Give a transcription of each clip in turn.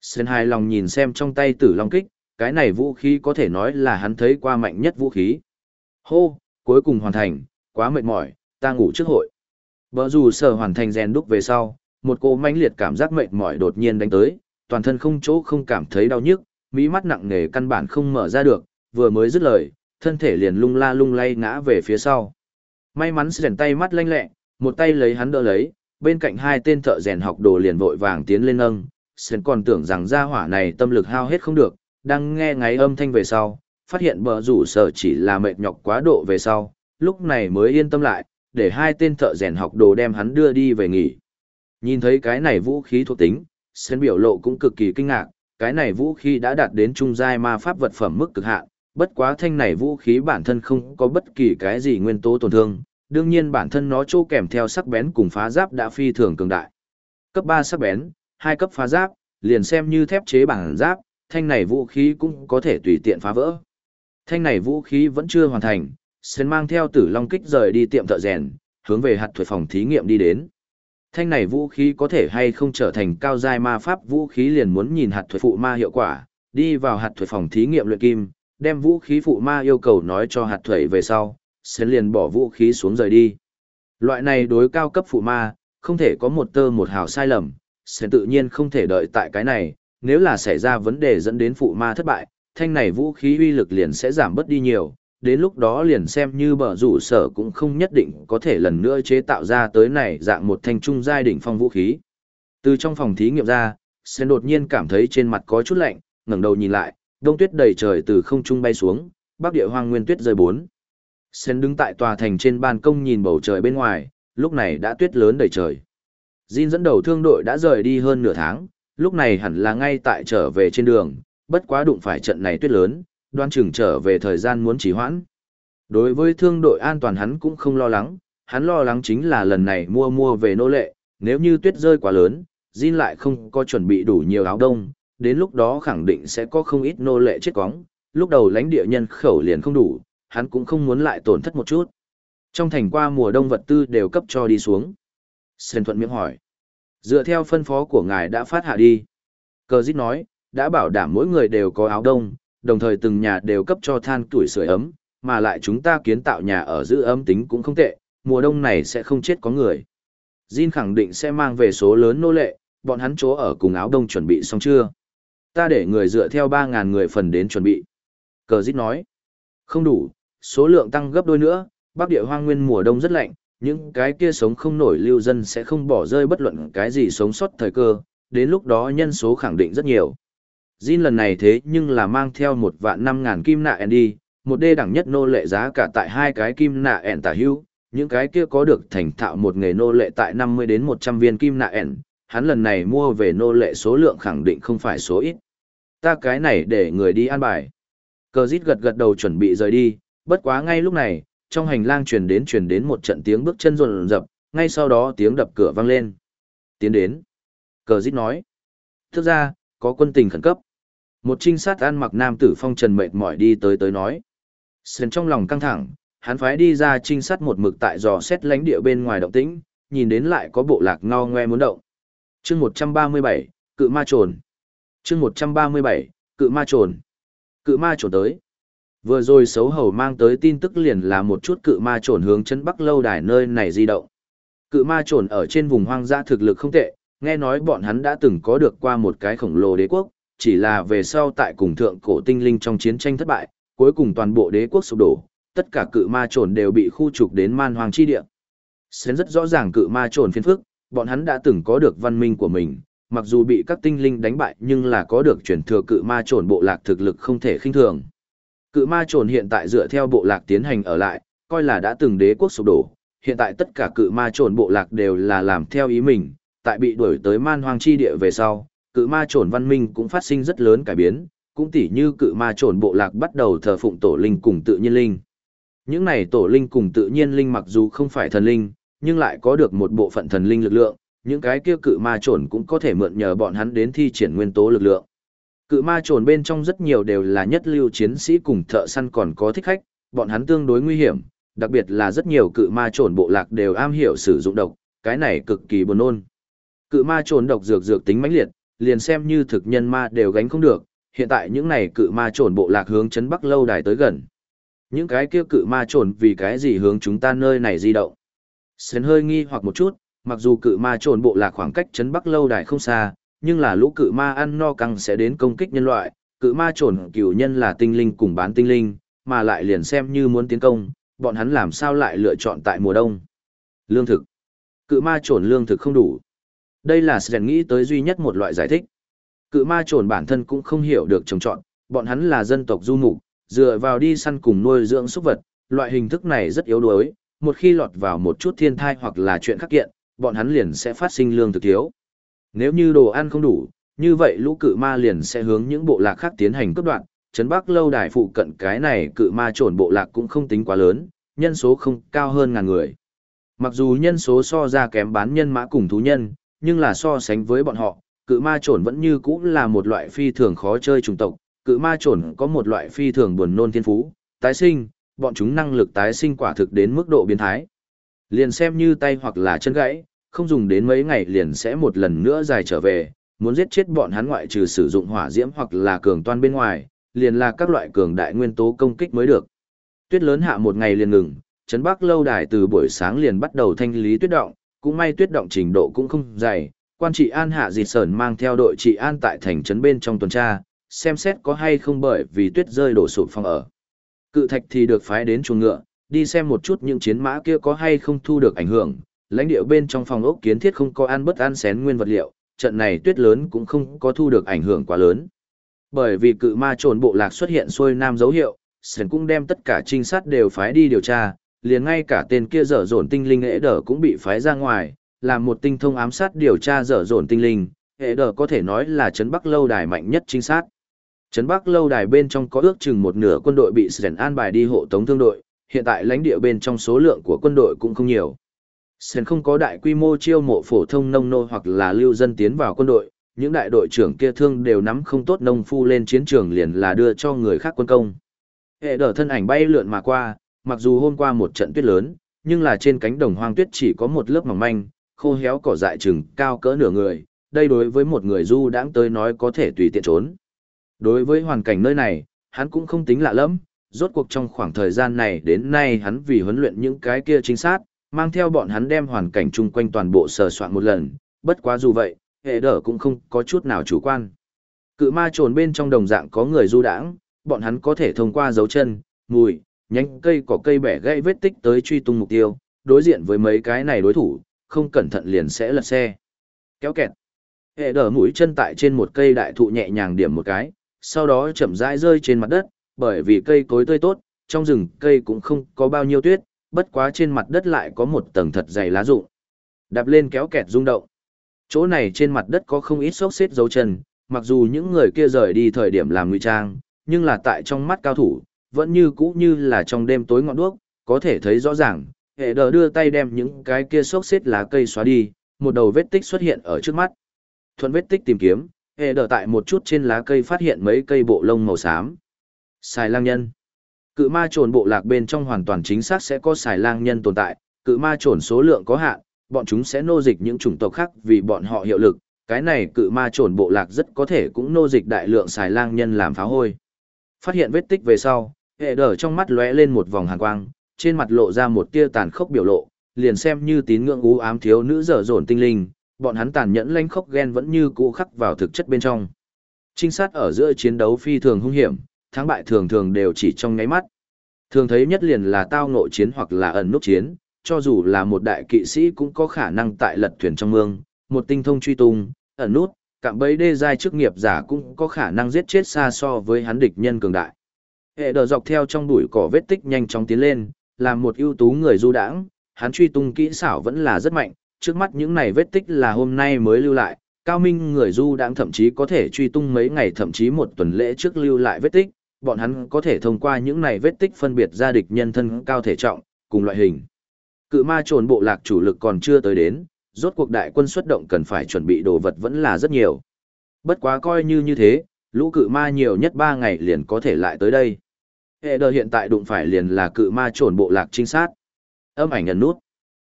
Sơn hài lòng nhìn xem trong tay tử long kích, cái này vũ khí có thể nói là hắn thấy qua mạnh nhất vũ khí. Hô, cuối cùng hoàn thành, quá mệt mỏi, ta ngủ trước hội. Bờ dù sở hoàn thành rèn đúc về sau, một cô mãnh liệt cảm giác mệt mỏi đột nhiên đánh tới, toàn thân không chỗ không cảm thấy đau nhức, mỹ mắt nặng nề căn bản không mở ra được, vừa mới dứt lời, thân thể liền lung la lung lay ngã về phía sau. May mắn rèn tay mắt lanh lẹ, một tay lấy hắn đỡ lấy, bên cạnh hai tên thợ rèn học đồ liền vội vàng tiến lên nâng, Sến còn tưởng rằng gia hỏa này tâm lực hao hết không được, đang nghe ngáy âm thanh về sau, phát hiện bờ rủ sở chỉ là mệt nhọc quá độ về sau, lúc này mới yên tâm lại, để hai tên thợ rèn học đồ đem hắn đưa đi về nghỉ. Nhìn thấy cái này vũ khí thuộc tính, Sến biểu lộ cũng cực kỳ kinh ngạc, cái này vũ khí đã đạt đến trung giai ma pháp vật phẩm mức cực hạn, bất quá thanh này vũ khí bản thân không có bất kỳ cái gì nguyên tố tổn thương, đương nhiên bản thân nó chỗ kèm theo sắc bén cùng phá giáp đã phi thường cường đại. Cấp 3 sắc bén, hai cấp phá giáp, liền xem như thép chế bản giáp, thanh này vũ khí cũng có thể tùy tiện phá vỡ. Thanh này vũ khí vẫn chưa hoàn thành, Sến mang theo tử long kích rời đi tiệm thợ rèn, hướng về hạt thuật phòng thí nghiệm đi đến. Thanh này vũ khí có thể hay không trở thành cao giai ma pháp vũ khí liền muốn nhìn hạt thuật phụ ma hiệu quả, đi vào hạt thuật phòng thí nghiệm luyện kim, đem vũ khí phụ ma yêu cầu nói cho hạt thuẩy về sau, Sến liền bỏ vũ khí xuống rời đi. Loại này đối cao cấp phụ ma, không thể có một tơ một hào sai lầm, Sến tự nhiên không thể đợi tại cái này, nếu là xảy ra vấn đề dẫn đến phụ ma thất bại, thanh này vũ khí uy lực liền sẽ giảm bớt đi nhiều, đến lúc đó liền xem như bờ rủ sở cũng không nhất định có thể lần nữa chế tạo ra tới này dạng một thanh trung giai đỉnh phong vũ khí. Từ trong phòng thí nghiệm ra, Sen đột nhiên cảm thấy trên mặt có chút lạnh, ngẩng đầu nhìn lại, đông tuyết đầy trời từ không trung bay xuống, bắc địa hoang nguyên tuyết rơi bốn. Sen đứng tại tòa thành trên ban công nhìn bầu trời bên ngoài, lúc này đã tuyết lớn đầy trời. Jin dẫn đầu thương đội đã rời đi hơn nửa tháng, lúc này hẳn là ngay tại trở về trên đường, bất quá đụng phải trận này tuyết lớn, đoan chừng trở về thời gian muốn trì hoãn. Đối với thương đội an toàn hắn cũng không lo lắng, hắn lo lắng chính là lần này mua mua về nô lệ, nếu như tuyết rơi quá lớn, Jin lại không có chuẩn bị đủ nhiều áo đông, đến lúc đó khẳng định sẽ có không ít nô lệ chết cóng, lúc đầu lãnh địa nhân khẩu liền không đủ, hắn cũng không muốn lại tổn thất một chút. Trong thành qua mùa đông vật tư đều cấp cho đi xuống. Sơn thuận miệng hỏi. Dựa theo phân phó của ngài đã phát hạ đi. Cờ dít nói, đã bảo đảm mỗi người đều có áo đông, đồng thời từng nhà đều cấp cho than tuổi sưởi ấm, mà lại chúng ta kiến tạo nhà ở giữ ấm tính cũng không tệ, mùa đông này sẽ không chết có người. Jin khẳng định sẽ mang về số lớn nô lệ, bọn hắn chỗ ở cùng áo đông chuẩn bị xong chưa? Ta để người dựa theo 3.000 người phần đến chuẩn bị. Cờ dít nói, không đủ, số lượng tăng gấp đôi nữa, bắc địa hoang nguyên mùa đông rất lạnh, những cái kia sống không nổi lưu dân sẽ không bỏ rơi bất luận cái gì sống sót thời cơ, đến lúc đó nhân số khẳng định rất nhiều. Jin lần này thế nhưng là mang theo một vạn năm ngàn kim nạ đi, một đê đẳng nhất nô lệ giá cả tại hai cái kim nạ ẻn tả hữu. những cái kia có được thành thạo một nghề nô lệ tại 50 đến 100 viên kim nạ ẻn, hắn lần này mua về nô lệ số lượng khẳng định không phải số ít. Ta cái này để người đi an bài. Cờ dít gật gật đầu chuẩn bị rời đi, bất quá ngay lúc này, trong hành lang truyền đến truyền đến một trận tiếng bước chân rộn rập, ngay sau đó tiếng đập cửa vang lên. Tiến đến. Cờ dít nói. Thực ra, có quân tình khẩn cấp. Một trinh sát ăn mặc nam tử phong trần mệt mỏi đi tới tới nói. Sơn trong lòng căng thẳng, hắn phái đi ra trinh sát một mực tại dò xét lánh địa bên ngoài động tĩnh, nhìn đến lại có bộ lạc ngao ngoe muốn động. chương 137, cự ma trồn. chương 137, cự ma trồn. Cự ma trồn tới. Vừa rồi xấu hầu mang tới tin tức liền là một chút cự ma trồn hướng chân bắc lâu đài nơi này di động. Cự ma trồn ở trên vùng hoang dã thực lực không tệ, nghe nói bọn hắn đã từng có được qua một cái khổng lồ đế quốc, chỉ là về sau tại cùng thượng cổ tinh linh trong chiến tranh thất bại, cuối cùng toàn bộ đế quốc sụp đổ, tất cả cự ma trồn đều bị khu trục đến man hoàng chi địa. Xến rất rõ ràng cự ma trồn phiên phức, bọn hắn đã từng có được văn minh của mình, mặc dù bị các tinh linh đánh bại nhưng là có được chuyển thừa cự ma trồn bộ lạc thực lực không thể khinh thường. Cự ma trồn hiện tại dựa theo bộ lạc tiến hành ở lại, coi là đã từng đế quốc sụp đổ, hiện tại tất cả cự ma trồn bộ lạc đều là làm theo ý mình, tại bị đuổi tới man hoang chi địa về sau, cự ma trồn văn minh cũng phát sinh rất lớn cải biến, cũng tỉ như cự ma trồn bộ lạc bắt đầu thờ phụng tổ linh cùng tự nhiên linh. Những này tổ linh cùng tự nhiên linh mặc dù không phải thần linh, nhưng lại có được một bộ phận thần linh lực lượng, những cái kia cự ma trồn cũng có thể mượn nhờ bọn hắn đến thi triển nguyên tố lực lượng. Cự ma trồn bên trong rất nhiều đều là nhất lưu chiến sĩ cùng thợ săn còn có thích khách, bọn hắn tương đối nguy hiểm, đặc biệt là rất nhiều cự ma trồn bộ lạc đều am hiểu sử dụng độc, cái này cực kỳ buồn nôn. Cự ma trồn độc dược dược tính mãnh liệt, liền xem như thực nhân ma đều gánh không được, hiện tại những này cự ma trồn bộ lạc hướng chấn bắc lâu đài tới gần. Những cái kia cự ma trồn vì cái gì hướng chúng ta nơi này di động. Sến hơi nghi hoặc một chút, mặc dù cự ma trồn bộ lạc khoảng cách chấn bắc lâu đài không xa, nhưng là lũ cự ma ăn no căng sẽ đến công kích nhân loại, cự ma trồn cửu nhân là tinh linh cùng bán tinh linh, mà lại liền xem như muốn tiến công, bọn hắn làm sao lại lựa chọn tại mùa đông. Lương thực. Cự ma trồn lương thực không đủ. Đây là Sren nghĩ tới duy nhất một loại giải thích. Cự ma trồn bản thân cũng không hiểu được trồng trọt, bọn hắn là dân tộc du mục, dựa vào đi săn cùng nuôi dưỡng súc vật, loại hình thức này rất yếu đuối, một khi lọt vào một chút thiên thai hoặc là chuyện khắc kiện, bọn hắn liền sẽ phát sinh lương thực thiếu. Nếu như đồ ăn không đủ, như vậy lũ cự ma liền sẽ hướng những bộ lạc khác tiến hành cấp đoạn, Trấn Bắc lâu đài phụ cận cái này cự ma trồn bộ lạc cũng không tính quá lớn, nhân số không cao hơn ngàn người. Mặc dù nhân số so ra kém bán nhân mã cùng thú nhân, nhưng là so sánh với bọn họ, cự ma trồn vẫn như cũng là một loại phi thường khó chơi chủng tộc, cự ma trồn có một loại phi thường buồn nôn thiên phú, tái sinh, bọn chúng năng lực tái sinh quả thực đến mức độ biến thái. Liền xem như tay hoặc là chân gãy, không dùng đến mấy ngày liền sẽ một lần nữa dài trở về, muốn giết chết bọn hắn ngoại trừ sử dụng hỏa diễm hoặc là cường toan bên ngoài, liền là các loại cường đại nguyên tố công kích mới được. Tuyết lớn hạ một ngày liền ngừng, trấn Bắc lâu đài từ buổi sáng liền bắt đầu thanh lý tuyết động, cũng may tuyết động trình độ cũng không dày, quan trị an hạ dịt sờn mang theo đội trị an tại thành trấn bên trong tuần tra, xem xét có hay không bởi vì tuyết rơi đổ sụp phòng ở. Cự thạch thì được phái đến chuồng ngựa, đi xem một chút những chiến mã kia có hay không thu được ảnh hưởng, lãnh địa bên trong phòng ốc kiến thiết không có ăn bất ăn xén nguyên vật liệu, trận này tuyết lớn cũng không có thu được ảnh hưởng quá lớn. Bởi vì cự ma trồn bộ lạc xuất hiện xuôi nam dấu hiệu, Sến cũng đem tất cả trinh sát đều phái đi điều tra, liền ngay cả tên kia dở dồn tinh linh hệ đờ cũng bị phái ra ngoài, làm một tinh thông ám sát điều tra dở dồn tinh linh, hệ đờ có thể nói là Trấn Bắc lâu đài mạnh nhất trinh sát. Trấn Bắc lâu đài bên trong có ước chừng một nửa quân đội bị Sến an bài đi hộ tống thương đội, hiện tại lãnh địa bên trong số lượng của quân đội cũng không nhiều. Sơn không có đại quy mô chiêu mộ phổ thông nông nô hoặc là lưu dân tiến vào quân đội, những đại đội trưởng kia thương đều nắm không tốt nông phu lên chiến trường liền là đưa cho người khác quân công. Hệ đỡ thân ảnh bay lượn mà qua, mặc dù hôm qua một trận tuyết lớn, nhưng là trên cánh đồng hoang tuyết chỉ có một lớp mỏng manh, khô héo cỏ dại chừng cao cỡ nửa người, đây đối với một người du đãng tới nói có thể tùy tiện trốn. Đối với hoàn cảnh nơi này, hắn cũng không tính lạ lắm, rốt cuộc trong khoảng thời gian này đến nay hắn vì huấn luyện những cái kia chính xác, mang theo bọn hắn đem hoàn cảnh chung quanh toàn bộ sờ soạn một lần, bất quá dù vậy, hệ đỡ cũng không có chút nào chủ quan. Cự ma trồn bên trong đồng dạng có người du đãng, bọn hắn có thể thông qua dấu chân, mùi, nhánh cây cỏ cây bẻ gãy vết tích tới truy tung mục tiêu, đối diện với mấy cái này đối thủ, không cẩn thận liền sẽ lật xe. Kéo kẹt. Hệ đỡ mũi chân tại trên một cây đại thụ nhẹ nhàng điểm một cái, sau đó chậm rãi rơi trên mặt đất, bởi vì cây cối tươi tốt, trong rừng cây cũng không có bao nhiêu tuyết, bất quá trên mặt đất lại có một tầng thật dày lá rụng. Đạp lên kéo kẹt rung động. Chỗ này trên mặt đất có không ít xốc xếp dấu chân, mặc dù những người kia rời đi thời điểm làm ngụy trang, nhưng là tại trong mắt cao thủ, vẫn như cũ như là trong đêm tối ngọn đuốc, có thể thấy rõ ràng, hệ đờ đưa tay đem những cái kia xốc xếp lá cây xóa đi, một đầu vết tích xuất hiện ở trước mắt. Thuận vết tích tìm kiếm, hệ đờ tại một chút trên lá cây phát hiện mấy cây bộ lông màu xám. Xài lang nhân. Cự ma trồn bộ lạc bên trong hoàn toàn chính xác sẽ có xài lang nhân tồn tại, cự ma trồn số lượng có hạn, bọn chúng sẽ nô dịch những chủng tộc khác vì bọn họ hiệu lực, cái này cự ma trồn bộ lạc rất có thể cũng nô dịch đại lượng xài lang nhân làm phá hôi. Phát hiện vết tích về sau, hệ đờ trong mắt lóe lên một vòng hàn quang, trên mặt lộ ra một tia tàn khốc biểu lộ, liền xem như tín ngưỡng ú ám thiếu nữ dở dồn tinh linh, bọn hắn tàn nhẫn lanh khốc ghen vẫn như cũ khắc vào thực chất bên trong. Trinh sát ở giữa chiến đấu phi thường hung hiểm, thắng bại thường thường đều chỉ trong nháy mắt. Thường thấy nhất liền là tao ngộ chiến hoặc là ẩn nút chiến, cho dù là một đại kỵ sĩ cũng có khả năng tại lật thuyền trong mương, một tinh thông truy tung, ẩn nút, cạm bẫy đê giai chức nghiệp giả cũng có khả năng giết chết xa so với hắn địch nhân cường đại. Hệ đờ dọc theo trong bụi cỏ vết tích nhanh chóng tiến lên, làm một ưu tú người du đãng, hắn truy tung kỹ xảo vẫn là rất mạnh, trước mắt những này vết tích là hôm nay mới lưu lại, cao minh người du đãng thậm chí có thể truy tung mấy ngày thậm chí một tuần lễ trước lưu lại vết tích, bọn hắn có thể thông qua những này vết tích phân biệt ra địch nhân thân cao thể trọng, cùng loại hình. Cự ma trồn bộ lạc chủ lực còn chưa tới đến, rốt cuộc đại quân xuất động cần phải chuẩn bị đồ vật vẫn là rất nhiều. Bất quá coi như như thế, lũ cự ma nhiều nhất 3 ngày liền có thể lại tới đây. Hệ đờ hiện tại đụng phải liền là cự ma trồn bộ lạc trinh sát. Âm ảnh ẩn nút.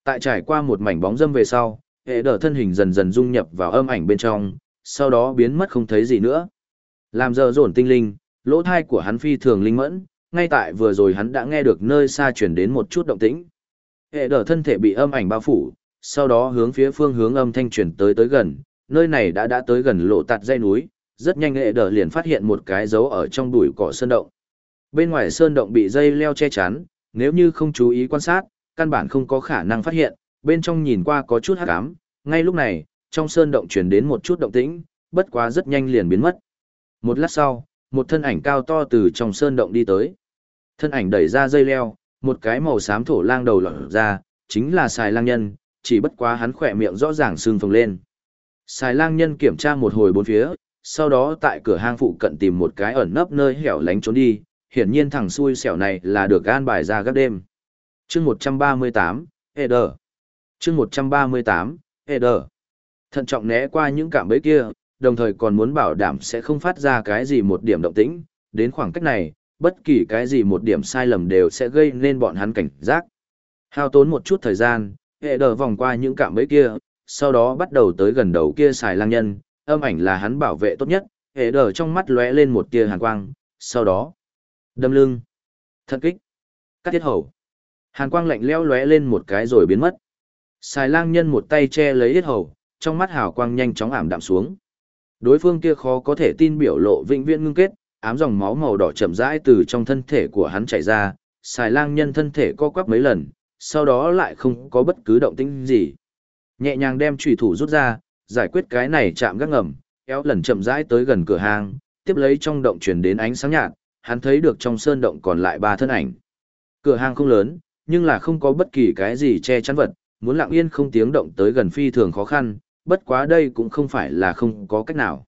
Tại trải qua một mảnh bóng dâm về sau, hệ đờ thân hình dần dần dung nhập vào âm ảnh bên trong, sau đó biến mất không thấy gì nữa. Làm giờ dồn tinh linh, lỗ thai của hắn phi thường linh mẫn, ngay tại vừa rồi hắn đã nghe được nơi xa chuyển đến một chút động tĩnh. Hệ đỡ thân thể bị âm ảnh bao phủ, sau đó hướng phía phương hướng âm thanh chuyển tới tới gần, nơi này đã đã tới gần lộ tạt dây núi, rất nhanh hệ đỡ liền phát hiện một cái dấu ở trong bụi cỏ sơn động. Bên ngoài sơn động bị dây leo che chắn, nếu như không chú ý quan sát, căn bản không có khả năng phát hiện, bên trong nhìn qua có chút hắc ám, ngay lúc này, trong sơn động truyền đến một chút động tĩnh, bất quá rất nhanh liền biến mất. Một lát sau, một thân ảnh cao to từ trong sơn động đi tới. Thân ảnh đẩy ra dây leo, một cái màu xám thổ lang đầu lọt ra, chính là xài lang nhân, chỉ bất quá hắn khỏe miệng rõ ràng sưng phồng lên. Xài lang nhân kiểm tra một hồi bốn phía, sau đó tại cửa hang phụ cận tìm một cái ẩn nấp nơi hẻo lánh trốn đi, hiển nhiên thằng xui xẻo này là được gan bài ra gấp đêm. chương 138, Eder. chương 138, Eder. Thận trọng né qua những cảm bấy kia, đồng thời còn muốn bảo đảm sẽ không phát ra cái gì một điểm động tĩnh, đến khoảng cách này, bất kỳ cái gì một điểm sai lầm đều sẽ gây nên bọn hắn cảnh giác. Hao tốn một chút thời gian, hệ đờ vòng qua những cạm bẫy kia, sau đó bắt đầu tới gần đầu kia xài lang nhân, âm ảnh là hắn bảo vệ tốt nhất, hệ đờ trong mắt lóe lên một tia hàn quang, sau đó đâm lưng, thật kích, cắt tiết hầu. Hàn quang lạnh leo lóe lên một cái rồi biến mất. Xài lang nhân một tay che lấy tiết hầu, trong mắt hào quang nhanh chóng ảm đạm xuống. Đối phương kia khó có thể tin biểu lộ vĩnh viễn ngưng kết, ám dòng máu màu đỏ chậm rãi từ trong thân thể của hắn chảy ra, xài lang nhân thân thể co quắp mấy lần, sau đó lại không có bất cứ động tĩnh gì. Nhẹ nhàng đem trùy thủ rút ra, giải quyết cái này chạm gác ngầm, kéo lần chậm rãi tới gần cửa hàng, tiếp lấy trong động chuyển đến ánh sáng nhạt, hắn thấy được trong sơn động còn lại ba thân ảnh. Cửa hàng không lớn, nhưng là không có bất kỳ cái gì che chắn vật, muốn lặng yên không tiếng động tới gần phi thường khó khăn, bất quá đây cũng không phải là không có cách nào.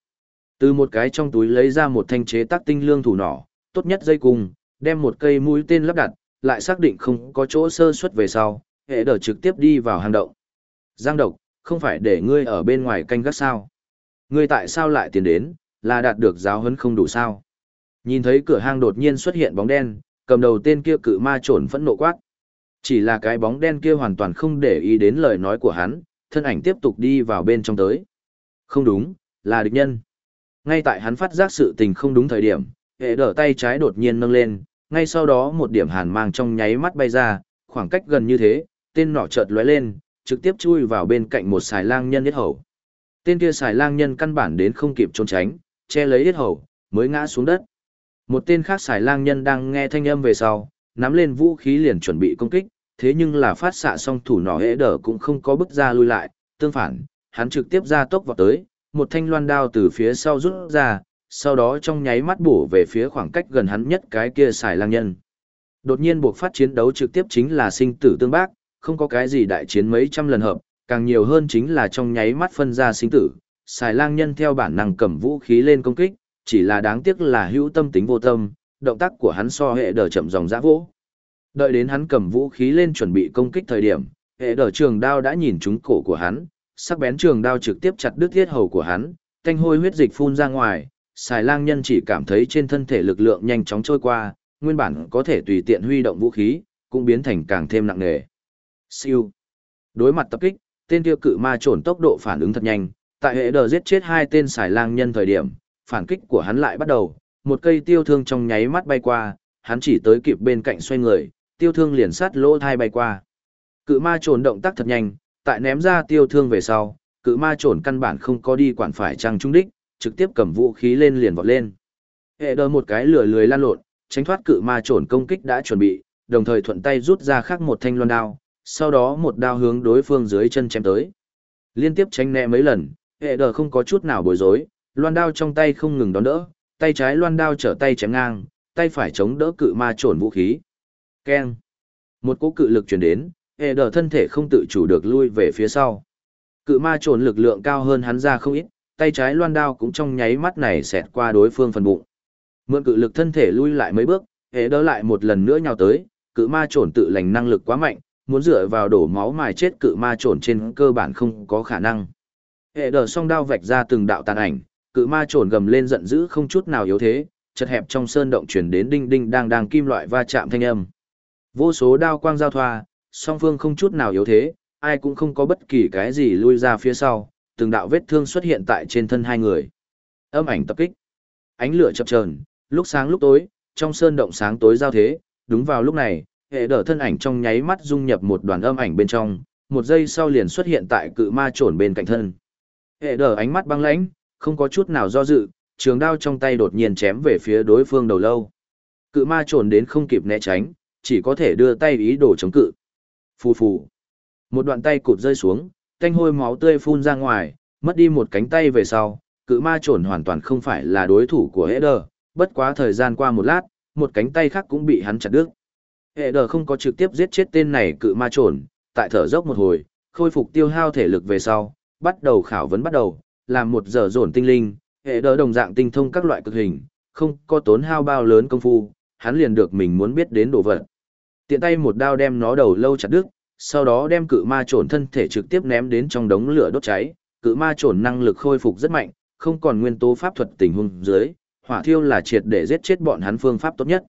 Từ một cái trong túi lấy ra một thanh chế tác tinh lương thủ nỏ, tốt nhất dây cung, đem một cây mũi tên lắp đặt, lại xác định không có chỗ sơ suất về sau, hệ đỡ trực tiếp đi vào hang động. Giang độc, không phải để ngươi ở bên ngoài canh gác sao. Ngươi tại sao lại tiến đến, là đạt được giáo huấn không đủ sao. Nhìn thấy cửa hang đột nhiên xuất hiện bóng đen, cầm đầu tên kia cự ma trồn phẫn nộ quát. Chỉ là cái bóng đen kia hoàn toàn không để ý đến lời nói của hắn, thân ảnh tiếp tục đi vào bên trong tới. Không đúng, là địch nhân. Ngay tại hắn phát giác sự tình không đúng thời điểm, hệ đỡ tay trái đột nhiên nâng lên, ngay sau đó một điểm hàn mang trong nháy mắt bay ra, khoảng cách gần như thế, tên nỏ chợt lóe lên, trực tiếp chui vào bên cạnh một xài lang nhân yết hầu. Tên kia xài lang nhân căn bản đến không kịp trốn tránh, che lấy yết hầu, mới ngã xuống đất. Một tên khác xài lang nhân đang nghe thanh âm về sau, nắm lên vũ khí liền chuẩn bị công kích, thế nhưng là phát xạ xong thủ nỏ hễ đờ cũng không có bước ra lui lại, tương phản, hắn trực tiếp ra tốc vào tới, một thanh loan đao từ phía sau rút ra, sau đó trong nháy mắt bổ về phía khoảng cách gần hắn nhất cái kia xài lang nhân. Đột nhiên buộc phát chiến đấu trực tiếp chính là sinh tử tương bác, không có cái gì đại chiến mấy trăm lần hợp, càng nhiều hơn chính là trong nháy mắt phân ra sinh tử. Xài lang nhân theo bản năng cầm vũ khí lên công kích, chỉ là đáng tiếc là hữu tâm tính vô tâm, động tác của hắn so hệ đờ chậm dòng dã vỗ. Đợi đến hắn cầm vũ khí lên chuẩn bị công kích thời điểm, hệ đờ trường đao đã nhìn trúng cổ của hắn, sắc bén trường đao trực tiếp chặt đứt thiết hầu của hắn, thanh hôi huyết dịch phun ra ngoài, xài lang nhân chỉ cảm thấy trên thân thể lực lượng nhanh chóng trôi qua, nguyên bản có thể tùy tiện huy động vũ khí, cũng biến thành càng thêm nặng nề. Siêu. Đối mặt tập kích, tên kia cự ma trồn tốc độ phản ứng thật nhanh, tại hệ đờ giết chết hai tên xài lang nhân thời điểm, phản kích của hắn lại bắt đầu, một cây tiêu thương trong nháy mắt bay qua, hắn chỉ tới kịp bên cạnh xoay người, tiêu thương liền sát lỗ thai bay qua. Cự ma trồn động tác thật nhanh, tại ném ra tiêu thương về sau, cự ma trồn căn bản không có đi quản phải trăng trung đích, trực tiếp cầm vũ khí lên liền vọt lên. Hệ đờ một cái lửa lười lan lộn, tránh thoát cự ma trồn công kích đã chuẩn bị, đồng thời thuận tay rút ra khác một thanh loan đao, sau đó một đao hướng đối phương dưới chân chém tới. Liên tiếp tránh né mấy lần, hệ đờ không có chút nào bối rối, loan đao trong tay không ngừng đón đỡ, tay trái loan đao trở tay chém ngang, tay phải chống đỡ cự ma trồn vũ khí. Keng. Một cỗ cự lực truyền đến, hệ đờ thân thể không tự chủ được lui về phía sau. Cự ma trồn lực lượng cao hơn hắn ra không ít, tay trái loan đao cũng trong nháy mắt này xẹt qua đối phương phần bụng. Mượn cự lực thân thể lui lại mấy bước, hệ đỡ lại một lần nữa nhào tới, cự ma trồn tự lành năng lực quá mạnh, muốn dựa vào đổ máu mài chết cự ma trồn trên cơ bản không có khả năng. Hệ đờ song đao vạch ra từng đạo tàn ảnh, cự ma trồn gầm lên giận dữ không chút nào yếu thế, chật hẹp trong sơn động chuyển đến đinh đinh đang đang kim loại va chạm thanh âm. Vô số đao quang giao thoa, song phương không chút nào yếu thế, ai cũng không có bất kỳ cái gì lui ra phía sau, từng đạo vết thương xuất hiện tại trên thân hai người. Âm ảnh tập kích. Ánh lửa chập chờn, lúc sáng lúc tối, trong sơn động sáng tối giao thế, đúng vào lúc này, hệ đỡ thân ảnh trong nháy mắt dung nhập một đoàn âm ảnh bên trong, một giây sau liền xuất hiện tại cự ma trồn bên cạnh thân. Hệ đỡ ánh mắt băng lãnh, không có chút nào do dự, trường đao trong tay đột nhiên chém về phía đối phương đầu lâu. Cự ma trồn đến không kịp né tránh, chỉ có thể đưa tay ý đồ chống cự. Phù phù. Một đoạn tay cụt rơi xuống, canh hôi máu tươi phun ra ngoài, mất đi một cánh tay về sau, cự ma trồn hoàn toàn không phải là đối thủ của Heder, bất quá thời gian qua một lát, một cánh tay khác cũng bị hắn chặt đứt. Heder không có trực tiếp giết chết tên này cự ma trồn, tại thở dốc một hồi, khôi phục tiêu hao thể lực về sau, bắt đầu khảo vấn bắt đầu, làm một giờ dồn tinh linh, Heder đồng dạng tinh thông các loại cực hình, không có tốn hao bao lớn công phu, hắn liền được mình muốn biết đến đồ vật. Tiện tay một đao đem nó đầu lâu chặt đứt, sau đó đem cự ma trồn thân thể trực tiếp ném đến trong đống lửa đốt cháy, cự ma trồn năng lực khôi phục rất mạnh, không còn nguyên tố pháp thuật tình huống dưới, hỏa thiêu là triệt để giết chết bọn hắn phương pháp tốt nhất.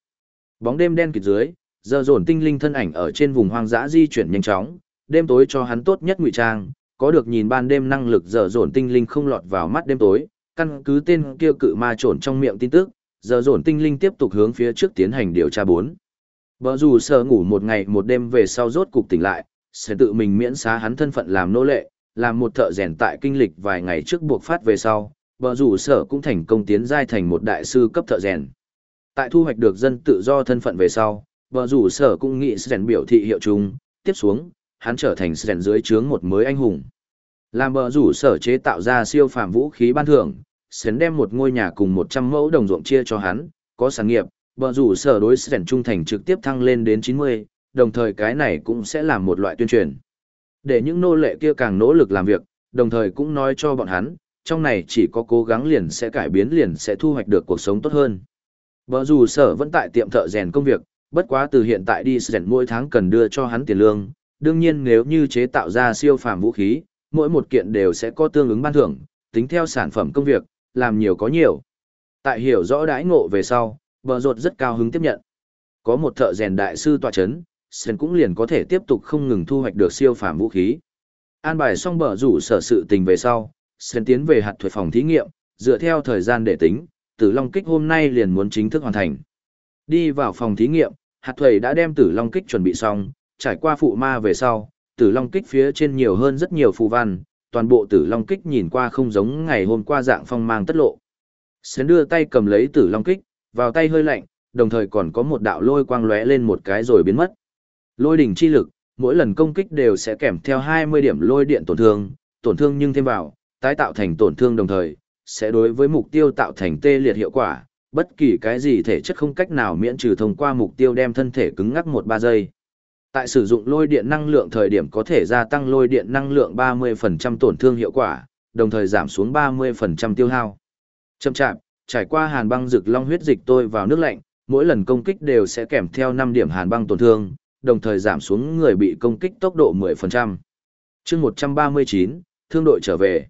Bóng đêm đen kịt dưới, giờ dồn tinh linh thân ảnh ở trên vùng hoang dã di chuyển nhanh chóng, đêm tối cho hắn tốt nhất ngụy trang, có được nhìn ban đêm năng lực giờ dồn tinh linh không lọt vào mắt đêm tối, căn cứ tên kia cự ma trồn trong miệng tin tức, giờ dồn tinh linh tiếp tục hướng phía trước tiến hành điều tra bốn. Bờ rủ sở ngủ một ngày một đêm về sau rốt cục tỉnh lại, sẽ tự mình miễn xá hắn thân phận làm nô lệ, làm một thợ rèn tại kinh lịch vài ngày trước buộc phát về sau, bờ rủ sở cũng thành công tiến giai thành một đại sư cấp thợ rèn. Tại thu hoạch được dân tự do thân phận về sau, bờ rủ sở cũng nghĩ rèn biểu thị hiệu chung, tiếp xuống, hắn trở thành rèn dưới trướng một mới anh hùng. Làm bờ rủ sở chế tạo ra siêu phàm vũ khí ban thưởng, sến đem một ngôi nhà cùng 100 mẫu đồng ruộng chia cho hắn, có sản nghiệp, bờ rủ sở đối sẻn trung thành trực tiếp thăng lên đến 90, đồng thời cái này cũng sẽ làm một loại tuyên truyền. Để những nô lệ kia càng nỗ lực làm việc, đồng thời cũng nói cho bọn hắn, trong này chỉ có cố gắng liền sẽ cải biến liền sẽ thu hoạch được cuộc sống tốt hơn. Bờ rủ sở vẫn tại tiệm thợ rèn công việc, bất quá từ hiện tại đi rèn mỗi tháng cần đưa cho hắn tiền lương, đương nhiên nếu như chế tạo ra siêu phàm vũ khí, mỗi một kiện đều sẽ có tương ứng ban thưởng, tính theo sản phẩm công việc, làm nhiều có nhiều. Tại hiểu rõ đãi ngộ về sau, bờ rột rất cao hứng tiếp nhận. Có một thợ rèn đại sư tọa chấn, sơn cũng liền có thể tiếp tục không ngừng thu hoạch được siêu phàm vũ khí. An bài xong bờ rủ sở sự tình về sau, sơn tiến về hạt thuật phòng thí nghiệm, dựa theo thời gian để tính, tử long kích hôm nay liền muốn chính thức hoàn thành. Đi vào phòng thí nghiệm, hạt thuầy đã đem tử long kích chuẩn bị xong, trải qua phụ ma về sau, tử long kích phía trên nhiều hơn rất nhiều phù văn, toàn bộ tử long kích nhìn qua không giống ngày hôm qua dạng phong mang tất lộ. Sến đưa tay cầm lấy tử long kích, vào tay hơi lạnh, đồng thời còn có một đạo lôi quang lóe lên một cái rồi biến mất. Lôi đỉnh chi lực, mỗi lần công kích đều sẽ kèm theo 20 điểm lôi điện tổn thương, tổn thương nhưng thêm vào, tái tạo thành tổn thương đồng thời, sẽ đối với mục tiêu tạo thành tê liệt hiệu quả, bất kỳ cái gì thể chất không cách nào miễn trừ thông qua mục tiêu đem thân thể cứng ngắc 1-3 giây. Tại sử dụng lôi điện năng lượng thời điểm có thể gia tăng lôi điện năng lượng 30% tổn thương hiệu quả, đồng thời giảm xuống 30% tiêu hao. Chậm chạp, trải qua hàn băng rực long huyết dịch tôi vào nước lạnh, mỗi lần công kích đều sẽ kèm theo 5 điểm hàn băng tổn thương, đồng thời giảm xuống người bị công kích tốc độ 10%. Chương 139, thương đội trở về.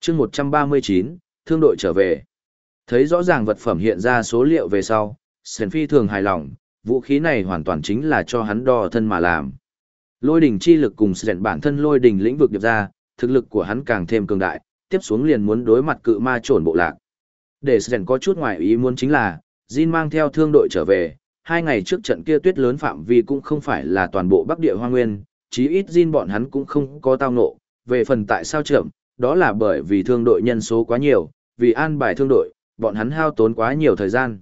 Chương 139, thương đội trở về. Thấy rõ ràng vật phẩm hiện ra số liệu về sau, Sền phi thường hài lòng, vũ khí này hoàn toàn chính là cho hắn đo thân mà làm. Lôi đỉnh chi lực cùng Sền bản thân lôi đỉnh lĩnh vực điệp ra, thực lực của hắn càng thêm cường đại, tiếp xuống liền muốn đối mặt cự ma trồn bộ lạc. Để Sren có chút ngoài ý muốn chính là, Jin mang theo thương đội trở về, hai ngày trước trận kia tuyết lớn phạm vi cũng không phải là toàn bộ Bắc Địa Hoa Nguyên, chí ít Jin bọn hắn cũng không có tao ngộ, về phần tại sao chậm, đó là bởi vì thương đội nhân số quá nhiều, vì an bài thương đội, bọn hắn hao tốn quá nhiều thời gian.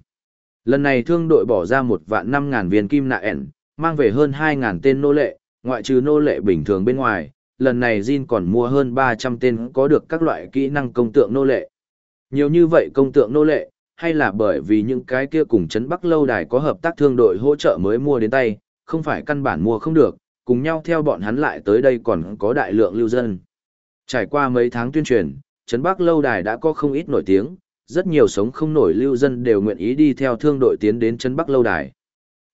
Lần này thương đội bỏ ra một vạn năm ngàn viên kim nạ ẻn, mang về hơn hai ngàn tên nô lệ, ngoại trừ nô lệ bình thường bên ngoài, lần này Jin còn mua hơn 300 tên có được các loại kỹ năng công tượng nô lệ. Nhiều như vậy công tượng nô lệ, hay là bởi vì những cái kia cùng chấn Bắc lâu đài có hợp tác thương đội hỗ trợ mới mua đến tay, không phải căn bản mua không được, cùng nhau theo bọn hắn lại tới đây còn có đại lượng lưu dân. Trải qua mấy tháng tuyên truyền, chấn Bắc lâu đài đã có không ít nổi tiếng, rất nhiều sống không nổi lưu dân đều nguyện ý đi theo thương đội tiến đến chấn Bắc lâu đài.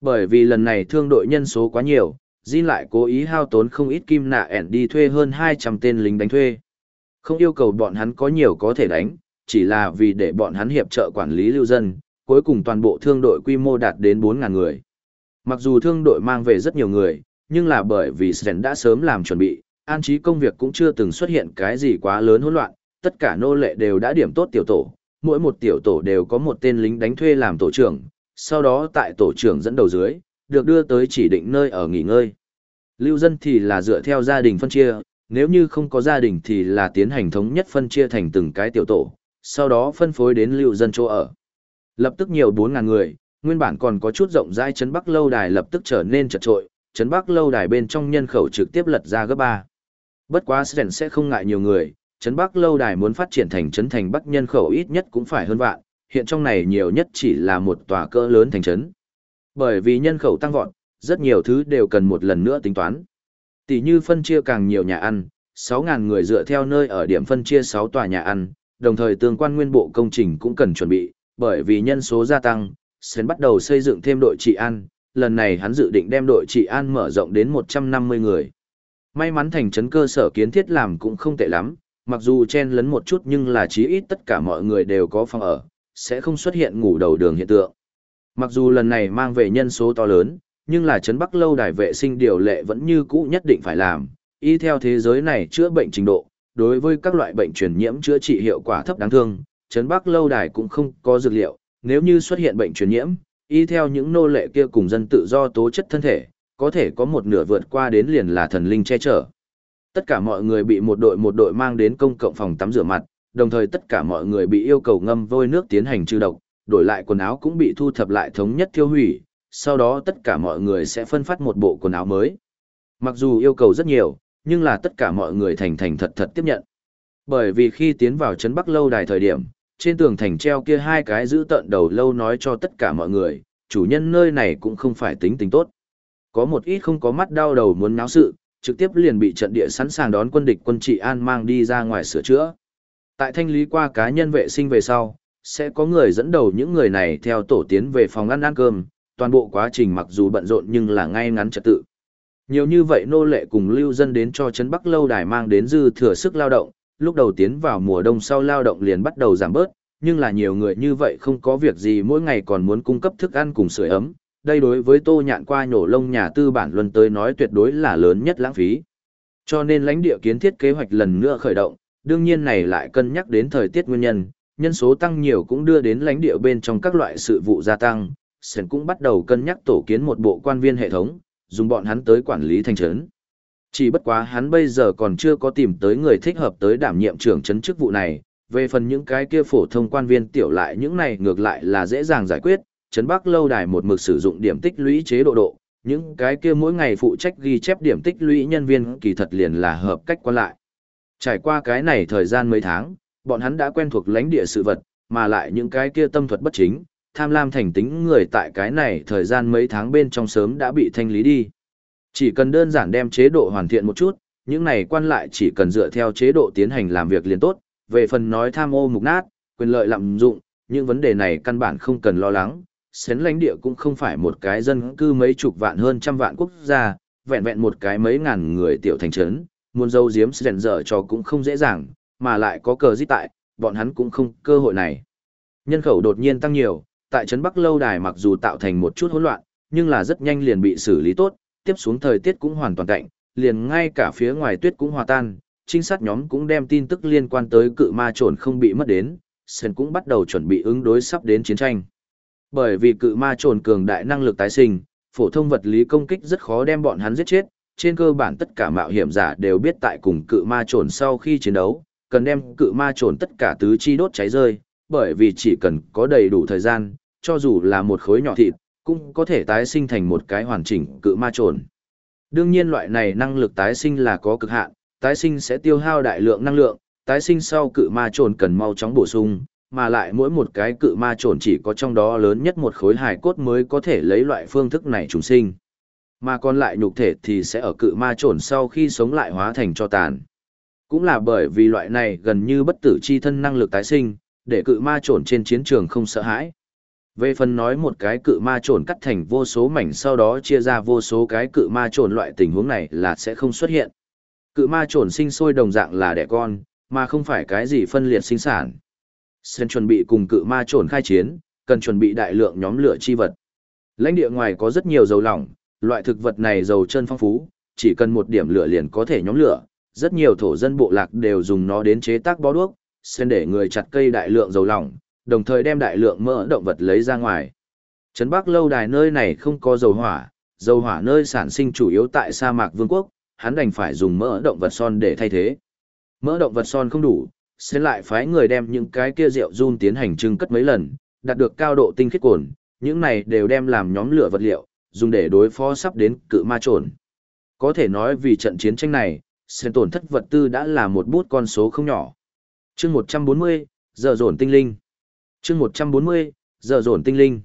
Bởi vì lần này thương đội nhân số quá nhiều, Jin lại cố ý hao tốn không ít kim nạ ẻn đi thuê hơn 200 tên lính đánh thuê. Không yêu cầu bọn hắn có nhiều có thể đánh, chỉ là vì để bọn hắn hiệp trợ quản lý lưu dân, cuối cùng toàn bộ thương đội quy mô đạt đến 4.000 người. Mặc dù thương đội mang về rất nhiều người, nhưng là bởi vì Sren đã sớm làm chuẩn bị, an trí công việc cũng chưa từng xuất hiện cái gì quá lớn hỗn loạn, tất cả nô lệ đều đã điểm tốt tiểu tổ, mỗi một tiểu tổ đều có một tên lính đánh thuê làm tổ trưởng, sau đó tại tổ trưởng dẫn đầu dưới, được đưa tới chỉ định nơi ở nghỉ ngơi. Lưu dân thì là dựa theo gia đình phân chia, nếu như không có gia đình thì là tiến hành thống nhất phân chia thành từng cái tiểu tổ, sau đó phân phối đến lưu dân chỗ ở. Lập tức nhiều 4.000 người, nguyên bản còn có chút rộng rãi trấn Bắc lâu đài lập tức trở nên chật trội, trấn Bắc lâu đài bên trong nhân khẩu trực tiếp lật ra gấp 3. Bất quá Sren sẽ không ngại nhiều người, trấn Bắc lâu đài muốn phát triển thành trấn thành Bắc nhân khẩu ít nhất cũng phải hơn vạn, hiện trong này nhiều nhất chỉ là một tòa cỡ lớn thành trấn. Bởi vì nhân khẩu tăng vọt, rất nhiều thứ đều cần một lần nữa tính toán. Tỷ như phân chia càng nhiều nhà ăn, 6.000 người dựa theo nơi ở điểm phân chia 6 tòa nhà ăn, đồng thời tương quan nguyên bộ công trình cũng cần chuẩn bị, bởi vì nhân số gia tăng, Sến bắt đầu xây dựng thêm đội trị an, lần này hắn dự định đem đội trị an mở rộng đến 150 người. May mắn thành trấn cơ sở kiến thiết làm cũng không tệ lắm, mặc dù chen lấn một chút nhưng là chí ít tất cả mọi người đều có phòng ở, sẽ không xuất hiện ngủ đầu đường hiện tượng. Mặc dù lần này mang về nhân số to lớn, nhưng là trấn Bắc lâu đài vệ sinh điều lệ vẫn như cũ nhất định phải làm, y theo thế giới này chữa bệnh trình độ, đối với các loại bệnh truyền nhiễm chữa trị hiệu quả thấp đáng thương, trấn Bắc lâu đài cũng không có dược liệu, nếu như xuất hiện bệnh truyền nhiễm, y theo những nô lệ kia cùng dân tự do tố chất thân thể, có thể có một nửa vượt qua đến liền là thần linh che chở. Tất cả mọi người bị một đội một đội mang đến công cộng phòng tắm rửa mặt, đồng thời tất cả mọi người bị yêu cầu ngâm vôi nước tiến hành trừ độc, đổi lại quần áo cũng bị thu thập lại thống nhất tiêu hủy, sau đó tất cả mọi người sẽ phân phát một bộ quần áo mới. Mặc dù yêu cầu rất nhiều, nhưng là tất cả mọi người thành thành thật thật tiếp nhận. Bởi vì khi tiến vào trấn Bắc lâu đài thời điểm, trên tường thành treo kia hai cái giữ tận đầu lâu nói cho tất cả mọi người, chủ nhân nơi này cũng không phải tính tính tốt. Có một ít không có mắt đau đầu muốn náo sự, trực tiếp liền bị trận địa sẵn sàng đón quân địch quân trị an mang đi ra ngoài sửa chữa. Tại thanh lý qua cá nhân vệ sinh về sau, sẽ có người dẫn đầu những người này theo tổ tiến về phòng ăn ăn cơm, toàn bộ quá trình mặc dù bận rộn nhưng là ngay ngắn trật tự. Nhiều như vậy nô lệ cùng lưu dân đến cho Trấn Bắc Lâu Đài mang đến dư thừa sức lao động, lúc đầu tiến vào mùa đông sau lao động liền bắt đầu giảm bớt, nhưng là nhiều người như vậy không có việc gì mỗi ngày còn muốn cung cấp thức ăn cùng sưởi ấm, đây đối với tô nhạn qua nhổ lông nhà tư bản luân tới nói tuyệt đối là lớn nhất lãng phí. Cho nên lãnh địa kiến thiết kế hoạch lần nữa khởi động, đương nhiên này lại cân nhắc đến thời tiết nguyên nhân, nhân số tăng nhiều cũng đưa đến lãnh địa bên trong các loại sự vụ gia tăng, sơn cũng bắt đầu cân nhắc tổ kiến một bộ quan viên hệ thống, dùng bọn hắn tới quản lý thành trấn. Chỉ bất quá hắn bây giờ còn chưa có tìm tới người thích hợp tới đảm nhiệm trưởng trấn chức vụ này, về phần những cái kia phổ thông quan viên tiểu lại những này ngược lại là dễ dàng giải quyết, trấn Bắc lâu đài một mực sử dụng điểm tích lũy chế độ độ, những cái kia mỗi ngày phụ trách ghi chép điểm tích lũy nhân viên kỳ thật liền là hợp cách quan lại. Trải qua cái này thời gian mấy tháng, bọn hắn đã quen thuộc lãnh địa sự vật, mà lại những cái kia tâm thuật bất chính, tham lam thành tính người tại cái này thời gian mấy tháng bên trong sớm đã bị thanh lý đi. Chỉ cần đơn giản đem chế độ hoàn thiện một chút, những này quan lại chỉ cần dựa theo chế độ tiến hành làm việc liền tốt, về phần nói tham ô mục nát, quyền lợi lạm dụng, những vấn đề này căn bản không cần lo lắng. Xến lãnh địa cũng không phải một cái dân cư mấy chục vạn hơn trăm vạn quốc gia, vẹn vẹn một cái mấy ngàn người tiểu thành trấn, muốn dâu diếm sren dở cho cũng không dễ dàng, mà lại có cờ giết tại, bọn hắn cũng không cơ hội này. Nhân khẩu đột nhiên tăng nhiều, tại trấn Bắc lâu đài mặc dù tạo thành một chút hỗn loạn, nhưng là rất nhanh liền bị xử lý tốt, tiếp xuống thời tiết cũng hoàn toàn cạnh, liền ngay cả phía ngoài tuyết cũng hòa tan, trinh sát nhóm cũng đem tin tức liên quan tới cự ma trồn không bị mất đến, Sân cũng bắt đầu chuẩn bị ứng đối sắp đến chiến tranh. Bởi vì cự ma trồn cường đại năng lực tái sinh, phổ thông vật lý công kích rất khó đem bọn hắn giết chết, trên cơ bản tất cả mạo hiểm giả đều biết tại cùng cự ma trồn sau khi chiến đấu, cần đem cự ma trồn tất cả tứ chi đốt cháy rơi, bởi vì chỉ cần có đầy đủ thời gian, cho dù là một khối nhỏ thịt, cũng có thể tái sinh thành một cái hoàn chỉnh cự ma trồn. Đương nhiên loại này năng lực tái sinh là có cực hạn, tái sinh sẽ tiêu hao đại lượng năng lượng, tái sinh sau cự ma trồn cần mau chóng bổ sung, mà lại mỗi một cái cự ma trồn chỉ có trong đó lớn nhất một khối hài cốt mới có thể lấy loại phương thức này trùng sinh. Mà còn lại nhục thể thì sẽ ở cự ma trồn sau khi sống lại hóa thành cho tàn. Cũng là bởi vì loại này gần như bất tử chi thân năng lực tái sinh, để cự ma trồn trên chiến trường không sợ hãi. Về phần nói một cái cự ma trồn cắt thành vô số mảnh sau đó chia ra vô số cái cự ma trồn loại tình huống này là sẽ không xuất hiện. Cự ma trồn sinh sôi đồng dạng là đẻ con, mà không phải cái gì phân liệt sinh sản. Sen chuẩn bị cùng cự ma trồn khai chiến, cần chuẩn bị đại lượng nhóm lửa chi vật. Lãnh địa ngoài có rất nhiều dầu lỏng, loại thực vật này dầu chân phong phú, chỉ cần một điểm lửa liền có thể nhóm lửa, rất nhiều thổ dân bộ lạc đều dùng nó đến chế tác bó đuốc, sen để người chặt cây đại lượng dầu lỏng, đồng thời đem đại lượng mỡ động vật lấy ra ngoài. Trấn Bắc lâu đài nơi này không có dầu hỏa, dầu hỏa nơi sản sinh chủ yếu tại sa mạc vương quốc, hắn đành phải dùng mỡ động vật son để thay thế. Mỡ động vật son không đủ, sen lại phái người đem những cái kia rượu run tiến hành trưng cất mấy lần, đạt được cao độ tinh khiết cồn, những này đều đem làm nhóm lửa vật liệu, dùng để đối phó sắp đến cự ma trồn. Có thể nói vì trận chiến tranh này, sen tổn thất vật tư đã là một bút con số không nhỏ chương 140, giờ dồn tinh linh. chương 140, giờ dồn tinh linh.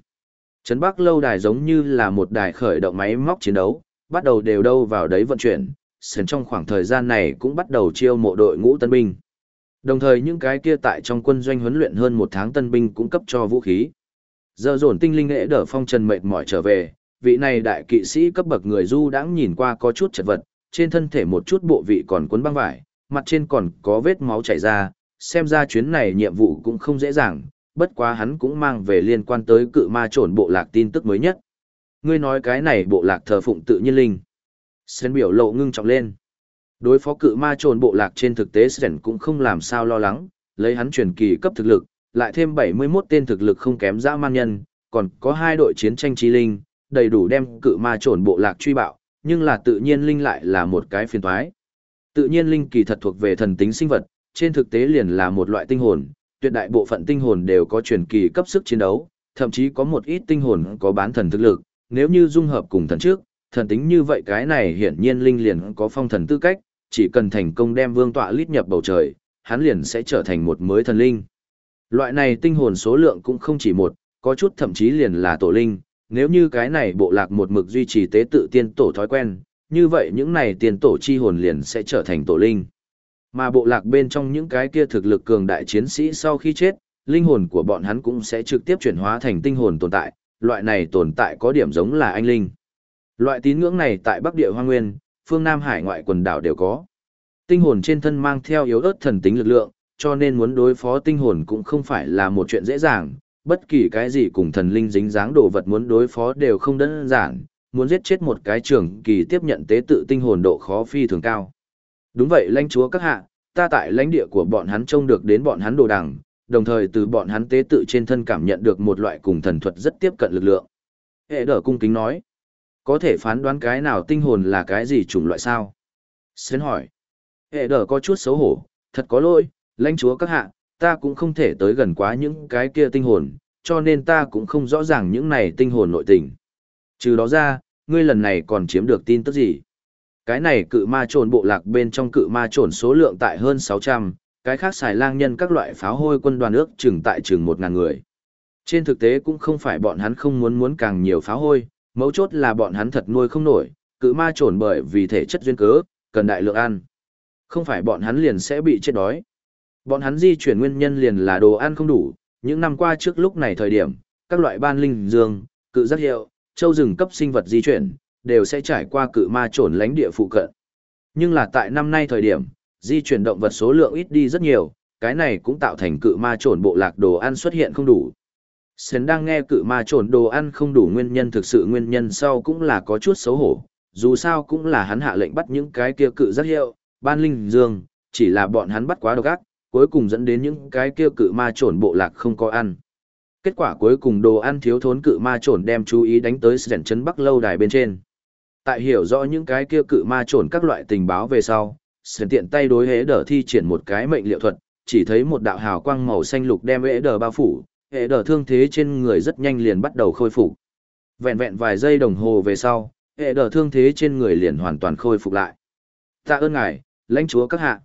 Trấn Bắc lâu đài giống như là một đài khởi động máy móc chiến đấu, bắt đầu đều đâu vào đấy vận chuyển, sen trong khoảng thời gian này cũng bắt đầu chiêu mộ đội ngũ tân binh. Đồng thời những cái kia tại trong quân doanh huấn luyện hơn một tháng tân binh cũng cấp cho vũ khí. Giờ dồn tinh linh lễ đỡ phong trần mệt mỏi trở về, vị này đại kỵ sĩ cấp bậc người du đãng nhìn qua có chút chật vật, trên thân thể một chút bộ vị còn cuốn băng vải, mặt trên còn có vết máu chảy ra, xem ra chuyến này nhiệm vụ cũng không dễ dàng, bất quá hắn cũng mang về liên quan tới cự ma trồn bộ lạc tin tức mới nhất. Ngươi nói cái này bộ lạc thờ phụng tự nhiên linh. Sến biểu lộ ngưng trọng lên. Đối phó cự ma trồn bộ lạc trên thực tế Sến cũng không làm sao lo lắng, lấy hắn truyền kỳ cấp thực lực, lại thêm 71 tên thực lực không kém dã man nhân, còn có hai đội chiến tranh trí linh, đầy đủ đem cự ma trồn bộ lạc truy bạo, nhưng là tự nhiên linh lại là một cái phiền toái. Tự nhiên linh kỳ thật thuộc về thần tính sinh vật, trên thực tế liền là một loại tinh hồn, tuyệt đại bộ phận tinh hồn đều có truyền kỳ cấp sức chiến đấu, thậm chí có một ít tinh hồn có bán thần thực lực, nếu như dung hợp cùng thần trước, thần tính như vậy cái này hiển nhiên linh liền có phong thần tư cách, chỉ cần thành công đem vương tọa lít nhập bầu trời, hắn liền sẽ trở thành một mới thần linh. Loại này tinh hồn số lượng cũng không chỉ một, có chút thậm chí liền là tổ linh, nếu như cái này bộ lạc một mực duy trì tế tự tiên tổ thói quen, như vậy những này tiên tổ chi hồn liền sẽ trở thành tổ linh. Mà bộ lạc bên trong những cái kia thực lực cường đại chiến sĩ sau khi chết, linh hồn của bọn hắn cũng sẽ trực tiếp chuyển hóa thành tinh hồn tồn tại, loại này tồn tại có điểm giống là anh linh. Loại tín ngưỡng này tại Bắc Địa hoang Nguyên, phương Nam Hải ngoại quần đảo đều có. Tinh hồn trên thân mang theo yếu ớt thần tính lực lượng, cho nên muốn đối phó tinh hồn cũng không phải là một chuyện dễ dàng, bất kỳ cái gì cùng thần linh dính dáng đồ vật muốn đối phó đều không đơn giản, muốn giết chết một cái trưởng kỳ tiếp nhận tế tự tinh hồn độ khó phi thường cao. Đúng vậy lãnh chúa các hạ, ta tại lãnh địa của bọn hắn trông được đến bọn hắn đồ đằng, đồng thời từ bọn hắn tế tự trên thân cảm nhận được một loại cùng thần thuật rất tiếp cận lực lượng. Hệ đỡ cung kính nói, có thể phán đoán cái nào tinh hồn là cái gì chủng loại sao? Xến hỏi, hệ đỡ có chút xấu hổ, thật có lỗi, lãnh chúa các hạ, ta cũng không thể tới gần quá những cái kia tinh hồn, cho nên ta cũng không rõ ràng những này tinh hồn nội tình. Trừ đó ra, ngươi lần này còn chiếm được tin tức gì? Cái này cự ma trồn bộ lạc bên trong cự ma trồn số lượng tại hơn 600, cái khác xài lang nhân các loại pháo hôi quân đoàn ước chừng tại chừng 1.000 người. Trên thực tế cũng không phải bọn hắn không muốn muốn càng nhiều pháo hôi, mấu chốt là bọn hắn thật nuôi không nổi, cự ma trồn bởi vì thể chất duyên cớ, cần đại lượng ăn. Không phải bọn hắn liền sẽ bị chết đói. Bọn hắn di chuyển nguyên nhân liền là đồ ăn không đủ, những năm qua trước lúc này thời điểm, các loại ban linh dương, cự giác hiệu, châu rừng cấp sinh vật di chuyển, đều sẽ trải qua cự ma trồn lánh địa phụ cận. Nhưng là tại năm nay thời điểm, di chuyển động vật số lượng ít đi rất nhiều, cái này cũng tạo thành cự ma trồn bộ lạc đồ ăn xuất hiện không đủ. Sến đang nghe cự ma trồn đồ ăn không đủ nguyên nhân thực sự nguyên nhân sau cũng là có chút xấu hổ, dù sao cũng là hắn hạ lệnh bắt những cái kia cự giác hiệu, ban linh dương, chỉ là bọn hắn bắt quá độc ác, cuối cùng dẫn đến những cái kia cự ma trồn bộ lạc không có ăn. Kết quả cuối cùng đồ ăn thiếu thốn cự ma trồn đem chú ý đánh tới sẻn chân bắc lâu đài bên trên. Tại hiểu rõ những cái kia cự ma trồn các loại tình báo về sau, sẻn tiện tay đối hế đờ thi triển một cái mệnh liệu thuật, chỉ thấy một đạo hào quang màu xanh lục đem hế đờ bao phủ, hế đờ thương thế trên người rất nhanh liền bắt đầu khôi phục. Vẹn vẹn vài giây đồng hồ về sau, hệ đờ thương thế trên người liền hoàn toàn khôi phục lại. Tạ ơn ngài, lãnh chúa các hạ.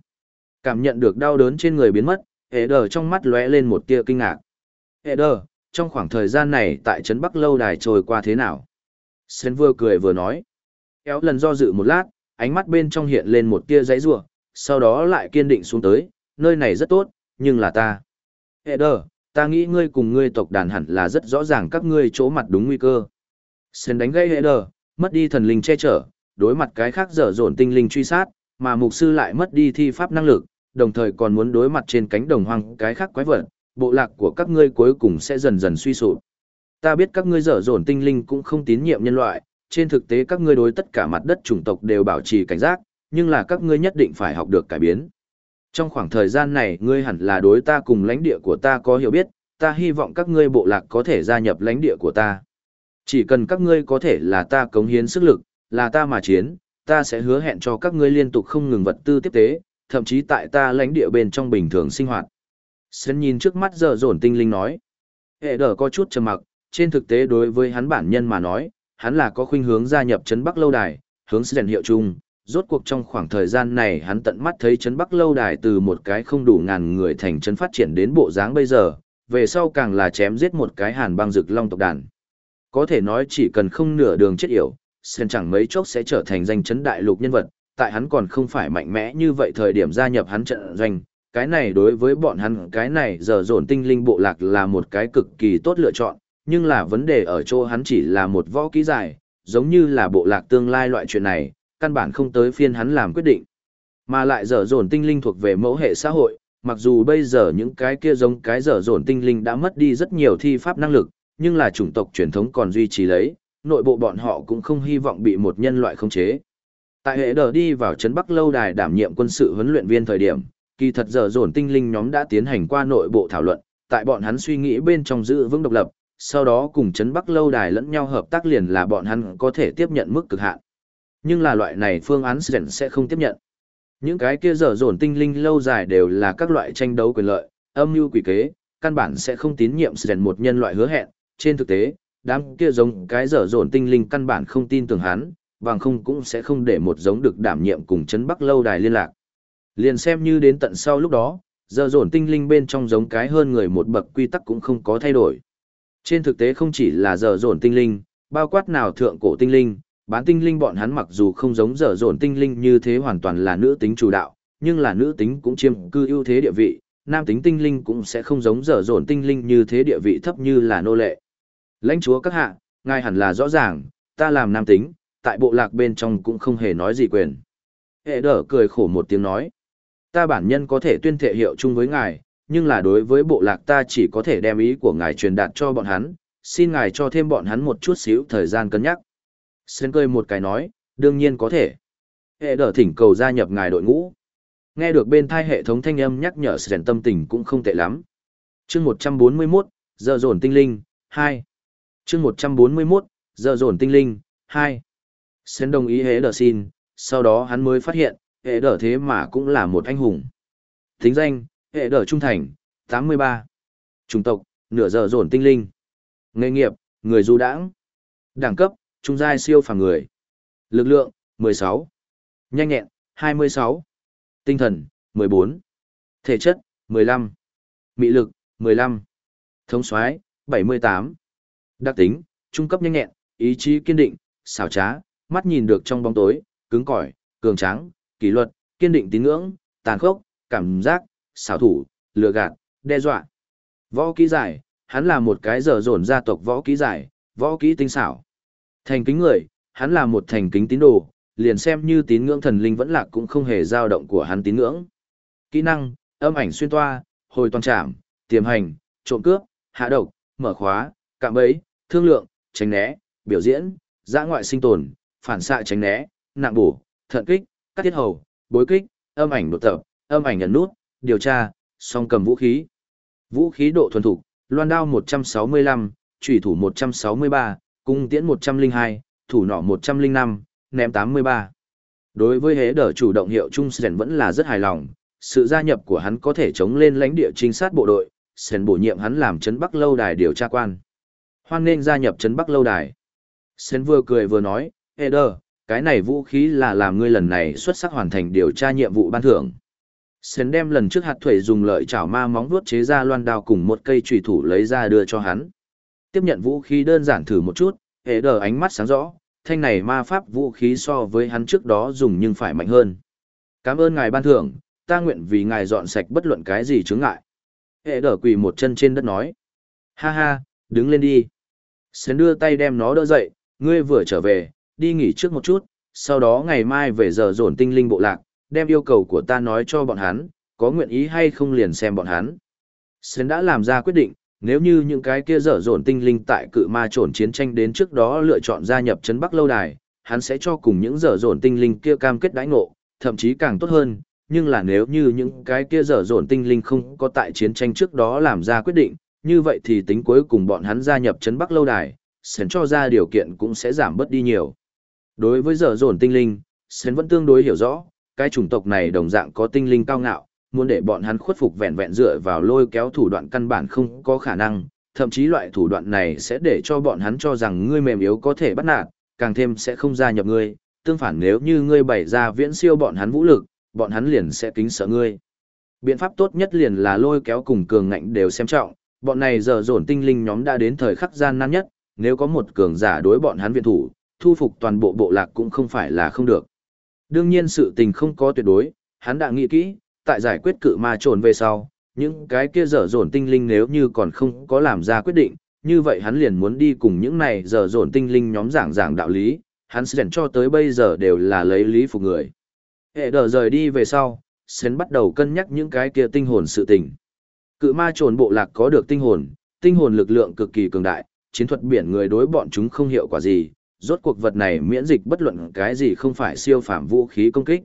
Cảm nhận được đau đớn trên người biến mất, hệ đờ trong mắt lóe lên một tia kinh ngạc. Hệ đờ, trong khoảng thời gian này tại Trấn Bắc Lâu Đài trôi qua thế nào? Sến vừa cười vừa nói. Kéo lần do dự một lát, ánh mắt bên trong hiện lên một tia giấy rủa sau đó lại kiên định xuống tới, nơi này rất tốt, nhưng là ta. Hệ đờ, ta nghĩ ngươi cùng ngươi tộc đàn hẳn là rất rõ ràng các ngươi chỗ mặt đúng nguy cơ. Sơn đánh gây hệ đờ, mất đi thần linh che chở, đối mặt cái khác dở dồn tinh linh truy sát, mà mục sư lại mất đi thi pháp năng lực, đồng thời còn muốn đối mặt trên cánh đồng hoang cái khác quái vật, bộ lạc của các ngươi cuối cùng sẽ dần dần suy sụp. Ta biết các ngươi dở dồn tinh linh cũng không tín nhiệm nhân loại, trên thực tế các ngươi đối tất cả mặt đất chủng tộc đều bảo trì cảnh giác, nhưng là các ngươi nhất định phải học được cải biến. Trong khoảng thời gian này ngươi hẳn là đối ta cùng lãnh địa của ta có hiểu biết, ta hy vọng các ngươi bộ lạc có thể gia nhập lãnh địa của ta. Chỉ cần các ngươi có thể là ta cống hiến sức lực, là ta mà chiến, ta sẽ hứa hẹn cho các ngươi liên tục không ngừng vật tư tiếp tế, thậm chí tại ta lãnh địa bên trong bình thường sinh hoạt. sơn nhìn trước mắt giờ dồn tinh linh nói. Hệ đỡ có chút trầm mặc, trên thực tế đối với hắn bản nhân mà nói, hắn là có khuynh hướng gia nhập Trấn Bắc Lâu Đài, hướng Sến hiệu chung. Rốt cuộc trong khoảng thời gian này hắn tận mắt thấy Trấn Bắc Lâu Đài từ một cái không đủ ngàn người thành trấn phát triển đến bộ dáng bây giờ, về sau càng là chém giết một cái hàn băng rực long tộc đàn. Có thể nói chỉ cần không nửa đường chết yểu, Sen chẳng mấy chốc sẽ trở thành danh chấn đại lục nhân vật, tại hắn còn không phải mạnh mẽ như vậy thời điểm gia nhập hắn trận doanh, cái này đối với bọn hắn cái này giờ dồn tinh linh bộ lạc là một cái cực kỳ tốt lựa chọn, nhưng là vấn đề ở chỗ hắn chỉ là một võ kỹ dài, giống như là bộ lạc tương lai loại chuyện này, căn bản không tới phiên hắn làm quyết định. Mà lại dở dồn tinh linh thuộc về mẫu hệ xã hội, mặc dù bây giờ những cái kia giống cái dở dồn tinh linh đã mất đi rất nhiều thi pháp năng lực, nhưng là chủng tộc truyền thống còn duy trì lấy, nội bộ bọn họ cũng không hy vọng bị một nhân loại khống chế. Tại hệ đờ đi vào Trấn Bắc Lâu Đài đảm nhiệm quân sự huấn luyện viên thời điểm, kỳ thật giờ dồn tinh linh nhóm đã tiến hành qua nội bộ thảo luận, tại bọn hắn suy nghĩ bên trong giữ vững độc lập, sau đó cùng Trấn Bắc Lâu Đài lẫn nhau hợp tác liền là bọn hắn có thể tiếp nhận mức cực hạn. Nhưng là loại này phương án sẽ không tiếp nhận. Những cái kia dở dồn tinh linh lâu dài đều là các loại tranh đấu quyền lợi, âm mưu quỷ kế, căn bản sẽ không tín nhiệm Sren một nhân loại hứa hẹn. Trên thực tế, đám kia giống cái dở dồn tinh linh căn bản không tin tưởng hắn, bằng không cũng sẽ không để một giống được đảm nhiệm cùng chấn bắc lâu đài liên lạc. Liền xem như đến tận sau lúc đó, dở dồn tinh linh bên trong giống cái hơn người một bậc quy tắc cũng không có thay đổi. Trên thực tế không chỉ là dở dồn tinh linh, bao quát nào thượng cổ tinh linh, bán tinh linh bọn hắn mặc dù không giống dở dồn tinh linh như thế hoàn toàn là nữ tính chủ đạo, nhưng là nữ tính cũng chiếm cư ưu thế địa vị, nam tính tinh linh cũng sẽ không giống dở dồn tinh linh như thế địa vị thấp như là nô lệ. Lãnh chúa các hạ, ngài hẳn là rõ ràng, ta làm nam tính, tại bộ lạc bên trong cũng không hề nói gì quyền. Hệ đỡ cười khổ một tiếng nói. Ta bản nhân có thể tuyên thể hiệu chung với ngài, nhưng là đối với bộ lạc ta chỉ có thể đem ý của ngài truyền đạt cho bọn hắn, xin ngài cho thêm bọn hắn một chút xíu thời gian cân nhắc. Sến cười một cái nói, đương nhiên có thể. Hệ đỡ thỉnh cầu gia nhập ngài đội ngũ. Nghe được bên thai hệ thống thanh âm nhắc nhở Sến tâm tình cũng không tệ lắm. chương 141, giờ dồn tinh linh, 2 chương 141, giờ dồn tinh linh, hai Sến đồng ý hệ đỡ xin, sau đó hắn mới phát hiện, hệ đỡ thế mà cũng là một anh hùng. Thính danh, hệ đờ trung thành, tám mươi ba. Chủng tộc, nửa giờ dồn tinh linh. Nghề nghiệp, người du đãng. Đẳng cấp, trung giai siêu phàm người. Lực lượng, mười sáu. Nhanh nhẹn, hai mươi sáu. Tinh thần, mười bốn. Thể chất, mười lăm. Mị lực, mười lăm. Thống soái bảy mươi tám. Đặc tính, trung cấp nhanh nhẹn, ý chí kiên định, xảo trá, mắt nhìn được trong bóng tối, cứng cỏi, cường tráng, kỷ luật, kiên định tín ngưỡng, tàn khốc, cảm giác, xảo thủ, lừa gạt, đe dọa. Võ kỹ giải, hắn là một cái dở dồn gia tộc võ kỹ giải, võ kỹ tinh xảo. Thành kính người, hắn là một thành kính tín đồ, liền xem như tín ngưỡng thần linh vẫn lạc cũng không hề dao động của hắn tín ngưỡng. Kỹ năng, âm ảnh xuyên toa, hồi toàn trảm, tiềm hành, trộm cướp, hạ độc, mở khóa, cạm bẫy, thương lượng, tránh né, biểu diễn, giã ngoại sinh tồn, phản xạ tránh né, nặng bổ, thận kích, cắt tiết hầu, bối kích, âm ảnh đột tập, âm ảnh nhận nút, điều tra, song cầm vũ khí. Vũ khí độ thuần thục, loan đao 165, trùy thủ 163, cung tiễn 102, thủ nỏ 105, ném 83. Đối với hế đờ chủ động hiệu Trung Sren vẫn là rất hài lòng, sự gia nhập của hắn có thể chống lên lãnh địa trinh sát bộ đội, Sren bổ nhiệm hắn làm chấn Bắc lâu đài điều tra quan hoan nên gia nhập trấn Bắc lâu đài. Sến vừa cười vừa nói, Eder, cái này vũ khí là làm ngươi lần này xuất sắc hoàn thành điều tra nhiệm vụ ban thưởng. Sến đem lần trước hạt thuẩy dùng lợi chảo ma móng vuốt chế ra loan đao cùng một cây trùy thủ lấy ra đưa cho hắn. Tiếp nhận vũ khí đơn giản thử một chút, hệ đờ ánh mắt sáng rõ, thanh này ma pháp vũ khí so với hắn trước đó dùng nhưng phải mạnh hơn. Cảm ơn ngài ban thưởng, ta nguyện vì ngài dọn sạch bất luận cái gì chướng ngại. Hệ đờ quỳ một chân trên đất nói. Ha ha, đứng lên đi. Sến đưa tay đem nó đỡ dậy, ngươi vừa trở về, đi nghỉ trước một chút, sau đó ngày mai về giờ dồn tinh linh bộ lạc, đem yêu cầu của ta nói cho bọn hắn, có nguyện ý hay không liền xem bọn hắn. Sến đã làm ra quyết định, nếu như những cái kia dở dồn tinh linh tại cự ma trồn chiến tranh đến trước đó lựa chọn gia nhập Trấn Bắc Lâu Đài, hắn sẽ cho cùng những dở dồn tinh linh kia cam kết đãi ngộ, thậm chí càng tốt hơn, nhưng là nếu như những cái kia dở dồn tinh linh không có tại chiến tranh trước đó làm ra quyết định, như vậy thì tính cuối cùng bọn hắn gia nhập Trấn Bắc Lâu Đài, Sến cho ra điều kiện cũng sẽ giảm bớt đi nhiều. Đối với dở dồn tinh linh, Sến vẫn tương đối hiểu rõ, cái chủng tộc này đồng dạng có tinh linh cao ngạo, muốn để bọn hắn khuất phục vẹn vẹn dựa vào lôi kéo thủ đoạn căn bản không có khả năng, thậm chí loại thủ đoạn này sẽ để cho bọn hắn cho rằng ngươi mềm yếu có thể bắt nạt, càng thêm sẽ không gia nhập ngươi, tương phản nếu như ngươi bày ra viễn siêu bọn hắn vũ lực, bọn hắn liền sẽ kính sợ ngươi. Biện pháp tốt nhất liền là lôi kéo cùng cường ngạnh đều xem trọng, bọn này giờ dồn tinh linh nhóm đã đến thời khắc gian nan nhất, nếu có một cường giả đối bọn hắn viện thủ, thu phục toàn bộ bộ lạc cũng không phải là không được. Đương nhiên sự tình không có tuyệt đối, hắn đã nghĩ kỹ, tại giải quyết cự ma trồn về sau, những cái kia dở dồn tinh linh nếu như còn không có làm ra quyết định, như vậy hắn liền muốn đi cùng những này dở dồn tinh linh nhóm giảng giảng đạo lý, hắn sẽ cho tới bây giờ đều là lấy lý phục người. Hệ đờ rời đi về sau, Sến bắt đầu cân nhắc những cái kia tinh hồn sự tình. Cự ma trồn bộ lạc có được tinh hồn, tinh hồn lực lượng cực kỳ cường đại, chiến thuật biển người đối bọn chúng không hiệu quả gì, rốt cuộc vật này miễn dịch bất luận cái gì không phải siêu phạm vũ khí công kích.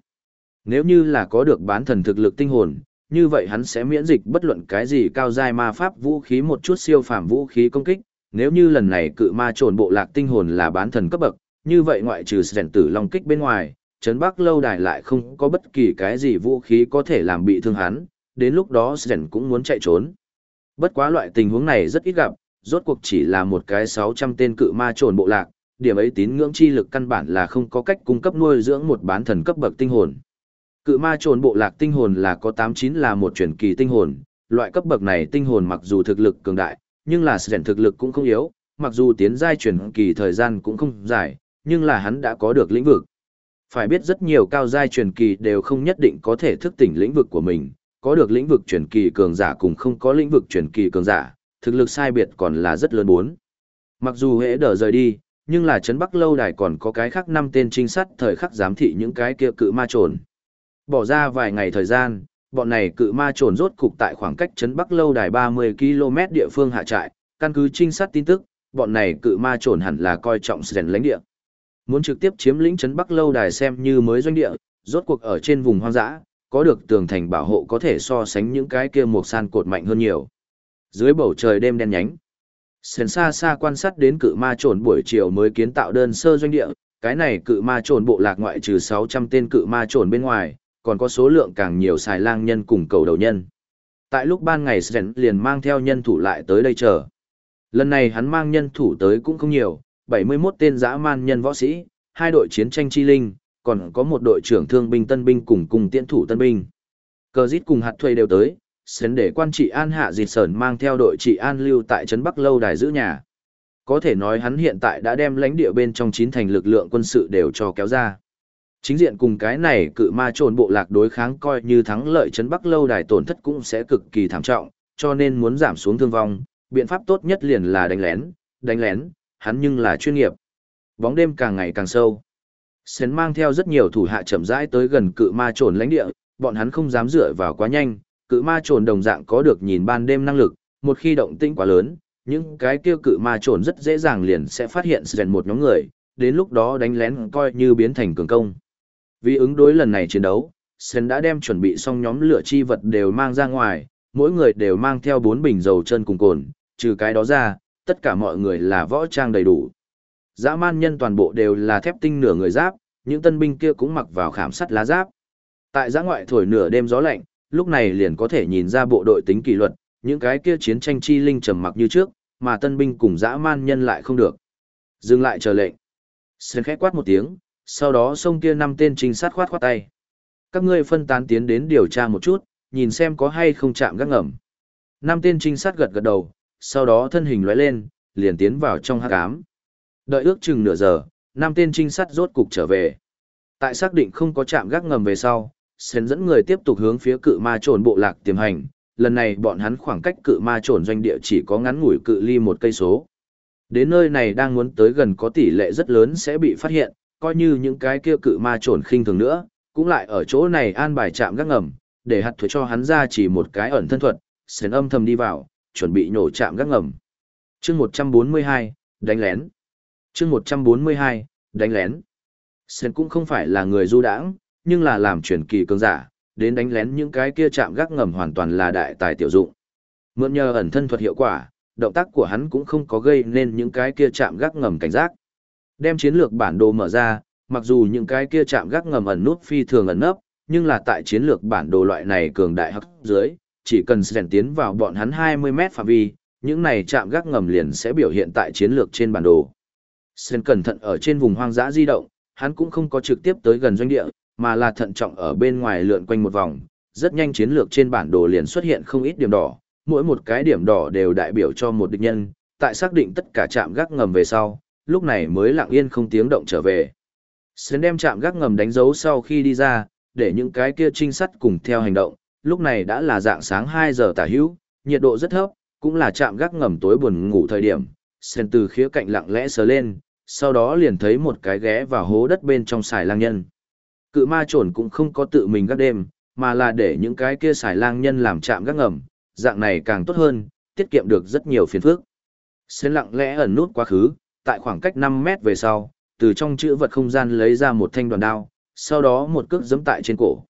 Nếu như là có được bán thần thực lực tinh hồn, như vậy hắn sẽ miễn dịch bất luận cái gì cao giai ma pháp vũ khí một chút siêu phạm vũ khí công kích. Nếu như lần này cự ma trồn bộ lạc tinh hồn là bán thần cấp bậc, như vậy ngoại trừ sẻn tử long kích bên ngoài, trấn bắc lâu đài lại không có bất kỳ cái gì vũ khí có thể làm bị thương hắn, đến lúc đó sẻn cũng muốn chạy trốn. Bất quá loại tình huống này rất ít gặp, rốt cuộc chỉ là một cái 600 tên cự ma trồn bộ lạc, điểm ấy tín ngưỡng chi lực căn bản là không có cách cung cấp nuôi dưỡng một bán thần cấp bậc tinh hồn. Cự ma trồn bộ lạc tinh hồn là có 89 là một chuyển kỳ tinh hồn, loại cấp bậc này tinh hồn mặc dù thực lực cường đại, nhưng là rèn thực lực cũng không yếu, mặc dù tiến giai chuyển kỳ thời gian cũng không dài, nhưng là hắn đã có được lĩnh vực. Phải biết rất nhiều cao giai truyền kỳ đều không nhất định có thể thức tỉnh lĩnh vực của mình, có được lĩnh vực truyền kỳ cường giả cùng không có lĩnh vực truyền kỳ cường giả, thực lực sai biệt còn là rất lớn bốn. Mặc dù hễ đỡ rời đi, nhưng là trấn Bắc lâu đài còn có cái khác năm tên trinh sát thời khắc giám thị những cái kia cự ma trồn. Bỏ ra vài ngày thời gian, bọn này cự ma trồn rốt cục tại khoảng cách trấn Bắc lâu đài 30 km địa phương hạ trại, căn cứ trinh sát tin tức, bọn này cự ma trồn hẳn là coi trọng rèn lãnh địa. Muốn trực tiếp chiếm lĩnh trấn Bắc lâu đài xem như mới doanh địa, rốt cuộc ở trên vùng hoang dã, có được tường thành bảo hộ có thể so sánh những cái kia một san cột mạnh hơn nhiều. Dưới bầu trời đêm đen nhánh, Sền xa xa quan sát đến cự ma trồn buổi chiều mới kiến tạo đơn sơ doanh địa, cái này cự ma trồn bộ lạc ngoại trừ 600 tên cự ma trồn bên ngoài, còn có số lượng càng nhiều xài lang nhân cùng cầu đầu nhân. Tại lúc ban ngày Sren liền mang theo nhân thủ lại tới đây chờ. Lần này hắn mang nhân thủ tới cũng không nhiều, 71 tên dã man nhân võ sĩ, hai đội chiến tranh chi linh, còn có một đội trưởng thương binh tân binh cùng cùng tiễn thủ tân binh. Cờ dít cùng hạt thuê đều tới, sến để quan trị an hạ dịt sờn mang theo đội trị an lưu tại Trấn Bắc Lâu Đài giữ nhà. Có thể nói hắn hiện tại đã đem lãnh địa bên trong chín thành lực lượng quân sự đều cho kéo ra. Chính diện cùng cái này cự ma trồn bộ lạc đối kháng coi như thắng lợi trấn bắc lâu đài tổn thất cũng sẽ cực kỳ thảm trọng, cho nên muốn giảm xuống thương vong, biện pháp tốt nhất liền là đánh lén, đánh lén, hắn nhưng là chuyên nghiệp. Bóng đêm càng ngày càng sâu. Sến mang theo rất nhiều thủ hạ chậm rãi tới gần cự ma trồn lãnh địa, bọn hắn không dám dựa vào quá nhanh, cự ma trồn đồng dạng có được nhìn ban đêm năng lực, một khi động tĩnh quá lớn, những cái kia cự ma trồn rất dễ dàng liền sẽ phát hiện rèn một nhóm người, đến lúc đó đánh lén coi như biến thành cường công. Vì ứng đối lần này chiến đấu, Sen đã đem chuẩn bị xong nhóm lửa chi vật đều mang ra ngoài, mỗi người đều mang theo bốn bình dầu chân cùng cồn, trừ cái đó ra, tất cả mọi người là võ trang đầy đủ. Dã man nhân toàn bộ đều là thép tinh nửa người giáp, những tân binh kia cũng mặc vào khảm sắt lá giáp. Tại giã ngoại thổi nửa đêm gió lạnh, lúc này liền có thể nhìn ra bộ đội tính kỷ luật, những cái kia chiến tranh chi linh trầm mặc như trước, mà tân binh cùng dã man nhân lại không được. Dừng lại chờ lệnh. Sơn khẽ quát một tiếng, sau đó xông kia năm tên trinh sát khoát khoát tay. Các ngươi phân tán tiến đến điều tra một chút, nhìn xem có hay không chạm gác ngầm. Năm tên trinh sát gật gật đầu, sau đó thân hình lóe lên, liền tiến vào trong hắc ám. Đợi ước chừng nửa giờ, năm tên trinh sát rốt cục trở về. Tại xác định không có chạm gác ngầm về sau, Sến dẫn người tiếp tục hướng phía cự ma trồn bộ lạc tiềm hành. Lần này bọn hắn khoảng cách cự ma trồn doanh địa chỉ có ngắn ngủi cự ly một cây số. Đến nơi này đang muốn tới gần có tỷ lệ rất lớn sẽ bị phát hiện, coi như những cái kia cự ma trồn khinh thường nữa, cũng lại ở chỗ này an bài chạm gác ngầm, để hạt thuế cho hắn ra chỉ một cái ẩn thân thuật, sến âm thầm đi vào, chuẩn bị nổ chạm gác ngầm. chương 142, đánh lén. chương 142, đánh lén. Sến cũng không phải là người du đãng, nhưng là làm truyền kỳ cường giả, đến đánh lén những cái kia chạm gác ngầm hoàn toàn là đại tài tiểu dụng. Mượn nhờ ẩn thân thuật hiệu quả, động tác của hắn cũng không có gây nên những cái kia chạm gác ngầm cảnh giác. Đem chiến lược bản đồ mở ra, mặc dù những cái kia chạm gác ngầm ẩn nút phi thường ẩn nấp, nhưng là tại chiến lược bản đồ loại này cường đại hắc dưới, chỉ cần rèn tiến vào bọn hắn 20 mét phạm vi, những này chạm gác ngầm liền sẽ biểu hiện tại chiến lược trên bản đồ. Sen cẩn thận ở trên vùng hoang dã di động, hắn cũng không có trực tiếp tới gần doanh địa, mà là thận trọng ở bên ngoài lượn quanh một vòng, rất nhanh chiến lược trên bản đồ liền xuất hiện không ít điểm đỏ, mỗi một cái điểm đỏ đều đại biểu cho một địch nhân, tại xác định tất cả trạm gác ngầm về sau, lúc này mới lặng yên không tiếng động trở về. Sến đem trạm gác ngầm đánh dấu sau khi đi ra, để những cái kia trinh sát cùng theo hành động, lúc này đã là dạng sáng 2 giờ tả hữu, nhiệt độ rất thấp, cũng là trạm gác ngầm tối buồn ngủ thời điểm. Sến từ khía cạnh lặng lẽ sờ lên, sau đó liền thấy một cái ghé vào hố đất bên trong xài lang nhân. Cự ma trồn cũng không có tự mình gác đêm, mà là để những cái kia xài lang nhân làm chạm gác ngầm, dạng này càng tốt hơn, tiết kiệm được rất nhiều phiền phức. Sến lặng lẽ ẩn nút quá khứ, tại khoảng cách 5 mét về sau, từ trong chữ vật không gian lấy ra một thanh đoàn đao, sau đó một cước giẫm tại trên cổ.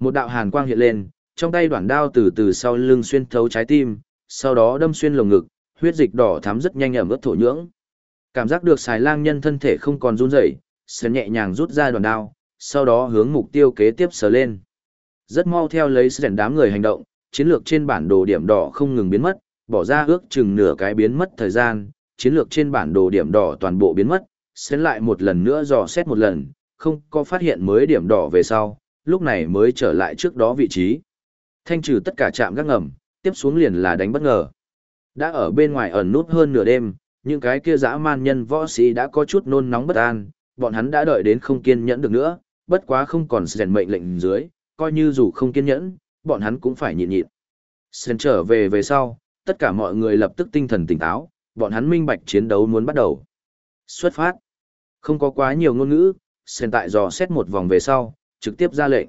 Một đạo hàn quang hiện lên, trong tay đoàn đao từ từ sau lưng xuyên thấu trái tim, sau đó đâm xuyên lồng ngực, huyết dịch đỏ thắm rất nhanh ẩm ướt thổ nhưỡng. Cảm giác được xài lang nhân thân thể không còn run rẩy, Sến nhẹ nhàng rút ra đoàn đao, sau đó hướng mục tiêu kế tiếp sờ lên. Rất mau theo lấy Sến đám người hành động, chiến lược trên bản đồ điểm đỏ không ngừng biến mất, bỏ ra ước chừng nửa cái biến mất thời gian, chiến lược trên bản đồ điểm đỏ toàn bộ biến mất, xén lại một lần nữa dò xét một lần, không có phát hiện mới điểm đỏ về sau, lúc này mới trở lại trước đó vị trí. Thanh trừ tất cả trạm gác ngầm, tiếp xuống liền là đánh bất ngờ. Đã ở bên ngoài ẩn nút hơn nửa đêm, những cái kia dã man nhân võ sĩ đã có chút nôn nóng bất an, bọn hắn đã đợi đến không kiên nhẫn được nữa, bất quá không còn rèn mệnh lệnh dưới, coi như dù không kiên nhẫn, bọn hắn cũng phải nhịn nhịn. Sen trở về về sau, tất cả mọi người lập tức tinh thần tỉnh táo, bọn hắn minh bạch chiến đấu muốn bắt đầu. Xuất phát. Không có quá nhiều ngôn ngữ, Sen tại dò xét một vòng về sau, trực tiếp ra lệnh.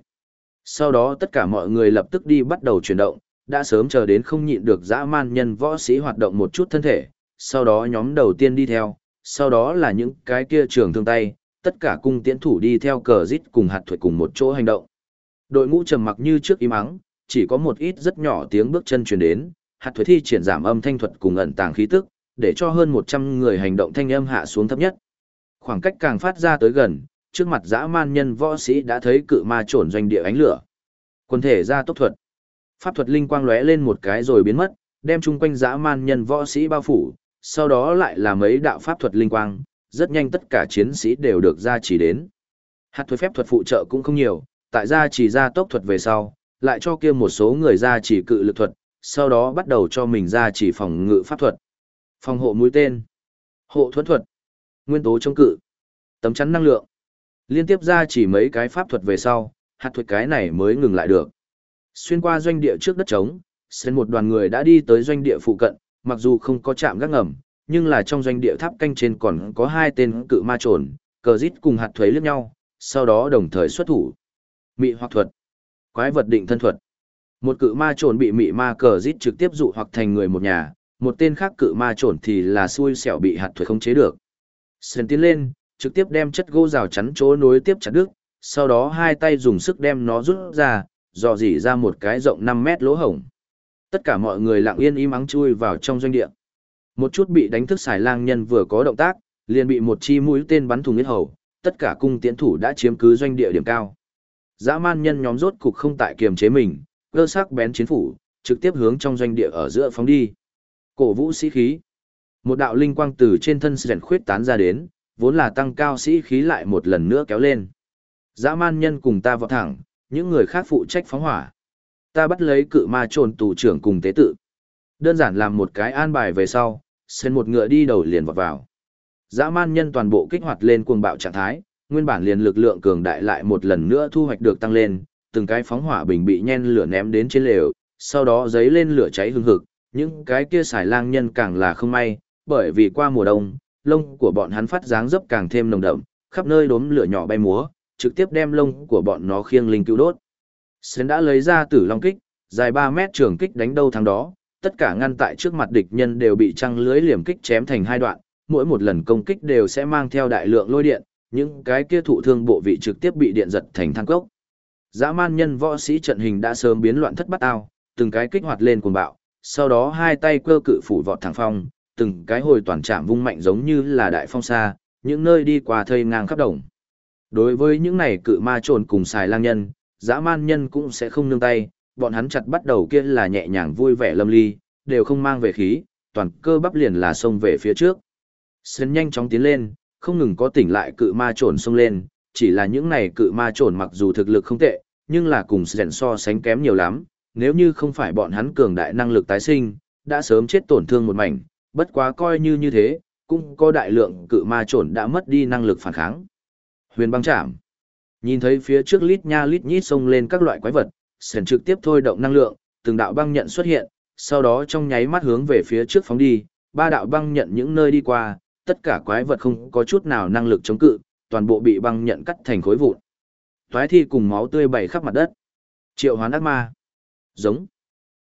Sau đó tất cả mọi người lập tức đi bắt đầu chuyển động, đã sớm chờ đến không nhịn được dã man nhân võ sĩ hoạt động một chút thân thể, sau đó nhóm đầu tiên đi theo, sau đó là những cái kia trường thương tay, tất cả cung tiễn thủ đi theo cờ rít cùng hạt thuật cùng một chỗ hành động. Đội ngũ trầm mặc như trước im ắng, chỉ có một ít rất nhỏ tiếng bước chân truyền đến, hạt thuế thi triển giảm âm thanh thuật cùng ẩn tàng khí tức, để cho hơn 100 người hành động thanh âm hạ xuống thấp nhất. Khoảng cách càng phát ra tới gần, trước mặt dã man nhân võ sĩ đã thấy cự ma trổn doanh địa ánh lửa. Quân thể ra tốc thuật. Pháp thuật linh quang lóe lên một cái rồi biến mất, đem chung quanh dã man nhân võ sĩ bao phủ, sau đó lại là mấy đạo pháp thuật linh quang, rất nhanh tất cả chiến sĩ đều được gia chỉ đến. Hạt thuế phép thuật phụ trợ cũng không nhiều, tại gia chỉ gia tốc thuật về sau, lại cho kia một số người gia chỉ cự lực thuật, sau đó bắt đầu cho mình gia chỉ phòng ngự pháp thuật. Phòng hộ mũi tên, hộ thuẫn thuật, nguyên tố chống cự, tấm chắn năng lượng. Liên tiếp ra chỉ mấy cái pháp thuật về sau, hạt thuật cái này mới ngừng lại được. Xuyên qua doanh địa trước đất trống, sen một đoàn người đã đi tới doanh địa phụ cận, mặc dù không có chạm gác ngầm, nhưng là trong doanh địa tháp canh trên còn có hai tên cự ma trồn, cờ rít cùng hạt thuế liếc nhau, sau đó đồng thời xuất thủ. Mị hoặc thuật, quái vật định thân thuật. Một cự ma trồn bị mị ma cờ rít trực tiếp dụ hoặc thành người một nhà, một tên khác cự ma trồn thì là xui xẻo bị hạt thuế không chế được. Sơn tiến lên, trực tiếp đem chất gỗ rào chắn chỗ nối tiếp chặt đứt, sau đó hai tay dùng sức đem nó rút ra, dò dỉ ra một cái rộng 5 mét lỗ hổng. Tất cả mọi người lặng yên im ắng chui vào trong doanh địa. Một chút bị đánh thức xài lang nhân vừa có động tác, liền bị một chi mũi tên bắn thùng huyết hầu, tất cả cung tiễn thủ đã chiếm cứ doanh địa điểm cao. Dã man nhân nhóm rốt cục không tại kiềm chế mình, cơ sắc bén chiến phủ, trực tiếp hướng trong doanh địa ở giữa phóng đi. Cổ vũ sĩ khí. Một đạo linh quang từ trên thân rèn khuyết tán ra đến, vốn là tăng cao sĩ khí lại một lần nữa kéo lên. Dã man nhân cùng ta vọt thẳng, những người khác phụ trách phóng hỏa. Ta bắt lấy cự ma trồn tù trưởng cùng tế tự. Đơn giản làm một cái an bài về sau, sen một ngựa đi đầu liền vọt vào. Dã man nhân toàn bộ kích hoạt lên cuồng bạo trạng thái, nguyên bản liền lực lượng cường đại lại một lần nữa thu hoạch được tăng lên, từng cái phóng hỏa bình bị nhen lửa ném đến trên lều, sau đó giấy lên lửa cháy hừng hực, những cái kia xài lang nhân càng là không may, bởi vì qua mùa đông, lông của bọn hắn phát dáng dấp càng thêm nồng đậm, khắp nơi đốm lửa nhỏ bay múa, trực tiếp đem lông của bọn nó khiêng linh cứu đốt. Sến đã lấy ra tử long kích, dài 3 mét trường kích đánh đâu thắng đó, tất cả ngăn tại trước mặt địch nhân đều bị trăng lưới liềm kích chém thành hai đoạn, mỗi một lần công kích đều sẽ mang theo đại lượng lôi điện, những cái kia thụ thương bộ vị trực tiếp bị điện giật thành than cốc, Dã man nhân võ sĩ trận hình đã sớm biến loạn thất bát ao, từng cái kích hoạt lên cuồng bạo, sau đó hai tay cơ cự phủ vọt thẳng phong, từng cái hồi toàn trạm vung mạnh giống như là đại phong xa, những nơi đi qua thây ngang khắp đồng. Đối với những này cự ma trồn cùng xài lang nhân, dã man nhân cũng sẽ không nương tay, bọn hắn chặt bắt đầu kia là nhẹ nhàng vui vẻ lâm ly, đều không mang về khí, toàn cơ bắp liền là xông về phía trước. Sơn nhanh chóng tiến lên, không ngừng có tỉnh lại cự ma trồn xông lên, chỉ là những này cự ma trồn mặc dù thực lực không tệ, nhưng là cùng Sơn so sánh kém nhiều lắm, nếu như không phải bọn hắn cường đại năng lực tái sinh, đã sớm chết tổn thương một mảnh, bất quá coi như như thế, cũng có đại lượng cự ma trồn đã mất đi năng lực phản kháng. Huyền băng chạm. Nhìn thấy phía trước lít nha lít nhít xông lên các loại quái vật, sển trực tiếp thôi động năng lượng, từng đạo băng nhận xuất hiện, sau đó trong nháy mắt hướng về phía trước phóng đi, ba đạo băng nhận những nơi đi qua, tất cả quái vật không có chút nào năng lực chống cự, toàn bộ bị băng nhận cắt thành khối vụn. Toái thi cùng máu tươi bày khắp mặt đất. Triệu hoán ác ma. Giống.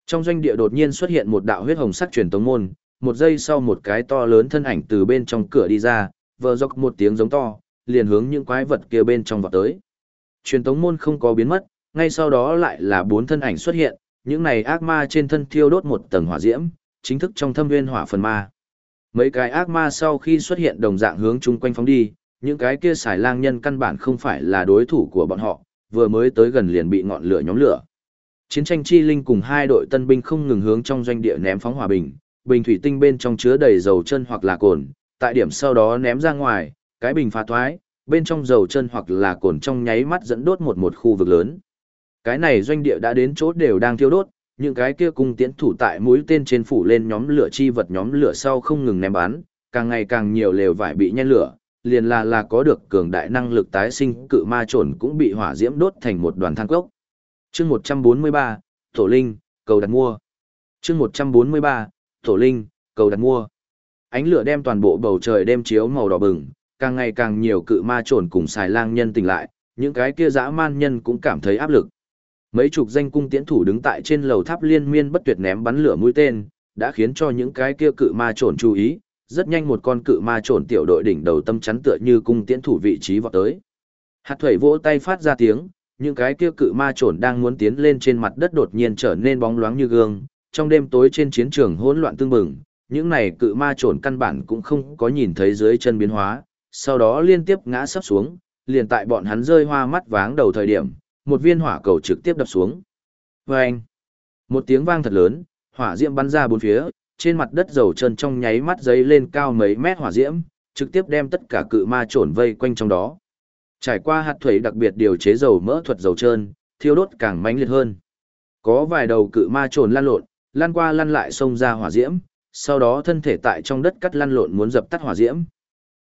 Trong doanh địa đột nhiên xuất hiện một đạo huyết hồng sắc truyền tống môn, một giây sau một cái to lớn thân ảnh từ bên trong cửa đi ra, vờ dọc một tiếng giống to, liền hướng những quái vật kia bên trong vào tới. Truyền tống môn không có biến mất, ngay sau đó lại là bốn thân ảnh xuất hiện, những này ác ma trên thân thiêu đốt một tầng hỏa diễm, chính thức trong thâm nguyên hỏa phần ma. Mấy cái ác ma sau khi xuất hiện đồng dạng hướng chung quanh phóng đi, những cái kia xài lang nhân căn bản không phải là đối thủ của bọn họ, vừa mới tới gần liền bị ngọn lửa nhóm lửa. Chiến tranh chi linh cùng hai đội tân binh không ngừng hướng trong doanh địa ném phóng hỏa bình, bình thủy tinh bên trong chứa đầy dầu chân hoặc là cồn, tại điểm sau đó ném ra ngoài, cái bình phá thoái, bên trong dầu chân hoặc là cồn trong nháy mắt dẫn đốt một một khu vực lớn. Cái này doanh địa đã đến chỗ đều đang thiêu đốt, những cái kia cung tiễn thủ tại mũi tên trên phủ lên nhóm lửa chi vật nhóm lửa sau không ngừng ném bắn, càng ngày càng nhiều lều vải bị nhen lửa, liền là là có được cường đại năng lực tái sinh cự ma trồn cũng bị hỏa diễm đốt thành một đoàn than cốc. Chương 143, Tổ Linh, cầu đặt mua. Chương 143, Tổ Linh, cầu đặt mua. Ánh lửa đem toàn bộ bầu trời đem chiếu màu đỏ bừng, càng ngày càng nhiều cự ma trồn cùng xài lang nhân tỉnh lại, những cái kia dã man nhân cũng cảm thấy áp lực. Mấy chục danh cung tiễn thủ đứng tại trên lầu tháp liên miên bất tuyệt ném bắn lửa mũi tên, đã khiến cho những cái kia cự ma trồn chú ý, rất nhanh một con cự ma trồn tiểu đội đỉnh đầu tâm chắn tựa như cung tiễn thủ vị trí vọt tới. Hạt thủy vỗ tay phát ra tiếng, những cái kia cự ma trồn đang muốn tiến lên trên mặt đất đột nhiên trở nên bóng loáng như gương, trong đêm tối trên chiến trường hỗn loạn tương bừng, những này cự ma trồn căn bản cũng không có nhìn thấy dưới chân biến hóa, sau đó liên tiếp ngã sắp xuống, liền tại bọn hắn rơi hoa mắt váng đầu thời điểm, một viên hỏa cầu trực tiếp đập xuống. Và anh, một tiếng vang thật lớn, hỏa diễm bắn ra bốn phía, trên mặt đất dầu chân trong nháy mắt giấy lên cao mấy mét hỏa diễm, trực tiếp đem tất cả cự ma trồn vây quanh trong đó. Trải qua hạt thủy đặc biệt điều chế dầu mỡ thuật dầu trơn, thiêu đốt càng mãnh liệt hơn. Có vài đầu cự ma trồn lăn lộn, lăn qua lăn lại xông ra hỏa diễm, sau đó thân thể tại trong đất cắt lăn lộn muốn dập tắt hỏa diễm.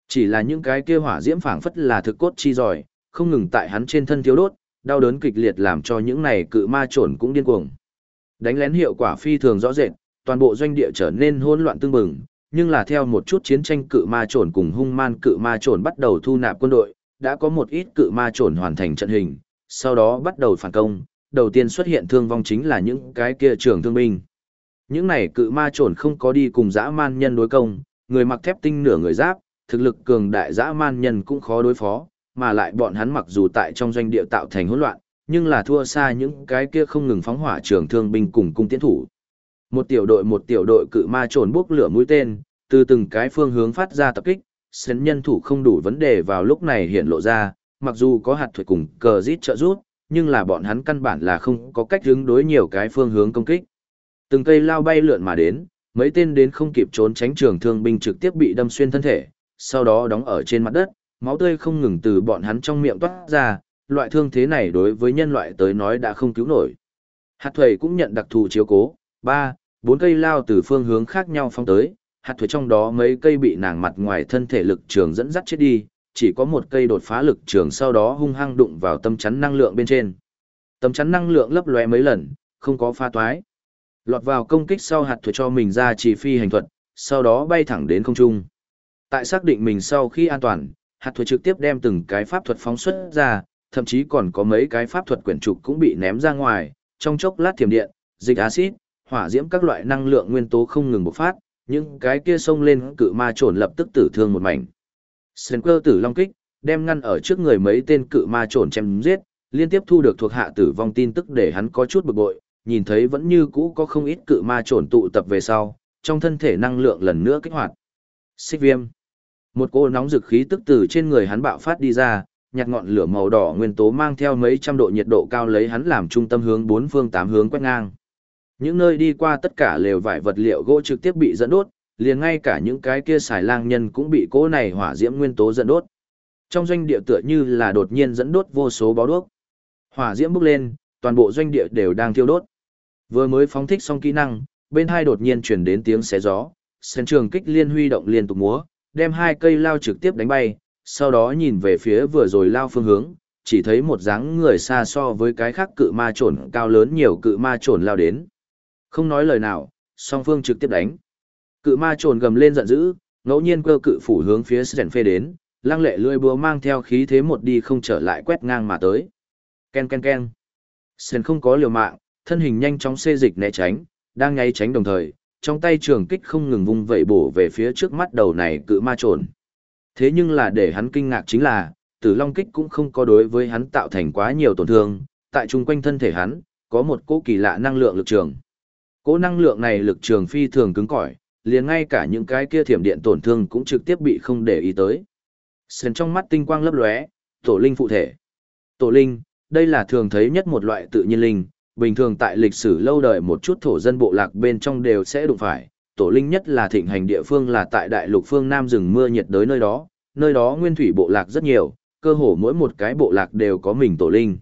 Chỉ là những cái kia hỏa diễm phảng phất là thực cốt chi giỏi, không ngừng tại hắn trên thân thiêu đốt, đau đớn kịch liệt làm cho những này cự ma trồn cũng điên cuồng. Đánh lén hiệu quả phi thường rõ rệt, toàn bộ doanh địa trở nên hỗn loạn tương bừng, nhưng là theo một chút chiến tranh cự ma trồn cùng hung man cự ma trồn bắt đầu thu nạp quân đội, đã có một ít cự ma trồn hoàn thành trận hình, sau đó bắt đầu phản công, đầu tiên xuất hiện thương vong chính là những cái kia trưởng thương binh. Những này cự ma trồn không có đi cùng dã man nhân đối công, người mặc thép tinh nửa người giáp, thực lực cường đại dã man nhân cũng khó đối phó, mà lại bọn hắn mặc dù tại trong doanh địa tạo thành hỗn loạn, nhưng là thua xa những cái kia không ngừng phóng hỏa trường thương binh cùng cung tiến thủ. Một tiểu đội một tiểu đội cự ma trồn bốc lửa mũi tên, từ từng cái phương hướng phát ra tập kích, sến nhân thủ không đủ vấn đề vào lúc này hiện lộ ra, mặc dù có hạt thuật cùng cờ rít trợ rút, nhưng là bọn hắn căn bản là không có cách hướng đối nhiều cái phương hướng công kích. Từng cây lao bay lượn mà đến, mấy tên đến không kịp trốn tránh trường thương binh trực tiếp bị đâm xuyên thân thể, sau đó đóng ở trên mặt đất, máu tươi không ngừng từ bọn hắn trong miệng toát ra, loại thương thế này đối với nhân loại tới nói đã không cứu nổi. Hạt thuầy cũng nhận đặc thù chiếu cố, ba, bốn cây lao từ phương hướng khác nhau phong tới, hạt thuầy trong đó mấy cây bị nàng mặt ngoài thân thể lực trường dẫn dắt chết đi, chỉ có một cây đột phá lực trường sau đó hung hăng đụng vào tâm chắn năng lượng bên trên. Tâm chắn năng lượng lấp lóe mấy lần, không có pha toái. Lọt vào công kích sau hạt thuầy cho mình ra chỉ phi hành thuật, sau đó bay thẳng đến không trung. Tại xác định mình sau khi an toàn, hạt thuế trực tiếp đem từng cái pháp thuật phóng xuất ra, thậm chí còn có mấy cái pháp thuật quyển trục cũng bị ném ra ngoài, trong chốc lát thiểm điện, dịch axit, hỏa diễm các loại năng lượng nguyên tố không ngừng bộc phát, những cái kia xông lên cự ma trồn lập tức tử thương một mảnh. Sến cơ tử long kích, đem ngăn ở trước người mấy tên cự ma trồn chém giết, liên tiếp thu được thuộc hạ tử vong tin tức để hắn có chút bực bội, nhìn thấy vẫn như cũ có không ít cự ma trồn tụ tập về sau, trong thân thể năng lượng lần nữa kích hoạt. Xích viêm. Một cô nóng dực khí tức từ trên người hắn bạo phát đi ra, nhạt ngọn lửa màu đỏ nguyên tố mang theo mấy trăm độ nhiệt độ cao lấy hắn làm trung tâm hướng bốn phương tám hướng quét ngang. Những nơi đi qua tất cả lều vải vật liệu gỗ trực tiếp bị dẫn đốt, liền ngay cả những cái kia xài lang nhân cũng bị cỗ này hỏa diễm nguyên tố dẫn đốt. Trong doanh địa tựa như là đột nhiên dẫn đốt vô số bó đuốc. Hỏa diễm bốc lên, toàn bộ doanh địa đều đang thiêu đốt. Vừa mới phóng thích xong kỹ năng, bên hai đột nhiên chuyển đến tiếng xé gió, sân trường kích liên huy động liên tục múa, đem hai cây lao trực tiếp đánh bay, sau đó nhìn về phía vừa rồi lao phương hướng, chỉ thấy một dáng người xa so với cái khác cự ma trồn cao lớn nhiều cự ma trồn lao đến. Không nói lời nào, song phương trực tiếp đánh. Cự ma trồn gầm lên giận dữ, ngẫu nhiên cơ cự phủ hướng phía sẻn phê đến, lăng lệ lưỡi búa mang theo khí thế một đi không trở lại quét ngang mà tới. Ken ken ken. Sẻn không có liều mạng, thân hình nhanh chóng xê dịch né tránh, đang nháy tránh đồng thời, trong tay trường kích không ngừng vung vẩy bổ về phía trước mắt đầu này cự ma trồn. Thế nhưng là để hắn kinh ngạc chính là, tử long kích cũng không có đối với hắn tạo thành quá nhiều tổn thương, tại chung quanh thân thể hắn, có một cỗ kỳ lạ năng lượng lực trường. Cỗ năng lượng này lực trường phi thường cứng cỏi, liền ngay cả những cái kia thiểm điện tổn thương cũng trực tiếp bị không để ý tới. Sền trong mắt tinh quang lấp lóe, tổ linh phụ thể. Tổ linh, đây là thường thấy nhất một loại tự nhiên linh, bình thường tại lịch sử lâu đời một chút thổ dân bộ lạc bên trong đều sẽ đụng phải. Tổ linh nhất là thịnh hành địa phương là tại đại lục phương Nam rừng mưa nhiệt đới nơi đó, nơi đó nguyên thủy bộ lạc rất nhiều, cơ hồ mỗi một cái bộ lạc đều có mình tổ linh.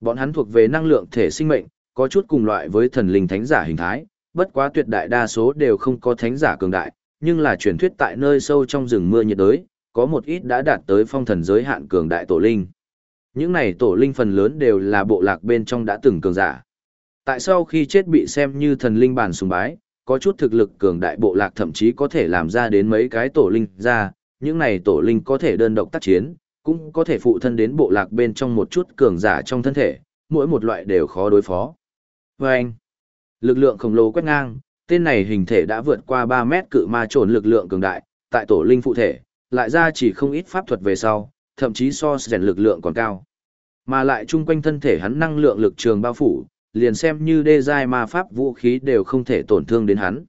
Bọn hắn thuộc về năng lượng thể sinh mệnh, có chút cùng loại với thần linh thánh giả hình thái, bất quá tuyệt đại đa số đều không có thánh giả cường đại, nhưng là truyền thuyết tại nơi sâu trong rừng mưa nhiệt đới, có một ít đã đạt tới phong thần giới hạn cường đại tổ linh. Những này tổ linh phần lớn đều là bộ lạc bên trong đã từng cường giả. Tại sau khi chết bị xem như thần linh bản sùng bái, có chút thực lực cường đại bộ lạc thậm chí có thể làm ra đến mấy cái tổ linh ra, những này tổ linh có thể đơn độc tác chiến, cũng có thể phụ thân đến bộ lạc bên trong một chút cường giả trong thân thể, mỗi một loại đều khó đối phó. Và anh, lực lượng khổng lồ quét ngang, tên này hình thể đã vượt qua 3 mét cự ma trồn lực lượng cường đại, tại tổ linh phụ thể, lại ra chỉ không ít pháp thuật về sau, thậm chí so rèn lực lượng còn cao. Mà lại chung quanh thân thể hắn năng lượng lực trường bao phủ, liền xem như đê giai ma pháp vũ khí đều không thể tổn thương đến hắn.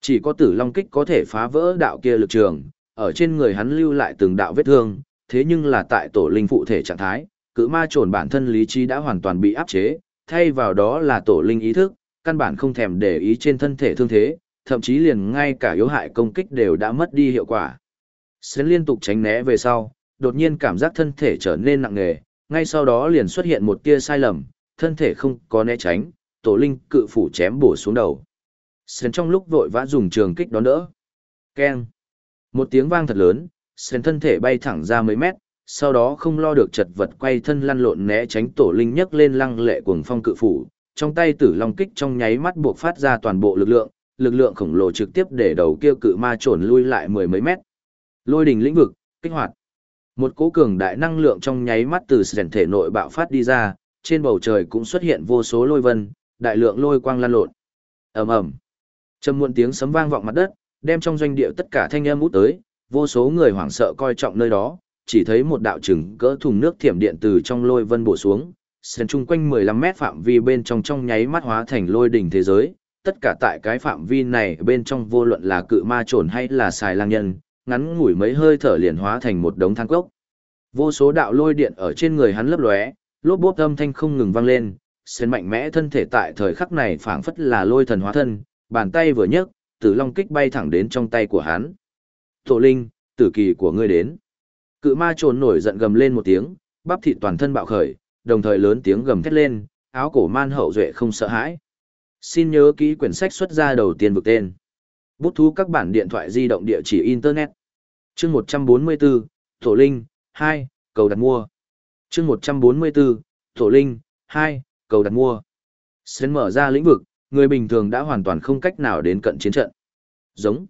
Chỉ có tử long kích có thể phá vỡ đạo kia lực trường, ở trên người hắn lưu lại từng đạo vết thương, thế nhưng là tại tổ linh phụ thể trạng thái, cự ma trồn bản thân lý trí đã hoàn toàn bị áp chế, thay vào đó là tổ linh ý thức, căn bản không thèm để ý trên thân thể thương thế, thậm chí liền ngay cả yếu hại công kích đều đã mất đi hiệu quả. Sến liên tục tránh né về sau, đột nhiên cảm giác thân thể trở nên nặng nề, ngay sau đó liền xuất hiện một tia sai lầm, thân thể không có né tránh, tổ linh cự phủ chém bổ xuống đầu. Sến trong lúc vội vã dùng trường kích đón đỡ. Keng. Một tiếng vang thật lớn, Sến thân thể bay thẳng ra mấy mét, sau đó không lo được chật vật quay thân lăn lộn né tránh tổ linh nhấc lên lăng lệ cuồng phong cự phủ, trong tay tử long kích trong nháy mắt buộc phát ra toàn bộ lực lượng, lực lượng khổng lồ trực tiếp để đầu kia cự ma trồn lui lại mười mấy mét. Lôi đỉnh lĩnh vực, kích hoạt. Một cỗ cường đại năng lượng trong nháy mắt từ sẻn thể nội bạo phát đi ra, trên bầu trời cũng xuất hiện vô số lôi vân, đại lượng lôi quang lan lộn. Ầm ầm. Trầm muộn tiếng sấm vang vọng mặt đất, đem trong doanh địa tất cả thanh âm út tới, vô số người hoảng sợ coi trọng nơi đó, chỉ thấy một đạo chừng cỡ thùng nước thiểm điện từ trong lôi vân bổ xuống, sân chung quanh 15 mét phạm vi bên trong trong nháy mắt hóa thành lôi đỉnh thế giới, tất cả tại cái phạm vi này bên trong vô luận là cự ma trồn hay là xài lang nhân, ngắn ngủi mấy hơi thở liền hóa thành một đống than cốc. Vô số đạo lôi điện ở trên người hắn lấp lóe, lốp bốp âm thanh không ngừng vang lên, sen mạnh mẽ thân thể tại thời khắc này phảng phất là lôi thần hóa thân, bàn tay vừa nhấc, tử long kích bay thẳng đến trong tay của hắn. Tổ linh, tử kỳ của ngươi đến. Cự ma trồn nổi giận gầm lên một tiếng, bắp thịt toàn thân bạo khởi, đồng thời lớn tiếng gầm thét lên, áo cổ man hậu duệ không sợ hãi. Xin nhớ kỹ quyển sách xuất ra đầu tiên vực tên. Bút thú các bản điện thoại di động địa chỉ Internet. chương 144, Tổ Linh, 2, cầu đặt mua. chương 144, Tổ Linh, 2, cầu đặt mua. Sến mở ra lĩnh vực, người bình thường đã hoàn toàn không cách nào đến cận chiến trận. Giống.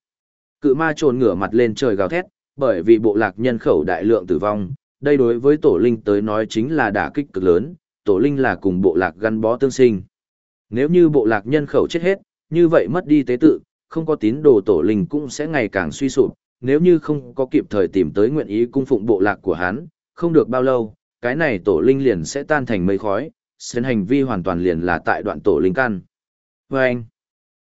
Cự ma trồn ngửa mặt lên trời gào thét, bởi vì bộ lạc nhân khẩu đại lượng tử vong, đây đối với tổ linh tới nói chính là đả kích cực lớn, tổ linh là cùng bộ lạc gắn bó tương sinh. Nếu như bộ lạc nhân khẩu chết hết, như vậy mất đi tế tự, không có tín đồ tổ linh cũng sẽ ngày càng suy sụp, nếu như không có kịp thời tìm tới nguyện ý cung phụng bộ lạc của hắn, không được bao lâu, cái này tổ linh liền sẽ tan thành mây khói, sến hành vi hoàn toàn liền là tại đoạn tổ linh căn. Và anh,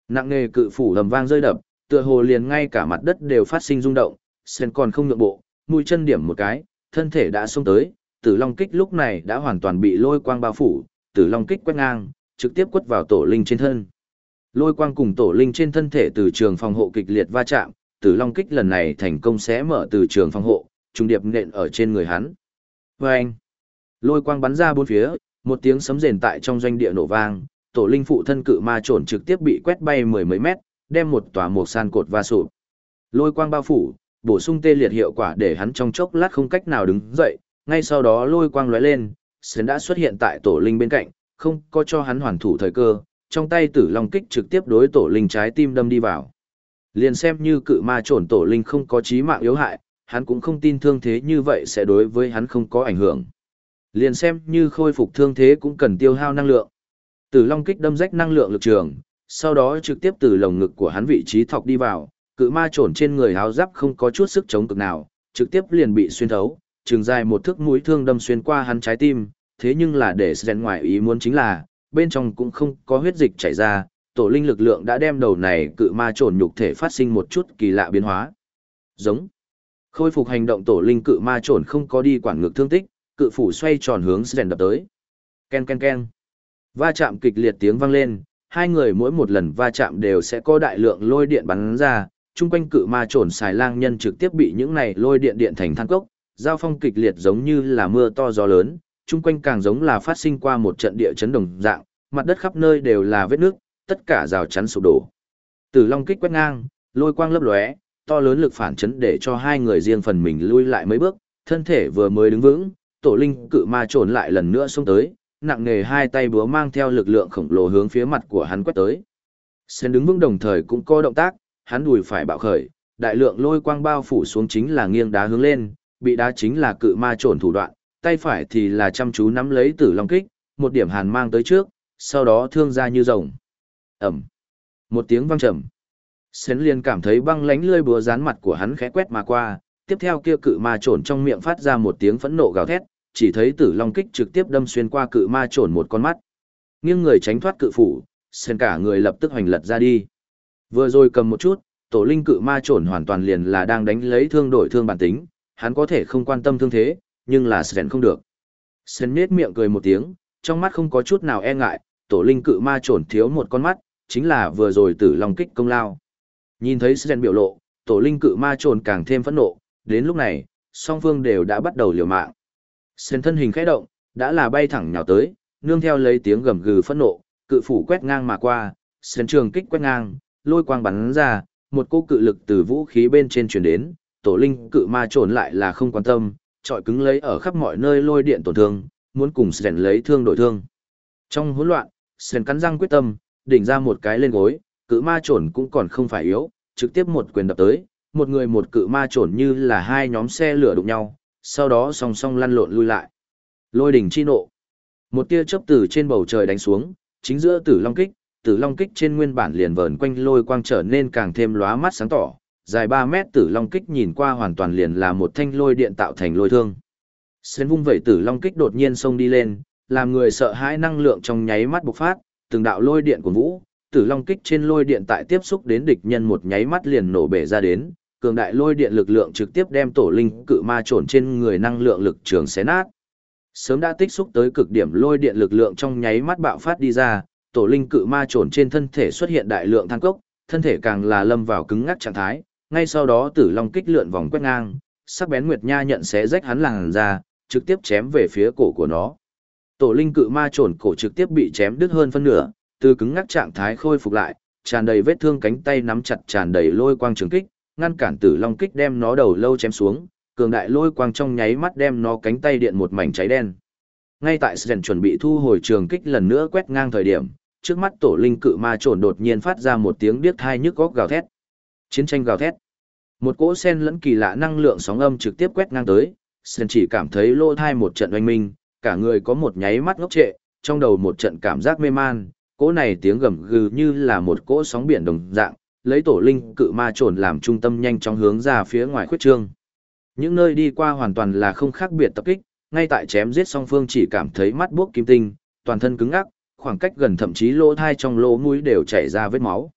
nặng nề cự phủ lầm vang rơi đập, tựa hồ liền ngay cả mặt đất đều phát sinh rung động, sến còn không nhượng bộ, mũi chân điểm một cái, thân thể đã xông tới, tử long kích lúc này đã hoàn toàn bị lôi quang bao phủ, tử long kích quét ngang, trực tiếp quất vào tổ linh trên thân. Lôi quang cùng tổ linh trên thân thể từ trường phòng hộ kịch liệt va chạm, tử long kích lần này thành công sẽ mở từ trường phòng hộ, trùng điệp nện ở trên người hắn. Và anh, lôi quang bắn ra bốn phía, một tiếng sấm rền tại trong doanh địa nổ vang, tổ linh phụ thân cự ma trồn trực tiếp bị quét bay mười mấy mét, đem một tòa một san cột va sụp. Lôi quang bao phủ, bổ sung tê liệt hiệu quả để hắn trong chốc lát không cách nào đứng dậy, ngay sau đó lôi quang lóe lên, Sến đã xuất hiện tại tổ linh bên cạnh, không có cho hắn hoàn thủ thời cơ, trong tay tử long kích trực tiếp đối tổ linh trái tim đâm đi vào. Liền xem như cự ma trổn tổ linh không có chí mạng yếu hại, hắn cũng không tin thương thế như vậy sẽ đối với hắn không có ảnh hưởng. Liền xem như khôi phục thương thế cũng cần tiêu hao năng lượng. Tử long kích đâm rách năng lượng lực trường, sau đó trực tiếp từ lồng ngực của hắn vị trí thọc đi vào, cự ma trổn trên người háo giáp không có chút sức chống cực nào, trực tiếp liền bị xuyên thấu, trường dài một thước mũi thương đâm xuyên qua hắn trái tim, thế nhưng là để Sren ngoài ý muốn chính là, bên trong cũng không có huyết dịch chảy ra, tổ linh lực lượng đã đem đầu này cự ma trồn nhục thể phát sinh một chút kỳ lạ biến hóa. Giống. Khôi phục hành động tổ linh cự ma trồn không có đi quản ngược thương tích, cự phủ xoay tròn hướng Sren đập tới. Ken ken ken. Va chạm kịch liệt tiếng vang lên, hai người mỗi một lần va chạm đều sẽ có đại lượng lôi điện bắn ra, chung quanh cự ma trồn xài lang nhân trực tiếp bị những này lôi điện điện thành than cốc, giao phong kịch liệt giống như là mưa to gió lớn, chung quanh càng giống là phát sinh qua một trận địa chấn đồng dạng, mặt đất khắp nơi đều là vết nước, tất cả rào chắn sụp đổ. Tử Long kích quét ngang, lôi quang lấp lóe, to lớn lực phản chấn để cho hai người riêng phần mình lui lại mấy bước, thân thể vừa mới đứng vững, tổ linh cự ma trồn lại lần nữa xông tới, nặng nề hai tay búa mang theo lực lượng khổng lồ hướng phía mặt của hắn quét tới. Sen đứng vững đồng thời cũng có động tác, hắn đùi phải bạo khởi, đại lượng lôi quang bao phủ xuống chính là nghiêng đá hướng lên, bị đá chính là cự ma trồn thủ đoạn, tay phải thì là chăm chú nắm lấy tử long kích, một điểm hàn mang tới trước, sau đó thương ra như rồng. Ẩm. Một tiếng vang trầm. Sến liền cảm thấy băng lánh lươi búa dán mặt của hắn khẽ quét mà qua, tiếp theo kia cự ma trồn trong miệng phát ra một tiếng phẫn nộ gào thét, chỉ thấy tử long kích trực tiếp đâm xuyên qua cự ma trồn một con mắt. Nghiêng người tránh thoát cự phủ, Sến cả người lập tức hoành lật ra đi. Vừa rồi cầm một chút, tổ linh cự ma trồn hoàn toàn liền là đang đánh lấy thương đổi thương bản tính, hắn có thể không quan tâm thương thế, nhưng là Sren không được. Sren nết miệng cười một tiếng, trong mắt không có chút nào e ngại, tổ linh cự ma trồn thiếu một con mắt, chính là vừa rồi tử lòng kích công lao. Nhìn thấy Sren biểu lộ, tổ linh cự ma trồn càng thêm phẫn nộ, đến lúc này, song phương đều đã bắt đầu liều mạng. Sren thân hình khẽ động, đã là bay thẳng nhào tới, nương theo lấy tiếng gầm gừ phẫn nộ, cự phủ quét ngang mà qua, Sren trường kích quét ngang, lôi quang bắn ra, một cô cự lực từ vũ khí bên trên truyền đến, tổ linh cự ma trồn lại là không quan tâm, trọi cứng lấy ở khắp mọi nơi lôi điện tổn thương, muốn cùng Sren lấy thương đổi thương. Trong hỗn loạn, Sren cắn răng quyết tâm, đỉnh ra một cái lên gối, cự ma trồn cũng còn không phải yếu, trực tiếp một quyền đập tới, một người một cự ma trồn như là hai nhóm xe lửa đụng nhau, sau đó song song lăn lộn lui lại. Lôi đỉnh chi nộ. Một tia chớp từ trên bầu trời đánh xuống, chính giữa Tử Long kích, Tử Long kích trên nguyên bản liền vờn quanh lôi quang trở nên càng thêm lóa mắt sáng tỏ, dài 3 mét tử long kích nhìn qua hoàn toàn liền là một thanh lôi điện tạo thành lôi thương. Xuyên vung vẩy tử long kích đột nhiên xông đi lên, làm người sợ hãi năng lượng trong nháy mắt bộc phát, từng đạo lôi điện của vũ, tử long kích trên lôi điện tại tiếp xúc đến địch nhân một nháy mắt liền nổ bể ra đến, cường đại lôi điện lực lượng trực tiếp đem tổ linh cự ma trồn trên người năng lượng lực trường xé nát. Sớm đã tích xúc tới cực điểm lôi điện lực lượng trong nháy mắt bạo phát đi ra, tổ linh cự ma trồn trên thân thể xuất hiện đại lượng than cốc, thân thể càng là lâm vào cứng ngắc trạng thái, ngay sau đó tử long kích lượn vòng quét ngang, sắc bén nguyệt nha nhận xé rách hắn làng ra, trực tiếp chém về phía cổ của nó. Tổ linh cự ma trồn cổ trực tiếp bị chém đứt hơn phân nửa, từ cứng ngắc trạng thái khôi phục lại, tràn đầy vết thương cánh tay nắm chặt tràn đầy lôi quang trường kích, ngăn cản tử long kích đem nó đầu lâu chém xuống, cường đại lôi quang trong nháy mắt đem nó cánh tay điện một mảnh cháy đen. Ngay tại Sren chuẩn bị thu hồi trường kích lần nữa quét ngang thời điểm, trước mắt tổ linh cự ma trồn đột nhiên phát ra một tiếng điếc thai nhức góc gào thét. Chiến tranh gào thét. Một cỗ sen lẫn kỳ lạ năng lượng sóng âm trực tiếp quét ngang tới, Sen chỉ cảm thấy lỗ thai một trận oanh minh, cả người có một nháy mắt ngốc trệ, trong đầu một trận cảm giác mê man, cỗ này tiếng gầm gừ như là một cỗ sóng biển đồng dạng, lấy tổ linh cự ma trồn làm trung tâm nhanh chóng hướng ra phía ngoài khuyết trương. Những nơi đi qua hoàn toàn là không khác biệt tập kích, ngay tại chém giết song phương chỉ cảm thấy mắt buốc kim tinh, toàn thân cứng ngắc, khoảng cách gần thậm chí lỗ thai trong lỗ mũi đều chảy ra vết máu.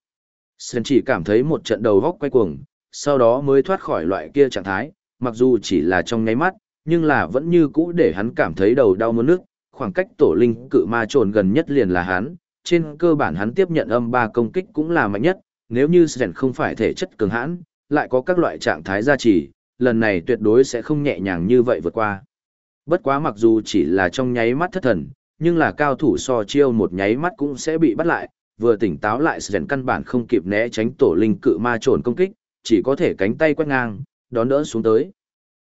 Sen chỉ cảm thấy một trận đầu góc quay cuồng, sau đó mới thoát khỏi loại kia trạng thái, mặc dù chỉ là trong nháy mắt, nhưng là vẫn như cũ để hắn cảm thấy đầu đau muốn nước, khoảng cách tổ linh cự ma trồn gần nhất liền là hắn, trên cơ bản hắn tiếp nhận âm ba công kích cũng là mạnh nhất, nếu như Sren không phải thể chất cường hãn, lại có các loại trạng thái gia trì, lần này tuyệt đối sẽ không nhẹ nhàng như vậy vượt qua. Bất quá mặc dù chỉ là trong nháy mắt thất thần, nhưng là cao thủ so chiêu một nháy mắt cũng sẽ bị bắt lại, vừa tỉnh táo lại Sren căn bản không kịp né tránh tổ linh cự ma trồn công kích, chỉ có thể cánh tay quét ngang, đón đỡ xuống tới.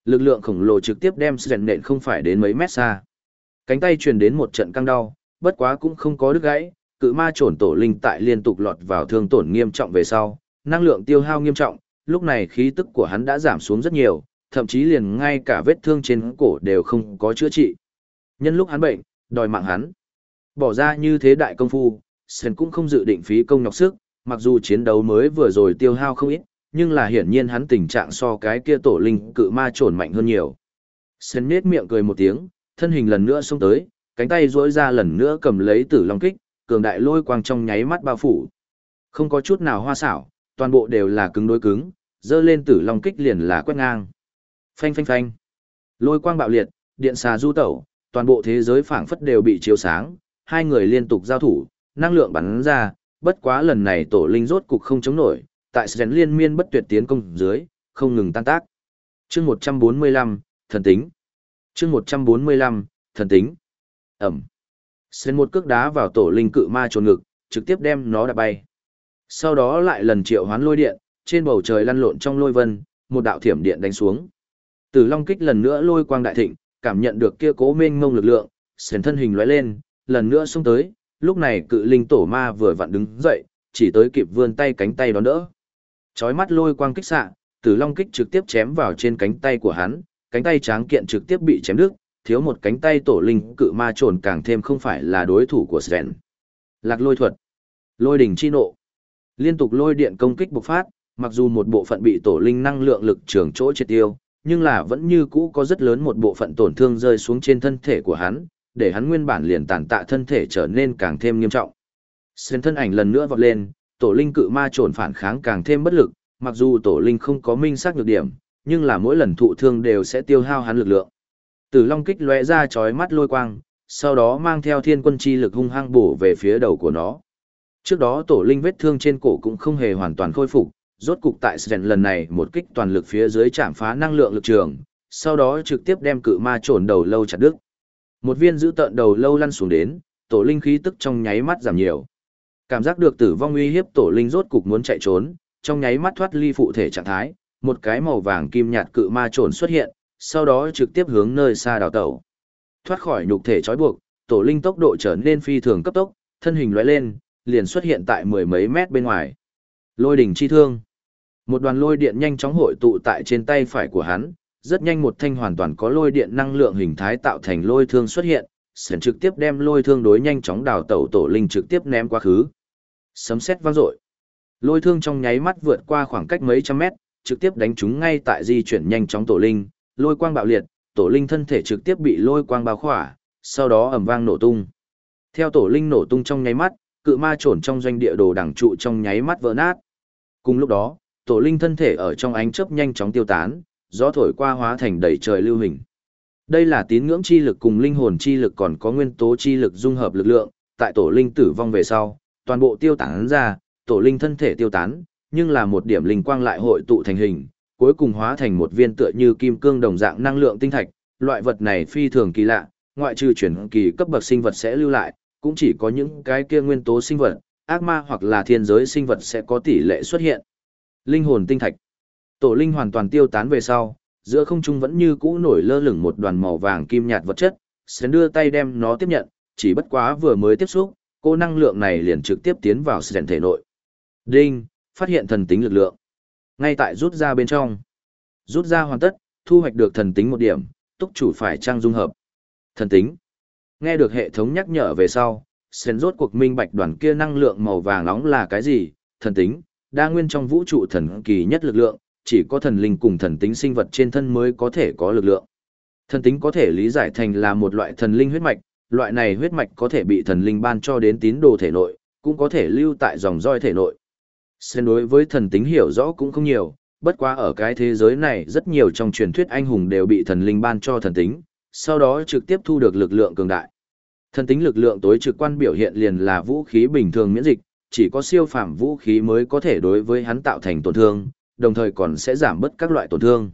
Lực lượng khổng lồ trực tiếp đem Sren nện không phải đến mấy mét xa. Cánh tay truyền đến một trận căng đau, bất quá cũng không có đứt gãy, cự ma trổn tổ linh tại liên tục lọt vào thương tổn nghiêm trọng về sau, năng lượng tiêu hao nghiêm trọng, lúc này khí tức của hắn đã giảm xuống rất nhiều, thậm chí liền ngay cả vết thương trên cổ đều không có chữa trị. Nhân lúc hắn bệnh, đòi mạng hắn. Bỏ ra như thế đại công phu, Sen cũng không dự định phí công nhọc sức, mặc dù chiến đấu mới vừa rồi tiêu hao không ít, nhưng là hiển nhiên hắn tình trạng so cái kia tổ linh cự ma trồn mạnh hơn nhiều. Sơn nết miệng cười một tiếng, thân hình lần nữa xông tới, cánh tay duỗi ra lần nữa cầm lấy tử long kích, cường đại lôi quang trong nháy mắt bao phủ. Không có chút nào hoa xảo, toàn bộ đều là cứng đối cứng, dơ lên tử long kích liền là quét ngang. Phanh phanh phanh. Lôi quang bạo liệt, điện xà du tẩu, toàn bộ thế giới phảng phất đều bị chiếu sáng, hai người liên tục giao thủ, năng lượng bắn ra, bất quá lần này tổ linh rốt cục không chống nổi, tại Sren liên miên bất tuyệt tiến công dưới, không ngừng tan tác. Chương 145, thần tính. Chương 145, thần tính. Ẩm. Sren một cước đá vào tổ linh cự ma trồn ngực, trực tiếp đem nó đạp bay. Sau đó lại lần triệu hoán lôi điện, trên bầu trời lăn lộn trong lôi vân, một đạo thiểm điện đánh xuống. Tử Long kích lần nữa lôi quang đại thịnh, cảm nhận được kia cố mênh mông lực lượng, sền thân hình lóe lên, lần nữa xông tới, lúc này cự linh tổ ma vừa vặn đứng dậy, chỉ tới kịp vươn tay cánh tay đón đỡ. Chói mắt lôi quang kích xạ, Tử Long kích trực tiếp chém vào trên cánh tay của hắn, cánh tay tráng kiện trực tiếp bị chém đứt, thiếu một cánh tay tổ linh cự ma trồn càng thêm không phải là đối thủ của Sven. Lạc lôi thuật, lôi đỉnh chi nộ, liên tục lôi điện công kích bộc phát, mặc dù một bộ phận bị tổ linh năng lượng lực trường chỗ triệt tiêu, nhưng là vẫn như cũ có rất lớn một bộ phận tổn thương rơi xuống trên thân thể của hắn, để hắn nguyên bản liền tàn tạ thân thể trở nên càng thêm nghiêm trọng. Xuyên thân ảnh lần nữa vọt lên, tổ linh cự ma trồn phản kháng càng thêm bất lực, mặc dù tổ linh không có minh xác nhược điểm, nhưng là mỗi lần thụ thương đều sẽ tiêu hao hắn lực lượng. Tử Long kích lóe ra chói mắt lôi quang, sau đó mang theo thiên quân chi lực hung hăng bổ về phía đầu của nó. Trước đó tổ linh vết thương trên cổ cũng không hề hoàn toàn khôi phục, rốt cục tại Sren lần này một kích toàn lực phía dưới chạm phá năng lượng lực trường, sau đó trực tiếp đem cự ma trồn đầu lâu chặt đứt. Một viên giữ tợn đầu lâu lăn xuống đến, tổ linh khí tức trong nháy mắt giảm nhiều. Cảm giác được tử vong uy hiếp tổ linh rốt cục muốn chạy trốn, trong nháy mắt thoát ly phụ thể trạng thái, một cái màu vàng kim nhạt cự ma trồn xuất hiện, sau đó trực tiếp hướng nơi xa đào tẩu. Thoát khỏi nhục thể trói buộc, tổ linh tốc độ trở nên phi thường cấp tốc, thân hình lóe lên, liền xuất hiện tại mười mấy mét bên ngoài. Lôi đỉnh chi thương. Một đoàn lôi điện nhanh chóng hội tụ tại trên tay phải của hắn, rất nhanh một thanh hoàn toàn có lôi điện năng lượng hình thái tạo thành lôi thương xuất hiện, sển trực tiếp đem lôi thương đối nhanh chóng đào tẩu tổ linh trực tiếp ném quá khứ. Sấm sét vang dội. Lôi thương trong nháy mắt vượt qua khoảng cách mấy trăm mét, trực tiếp đánh chúng ngay tại di chuyển nhanh chóng tổ linh, lôi quang bạo liệt, tổ linh thân thể trực tiếp bị lôi quang bao khỏa, sau đó ầm vang nổ tung. Theo tổ linh nổ tung trong nháy mắt, cự ma trồn trong doanh địa đồ đẳng trụ trong nháy mắt vỡ nát. Cùng lúc đó, tổ linh thân thể ở trong ánh chớp nhanh chóng tiêu tán, gió thổi qua hóa thành đầy trời lưu hình. Đây là tín ngưỡng chi lực cùng linh hồn chi lực còn có nguyên tố chi lực dung hợp lực lượng, tại tổ linh tử vong về sau, toàn bộ tiêu tán ra, tổ linh thân thể tiêu tán, nhưng là một điểm linh quang lại hội tụ thành hình, cuối cùng hóa thành một viên tựa như kim cương đồng dạng năng lượng tinh thạch, loại vật này phi thường kỳ lạ, ngoại trừ chuyển kỳ cấp bậc sinh vật sẽ lưu lại, cũng chỉ có những cái kia nguyên tố sinh vật, ác ma hoặc là thiên giới sinh vật sẽ có tỷ lệ xuất hiện. Linh hồn tinh thạch. Tổ linh hoàn toàn tiêu tán về sau, giữa không trung vẫn như cũ nổi lơ lửng một đoàn màu vàng kim nhạt vật chất, Sến đưa tay đem nó tiếp nhận, chỉ bất quá vừa mới tiếp xúc, cô năng lượng này liền trực tiếp tiến vào Sến thể nội. Đinh, phát hiện thần tính lực lượng. Ngay tại rút ra bên trong. Rút ra hoàn tất, thu hoạch được thần tính một điểm, túc chủ phải trang dung hợp. Thần tính. Nghe được hệ thống nhắc nhở về sau, Sến rốt cuộc minh bạch đoàn kia năng lượng màu vàng nóng là cái gì, thần tính, đa nguyên trong vũ trụ thần kỳ nhất lực lượng, chỉ có thần linh cùng thần tính sinh vật trên thân mới có thể có lực lượng. Thần tính có thể lý giải thành là một loại thần linh huyết mạch, loại này huyết mạch có thể bị thần linh ban cho đến tín đồ thể nội, cũng có thể lưu tại dòng roi thể nội. Xen đối với thần tính hiểu rõ cũng không nhiều, bất quá ở cái thế giới này rất nhiều trong truyền thuyết anh hùng đều bị thần linh ban cho thần tính, sau đó trực tiếp thu được lực lượng cường đại. Thần tính lực lượng tối trực quan biểu hiện liền là vũ khí bình thường miễn dịch, chỉ có siêu phàm vũ khí mới có thể đối với hắn tạo thành tổn thương, đồng thời còn sẽ giảm bớt các loại tổn thương.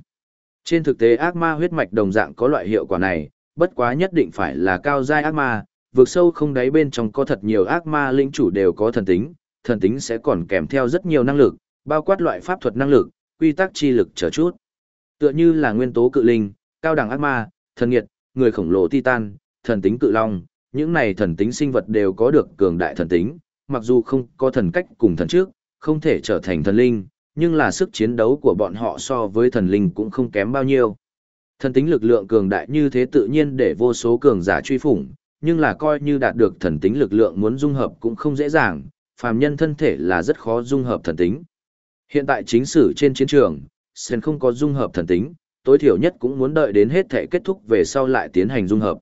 Trên thực tế ác ma huyết mạch đồng dạng có loại hiệu quả này, bất quá nhất định phải là cao giai ác ma, vượt sâu không đáy bên trong có thật nhiều ác ma linh chủ đều có thần tính, thần tính sẽ còn kèm theo rất nhiều năng lực, bao quát loại pháp thuật năng lực, quy tắc chi lực trở chút. Tựa như là nguyên tố cự linh, cao đẳng ác ma, thần nghiệt, người khổng lồ titan, thần tính cự long, những này thần tính sinh vật đều có được cường đại thần tính, mặc dù không có thần cách cùng thần trước, không thể trở thành thần linh, nhưng là sức chiến đấu của bọn họ so với thần linh cũng không kém bao nhiêu. Thần tính lực lượng cường đại như thế tự nhiên để vô số cường giả truy phủng, nhưng là coi như đạt được thần tính lực lượng muốn dung hợp cũng không dễ dàng, phàm nhân thân thể là rất khó dung hợp thần tính. Hiện tại chính sử trên chiến trường, Sen không có dung hợp thần tính, tối thiểu nhất cũng muốn đợi đến hết thể kết thúc về sau lại tiến hành dung hợp.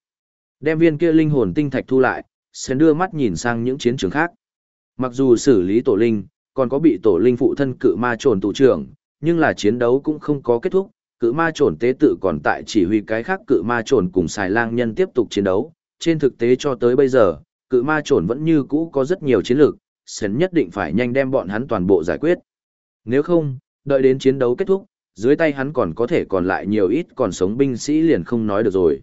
Đem viên kia linh hồn tinh thạch thu lại, Sen đưa mắt nhìn sang những chiến trường khác. Mặc dù xử lý tổ linh, còn có bị tổ linh phụ thân cự ma trồn tù trưởng, nhưng là chiến đấu cũng không có kết thúc, cự ma trồn tế tự còn tại chỉ huy cái khác cự ma trồn cùng xài lang nhân tiếp tục chiến đấu. Trên thực tế cho tới bây giờ, cự ma trồn vẫn như cũ có rất nhiều chiến lược, Sến nhất định phải nhanh đem bọn hắn toàn bộ giải quyết. Nếu không, đợi đến chiến đấu kết thúc, dưới tay hắn còn có thể còn lại nhiều ít còn sống binh sĩ liền không nói được rồi.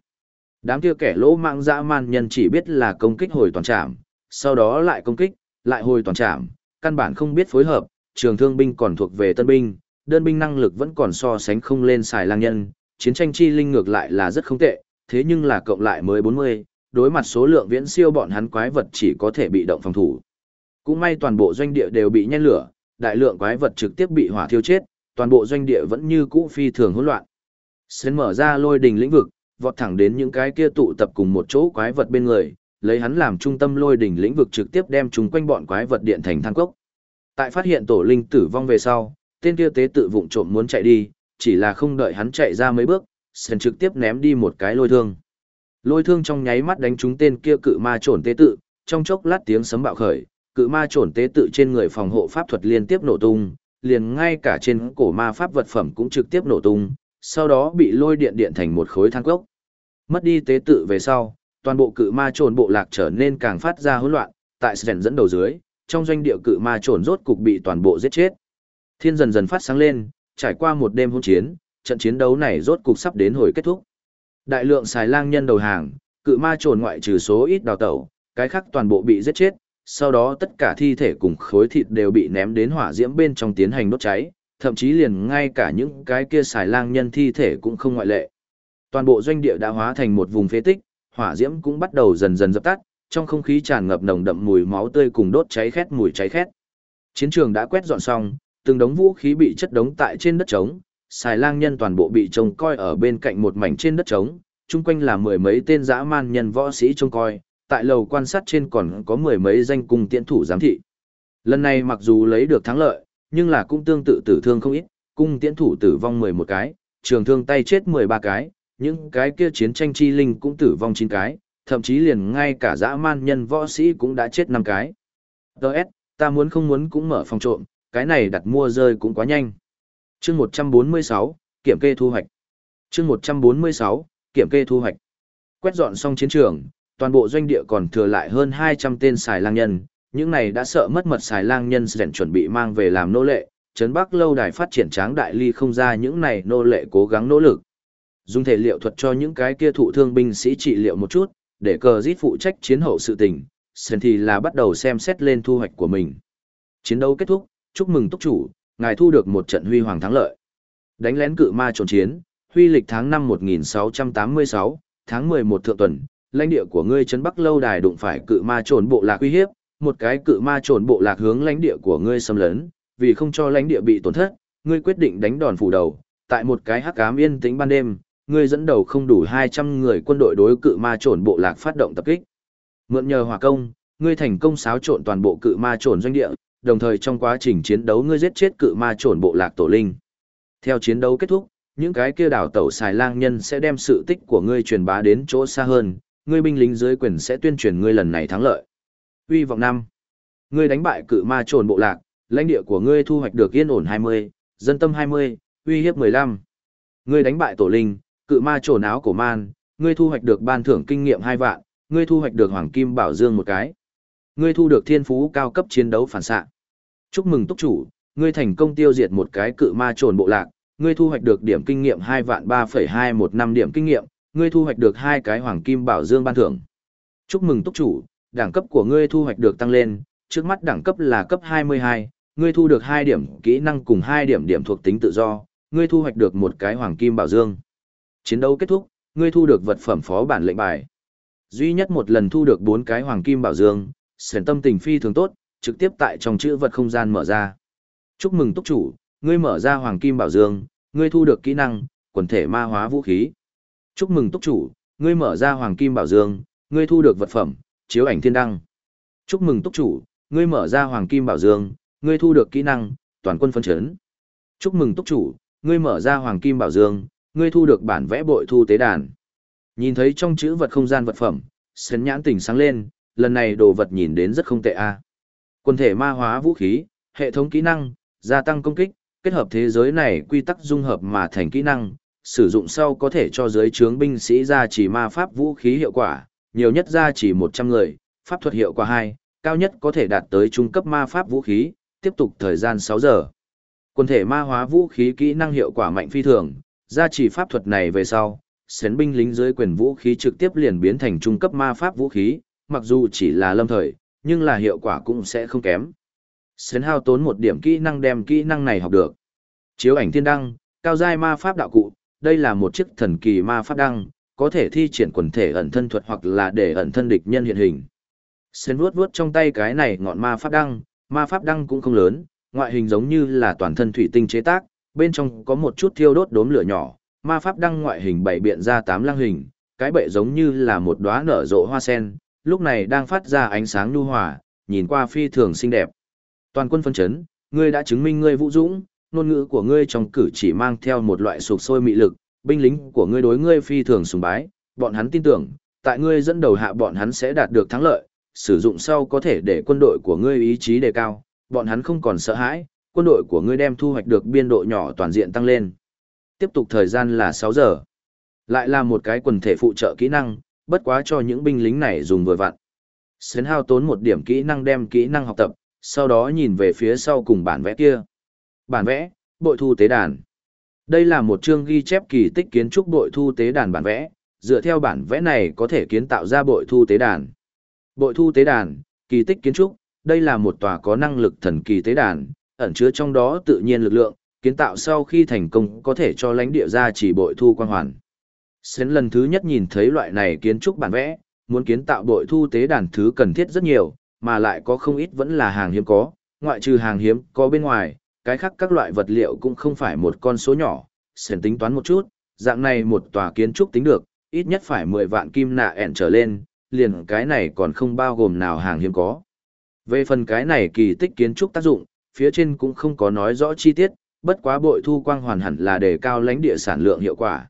Đám kia kẻ lỗ mạng dã man nhân chỉ biết là công kích hồi toàn trạm, sau đó lại công kích, lại hồi toàn trạm, căn bản không biết phối hợp, trường thương binh còn thuộc về tân binh, đơn binh năng lực vẫn còn so sánh không lên xài lang nhân, chiến tranh chi linh ngược lại là rất không tệ, thế nhưng là cộng lại mới 40, đối mặt số lượng viễn siêu bọn hắn quái vật chỉ có thể bị động phòng thủ. Cũng may toàn bộ doanh địa đều bị nhen lửa, đại lượng quái vật trực tiếp bị hỏa thiêu chết, toàn bộ doanh địa vẫn như cũ phi thường hỗn loạn. Sến mở ra lôi đình lĩnh vực, vọt thẳng đến những cái kia tụ tập cùng một chỗ quái vật bên người, lấy hắn làm trung tâm lôi đỉnh lĩnh vực trực tiếp đem chúng quanh bọn quái vật điện thành than cốc. Tại phát hiện tổ linh tử vong về sau, tên kia tế tự vụng trộm muốn chạy đi, chỉ là không đợi hắn chạy ra mấy bước, Sen trực tiếp ném đi một cái lôi thương. Lôi thương trong nháy mắt đánh trúng tên kia cự ma trổn tế tự, trong chốc lát tiếng sấm bạo khởi, cự ma trổn tế tự trên người phòng hộ pháp thuật liên tiếp nổ tung, liền ngay cả trên cổ ma pháp vật phẩm cũng trực tiếp nổ tung, sau đó bị lôi điện điện thành một khối than cốc. Mất đi tế tự về sau, toàn bộ cự ma trồn bộ lạc trở nên càng phát ra hỗn loạn, tại Sren dẫn đầu dưới, trong doanh địa cự ma trồn rốt cục bị toàn bộ giết chết. Thiên dần dần phát sáng lên, trải qua một đêm hỗn chiến, trận chiến đấu này rốt cục sắp đến hồi kết thúc. Đại lượng xài lang nhân đầu hàng, cự ma trồn ngoại trừ số ít đào tẩu, cái khác toàn bộ bị giết chết, sau đó tất cả thi thể cùng khối thịt đều bị ném đến hỏa diễm bên trong tiến hành đốt cháy, thậm chí liền ngay cả những cái kia xài lang nhân thi thể cũng không ngoại lệ. Toàn bộ doanh địa đã hóa thành một vùng phế tích, hỏa diễm cũng bắt đầu dần dần dập tắt, trong không khí tràn ngập nồng đậm mùi máu tươi cùng đốt cháy khét mùi cháy khét. Chiến trường đã quét dọn xong, từng đống vũ khí bị chất đống tại trên đất trống, xài lang nhân toàn bộ bị trông coi ở bên cạnh một mảnh trên đất trống, chung quanh là mười mấy tên dã man nhân võ sĩ trông coi, tại lầu quan sát trên còn có mười mấy danh cung tiễn thủ giám thị. Lần này mặc dù lấy được thắng lợi, nhưng là cũng tương tự tử thương không ít, cung tiễn thủ tử vong 11 cái, trường thương tay chết 13 cái, những cái kia chiến tranh chi linh cũng tử vong 9 cái, thậm chí liền ngay cả dã man nhân võ sĩ cũng đã chết 5 cái. Đợt, ta muốn không muốn cũng mở phòng trộm, cái này đặt mua rơi cũng quá nhanh. chương 146, kiểm kê thu hoạch. chương 146, kiểm kê thu hoạch. Quét dọn xong chiến trường, toàn bộ doanh địa còn thừa lại hơn 200 tên xài lang nhân, những này đã sợ mất mật xài lang nhân rèn chuẩn bị mang về làm nô lệ, Trấn Bắc lâu đài phát triển tráng đại ly không ra những này nô lệ cố gắng nỗ lực. Dùng thể liệu thuật cho những cái kia thụ thương binh sĩ trị liệu một chút, để cờ giết phụ trách chiến hậu sự tình, Sen thì là bắt đầu xem xét lên thu hoạch của mình. Chiến đấu kết thúc, chúc mừng túc chủ, ngài thu được một trận huy hoàng thắng lợi. Đánh lén cự ma trồn chiến, huy lịch tháng 5 1686, tháng 11 thượng tuần, lãnh địa của ngươi trấn Bắc lâu đài đụng phải cự ma trồn bộ lạc uy hiếp, một cái cự ma trồn bộ lạc hướng lãnh địa của ngươi xâm lấn, vì không cho lãnh địa bị tổn thất, ngươi quyết định đánh đòn phủ đầu, tại một cái hắc ám yên tĩnh ban đêm, ngươi dẫn đầu không đủ 200 người quân đội đối cự ma trồn bộ lạc phát động tập kích. Mượn nhờ hỏa công, ngươi thành công xáo trộn toàn bộ cự ma trồn doanh địa, đồng thời trong quá trình chiến đấu ngươi giết chết cự ma trồn bộ lạc tổ linh. Theo chiến đấu kết thúc, những cái kia đảo tẩu xài lang nhân sẽ đem sự tích của ngươi truyền bá đến chỗ xa hơn, ngươi binh lính dưới quyền sẽ tuyên truyền ngươi lần này thắng lợi. Uy vọng năm, ngươi đánh bại cự ma trồn bộ lạc, lãnh địa của ngươi thu hoạch được yên ổn 20, dân tâm 20, uy hiếp 15. Ngươi đánh bại tổ linh, cự ma trồn áo cổ man, ngươi thu hoạch được ban thưởng kinh nghiệm 2 vạn, ngươi thu hoạch được hoàng kim bảo dương một cái. Ngươi thu được thiên phú cao cấp chiến đấu phản xạ. Chúc mừng túc chủ, ngươi thành công tiêu diệt một cái cự ma trồn bộ lạc, ngươi thu hoạch được điểm kinh nghiệm 2 vạn 3,215 điểm kinh nghiệm, ngươi thu hoạch được hai cái hoàng kim bảo dương ban thưởng. Chúc mừng túc chủ, đẳng cấp của ngươi thu hoạch được tăng lên, trước mắt đẳng cấp là cấp 22, ngươi thu được 2 điểm kỹ năng cùng 2 điểm điểm thuộc tính tự do, ngươi thu hoạch được một cái hoàng kim bảo dương. Chiến đấu kết thúc, ngươi thu được vật phẩm phó bản lệnh bài. Duy nhất một lần thu được bốn cái hoàng kim bảo dương, sển tâm tình phi thường tốt, trực tiếp tại trong chữ vật không gian mở ra. Chúc mừng túc chủ, ngươi mở ra hoàng kim bảo dương, ngươi thu được kỹ năng, quần thể ma hóa vũ khí. Chúc mừng túc chủ, ngươi mở ra hoàng kim bảo dương, ngươi thu được vật phẩm, chiếu ảnh thiên đăng. Chúc mừng túc chủ, ngươi mở ra hoàng kim bảo dương, ngươi thu được kỹ năng, toàn quân phân chấn. Chúc mừng túc chủ, ngươi mở ra hoàng kim bảo dương, ngươi thu được bản vẽ bội thu tế đàn. Nhìn thấy trong chữ vật không gian vật phẩm, sến nhãn tỉnh sáng lên, lần này đồ vật nhìn đến rất không tệ a. Quân thể ma hóa vũ khí, hệ thống kỹ năng, gia tăng công kích, kết hợp thế giới này quy tắc dung hợp mà thành kỹ năng, sử dụng sau có thể cho giới trướng binh sĩ ra chỉ ma pháp vũ khí hiệu quả, nhiều nhất ra chỉ 100 người, pháp thuật hiệu quả 2, cao nhất có thể đạt tới trung cấp ma pháp vũ khí, tiếp tục thời gian 6 giờ. Quân thể ma hóa vũ khí kỹ năng hiệu quả mạnh phi thường, gia trì pháp thuật này về sau, sến binh lính dưới quyền vũ khí trực tiếp liền biến thành trung cấp ma pháp vũ khí, mặc dù chỉ là lâm thời, nhưng là hiệu quả cũng sẽ không kém. Sến hao tốn một điểm kỹ năng đem kỹ năng này học được. Chiếu ảnh thiên đăng, cao giai ma pháp đạo cụ, đây là một chiếc thần kỳ ma pháp đăng, có thể thi triển quần thể ẩn thân thuật hoặc là để ẩn thân địch nhân hiện hình. Sến vuốt vuốt trong tay cái này ngọn ma pháp đăng, ma pháp đăng cũng không lớn, ngoại hình giống như là toàn thân thủy tinh chế tác, bên trong có một chút thiêu đốt đốm lửa nhỏ, ma pháp đăng ngoại hình bảy biện ra tám lăng hình, cái bệ giống như là một đóa nở rộ hoa sen, lúc này đang phát ra ánh sáng nhu hòa, nhìn qua phi thường xinh đẹp. Toàn quân phân chấn, ngươi đã chứng minh ngươi vũ dũng, ngôn ngữ của ngươi trong cử chỉ mang theo một loại sụp sôi mị lực, binh lính của ngươi đối ngươi phi thường sùng bái, bọn hắn tin tưởng, tại ngươi dẫn đầu hạ bọn hắn sẽ đạt được thắng lợi, sử dụng sau có thể để quân đội của ngươi ý chí đề cao, bọn hắn không còn sợ hãi, quân đội của ngươi đem thu hoạch được biên độ nhỏ toàn diện tăng lên. Tiếp tục thời gian là 6 giờ. Lại là một cái quần thể phụ trợ kỹ năng, bất quá cho những binh lính này dùng vừa vặn. Sến hao tốn một điểm kỹ năng đem kỹ năng học tập, sau đó nhìn về phía sau cùng bản vẽ kia. Bản vẽ, bội thu tế đàn. Đây là một chương ghi chép kỳ tích kiến trúc bội thu tế đàn bản vẽ, dựa theo bản vẽ này có thể kiến tạo ra bội thu tế đàn. Bội thu tế đàn, kỳ tích kiến trúc, đây là một tòa có năng lực thần kỳ tế đàn, ẩn chứa trong đó tự nhiên lực lượng, kiến tạo sau khi thành công có thể cho lãnh địa ra chỉ bội thu quang hoàn. Sến lần thứ nhất nhìn thấy loại này kiến trúc bản vẽ, muốn kiến tạo bội thu tế đàn thứ cần thiết rất nhiều, mà lại có không ít vẫn là hàng hiếm có, ngoại trừ hàng hiếm có bên ngoài, cái khác các loại vật liệu cũng không phải một con số nhỏ, Sến tính toán một chút, dạng này một tòa kiến trúc tính được, ít nhất phải 10 vạn kim nạ ẻn trở lên, liền cái này còn không bao gồm nào hàng hiếm có. Về phần cái này kỳ tích kiến trúc tác dụng, phía trên cũng không có nói rõ chi tiết, bất quá bội thu quang hoàn hẳn là đề cao lãnh địa sản lượng hiệu quả.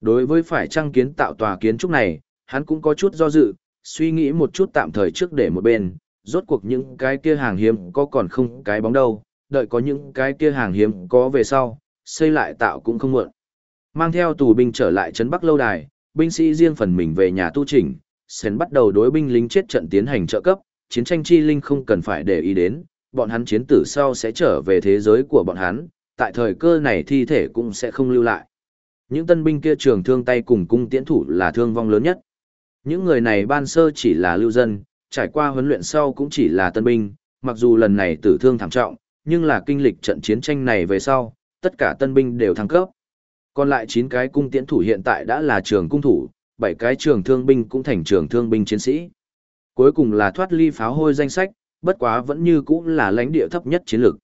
Đối với phải trang kiến tạo tòa kiến trúc này, hắn cũng có chút do dự, suy nghĩ một chút tạm thời trước để một bên, rốt cuộc những cái kia hàng hiếm có còn không cái bóng đâu, đợi có những cái kia hàng hiếm có về sau, xây lại tạo cũng không muộn. Mang theo tù binh trở lại trấn Bắc lâu đài, binh sĩ riêng phần mình về nhà tu chỉnh, Sến bắt đầu đối binh lính chết trận tiến hành trợ cấp, chiến tranh chi linh không cần phải để ý đến, bọn hắn chiến tử sau sẽ trở về thế giới của bọn hắn, tại thời cơ này thi thể cũng sẽ không lưu lại. Những tân binh kia trường thương tay cùng cung tiễn thủ là thương vong lớn nhất. Những người này ban sơ chỉ là lưu dân, trải qua huấn luyện sau cũng chỉ là tân binh, mặc dù lần này tử thương thảm trọng, nhưng là kinh lịch trận chiến tranh này về sau, tất cả tân binh đều thăng cấp. Còn lại 9 cái cung tiễn thủ hiện tại đã là trường cung thủ, 7 cái trường thương binh cũng thành trường thương binh chiến sĩ. Cuối cùng là thoát ly pháo hôi danh sách, bất quá vẫn như cũ là lãnh địa thấp nhất chiến lược.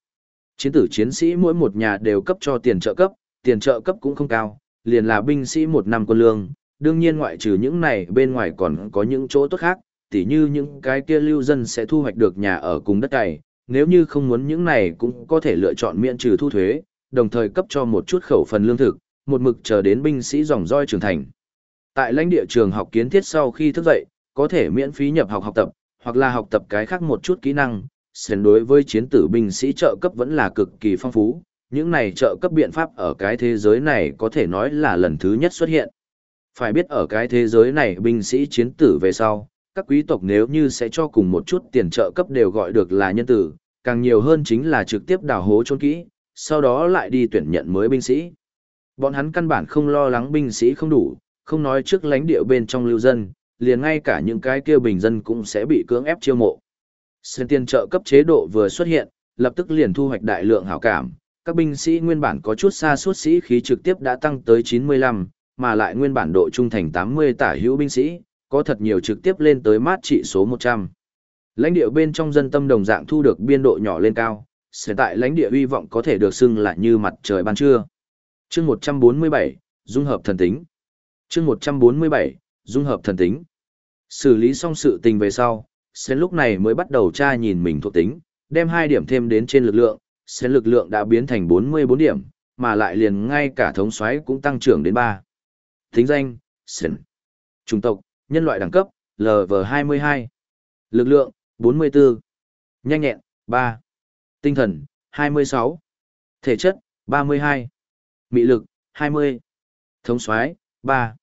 Chiến tử chiến sĩ mỗi một nhà đều cấp cho tiền trợ cấp, tiền trợ cấp cũng không cao, liền là binh sĩ một năm quân lương, đương nhiên ngoại trừ những này bên ngoài còn có những chỗ tốt khác, tỉ như những cái kia lưu dân sẽ thu hoạch được nhà ở cùng đất này, nếu như không muốn những này cũng có thể lựa chọn miễn trừ thu thuế, đồng thời cấp cho một chút khẩu phần lương thực, một mực chờ đến binh sĩ dòng roi trưởng thành. Tại lãnh địa trường học kiến thiết sau khi thức dậy, có thể miễn phí nhập học học tập, hoặc là học tập cái khác một chút kỹ năng, Sến đối với chiến tử binh sĩ trợ cấp vẫn là cực kỳ phong phú, những này trợ cấp biện pháp ở cái thế giới này có thể nói là lần thứ nhất xuất hiện. Phải biết ở cái thế giới này binh sĩ chiến tử về sau, các quý tộc nếu như sẽ cho cùng một chút tiền trợ cấp đều gọi được là nhân tử, càng nhiều hơn chính là trực tiếp đào hố trôn kỹ, sau đó lại đi tuyển nhận mới binh sĩ. Bọn hắn căn bản không lo lắng binh sĩ không đủ, không nói trước lãnh địa bên trong lưu dân, liền ngay cả những cái kia bình dân cũng sẽ bị cưỡng ép chiêu mộ. Xuyên tiền trợ cấp chế độ vừa xuất hiện, lập tức liền thu hoạch đại lượng hảo cảm, các binh sĩ nguyên bản có chút xa suốt sĩ khí trực tiếp đã tăng tới 95, mà lại nguyên bản độ trung thành 80 tả hữu binh sĩ, có thật nhiều trực tiếp lên tới mát trị số 100. Lãnh địa bên trong dân tâm đồng dạng thu được biên độ nhỏ lên cao, sẽ tại lãnh địa uy vọng có thể được xưng là như mặt trời ban trưa. Chương 147, dung hợp thần tính. Chương 147, dung hợp thần tính. Xử lý xong sự tình về sau, Sen lúc này mới bắt đầu tra nhìn mình thuộc tính, đem hai điểm thêm đến trên lực lượng, Sen lực lượng đã biến thành 44 điểm, mà lại liền ngay cả thống xoáy cũng tăng trưởng đến 3. Tính danh, Sen. Trung tộc, nhân loại đẳng cấp, LV22. Lực lượng, 44. Nhanh nhẹn, 3. Tinh thần, 26. Thể chất, 32. Mị lực, 20. Thống xoáy, 3.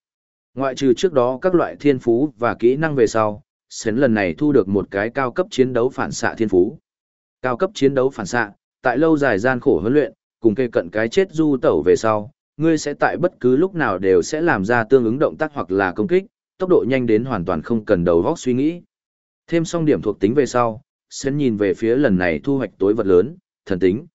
Ngoại trừ trước đó các loại thiên phú và kỹ năng về sau, Sến lần này thu được một cái cao cấp chiến đấu phản xạ thiên phú. Cao cấp chiến đấu phản xạ, tại lâu dài gian khổ huấn luyện, cùng kê cận cái chết du tẩu về sau, ngươi sẽ tại bất cứ lúc nào đều sẽ làm ra tương ứng động tác hoặc là công kích, tốc độ nhanh đến hoàn toàn không cần đầu óc suy nghĩ. Thêm xong điểm thuộc tính về sau, Sến nhìn về phía lần này thu hoạch tối vật lớn, thần tính.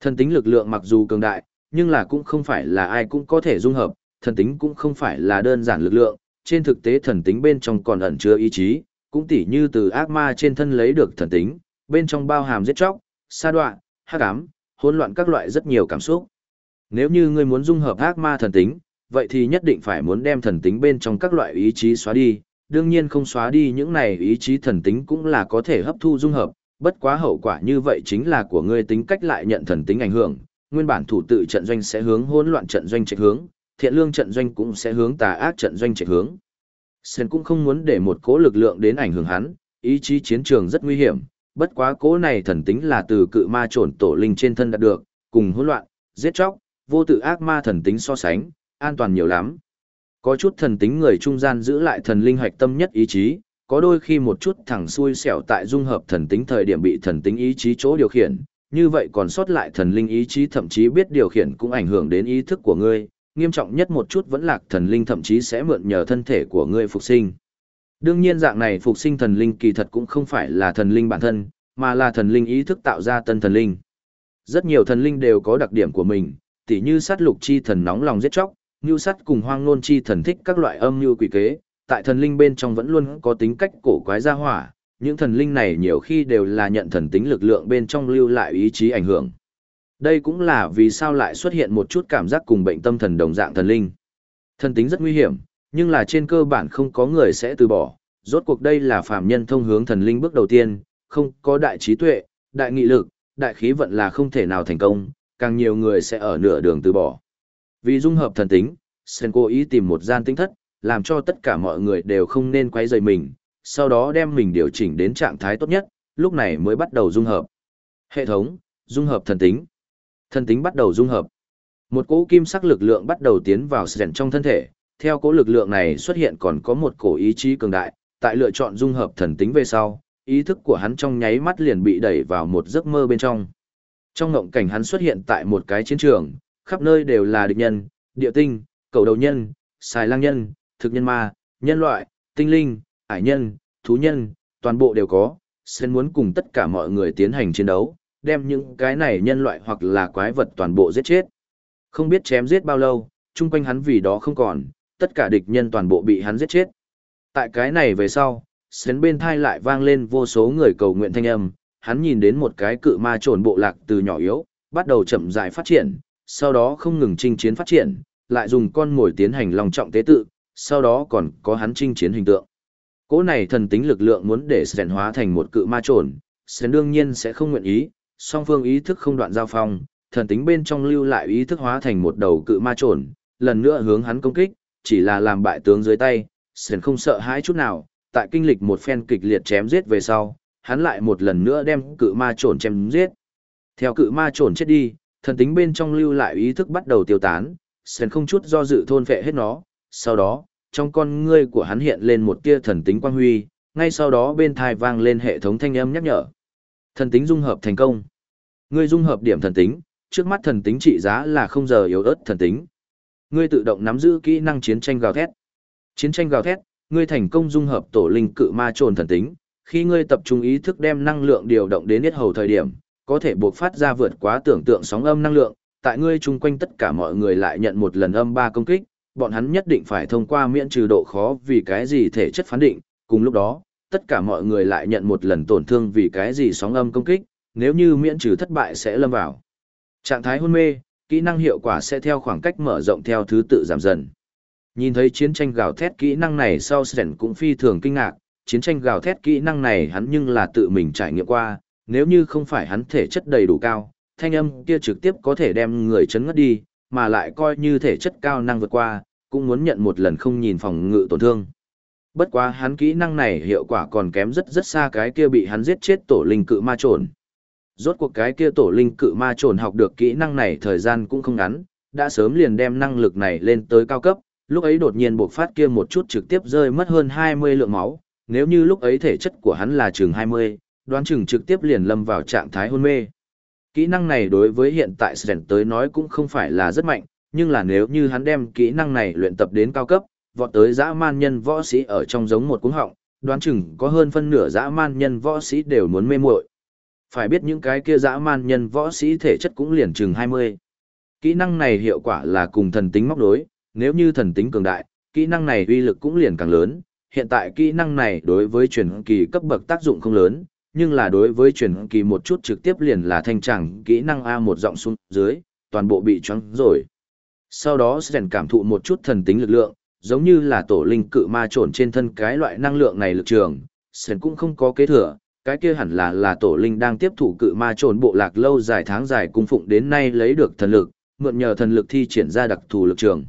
Thần tính lực lượng mặc dù cường đại, nhưng là cũng không phải là ai cũng có thể dung hợp, thần tính cũng không phải là đơn giản lực lượng, trên thực tế thần tính bên trong còn ẩn chứa ý chí, cũng tỉ như từ ác ma trên thân lấy được thần tính, bên trong bao hàm giết chóc, sa đoạn, hắc ám, hỗn loạn các loại rất nhiều cảm xúc. Nếu như ngươi muốn dung hợp ác ma thần tính, vậy thì nhất định phải muốn đem thần tính bên trong các loại ý chí xóa đi, đương nhiên không xóa đi những này ý chí thần tính cũng là có thể hấp thu dung hợp, bất quá hậu quả như vậy chính là của ngươi tính cách lại nhận thần tính ảnh hưởng, nguyên bản thủ tự trận doanh sẽ hướng hỗn loạn trận doanh chạy hướng, thiện lương trận doanh cũng sẽ hướng tà ác trận doanh chạy hướng. Sen cũng không muốn để một cố lực lượng đến ảnh hưởng hắn, ý chí chiến trường rất nguy hiểm, bất quá cố này thần tính là từ cự ma trồn tổ linh trên thân đạt được, cùng hỗn loạn, giết chóc, vô tự ác ma thần tính so sánh, an toàn nhiều lắm. Có chút thần tính người trung gian giữ lại thần linh hoạch tâm nhất ý chí, có đôi khi một chút thẳng xuôi xẻo tại dung hợp thần tính thời điểm bị thần tính ý chí chỗ điều khiển, như vậy còn sót lại thần linh ý chí thậm chí biết điều khiển cũng ảnh hưởng đến ý thức của ngươi, nghiêm trọng nhất một chút vẫn lạc thần linh thậm chí sẽ mượn nhờ thân thể của ngươi phục sinh. Đương nhiên dạng này phục sinh thần linh kỳ thật cũng không phải là thần linh bản thân, mà là thần linh ý thức tạo ra tân thần linh. Rất nhiều thần linh đều có đặc điểm của mình, tỉ như sát lục chi thần nóng lòng giết chóc, như sát cùng hoang nôn chi thần thích các loại âm như quỷ kế, tại thần linh bên trong vẫn luôn có tính cách cổ quái gia hỏa, những thần linh này nhiều khi đều là nhận thần tính lực lượng bên trong lưu lại ý chí ảnh hưởng. Đây cũng là vì sao lại xuất hiện một chút cảm giác cùng bệnh tâm thần đồng dạng thần linh. Thần tính rất nguy hiểm, nhưng là trên cơ bản không có người sẽ từ bỏ. Rốt cuộc đây là phàm nhân thông hướng thần linh bước đầu tiên, không có đại trí tuệ, đại nghị lực, đại khí vận là không thể nào thành công, càng nhiều người sẽ ở nửa đường từ bỏ. Vì dung hợp thần tính, Sen cố ý tìm một gian tinh thất, làm cho tất cả mọi người đều không nên quấy rầy mình, sau đó đem mình điều chỉnh đến trạng thái tốt nhất, lúc này mới bắt đầu dung hợp. Hệ thống, dung hợp thần tính. Thần tính bắt đầu dung hợp. Một cỗ kim sắc lực lượng bắt đầu tiến vào sền trong thân thể, theo cỗ lực lượng này xuất hiện còn có một cổ ý chí cường đại, tại lựa chọn dung hợp thần tính về sau, ý thức của hắn trong nháy mắt liền bị đẩy vào một giấc mơ bên trong. Trong ngộng cảnh hắn xuất hiện tại một cái chiến trường, khắp nơi đều là địch nhân, địa tinh, cầu đầu nhân, xài lang nhân, thực nhân ma, nhân loại, tinh linh, ải nhân, thú nhân, toàn bộ đều có, Sen muốn cùng tất cả mọi người tiến hành chiến đấu, đem những cái này nhân loại hoặc là quái vật toàn bộ giết chết. Không biết chém giết bao lâu, chung quanh hắn vì đó không còn, tất cả địch nhân toàn bộ bị hắn giết chết. Tại cái này về sau, Sến bên thai lại vang lên vô số người cầu nguyện thanh âm, hắn nhìn đến một cái cự ma trồn bộ lạc từ nhỏ yếu, bắt đầu chậm rãi phát triển, sau đó không ngừng chinh chiến phát triển, lại dùng con mồi tiến hành lòng trọng tế tự, sau đó còn có hắn chinh chiến hình tượng. Cỗ này thần tính lực lượng muốn để Sến hóa thành một cự ma trồn, Sến đương nhiên sẽ không nguyện ý, song phương ý thức không đoạn giao phong, thần tính bên trong lưu lại ý thức hóa thành một đầu cự ma trồn, lần nữa hướng hắn công kích, chỉ là làm bại tướng dưới tay, Sren không sợ hãi chút nào, tại kinh lịch một phen kịch liệt chém giết về sau, hắn lại một lần nữa đem cự ma trồn chém giết. Theo cự ma trồn chết đi, thần tính bên trong lưu lại ý thức bắt đầu tiêu tán, Sren không chút do dự thôn phệ hết nó, sau đó, trong con ngươi của hắn hiện lên một tia thần tính quang huy, ngay sau đó bên thai vang lên hệ thống thanh âm nhắc nhở. Thần tính dung hợp thành công. Ngươi dung hợp điểm thần tính, trước mắt thần tính trị giá là không giờ yếu ớt thần tính. Ngươi tự động nắm giữ kỹ năng chiến tranh gào thét. Chiến tranh gào thét, ngươi thành công dung hợp tổ linh cự ma trồn thần tính, khi ngươi tập trung ý thức đem năng lượng điều động đến hết hầu thời điểm, có thể buộc phát ra vượt quá tưởng tượng sóng âm năng lượng, tại ngươi chung quanh tất cả mọi người lại nhận một lần âm ba công kích, bọn hắn nhất định phải thông qua miễn trừ độ khó vì cái gì thể chất phán định, cùng lúc đó, tất cả mọi người lại nhận một lần tổn thương vì cái gì sóng âm công kích, nếu như miễn trừ thất bại sẽ lâm vào. Trạng thái hôn mê, kỹ năng hiệu quả sẽ theo khoảng cách mở rộng theo thứ tự giảm dần. Nhìn thấy chiến tranh gào thét kỹ năng này sau Sren cũng phi thường kinh ngạc, chiến tranh gào thét kỹ năng này hắn nhưng là tự mình trải nghiệm qua, nếu như không phải hắn thể chất đầy đủ cao, thanh âm kia trực tiếp có thể đem người chấn ngất đi, mà lại coi như thể chất cao năng vượt qua, cũng muốn nhận một lần không nhìn phòng ngự tổn thương. Bất quá hắn kỹ năng này hiệu quả còn kém rất rất xa cái kia bị hắn giết chết tổ linh cự ma trồn. Rốt cuộc cái kia tổ linh cự ma trồn học được kỹ năng này thời gian cũng không ngắn, đã sớm liền đem năng lực này lên tới cao cấp, lúc ấy đột nhiên bộc phát kia một chút trực tiếp rơi mất hơn 20 lượng máu, nếu như lúc ấy thể chất của hắn là chừng 20, đoán chừng trực tiếp liền lâm vào trạng thái hôn mê. Kỹ năng này đối với hiện tại Sren tới nói cũng không phải là rất mạnh, nhưng là nếu như hắn đem kỹ năng này luyện tập đến cao cấp, vọt tới dã man nhân võ sĩ ở trong giống một cuống họng, đoán chừng có hơn phân nửa dã man nhân võ sĩ đều muốn mê muội. Phải biết những cái kia dã man nhân võ sĩ thể chất cũng liền chừng 20. Kỹ năng này hiệu quả là cùng thần tính móc đối, nếu như thần tính cường đại, kỹ năng này uy lực cũng liền càng lớn. Hiện tại kỹ năng này đối với truyền kỳ cấp bậc tác dụng không lớn, nhưng là đối với truyền kỳ một chút trực tiếp liền là thanh chẳng kỹ năng A một giọng xuống dưới, toàn bộ bị choáng rồi. Sau đó sẽ cảm thụ một chút thần tính lực lượng, giống như là tổ linh cự ma trồn trên thân cái loại năng lượng này lực trường, sơn cũng không có kế thừa, cái kia hẳn là là tổ linh đang tiếp thủ cự ma trồn bộ lạc lâu dài tháng dài cung phụng đến nay lấy được thần lực, mượn nhờ thần lực thi triển ra đặc thù lực trường.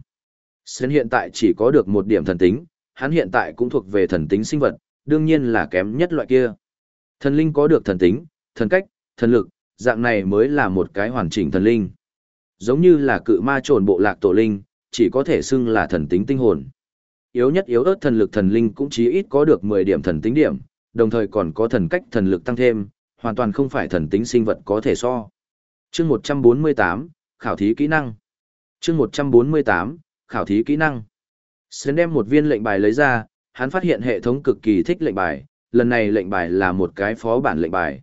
sơn hiện tại chỉ có được một điểm thần tính, hắn hiện tại cũng thuộc về thần tính sinh vật, đương nhiên là kém nhất loại kia. Thần linh có được thần tính, thần cách, thần lực, dạng này mới là một cái hoàn chỉnh thần linh. Giống như là cự ma trồn bộ lạc tổ linh, chỉ có thể xưng là thần tính tinh hồn. Yếu nhất yếu ớt thần lực thần linh cũng chí ít có được 10 điểm thần tính điểm, đồng thời còn có thần cách thần lực tăng thêm, hoàn toàn không phải thần tính sinh vật có thể so. Chương 148, khảo thí kỹ năng. Chương 148, khảo thí kỹ năng. Sến đem một viên lệnh bài lấy ra, hắn phát hiện hệ thống cực kỳ thích lệnh bài, lần này lệnh bài là một cái phó bản lệnh bài.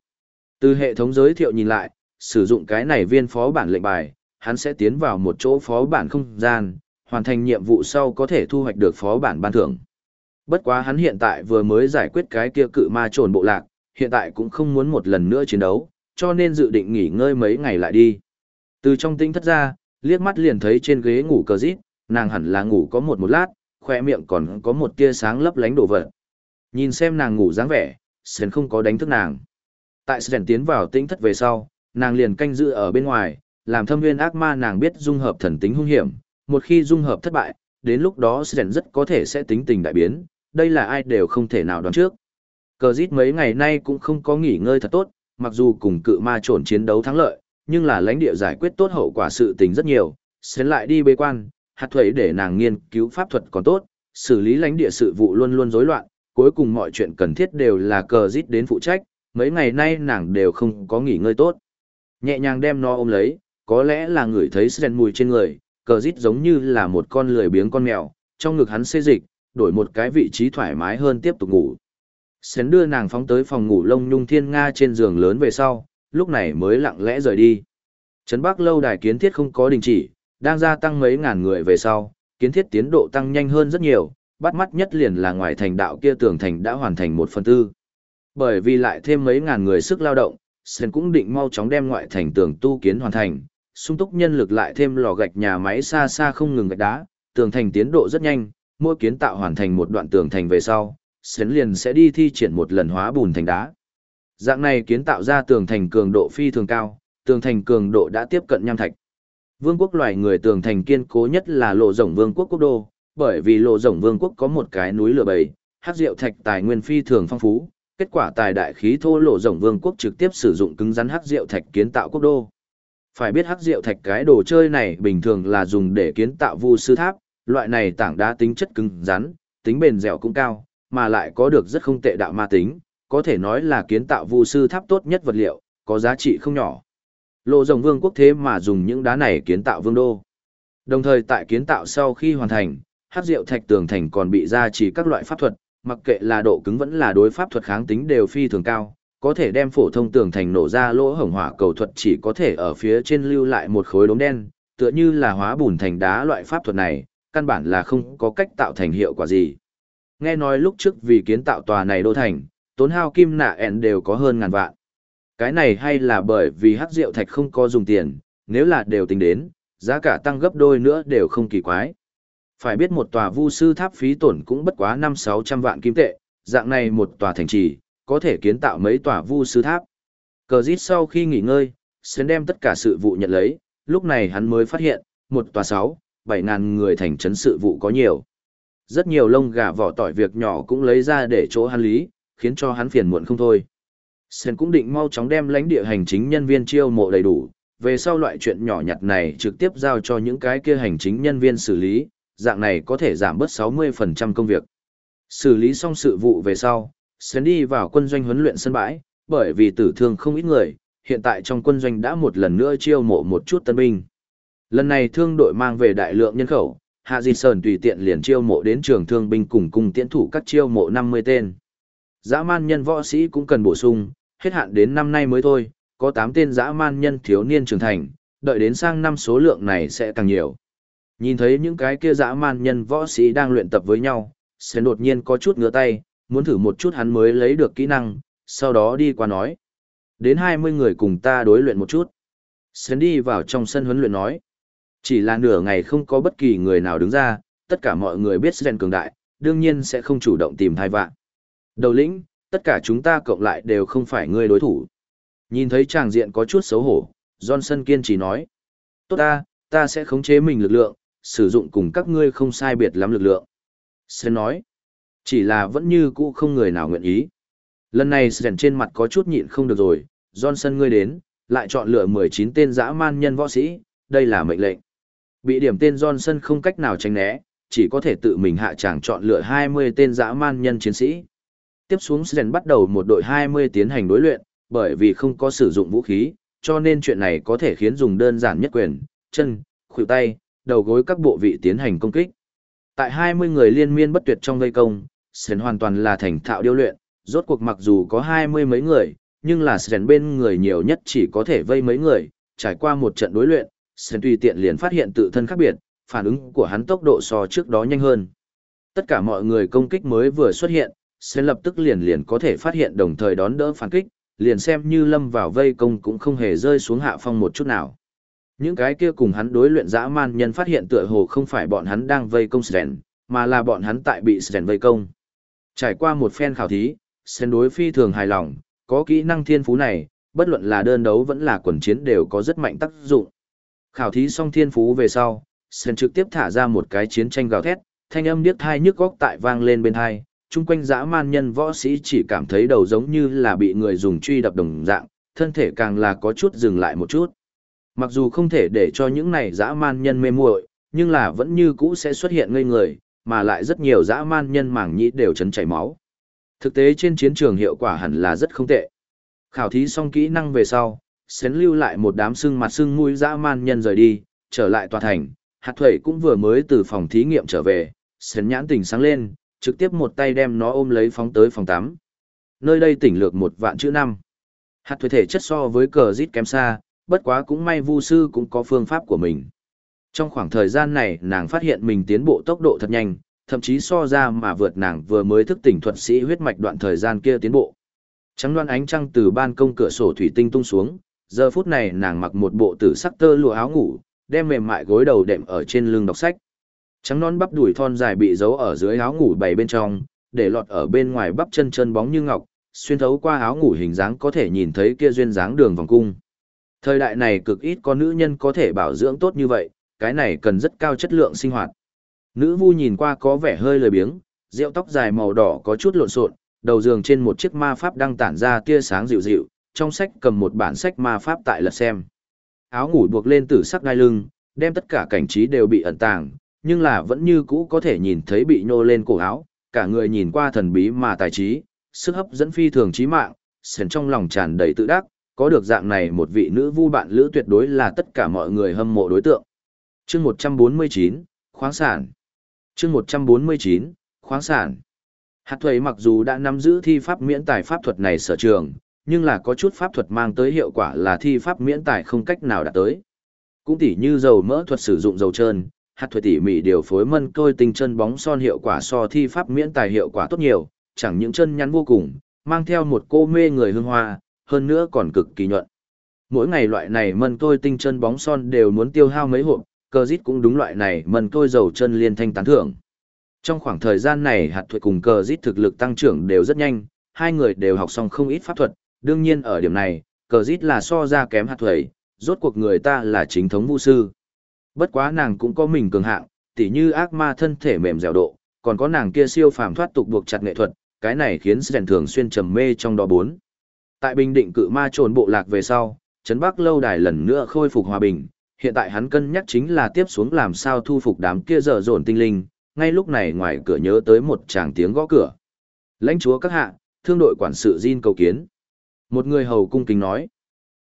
Từ hệ thống giới thiệu nhìn lại, sử dụng cái này viên phó bản lệnh bài, hắn sẽ tiến vào một chỗ phó bản không gian, hoàn thành nhiệm vụ sau có thể thu hoạch được phó bản ban thưởng. Bất quá hắn hiện tại vừa mới giải quyết cái kia cự ma trồn bộ lạc, hiện tại cũng không muốn một lần nữa chiến đấu, cho nên dự định nghỉ ngơi mấy ngày lại đi. Từ trong tinh thất ra, liếc mắt liền thấy trên ghế ngủ cờ rít, nàng hẳn là ngủ có một một lát, khoe miệng còn có một tia sáng lấp lánh đổ vật. Nhìn xem nàng ngủ dáng vẻ, Sren không có đánh thức nàng. Tại Sren tiến vào tinh thất về sau, nàng liền canh giữ ở bên ngoài, làm thâm viên ác ma nàng biết dung hợp thần tính hung hiểm, một khi dung hợp thất bại, đến lúc đó Sren rất có thể sẽ tính tình đại biến, đây là ai đều không thể nào đoán trước. Cờ dít mấy ngày nay cũng không có nghỉ ngơi thật tốt, mặc dù cùng cự ma trồn chiến đấu thắng lợi, nhưng là lãnh địa giải quyết tốt hậu quả sự tình rất nhiều, Sren lại đi bế quan, hạt thuế để nàng nghiên cứu pháp thuật còn tốt, xử lý lãnh địa sự vụ luôn luôn rối loạn, cuối cùng mọi chuyện cần thiết đều là cờ dít đến phụ trách, mấy ngày nay nàng đều không có nghỉ ngơi tốt. Nhẹ nhàng đem nó ôm lấy, có lẽ là người thấy Sren mùi trên người, cờ rít giống như là một con lười biếng con mèo, trong ngực hắn xê dịch, đổi một cái vị trí thoải mái hơn tiếp tục ngủ. Sến đưa nàng phóng tới phòng ngủ lông nhung thiên nga trên giường lớn về sau, lúc này mới lặng lẽ rời đi. Trấn Bắc lâu đài kiến thiết không có đình chỉ, đang gia tăng mấy ngàn người về sau, kiến thiết tiến độ tăng nhanh hơn rất nhiều, bắt mắt nhất liền là ngoài thành đạo kia tường thành đã hoàn thành một phần tư. Bởi vì lại thêm mấy ngàn người sức lao động, Sen cũng định mau chóng đem ngoại thành tường tu kiến hoàn thành, sung túc nhân lực lại thêm lò gạch nhà máy xa xa không ngừng gạch đá, tường thành tiến độ rất nhanh, mỗi kiến tạo hoàn thành một đoạn tường thành về sau, Sến liền sẽ đi thi triển một lần hóa bùn thành đá. Dạng này kiến tạo ra tường thành cường độ phi thường cao, tường thành cường độ đã tiếp cận nham thạch. Vương quốc loài người tường thành kiên cố nhất là lộ rộng vương quốc quốc đô, bởi vì lộ rộng vương quốc có một cái núi lửa bầy, hắc diệu thạch tài nguyên phi thường phong phú, kết quả tài đại khí thô lộ rộng vương quốc trực tiếp sử dụng cứng rắn hắc diệu thạch kiến tạo quốc đô. Phải biết hắc diệu thạch cái đồ chơi này bình thường là dùng để kiến tạo vu sư tháp, loại này tảng đá tính chất cứng rắn, tính bền dẻo cũng cao, mà lại có được rất không tệ đạo ma tính, có thể nói là kiến tạo vu sư tháp tốt nhất vật liệu, có giá trị không nhỏ. Lộ rồng vương quốc thế mà dùng những đá này kiến tạo vương đô. Đồng thời tại kiến tạo sau khi hoàn thành, hát rượu thạch tường thành còn bị ra chỉ các loại pháp thuật, mặc kệ là độ cứng vẫn là đối pháp thuật kháng tính đều phi thường cao, có thể đem phổ thông tường thành nổ ra lỗ hổng hỏa cầu thuật chỉ có thể ở phía trên lưu lại một khối đốm đen, tựa như là hóa bùn thành đá loại pháp thuật này, căn bản là không có cách tạo thành hiệu quả gì. Nghe nói lúc trước vì kiến tạo tòa này đô thành, tốn hao kim nạ ẹn đều có hơn ngàn vạn. Cái này hay là bởi vì hắc rượu thạch không có dùng tiền, nếu là đều tính đến, giá cả tăng gấp đôi nữa đều không kỳ quái. Phải biết một tòa vu sư tháp phí tổn cũng bất quá 5-600 vạn kim tệ, dạng này một tòa thành trì, có thể kiến tạo mấy tòa vu sư tháp. Cờ dít sau khi nghỉ ngơi, Sến đem tất cả sự vụ nhận lấy, lúc này hắn mới phát hiện, một tòa 6, 7 ngàn người thành trấn sự vụ có nhiều. Rất nhiều lông gà vỏ tỏi việc nhỏ cũng lấy ra để chỗ hắn lý, khiến cho hắn phiền muộn không thôi. Sen cũng định mau chóng đem lãnh địa hành chính nhân viên chiêu mộ đầy đủ, về sau loại chuyện nhỏ nhặt này trực tiếp giao cho những cái kia hành chính nhân viên xử lý, dạng này có thể giảm bớt 60% công việc. Xử lý xong sự vụ về sau, sến đi vào quân doanh huấn luyện sân bãi, bởi vì tử thương không ít người, hiện tại trong quân doanh đã một lần nữa chiêu mộ một chút tân binh. Lần này thương đội mang về đại lượng nhân khẩu, Hạ Di Sơn tùy tiện liền chiêu mộ đến trường thương binh cùng cùng tiễn thủ các chiêu mộ 50 tên. Dã man nhân võ sĩ cũng cần bổ sung, hết hạn đến năm nay mới thôi, có 8 tên dã man nhân thiếu niên trưởng thành, đợi đến sang năm số lượng này sẽ càng nhiều. Nhìn thấy những cái kia dã man nhân võ sĩ đang luyện tập với nhau, sẽ đột nhiên có chút ngửa tay, muốn thử một chút hắn mới lấy được kỹ năng, sau đó đi qua nói. Đến 20 người cùng ta đối luyện một chút. Sến đi vào trong sân huấn luyện nói. Chỉ là nửa ngày không có bất kỳ người nào đứng ra, tất cả mọi người biết Sến cường đại, đương nhiên sẽ không chủ động tìm thai vạn. Đầu lĩnh, tất cả chúng ta cộng lại đều không phải người đối thủ. Nhìn thấy tràng diện có chút xấu hổ, Johnson kiên trì nói. Tốt ta, ta sẽ khống chế mình lực lượng, sử dụng cùng các ngươi không sai biệt lắm lực lượng. Sến nói. Chỉ là vẫn như cũ không người nào nguyện ý. Lần này Sren trên mặt có chút nhịn không được rồi, Johnson ngươi đến, lại chọn lựa 19 tên dã man nhân võ sĩ, đây là mệnh lệnh. Bị điểm tên Johnson không cách nào tránh né, chỉ có thể tự mình hạ tràng chọn lựa 20 tên dã man nhân chiến sĩ tiếp xuống Sren bắt đầu một đội 20 tiến hành đối luyện, bởi vì không có sử dụng vũ khí, cho nên chuyện này có thể khiến dùng đơn giản nhất quyền, chân, khuỷu tay, đầu gối các bộ vị tiến hành công kích. Tại 20 người liên miên bất tuyệt trong vây công, Sren hoàn toàn là thành thạo điêu luyện, rốt cuộc mặc dù có 20 mấy người, nhưng là Sren bên người nhiều nhất chỉ có thể vây mấy người, trải qua một trận đối luyện, Sren tùy tiện liền phát hiện tự thân khác biệt, phản ứng của hắn tốc độ so trước đó nhanh hơn. Tất cả mọi người công kích mới vừa xuất hiện, sẽ lập tức liền liền có thể phát hiện đồng thời đón đỡ phản kích, liền xem như lâm vào vây công cũng không hề rơi xuống hạ phong một chút nào. Những cái kia cùng hắn đối luyện dã man nhân phát hiện tựa hồ không phải bọn hắn đang vây công Sren, mà là bọn hắn tại bị Sren vây công. Trải qua một phen khảo thí, sen đối phi thường hài lòng, có kỹ năng thiên phú này, bất luận là đơn đấu vẫn là quần chiến đều có rất mạnh tác dụng. Khảo thí xong thiên phú về sau, sen trực tiếp thả ra một cái chiến tranh gào thét, thanh âm điếc thai nhức góc tại vang lên bên hai, chung quanh dã man nhân võ sĩ chỉ cảm thấy đầu giống như là bị người dùng truy đập đồng dạng, thân thể càng là có chút dừng lại một chút. Mặc dù không thể để cho những này dã man nhân mê muội, nhưng là vẫn như cũ sẽ xuất hiện ngây người, mà lại rất nhiều dã man nhân mảng nhĩ đều chấn chảy máu. Thực tế trên chiến trường hiệu quả hẳn là rất không tệ. Khảo thí xong kỹ năng về sau, xén lưu lại một đám sưng mặt sưng mũi dã man nhân rời đi, trở lại tòa thành, hạt thuẩy cũng vừa mới từ phòng thí nghiệm trở về, xén nhãn tỉnh sáng lên, trực tiếp một tay đem nó ôm lấy phóng tới phòng tắm. Nơi đây tỉnh lược một vạn chữ năm. Hạt thuẩy thể chất so với cờ rít kém xa, bất quá cũng may vu sư cũng có phương pháp của mình. Trong khoảng thời gian này nàng phát hiện mình tiến bộ tốc độ thật nhanh, thậm chí so ra mà vượt nàng vừa mới thức tỉnh thuật sĩ huyết mạch đoạn thời gian kia tiến bộ. Trắng đoan ánh trăng từ ban công cửa sổ thủy tinh tung xuống, giờ phút này nàng mặc một bộ tử sắc tơ lụa áo ngủ, đem mềm mại gối đầu đệm ở trên lưng đọc sách. Trắng non bắp đùi thon dài bị giấu ở dưới áo ngủ bày bên trong, để lọt ở bên ngoài bắp chân chân bóng như ngọc, xuyên thấu qua áo ngủ hình dáng có thể nhìn thấy kia duyên dáng đường vòng cung. Thời đại này cực ít có nữ nhân có thể bảo dưỡng tốt như vậy, cái này cần rất cao chất lượng sinh hoạt. Nữ vu nhìn qua có vẻ hơi lười biếng, rượu tóc dài màu đỏ có chút lộn xộn, đầu giường trên một chiếc ma pháp đang tản ra tia sáng dịu dịu, trong sách cầm một bản sách ma pháp tại lật xem. Áo ngủ buộc lên tử sắc đai lưng, đem tất cả cảnh trí đều bị ẩn tàng, nhưng là vẫn như cũ có thể nhìn thấy bị nhô lên cổ áo, cả người nhìn qua thần bí mà tài trí, sức hấp dẫn phi thường trí mạng, sền trong lòng tràn đầy tự đắc, có được dạng này một vị nữ vu bạn lữ tuyệt đối là tất cả mọi người hâm mộ đối tượng. Chương 149, khoáng sản. Chương 149, khoáng sản. Hạt thuế mặc dù đã nắm giữ thi pháp miễn tài pháp thuật này sở trường, nhưng là có chút pháp thuật mang tới hiệu quả là thi pháp miễn tài không cách nào đạt tới. Cũng tỉ như dầu mỡ thuật sử dụng dầu trơn, hạt thuế tỉ mỉ điều phối mân côi tinh chân bóng son hiệu quả so thi pháp miễn tài hiệu quả tốt nhiều, chẳng những chân nhắn vô cùng, mang theo một cô mê người hương hoa, hơn nữa còn cực kỳ nhuận. Mỗi ngày loại này mân côi tinh chân bóng son đều muốn tiêu hao mấy hộp, Cơ dít cũng đúng loại này mần tôi dầu chân liên thanh tán thưởng. Trong khoảng thời gian này hạt thuệ cùng cờ dít thực lực tăng trưởng đều rất nhanh, hai người đều học xong không ít pháp thuật, đương nhiên ở điểm này, cờ dít là so ra kém hạt thuệ, rốt cuộc người ta là chính thống vũ sư. Bất quá nàng cũng có mình cường hạng, tỉ như ác ma thân thể mềm dẻo độ, còn có nàng kia siêu phàm thoát tục buộc chặt nghệ thuật, cái này khiến Sren thường xuyên trầm mê trong đó bốn. Tại Bình Định cự ma trồn bộ lạc về sau, Trấn Bắc lâu đài lần nữa khôi phục hòa bình, hiện tại hắn cân nhắc chính là tiếp xuống làm sao thu phục đám kia dở dồn tinh linh, ngay lúc này ngoài cửa nhớ tới một tràng tiếng gõ cửa. Lãnh chúa các hạ, thương đội quản sự Jin cầu kiến. Một người hầu cung kính nói.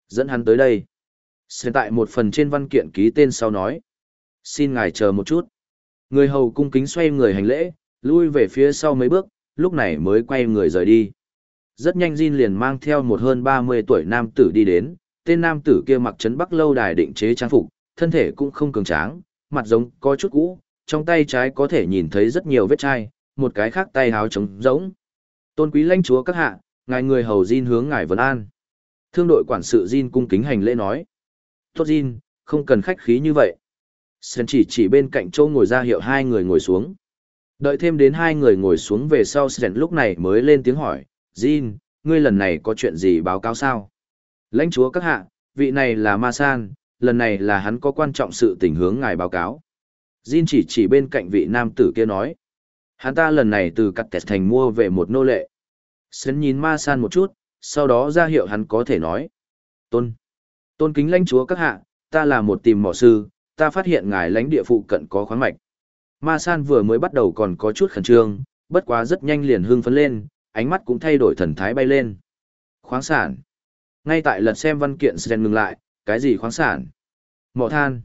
Dẫn hắn tới đây. Hiện tại một phần trên văn kiện ký tên sau nói. Xin ngài chờ một chút. Người hầu cung kính xoay người hành lễ, lui về phía sau mấy bước, lúc này mới quay người rời đi. Rất nhanh Jin liền mang theo một hơn 30 tuổi nam tử đi đến, tên nam tử kia mặc trấn bắc lâu đài định chế trang phục, thân thể cũng không cường tráng, mặt giống có chút cũ, trong tay trái có thể nhìn thấy rất nhiều vết chai, một cái khác tay háo trống rỗng. Tôn quý lãnh chúa các hạ, ngài người hầu Jin hướng ngài vấn an. Thương đội quản sự Jin cung kính hành lễ nói. Tốt Jin, không cần khách khí như vậy. Sơn chỉ chỉ bên cạnh châu ngồi ra hiệu hai người ngồi xuống. Đợi thêm đến hai người ngồi xuống về sau Sơn lúc này mới lên tiếng hỏi, Jin, ngươi lần này có chuyện gì báo cáo sao? Lãnh chúa các hạ, vị này là Ma San, lần này là hắn có quan trọng sự tình hướng ngài báo cáo. Jin chỉ chỉ bên cạnh vị nam tử kia nói. Hắn ta lần này từ cắt tẹt thành mua về một nô lệ. Sến nhìn Ma San một chút, sau đó ra hiệu hắn có thể nói. Tôn. Tôn kính lãnh chúa các hạ, ta là một tìm mỏ sư, ta phát hiện ngài lãnh địa phụ cận có khoáng mạch. Ma San vừa mới bắt đầu còn có chút khẩn trương, bất quá rất nhanh liền hưng phấn lên, ánh mắt cũng thay đổi thần thái bay lên. Khoáng sản. Ngay tại lật xem văn kiện Sren ngừng lại, cái gì khoáng sản? Mỏ than.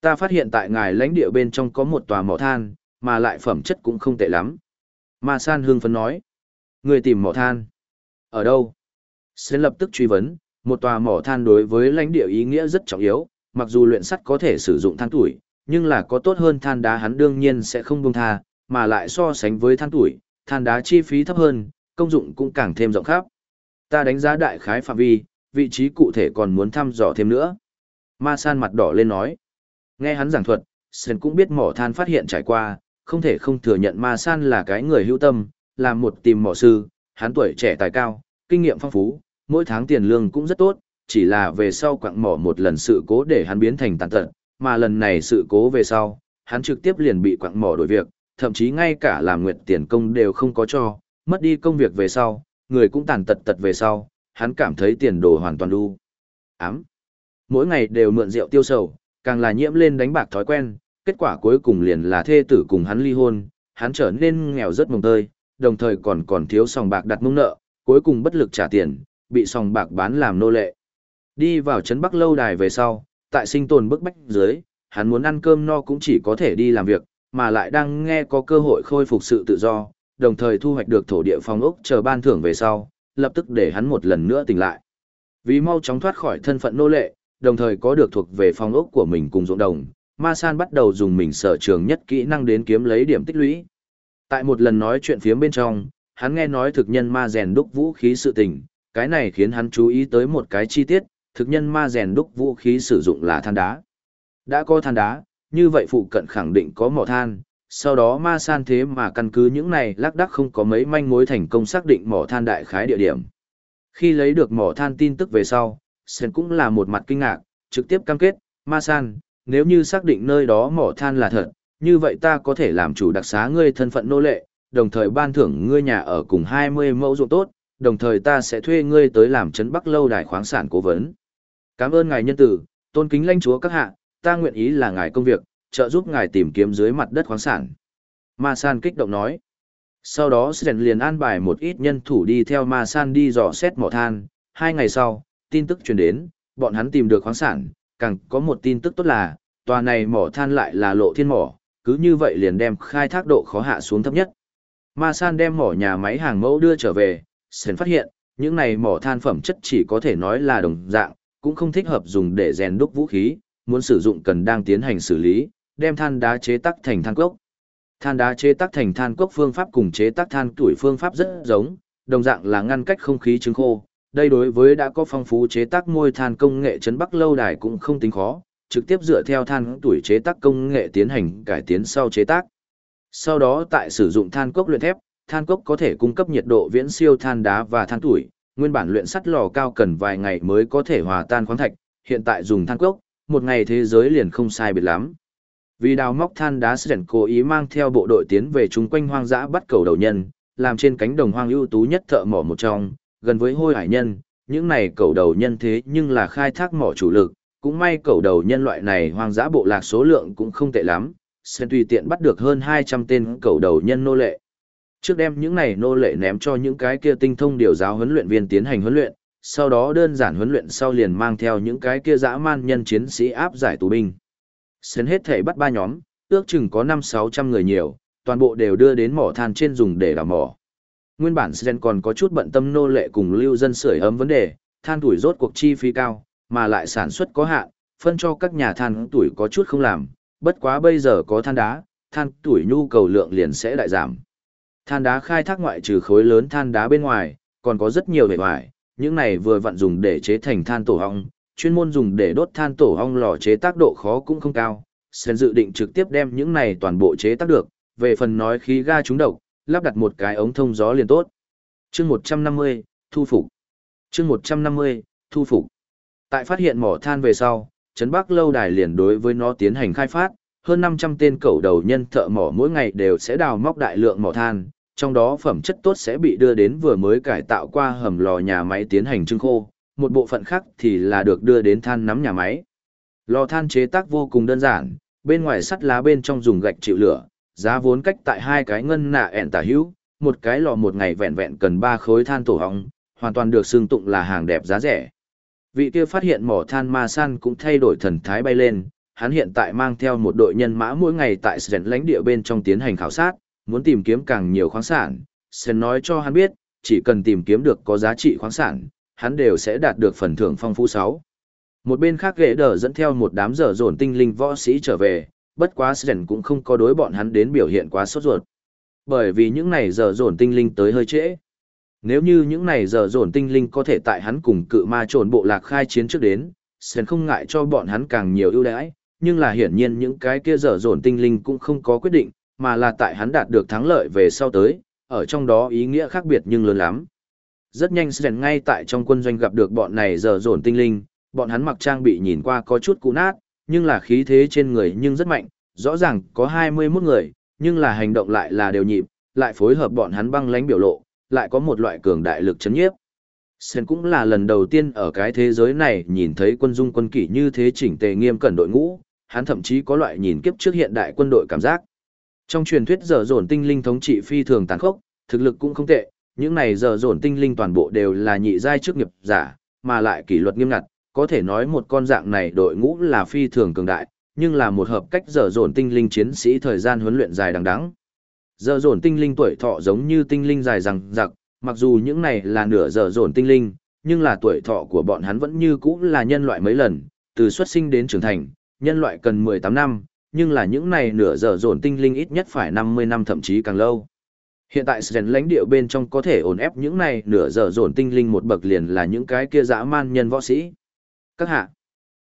Ta phát hiện tại ngài lãnh địa bên trong có một tòa mỏ than, mà lại phẩm chất cũng không tệ lắm. Ma San Hương phấn nói. Người tìm mỏ than. Ở đâu? Sren lập tức truy vấn, một tòa mỏ than đối với lãnh địa ý nghĩa rất trọng yếu, mặc dù luyện sắt có thể sử dụng than tuổi, nhưng là có tốt hơn than đá hắn đương nhiên sẽ không buông tha, mà lại so sánh với than tuổi, than đá chi phí thấp hơn, công dụng cũng càng thêm rộng khắp. Ta đánh giá đại khái phạm vi, vị trí cụ thể còn muốn thăm dò thêm nữa. Ma san mặt đỏ lên nói. Nghe hắn giảng thuật, Sơn cũng biết mỏ than phát hiện trải qua, không thể không thừa nhận Ma san là cái người hữu tâm, là một tìm mỏ sư, hắn tuổi trẻ tài cao, kinh nghiệm phong phú, mỗi tháng tiền lương cũng rất tốt, chỉ là về sau quặng mỏ một lần sự cố để hắn biến thành tàn tật, mà lần này sự cố về sau, hắn trực tiếp liền bị quặng mỏ đổi việc, thậm chí ngay cả làm nguyện tiền công đều không có cho, mất đi công việc về sau, người cũng tàn tật tật về sau, hắn cảm thấy tiền đồ hoàn toàn đu. Ám. Mỗi ngày đều mượn rượu tiêu sầu, càng là nhiễm lên đánh bạc thói quen, kết quả cuối cùng liền là thê tử cùng hắn ly hôn, hắn trở nên nghèo rất mồng tơi, đồng thời còn còn thiếu sòng bạc đặt mông nợ, cuối cùng bất lực trả tiền, bị sòng bạc bán làm nô lệ. Đi vào trấn Bắc lâu đài về sau, tại sinh tồn bức bách dưới, hắn muốn ăn cơm no cũng chỉ có thể đi làm việc, mà lại đang nghe có cơ hội khôi phục sự tự do, đồng thời thu hoạch được thổ địa phong ốc chờ ban thưởng về sau, lập tức để hắn một lần nữa tỉnh lại. Vì mau chóng thoát khỏi thân phận nô lệ, đồng thời có được thuộc về phong ốc của mình cùng ruộng đồng, Ma San bắt đầu dùng mình sở trường nhất kỹ năng đến kiếm lấy điểm tích lũy. Tại một lần nói chuyện phía bên trong, hắn nghe nói thực nhân ma rèn đúc vũ khí sự tình, cái này khiến hắn chú ý tới một cái chi tiết, thực nhân ma rèn đúc vũ khí sử dụng là than đá. Đã có than đá, như vậy phụ cận khẳng định có mỏ than, sau đó ma san thế mà căn cứ những này lác đắc không có mấy manh mối thành công xác định mỏ than đại khái địa điểm. Khi lấy được mỏ than tin tức về sau, Sen cũng là một mặt kinh ngạc, trực tiếp cam kết, Ma San, nếu như xác định nơi đó mỏ than là thật, như vậy ta có thể làm chủ đặc xá ngươi thân phận nô lệ, đồng thời ban thưởng ngươi nhà ở cùng 20 mẫu ruộng tốt, đồng thời ta sẽ thuê ngươi tới làm trấn Bắc lâu đài khoáng sản cố vấn. Cảm ơn ngài nhân tử, tôn kính lãnh chúa các hạ, ta nguyện ý là ngài công việc, trợ giúp ngài tìm kiếm dưới mặt đất khoáng sản. Ma San kích động nói. Sau đó Sren liền an bài một ít nhân thủ đi theo Ma San đi dò xét mỏ than. Hai ngày sau, tin tức truyền đến, bọn hắn tìm được khoáng sản, càng có một tin tức tốt là, tòa này mỏ than lại là lộ thiên mỏ, cứ như vậy liền đem khai thác độ khó hạ xuống thấp nhất. Ma San đem mỏ nhà máy hàng mẫu đưa trở về, Sren phát hiện, những này mỏ than phẩm chất chỉ có thể nói là đồng dạng, cũng không thích hợp dùng để rèn đúc vũ khí, muốn sử dụng cần đang tiến hành xử lý, đem than đá chế tác thành than cốc. Than đá chế tác thành than cốc phương pháp cùng chế tác than tuổi phương pháp rất giống, đồng dạng là ngăn cách không khí trứng khô. Đây đối với đã có phong phú chế tác môi than công nghệ trấn Bắc lâu đài cũng không tính khó, trực tiếp dựa theo than tuổi chế tác công nghệ tiến hành cải tiến sau chế tác. Sau đó tại sử dụng than cốc luyện thép, than cốc có thể cung cấp nhiệt độ viễn siêu than đá và than tuổi, nguyên bản luyện sắt lò cao cần vài ngày mới có thể hòa tan khoáng thạch, hiện tại dùng than cốc, một ngày thế giới liền không sai biệt lắm. Vì đào móc than đá Sren cố ý mang theo bộ đội tiến về chung quanh hoang dã bắt cầu đầu nhân, làm trên cánh đồng hoang ưu tú nhất thợ mỏ một trong, gần với hôi hải nhân, những này cầu đầu nhân thế nhưng là khai thác mỏ chủ lực, cũng may cầu đầu nhân loại này hoang dã bộ lạc số lượng cũng không tệ lắm, Sren tùy tiện bắt được hơn 200 tên cầu đầu nhân nô lệ. Trước đem những này nô lệ ném cho những cái kia tinh thông điều giáo huấn luyện viên tiến hành huấn luyện, sau đó đơn giản huấn luyện sau liền mang theo những cái kia dã man nhân chiến sĩ áp giải tù binh. Sến hết thể bắt ba nhóm, ước chừng có 5-600 người nhiều, toàn bộ đều đưa đến mỏ than trên dùng để đào mỏ. Nguyên bản Sến còn có chút bận tâm nô lệ cùng lưu dân sưởi ấm vấn đề, than tuổi rốt cuộc chi phí cao, mà lại sản xuất có hạn, phân cho các nhà than tuổi có chút không làm, bất quá bây giờ có than đá, than tuổi nhu cầu lượng liền sẽ đại giảm. Than đá khai thác ngoại trừ khối lớn than đá bên ngoài, còn có rất nhiều bề ngoài, những này vừa vặn dùng để chế thành than tổ ong, chuyên môn dùng để đốt than tổ ong lò chế tác độ khó cũng không cao. Sơn dự định trực tiếp đem những này toàn bộ chế tác được, về phần nói khí ga trúng độc, lắp đặt một cái ống thông gió liền tốt. Chương 150, thu phục. Chương 150, thu phục. Tại phát hiện mỏ than về sau, Trấn Bắc lâu đài liền đối với nó tiến hành khai phát, hơn 500 tên cầu đầu nhân thợ mỏ mỗi ngày đều sẽ đào móc đại lượng mỏ than, trong đó phẩm chất tốt sẽ bị đưa đến vừa mới cải tạo qua hầm lò nhà máy tiến hành trưng khô, một bộ phận khác thì là được đưa đến than nắm nhà máy. Lò than chế tác vô cùng đơn giản, bên ngoài sắt lá bên trong dùng gạch chịu lửa, giá vốn cách tại hai cái ngân nạ ẹn tả hữu, một cái lò một ngày vẹn vẹn cần ba khối than tổ hóng, hoàn toàn được xương tụng là hàng đẹp giá rẻ. Vị kia phát hiện mỏ than ma san cũng thay đổi thần thái bay lên, hắn hiện tại mang theo một đội nhân mã mỗi ngày tại sren lãnh địa bên trong tiến hành khảo sát, muốn tìm kiếm càng nhiều khoáng sản. Sen nói cho hắn biết, chỉ cần tìm kiếm được có giá trị khoáng sản, hắn đều sẽ đạt được phần thưởng phong phú sáu. Một bên khác ghệ đờ dẫn theo một đám dở dồn tinh linh võ sĩ trở về, bất quá Sren cũng không có đối bọn hắn đến biểu hiện quá sốt ruột. Bởi vì những này dở dồn tinh linh tới hơi trễ. Nếu như những này dở dồn tinh linh có thể tại hắn cùng cự ma trồn bộ lạc khai chiến trước đến, Sren không ngại cho bọn hắn càng nhiều ưu đãi, nhưng là hiển nhiên những cái kia dở dồn tinh linh cũng không có quyết định, mà là tại hắn đạt được thắng lợi về sau tới, ở trong đó ý nghĩa khác biệt nhưng lớn lắm. Rất nhanh Sren ngay tại trong quân doanh gặp được bọn này giờ dồn tinh linh, bọn hắn mặc trang bị nhìn qua có chút cũ nát, nhưng là khí thế trên người nhưng rất mạnh, rõ ràng có 21 người, nhưng là hành động lại là đều nhịp, lại phối hợp bọn hắn băng lánh biểu lộ, lại có một loại cường đại lực chấn nhiếp. Sen cũng là lần đầu tiên ở cái thế giới này nhìn thấy quân dung quân kỷ như thế chỉnh tề nghiêm cẩn đội ngũ, hắn thậm chí có loại nhìn kiếp trước hiện đại quân đội cảm giác. Trong truyền thuyết giờ dồn tinh linh thống trị phi thường tàn khốc, thực lực cũng không tệ, những này giờ dồn tinh linh toàn bộ đều là nhị giai chức nghiệp giả, mà lại kỷ luật nghiêm ngặt, có thể nói một con dạng này đội ngũ là phi thường cường đại, nhưng là một hợp cách giờ dồn tinh linh chiến sĩ thời gian huấn luyện dài đằng đẵng. Giờ dồn tinh linh tuổi thọ giống như tinh linh dài rằng giặc, mặc dù những này là nửa giờ dồn tinh linh, nhưng là tuổi thọ của bọn hắn vẫn như cũ là nhân loại mấy lần, từ xuất sinh đến trưởng thành, nhân loại cần 18 năm, nhưng là những này nửa giờ dồn tinh linh ít nhất phải 50 năm thậm chí càng lâu. Hiện tại Sren lãnh địa bên trong có thể ổn ép những này nửa giờ dồn tinh linh một bậc liền là những cái kia dã man nhân võ sĩ. Các hạ.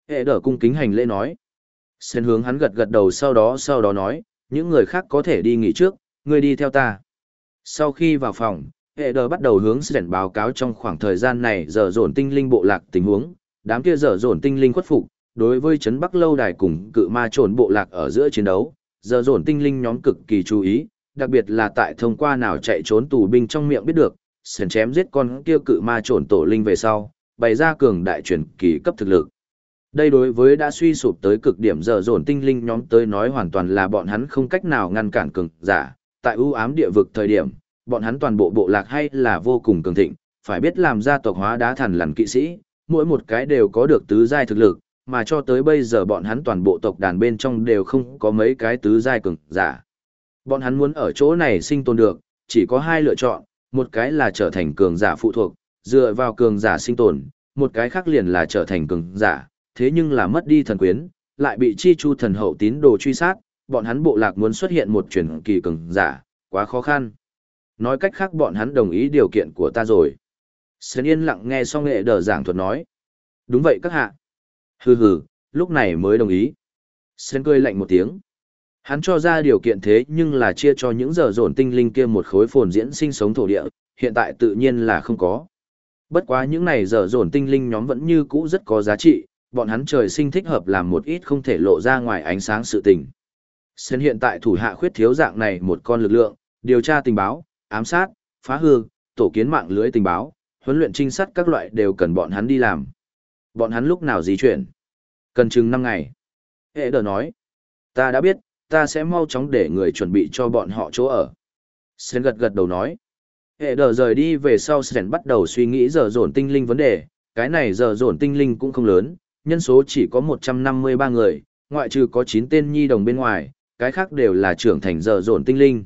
Hệ đỡ cung kính hành lễ nói. Sren hướng hắn gật gật đầu sau đó sau đó nói, những người khác có thể đi nghỉ trước, ngươi đi theo ta. Sau khi vào phòng, hệ đờ bắt đầu hướng Sren báo cáo trong khoảng thời gian này giờ dồn tinh linh bộ lạc tình huống, đám kia giờ dồn tinh linh khuất phục, đối với chấn Bắc lâu đài cùng cự ma trồn bộ lạc ở giữa chiến đấu, giờ dồn tinh linh nhóm cực kỳ chú ý, đặc biệt là tại thông qua nào chạy trốn tù binh trong miệng biết được, sần chém giết con kia cự ma trồn tổ linh về sau, bày ra cường đại truyền kỳ cấp thực lực. Đây đối với đã suy sụp tới cực điểm giờ dồn tinh linh nhóm tới nói hoàn toàn là bọn hắn không cách nào ngăn cản cường giả, tại ưu ám địa vực thời điểm, bọn hắn toàn bộ bộ lạc hay là vô cùng cường thịnh, phải biết làm ra tộc hóa đá thần lằn kỵ sĩ, mỗi một cái đều có được tứ giai thực lực, mà cho tới bây giờ bọn hắn toàn bộ tộc đàn bên trong đều không có mấy cái tứ giai cường giả. Bọn hắn muốn ở chỗ này sinh tồn được, chỉ có hai lựa chọn, một cái là trở thành cường giả phụ thuộc, dựa vào cường giả sinh tồn, một cái khác liền là trở thành cường giả, thế nhưng là mất đi thần quyến, lại bị chi chu thần hậu tín đồ truy sát, bọn hắn bộ lạc muốn xuất hiện một truyền kỳ cường giả, quá khó khăn. Nói cách khác bọn hắn đồng ý điều kiện của ta rồi. Sơn yên lặng nghe xong nghệ đờ giảng thuật nói. Đúng vậy các hạ. Hừ hừ, lúc này mới đồng ý. Sơn cười lạnh một tiếng. Hắn cho ra điều kiện thế nhưng là chia cho những giờ dồn tinh linh kia một khối phồn diễn sinh sống thổ địa, hiện tại tự nhiên là không có. Bất quá những này giờ dồn tinh linh nhóm vẫn như cũ rất có giá trị, bọn hắn trời sinh thích hợp làm một ít không thể lộ ra ngoài ánh sáng sự tình. Sơn hiện tại thủ hạ khuyết thiếu dạng này một con lực lượng, điều tra tình báo, ám sát, phá hư, tổ kiến mạng lưới tình báo, huấn luyện trinh sát các loại đều cần bọn hắn đi làm. Bọn hắn lúc nào di chuyển? Cần chừng 5 ngày. Hệ đờ nói. Ta đã biết, ta sẽ mau chóng để người chuẩn bị cho bọn họ chỗ ở. Sến gật gật đầu nói. Hệ đờ rời đi về sau Sến bắt đầu suy nghĩ giờ dồn tinh linh vấn đề. Cái này giờ dồn tinh linh cũng không lớn, nhân số chỉ có 153 người, ngoại trừ có 9 tên nhi đồng bên ngoài, cái khác đều là trưởng thành giờ dồn tinh linh.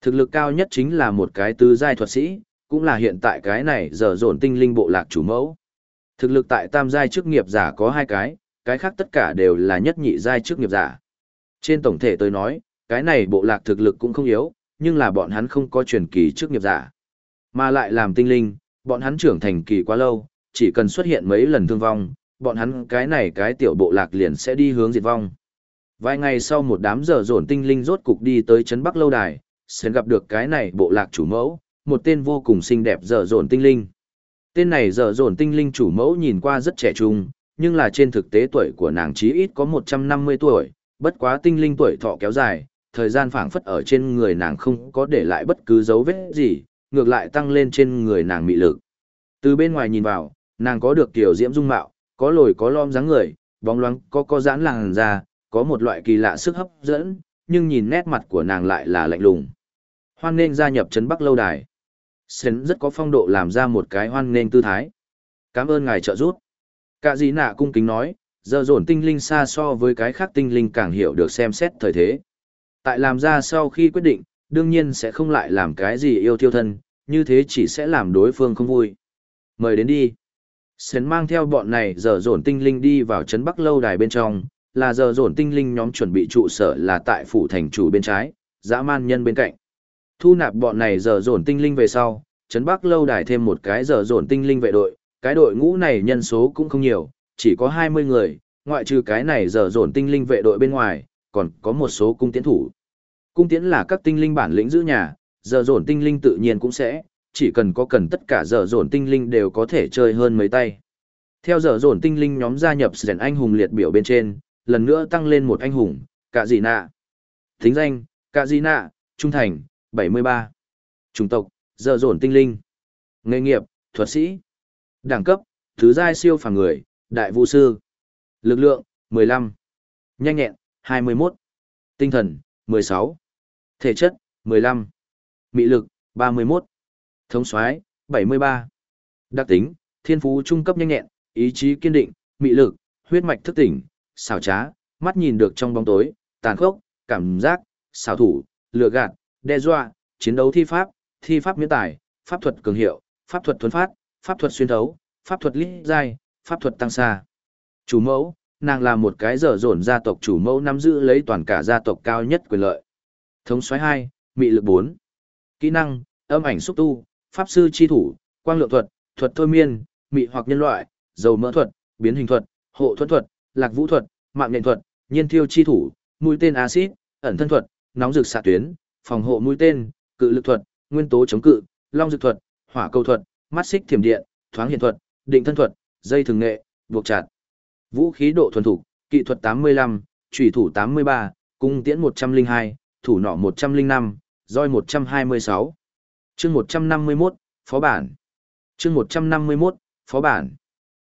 Thực lực cao nhất chính là một cái tứ giai thuật sĩ, cũng là hiện tại cái này giờ dồn tinh linh bộ lạc chủ mẫu. Thực lực tại tam giai chức nghiệp giả có hai cái, cái khác tất cả đều là nhất nhị giai chức nghiệp giả. Trên tổng thể tôi nói, cái này bộ lạc thực lực cũng không yếu, nhưng là bọn hắn không có truyền kỳ trước nghiệp giả. Mà lại làm tinh linh, bọn hắn trưởng thành kỳ quá lâu, chỉ cần xuất hiện mấy lần thương vong, bọn hắn cái này cái tiểu bộ lạc liền sẽ đi hướng diệt vong. Vài ngày sau một đám giờ dồn tinh linh rốt cục đi tới Trấn Bắc Lâu Đài, sẽ gặp được cái này bộ lạc chủ mẫu, một tên vô cùng xinh đẹp dở dồn tinh linh. Tên này dở dồn tinh linh chủ mẫu nhìn qua rất trẻ trung, nhưng là trên thực tế tuổi của nàng chí ít có 150 tuổi, bất quá tinh linh tuổi thọ kéo dài, thời gian phảng phất ở trên người nàng không có để lại bất cứ dấu vết gì, ngược lại tăng lên trên người nàng mị lực. Từ bên ngoài nhìn vào, nàng có được tiểu diễm dung mạo, có lồi có lõm dáng người, bóng loáng có có giãn làn da, có một loại kỳ lạ sức hấp dẫn, nhưng nhìn nét mặt của nàng lại là lạnh lùng. Hoan nên gia nhập trấn Bắc lâu đài. Sến rất có phong độ làm ra một cái hoan nên tư thái. Cảm ơn ngài trợ giúp. Cả gì nạ cung kính nói, giờ dồn tinh linh xa so với cái khác tinh linh càng hiểu được xem xét thời thế. Tại làm ra sau khi quyết định, đương nhiên sẽ không lại làm cái gì yêu thiêu thân, như thế chỉ sẽ làm đối phương không vui. Mời đến đi. Sến mang theo bọn này giờ dồn tinh linh đi vào trấn Bắc lâu đài bên trong, là giờ dồn tinh linh nhóm chuẩn bị trụ sở là tại phủ thành chủ bên trái, dã man nhân bên cạnh. Thu nạp bọn này giờ dồn tinh linh về sau, Trấn Bắc lâu đài thêm một cái giờ dồn tinh linh vệ đội, cái đội ngũ này nhân số cũng không nhiều, chỉ có 20 người, ngoại trừ cái này giờ dồn tinh linh vệ đội bên ngoài, còn có một số cung tiến thủ. Cung tiến là các tinh linh bản lĩnh giữ nhà, giờ dồn tinh linh tự nhiên cũng sẽ, chỉ cần có cần tất cả giờ dồn tinh linh đều có thể chơi hơn mấy tay. Theo giờ dồn tinh linh nhóm gia nhập rèn anh hùng liệt biểu bên trên, lần nữa tăng lên một anh hùng, cả gì nạ. Thính danh, cả gì nạ, trung thành, 73. Chủng tộc, giờ dồn tinh linh. Nghề nghiệp, thuật sĩ. Đẳng cấp, thứ giai siêu phàm người, đại vũ sư. Lực lượng, 15. Nhanh nhẹn, 21. Tinh thần, 16. Thể chất, 15. Mị lực, 31. Thống soái 73. Đặc tính, thiên phú trung cấp nhanh nhẹn, ý chí kiên định, mị lực, huyết mạch thức tỉnh, xảo trá, mắt nhìn được trong bóng tối, tàn khốc, cảm giác, xảo thủ, lừa gạt, đe dọa, chiến đấu thi pháp, thi pháp miễn tài, pháp thuật cường hiệu, pháp thuật thuấn phát, pháp thuật xuyên thấu, pháp thuật lít giai, pháp thuật tăng xa. Chủ mẫu, nàng là một cái dở dồn gia tộc chủ mẫu nắm giữ lấy toàn cả gia tộc cao nhất quyền lợi. Thống soái 2, mị lực 4. Kỹ năng, âm ảnh xúc tu, pháp sư chi thủ, quang lượng thuật, thuật thôi miên, mị hoặc nhân loại, dầu mỡ thuật, biến hình thuật, hộ thuật thuật, lạc vũ thuật, mạng nhện thuật, nhiên thiêu chi thủ, mũi tên axit, ẩn thân thuật, nóng rực xạ tuyến, phòng hộ mũi tên, cự lực thuật, nguyên tố chống cự, long dược thuật, hỏa cầu thuật, mắt xích thiểm điện, thoáng hiện thuật, định thân thuật, dây thường nghệ, buộc chặt. Vũ khí độ thuần thục, kỹ thuật 85, chủy thủ 83, cung tiễn 102, thủ nọ 105, roi 126. Chương 151, phó bản. Chương 151, phó bản.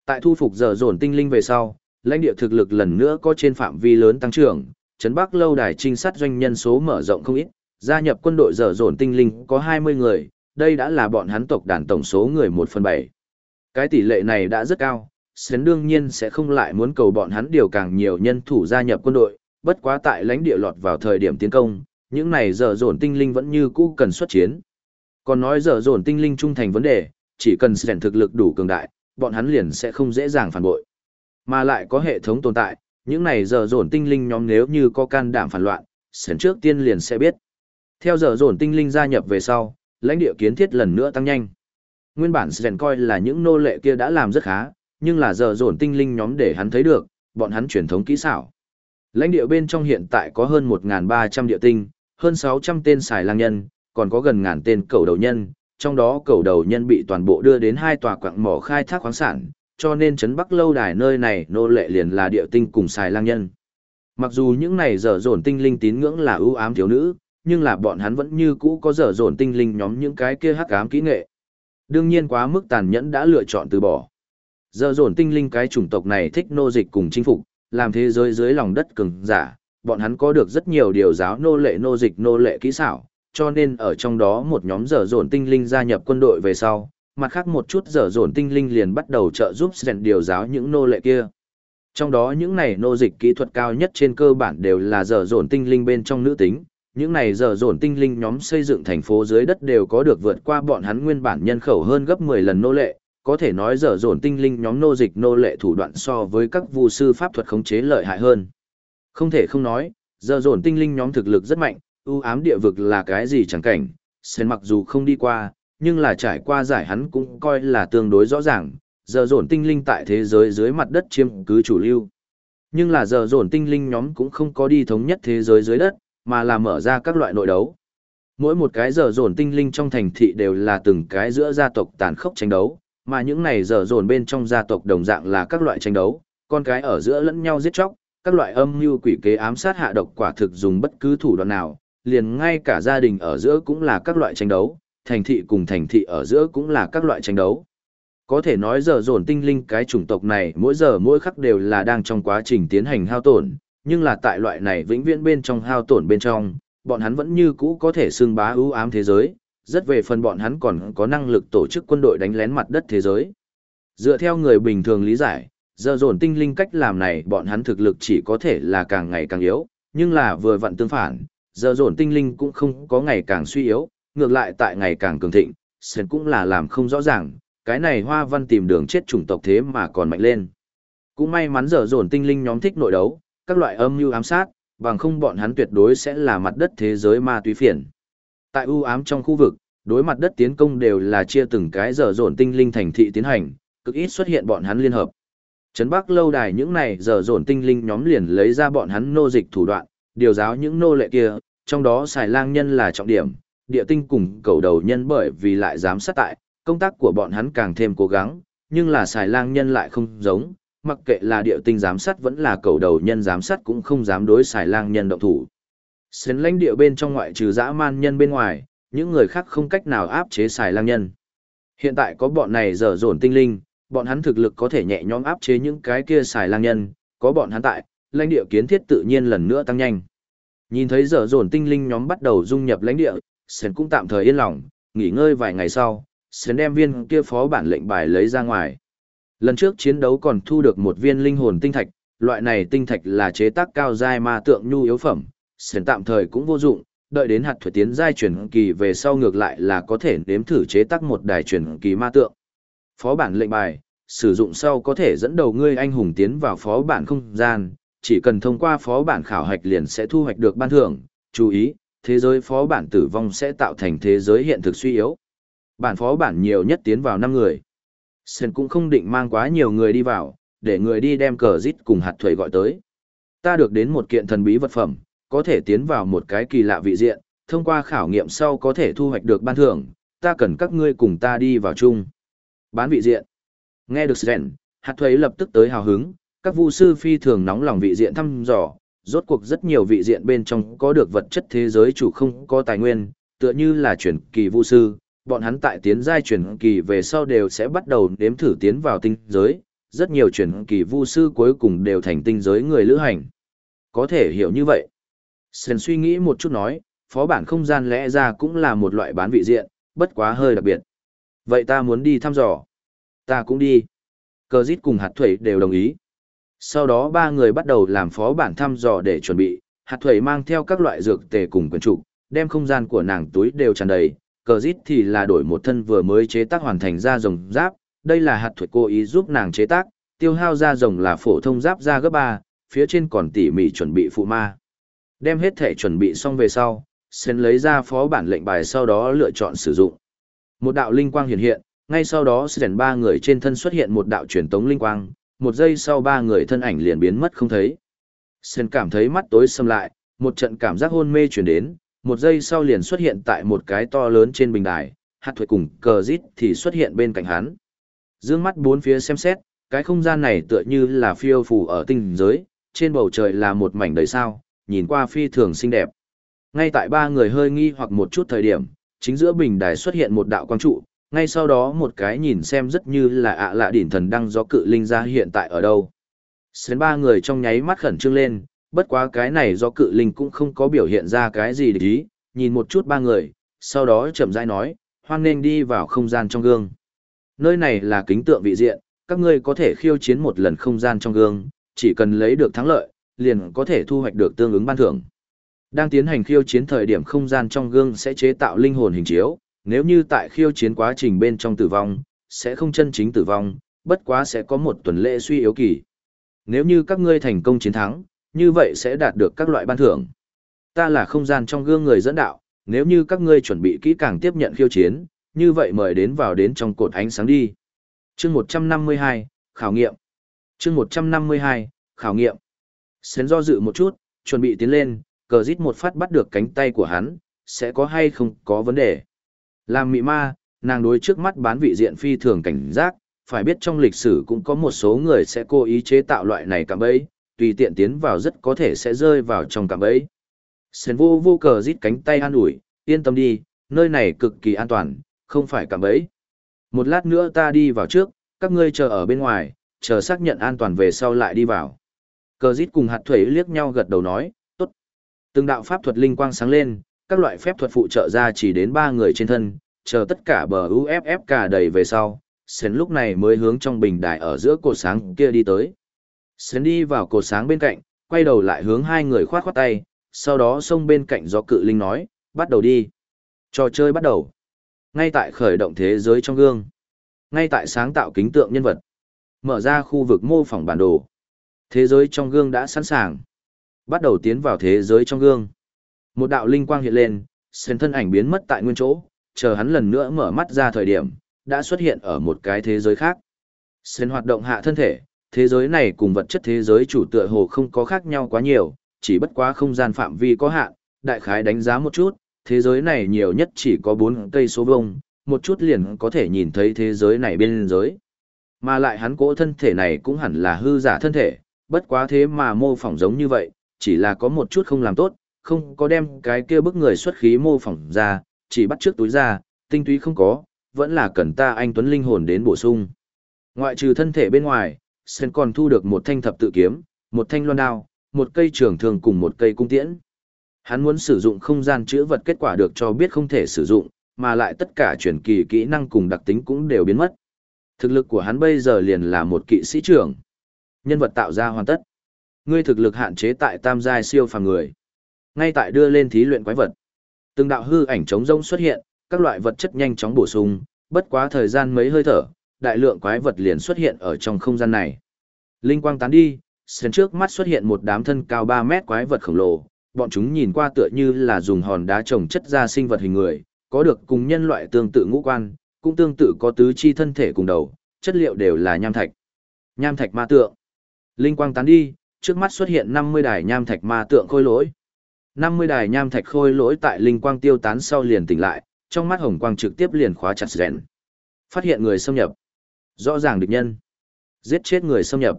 Tại thu phục giờ dồn tinh linh về sau, lãnh địa thực lực lần nữa có trên phạm vi lớn tăng trưởng, trấn Bắc lâu đài trinh sát doanh nhân số mở rộng không ít, gia nhập quân đội giờ dồn tinh linh có 20 người, đây đã là bọn hắn tộc đàn tổng số người 1 phần 7. Cái tỷ lệ này đã rất cao, Sến đương nhiên sẽ không lại muốn cầu bọn hắn điều càng nhiều nhân thủ gia nhập quân đội, bất quá tại lãnh địa lọt vào thời điểm tiến công, những này giờ dồn tinh linh vẫn như cũ cần xuất chiến. Còn nói giờ dồn tinh linh trung thành vấn đề, chỉ cần Sến thực lực đủ cường đại, bọn hắn liền sẽ không dễ dàng phản bội. Mà lại có hệ thống tồn tại, những này giờ dồn tinh linh nhóm nếu như có can đảm phản loạn, Sến trước tiên liền sẽ biết. Theo giờ dồn tinh linh gia nhập về sau, lãnh địa kiến thiết lần nữa tăng nhanh. Nguyên bản Sren coi là những nô lệ kia đã làm rất khá, nhưng là giờ dồn tinh linh nhóm để hắn thấy được, bọn hắn truyền thống kỹ xảo. Lãnh địa bên trong hiện tại có hơn 1.300 địa tinh, hơn 600 tên xài lang nhân, còn có gần ngàn tên cầu đầu nhân, trong đó cầu đầu nhân bị toàn bộ đưa đến hai tòa quặng mỏ khai thác khoáng sản, cho nên trấn Bắc lâu đài nơi này nô lệ liền là địa tinh cùng xài lang nhân. Mặc dù những này dở dồn tinh linh tín ngưỡng là ưu ám thiếu nữ, nhưng là bọn hắn vẫn như cũ có dở dồn tinh linh nhóm những cái kia hắc ám kỹ nghệ. Đương nhiên quá mức tàn nhẫn đã lựa chọn từ bỏ. Giờ dồn tinh linh cái chủng tộc này thích nô dịch cùng chinh phục, làm thế giới dưới lòng đất cường giả, bọn hắn có được rất nhiều điều giáo nô lệ nô dịch nô lệ kỹ xảo, cho nên ở trong đó một nhóm dở dồn tinh linh gia nhập quân đội về sau, mặt khác một chút dở dồn tinh linh liền bắt đầu trợ giúp rèn điều giáo những nô lệ kia. Trong đó những này nô dịch kỹ thuật cao nhất trên cơ bản đều là dở dồn tinh linh bên trong nữ tính, những này giờ dồn tinh linh nhóm xây dựng thành phố dưới đất đều có được vượt qua bọn hắn nguyên bản nhân khẩu hơn gấp 10 lần nô lệ, có thể nói giờ dồn tinh linh nhóm nô dịch nô lệ thủ đoạn so với các vu sư pháp thuật khống chế lợi hại hơn. Không thể không nói, giờ dồn tinh linh nhóm thực lực rất mạnh, ưu ám địa vực là cái gì chẳng cảnh, sen mặc dù không đi qua, nhưng là trải qua giải hắn cũng coi là tương đối rõ ràng, giờ dồn tinh linh tại thế giới dưới mặt đất chiếm cứ chủ lưu. Nhưng là giờ dồn tinh linh nhóm cũng không có đi thống nhất thế giới dưới đất, mà là mở ra các loại nội đấu. Mỗi một cái giờ dồn tinh linh trong thành thị đều là từng cái giữa gia tộc tàn khốc tranh đấu, mà những này giờ dồn bên trong gia tộc đồng dạng là các loại tranh đấu, con cái ở giữa lẫn nhau giết chóc, các loại âm mưu quỷ kế ám sát hạ độc quả thực dùng bất cứ thủ đoạn nào, liền ngay cả gia đình ở giữa cũng là các loại tranh đấu, thành thị cùng thành thị ở giữa cũng là các loại tranh đấu. Có thể nói giờ dồn tinh linh cái chủng tộc này mỗi giờ mỗi khắc đều là đang trong quá trình tiến hành hao tổn, nhưng là tại loại này vĩnh viễn bên trong hao tổn bên trong, bọn hắn vẫn như cũ có thể xưng bá ưu ám thế giới, rất về phần bọn hắn còn có năng lực tổ chức quân đội đánh lén mặt đất thế giới. Dựa theo người bình thường lý giải, giờ dồn tinh linh cách làm này bọn hắn thực lực chỉ có thể là càng ngày càng yếu, nhưng là vừa vặn tương phản, giờ dồn tinh linh cũng không có ngày càng suy yếu, ngược lại tại ngày càng cường thịnh, Sơn cũng là làm không rõ ràng, cái này hoa văn tìm đường chết chủng tộc thế mà còn mạnh lên. Cũng may mắn giờ dồn tinh linh nhóm thích nội đấu, các loại âm mưu ám sát, bằng không bọn hắn tuyệt đối sẽ là mặt đất thế giới ma túy phiền. Tại ưu ám trong khu vực, đối mặt đất tiến công đều là chia từng cái giờ dồn tinh linh thành thị tiến hành, cực ít xuất hiện bọn hắn liên hợp. Trấn Bắc lâu đài những này giờ dồn tinh linh nhóm liền lấy ra bọn hắn nô dịch thủ đoạn, điều giáo những nô lệ kia, trong đó xài lang nhân là trọng điểm, địa tinh cùng cầu đầu nhân bởi vì lại dám sát tại, công tác của bọn hắn càng thêm cố gắng, nhưng là xài lang nhân lại không giống, mặc kệ là địa tinh giám sát vẫn là cầu đầu nhân giám sát cũng không dám đối xài lang nhân động thủ. Xến lãnh địa bên trong ngoại trừ dã man nhân bên ngoài, những người khác không cách nào áp chế xài lang nhân. Hiện tại có bọn này dở dồn tinh linh, bọn hắn thực lực có thể nhẹ nhõm áp chế những cái kia xài lang nhân, có bọn hắn tại, lãnh địa kiến thiết tự nhiên lần nữa tăng nhanh. Nhìn thấy dở dồn tinh linh nhóm bắt đầu dung nhập lãnh địa, Sến cũng tạm thời yên lòng, nghỉ ngơi vài ngày sau, Sến đem viên kia phó bản lệnh bài lấy ra ngoài. Lần trước chiến đấu còn thu được một viên linh hồn tinh thạch, loại này tinh thạch là chế tác cao giai ma tượng nhu yếu phẩm, Sến tạm thời cũng vô dụng, đợi đến hạt thủy tiến giai chuyển kỳ về sau ngược lại là có thể nếm thử chế tác một đài chuyển kỳ ma tượng. Phó bản lệnh bài, sử dụng sau có thể dẫn đầu ngươi anh hùng tiến vào phó bản không gian, chỉ cần thông qua phó bản khảo hạch liền sẽ thu hoạch được ban thưởng, chú ý, thế giới phó bản tử vong sẽ tạo thành thế giới hiện thực suy yếu. Bản phó bản nhiều nhất tiến vào 5 người. Sơn cũng không định mang quá nhiều người đi vào, để người đi đem cờ rít cùng hạt thuầy gọi tới. Ta được đến một kiện thần bí vật phẩm, có thể tiến vào một cái kỳ lạ vị diện, thông qua khảo nghiệm sau có thể thu hoạch được ban thưởng, ta cần các ngươi cùng ta đi vào chung. Bán vị diện. Nghe được Sơn, hạt thuế lập tức tới hào hứng, các vu sư phi thường nóng lòng vị diện thăm dò, rốt cuộc rất nhiều vị diện bên trong có được vật chất thế giới chủ không có tài nguyên, tựa như là chuyển kỳ vu sư, bọn hắn tại tiến giai chuyển kỳ về sau đều sẽ bắt đầu đếm thử tiến vào tinh giới, rất nhiều chuyển kỳ vu sư cuối cùng đều thành tinh giới người lữ hành. Có thể hiểu như vậy. Sơn suy nghĩ một chút nói, phó bản không gian lẽ ra cũng là một loại bán vị diện, bất quá hơi đặc biệt. Vậy ta muốn đi thăm dò. Ta cũng đi. Cờ dít cùng hạt thủy đều đồng ý. Sau đó ba người bắt đầu làm phó bản thăm dò để chuẩn bị, hạt thủy mang theo các loại dược tề cùng quần trụ, đem không gian của nàng túi đều tràn đầy, cờ rít thì là đổi một thân vừa mới chế tác hoàn thành ra rồng giáp, đây là hạt thuật cố ý giúp nàng chế tác, tiêu hao ra rồng là phổ thông giáp ra gấp ba, phía trên còn tỉ mỉ chuẩn bị phụ ma. Đem hết thể chuẩn bị xong về sau, Sen lấy ra phó bản lệnh bài sau đó lựa chọn sử dụng. Một đạo linh quang hiện hiện, ngay sau đó Sen ba người trên thân xuất hiện một đạo truyền tống linh quang, một giây sau ba người thân ảnh liền biến mất không thấy. Sen cảm thấy mắt tối sầm lại, một trận cảm giác hôn mê chuyển đến, một giây sau liền xuất hiện tại một cái to lớn trên bình đài, hạt thuệ cùng cờ rít thì xuất hiện bên cạnh hắn. Dương mắt bốn phía xem xét, cái không gian này tựa như là phiêu phù ở tinh giới, trên bầu trời là một mảnh đầy sao, nhìn qua phi thường xinh đẹp. Ngay tại ba người hơi nghi hoặc một chút thời điểm, chính giữa bình đài xuất hiện một đạo quang trụ, ngay sau đó một cái nhìn xem rất như là ạ lạ đỉnh thần đăng do cự linh ra hiện tại ở đâu. Xến ba người trong nháy mắt khẩn trương lên, bất quá cái này do cự linh cũng không có biểu hiện ra cái gì để ý, nhìn một chút ba người, sau đó chậm rãi nói, hoan nên đi vào không gian trong gương. Nơi này là kính tượng vị diện, các ngươi có thể khiêu chiến một lần không gian trong gương, chỉ cần lấy được thắng lợi, liền có thể thu hoạch được tương ứng ban thưởng. Đang tiến hành khiêu chiến thời điểm không gian trong gương sẽ chế tạo linh hồn hình chiếu, nếu như tại khiêu chiến quá trình bên trong tử vong, sẽ không chân chính tử vong, bất quá sẽ có một tuần lễ suy yếu kỳ. Nếu như các ngươi thành công chiến thắng, như vậy sẽ đạt được các loại ban thưởng. Ta là không gian trong gương người dẫn đạo, nếu như các ngươi chuẩn bị kỹ càng tiếp nhận khiêu chiến, như vậy mời đến vào đến trong cột ánh sáng đi. Chương 152, khảo nghiệm. Chương 152, khảo nghiệm. Sến do dự một chút, chuẩn bị tiến lên, cờ rít một phát bắt được cánh tay của hắn, sẽ có hay không có vấn đề. Làm mị ma, nàng đối trước mắt bán vị diện phi thường cảnh giác, phải biết trong lịch sử cũng có một số người sẽ cố ý chế tạo loại này cạm bẫy, tùy tiện tiến vào rất có thể sẽ rơi vào trong cạm bẫy. Sến vô vô cờ rít cánh tay an ủi, yên tâm đi, nơi này cực kỳ an toàn, không phải cạm bẫy. Một lát nữa ta đi vào trước, các ngươi chờ ở bên ngoài, chờ xác nhận an toàn về sau lại đi vào. Cờ rít cùng hạt thuế liếc nhau gật đầu nói, tốt. Từng đạo pháp thuật linh quang sáng lên, các loại phép thuật phụ trợ ra chỉ đến ba người trên thân, chờ tất cả bờ UFF cả đầy về sau, Sến lúc này mới hướng trong bình đài ở giữa cột sáng kia đi tới. Sến đi vào cột sáng bên cạnh, quay đầu lại hướng hai người khoát khoát tay, sau đó xông bên cạnh do cự linh nói, bắt đầu đi. Trò chơi bắt đầu. Ngay tại khởi động thế giới trong gương. Ngay tại sáng tạo kính tượng nhân vật. Mở ra khu vực mô phỏng bản đồ. Thế giới trong gương đã sẵn sàng. Bắt đầu tiến vào thế giới trong gương. Một đạo linh quang hiện lên, sến thân ảnh biến mất tại nguyên chỗ, chờ hắn lần nữa mở mắt ra thời điểm, đã xuất hiện ở một cái thế giới khác. Sến hoạt động hạ thân thể, thế giới này cùng vật chất thế giới chủ tựa hồ không có khác nhau quá nhiều, chỉ bất quá không gian phạm vi có hạn, đại khái đánh giá một chút, thế giới này nhiều nhất chỉ có 4 cây số vuông, một chút liền có thể nhìn thấy thế giới này bên giới. Mà lại hắn cỗ thân thể này cũng hẳn là hư giả thân thể, bất quá thế mà mô phỏng giống như vậy, chỉ là có một chút không làm tốt, không có đem cái kia bức người xuất khí mô phỏng ra, chỉ bắt trước túi ra, tinh túy không có, vẫn là cần ta anh Tuấn linh hồn đến bổ sung. Ngoại trừ thân thể bên ngoài, Sen còn thu được một thanh thập tự kiếm, một thanh loan đao, một cây trường thường cùng một cây cung tiễn. Hắn muốn sử dụng không gian chữa vật kết quả được cho biết không thể sử dụng, mà lại tất cả chuyển kỳ kỹ năng cùng đặc tính cũng đều biến mất. Thực lực của hắn bây giờ liền là một kỵ sĩ trưởng. Nhân vật tạo ra hoàn tất. Ngươi thực lực hạn chế tại tam giai siêu phàm người. Ngay tại đưa lên thí luyện quái vật. Từng đạo hư ảnh trống rông xuất hiện, các loại vật chất nhanh chóng bổ sung, bất quá thời gian mấy hơi thở, đại lượng quái vật liền xuất hiện ở trong không gian này. Linh quang tán đi, sến trước mắt xuất hiện một đám thân cao 3 mét quái vật khổng lồ, bọn chúng nhìn qua tựa như là dùng hòn đá trồng chất ra sinh vật hình người, có được cùng nhân loại tương tự ngũ quan, cũng tương tự có tứ chi thân thể cùng đầu, chất liệu đều là nham thạch. Nham thạch ma tượng. Linh quang tán đi, trước mắt xuất hiện 50 đài nham thạch ma tượng khôi lỗi. 50 đài nham thạch khôi lỗi tại linh quang tiêu tán sau liền tỉnh lại, trong mắt hồng quang trực tiếp liền khóa chặt rèn. Phát hiện người xâm nhập. Rõ ràng địch nhân. Giết chết người xâm nhập.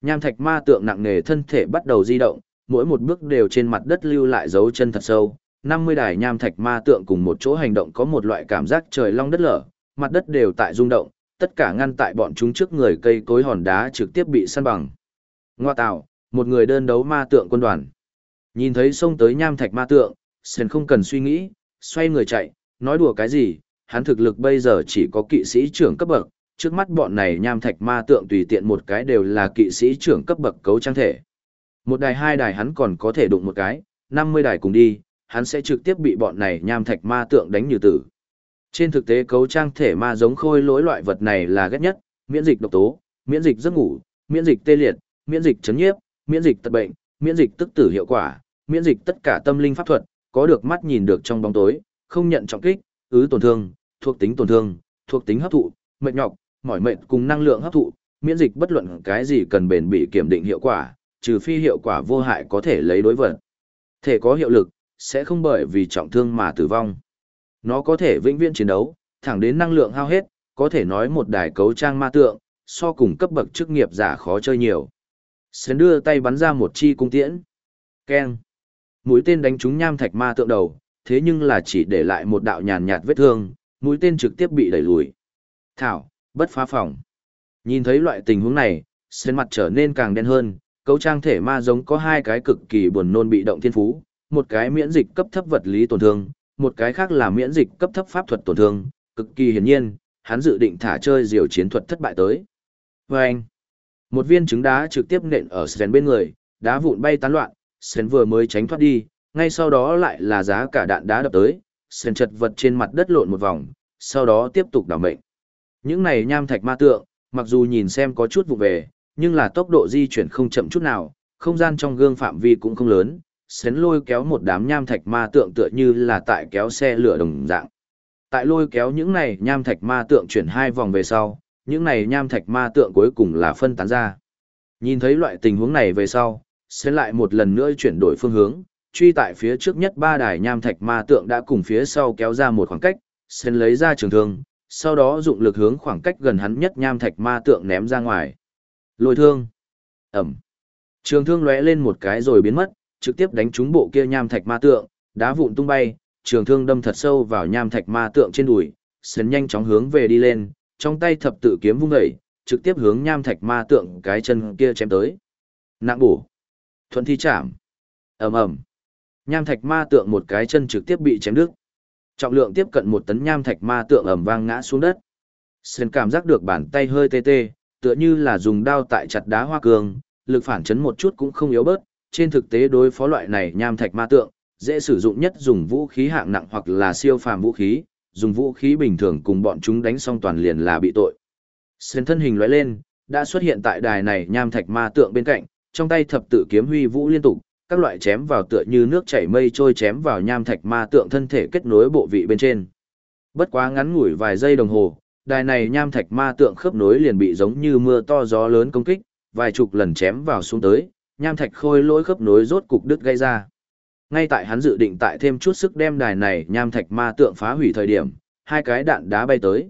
Nham thạch ma tượng nặng nề thân thể bắt đầu di động, mỗi một bước đều trên mặt đất lưu lại dấu chân thật sâu. 50 đài nham thạch ma tượng cùng một chỗ hành động có một loại cảm giác trời long đất lở, mặt đất đều tại rung động, tất cả ngăn tại bọn chúng trước người cây cối hòn đá trực tiếp bị săn bằng. Ngoa tạo, một người đơn đấu ma tượng quân đoàn. Nhìn thấy xông tới nham thạch ma tượng, sền không cần suy nghĩ, xoay người chạy, nói đùa cái gì, hắn thực lực bây giờ chỉ có kỵ sĩ trưởng cấp bậc, trước mắt bọn này nham thạch ma tượng tùy tiện một cái đều là kỵ sĩ trưởng cấp bậc cấu trang thể. Một đài hai đài hắn còn có thể đụng một cái, 50 đài cùng đi, hắn sẽ trực tiếp bị bọn này nham thạch ma tượng đánh như tử. Trên thực tế cấu trang thể ma giống khôi lỗi loại vật này là ghét nhất, miễn dịch độc tố, miễn dịch giấc ngủ, miễn dịch tê liệt, miễn dịch chấn nhiếp, miễn dịch tật bệnh, miễn dịch tức tử hiệu quả, miễn dịch tất cả tâm linh pháp thuật, có được mắt nhìn được trong bóng tối, không nhận trọng kích, ứ tổn thương, thuộc tính tổn thương, thuộc tính hấp thụ, mệt nhọc, mỏi mệt cùng năng lượng hấp thụ, miễn dịch bất luận cái gì cần bền bị kiểm định hiệu quả, trừ phi hiệu quả vô hại có thể lấy đối vật. Thể có hiệu lực, sẽ không bởi vì trọng thương mà tử vong. Nó có thể vĩnh viễn chiến đấu, thẳng đến năng lượng hao hết, có thể nói một đài cấu trang ma tượng, so cùng cấp bậc chức nghiệp giả khó chơi nhiều. Sến đưa tay bắn ra một chi cung tiễn. Keng. Mũi tên đánh trúng nham thạch ma tượng đầu, thế nhưng là chỉ để lại một đạo nhàn nhạt vết thương, mũi tên trực tiếp bị đẩy lùi. Thảo, bất phá phòng. Nhìn thấy loại tình huống này, sen mặt trở nên càng đen hơn, cấu trang thể ma giống có hai cái cực kỳ buồn nôn bị động thiên phú, một cái miễn dịch cấp thấp vật lý tổn thương, một cái khác là miễn dịch cấp thấp pháp thuật tổn thương, cực kỳ hiển nhiên, hắn dự định thả chơi diều chiến thuật thất bại tới. Và anh, một viên trứng đá trực tiếp nện ở Sven bên người, đá vụn bay tán loạn, Sven vừa mới tránh thoát đi, ngay sau đó lại là giá cả đạn đá đập tới, Sven chật vật trên mặt đất lộn một vòng, sau đó tiếp tục đảo mệnh. Những này nham thạch ma tượng, mặc dù nhìn xem có chút vụ về, nhưng là tốc độ di chuyển không chậm chút nào, không gian trong gương phạm vi cũng không lớn, Sven lôi kéo một đám nham thạch ma tượng tựa như là tại kéo xe lửa đồng dạng. Tại lôi kéo những này nham thạch ma tượng chuyển hai vòng về sau, những này nham thạch ma tượng cuối cùng là phân tán ra. Nhìn thấy loại tình huống này về sau, sẽ lại một lần nữa chuyển đổi phương hướng, truy tại phía trước nhất ba đài nham thạch ma tượng đã cùng phía sau kéo ra một khoảng cách, sen lấy ra trường thương, sau đó dụng lực hướng khoảng cách gần hắn nhất nham thạch ma tượng ném ra ngoài. Lôi thương. Ẩm. Trường thương lóe lên một cái rồi biến mất, trực tiếp đánh trúng bộ kia nham thạch ma tượng, đá vụn tung bay, trường thương đâm thật sâu vào nham thạch ma tượng trên đùi, sấn nhanh chóng hướng về đi lên, trong tay thập tự kiếm vung dậy, trực tiếp hướng nham thạch ma tượng cái chân kia chém tới. Nặng bổ. Thuận thi chạm. ầm ầm Nham thạch ma tượng một cái chân trực tiếp bị chém đứt. Trọng lượng tiếp cận một tấn nham thạch ma tượng ầm vang ngã xuống đất. Sơn cảm giác được bàn tay hơi tê tê, tựa như là dùng đao tại chặt đá hoa cường, lực phản chấn một chút cũng không yếu bớt. Trên thực tế đối phó loại này nham thạch ma tượng, dễ sử dụng nhất dùng vũ khí hạng nặng hoặc là siêu phàm vũ khí, dùng vũ khí bình thường cùng bọn chúng đánh xong toàn liền là bị tội. Sơn thân hình lóe lên, đã xuất hiện tại đài này nham thạch ma tượng bên cạnh, trong tay thập tự kiếm huy vũ liên tục, các loại chém vào tựa như nước chảy mây trôi chém vào nham thạch ma tượng thân thể kết nối bộ vị bên trên. Bất quá ngắn ngủi vài giây đồng hồ, đài này nham thạch ma tượng khớp nối liền bị giống như mưa to gió lớn công kích, vài chục lần chém vào xuống tới, nham thạch khôi lỗi khớp nối rốt cục đứt gây ra. Ngay tại hắn dự định tại thêm chút sức đem đài này nham thạch ma tượng phá hủy thời điểm, hai cái đạn đá bay tới.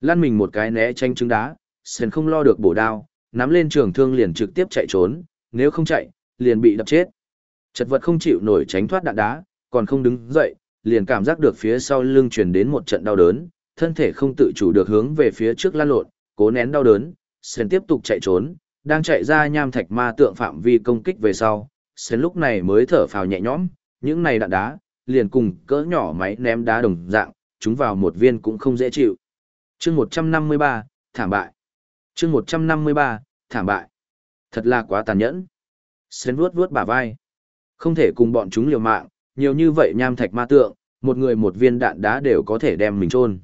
Lăn mình một cái né tranh trứng đá, Sền không lo được bổ đao, nắm lên trường thương liền trực tiếp chạy trốn, nếu không chạy, liền bị đập chết. Chật vật không chịu nổi tránh thoát đạn đá, còn không đứng dậy, liền cảm giác được phía sau lưng truyền đến một trận đau đớn, thân thể không tự chủ được hướng về phía trước lan lộn, cố nén đau đớn, Sền tiếp tục chạy trốn, đang chạy ra nham thạch ma tượng phạm vi công kích về sau, Sến lúc này mới thở phào nhẹ nhõm, những này đạn đá, liền cùng cỡ nhỏ máy ném đá đồng dạng, chúng vào một viên cũng không dễ chịu. chương 153, thảm bại. chương 153, thảm bại. Thật là quá tàn nhẫn. Sến vuốt vuốt bả vai. Không thể cùng bọn chúng liều mạng, nhiều như vậy nham thạch ma tượng, một người một viên đạn đá đều có thể đem mình chôn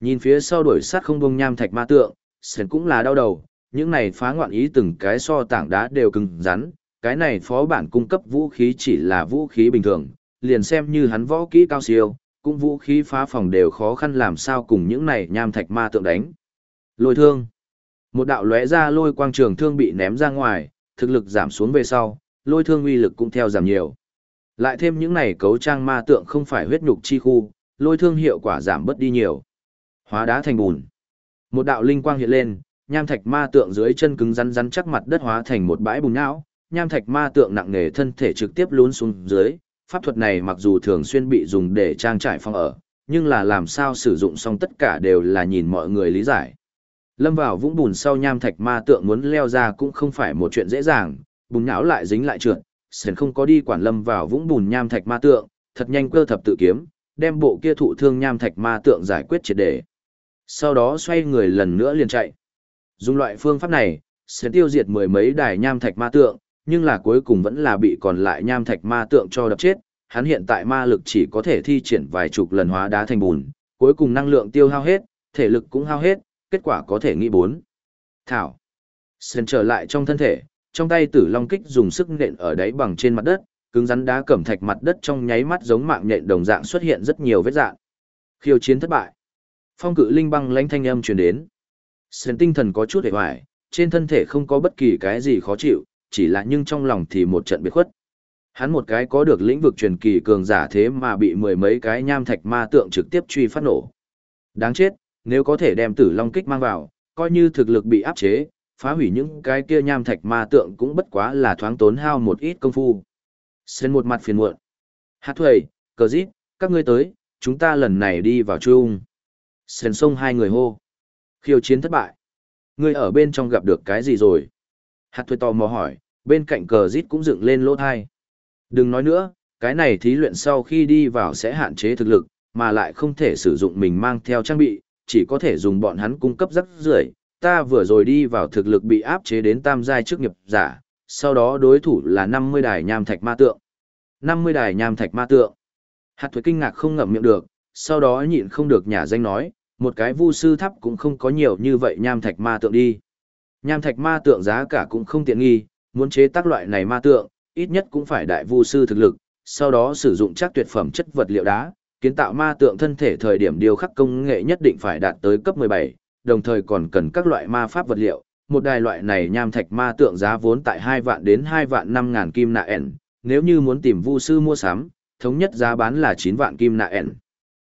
Nhìn phía sau đuổi sát không bông nham thạch ma tượng, Sến cũng là đau đầu, những này phá ngoạn ý từng cái so tảng đá đều cứng rắn, cái này phó bản cung cấp vũ khí chỉ là vũ khí bình thường, liền xem như hắn võ kỹ cao siêu, cũng vũ khí phá phòng đều khó khăn làm sao cùng những này nham thạch ma tượng đánh. Lôi thương. Một đạo lóe ra lôi quang trường thương bị ném ra ngoài, thực lực giảm xuống về sau, lôi thương uy lực cũng theo giảm nhiều. Lại thêm những này cấu trang ma tượng không phải huyết nhục chi khu, lôi thương hiệu quả giảm bớt đi nhiều. Hóa đá thành bùn. Một đạo linh quang hiện lên, nham thạch ma tượng dưới chân cứng rắn rắn chắc mặt đất hóa thành một bãi bùn não, nham thạch ma tượng nặng nề thân thể trực tiếp lún xuống dưới, pháp thuật này mặc dù thường xuyên bị dùng để trang trải phong ở, nhưng là làm sao sử dụng xong tất cả đều là nhìn mọi người lý giải. Lâm vào vũng bùn sau nham thạch ma tượng muốn leo ra cũng không phải một chuyện dễ dàng, bùn nhão lại dính lại trượt, sển không có đi quản lâm vào vũng bùn nham thạch ma tượng, thật nhanh cơ thập tự kiếm, đem bộ kia thụ thương nham thạch ma tượng giải quyết triệt để. Sau đó xoay người lần nữa liền chạy. Dùng loại phương pháp này, sển tiêu diệt mười mấy đài nham thạch ma tượng, nhưng là cuối cùng vẫn là bị còn lại nham thạch ma tượng cho đập chết. Hắn hiện tại ma lực chỉ có thể thi triển vài chục lần hóa đá thành bùn, cuối cùng năng lượng tiêu hao hết, thể lực cũng hao hết, kết quả có thể nghĩ bốn. Thảo. sơn trở lại trong thân thể, trong tay tử long kích dùng sức nện ở đáy bằng trên mặt đất, cứng rắn đá cẩm thạch mặt đất trong nháy mắt giống mạng nhện đồng dạng xuất hiện rất nhiều vết dạng. Khiêu chiến thất bại. Phong cự linh băng lãnh thanh âm truyền đến. sơn tinh thần có chút hề hoài, trên thân thể không có bất kỳ cái gì khó chịu, chỉ là nhưng trong lòng thì một trận biệt khuất. Hắn một cái có được lĩnh vực truyền kỳ cường giả thế mà bị mười mấy cái nham thạch ma tượng trực tiếp truy phát nổ. Đáng chết, nếu có thể đem tử long kích mang vào, coi như thực lực bị áp chế, phá hủy những cái kia nham thạch ma tượng cũng bất quá là thoáng tốn hao một ít công phu. Sen một mặt phiền muộn. Hát thuầy, cờ dít, các ngươi tới, chúng ta lần này đi vào chung. Sen sông hai người hô. Khiêu chiến thất bại. Ngươi ở bên trong gặp được cái gì rồi? Hát thuầy tò mò hỏi, bên cạnh cờ dít cũng dựng lên lỗ thai. Đừng nói nữa, cái này thí luyện sau khi đi vào sẽ hạn chế thực lực, mà lại không thể sử dụng mình mang theo trang bị, chỉ có thể dùng bọn hắn cung cấp rất rưởi. Ta vừa rồi đi vào thực lực bị áp chế đến tam giai trước nghiệp giả, sau đó đối thủ là 50 đài nham thạch ma tượng. 50 đài nham thạch ma tượng. Hạt thuế kinh ngạc không ngậm miệng được, sau đó nhịn không được nhà danh nói, một cái vu sư tháp cũng không có nhiều như vậy nham thạch ma tượng đi. Nham thạch ma tượng giá cả cũng không tiện nghi, muốn chế tác loại này ma tượng, ít nhất cũng phải đại vu sư thực lực, sau đó sử dụng chắc tuyệt phẩm chất vật liệu đá, kiến tạo ma tượng thân thể thời điểm điều khắc công nghệ nhất định phải đạt tới cấp 17, đồng thời còn cần các loại ma pháp vật liệu. Một đài loại này nham thạch ma tượng giá vốn tại 2 vạn đến 2 vạn 5 ngàn kim nạ ẻn, nếu như muốn tìm vu sư mua sắm, thống nhất giá bán là 9 vạn kim nạ ẻn.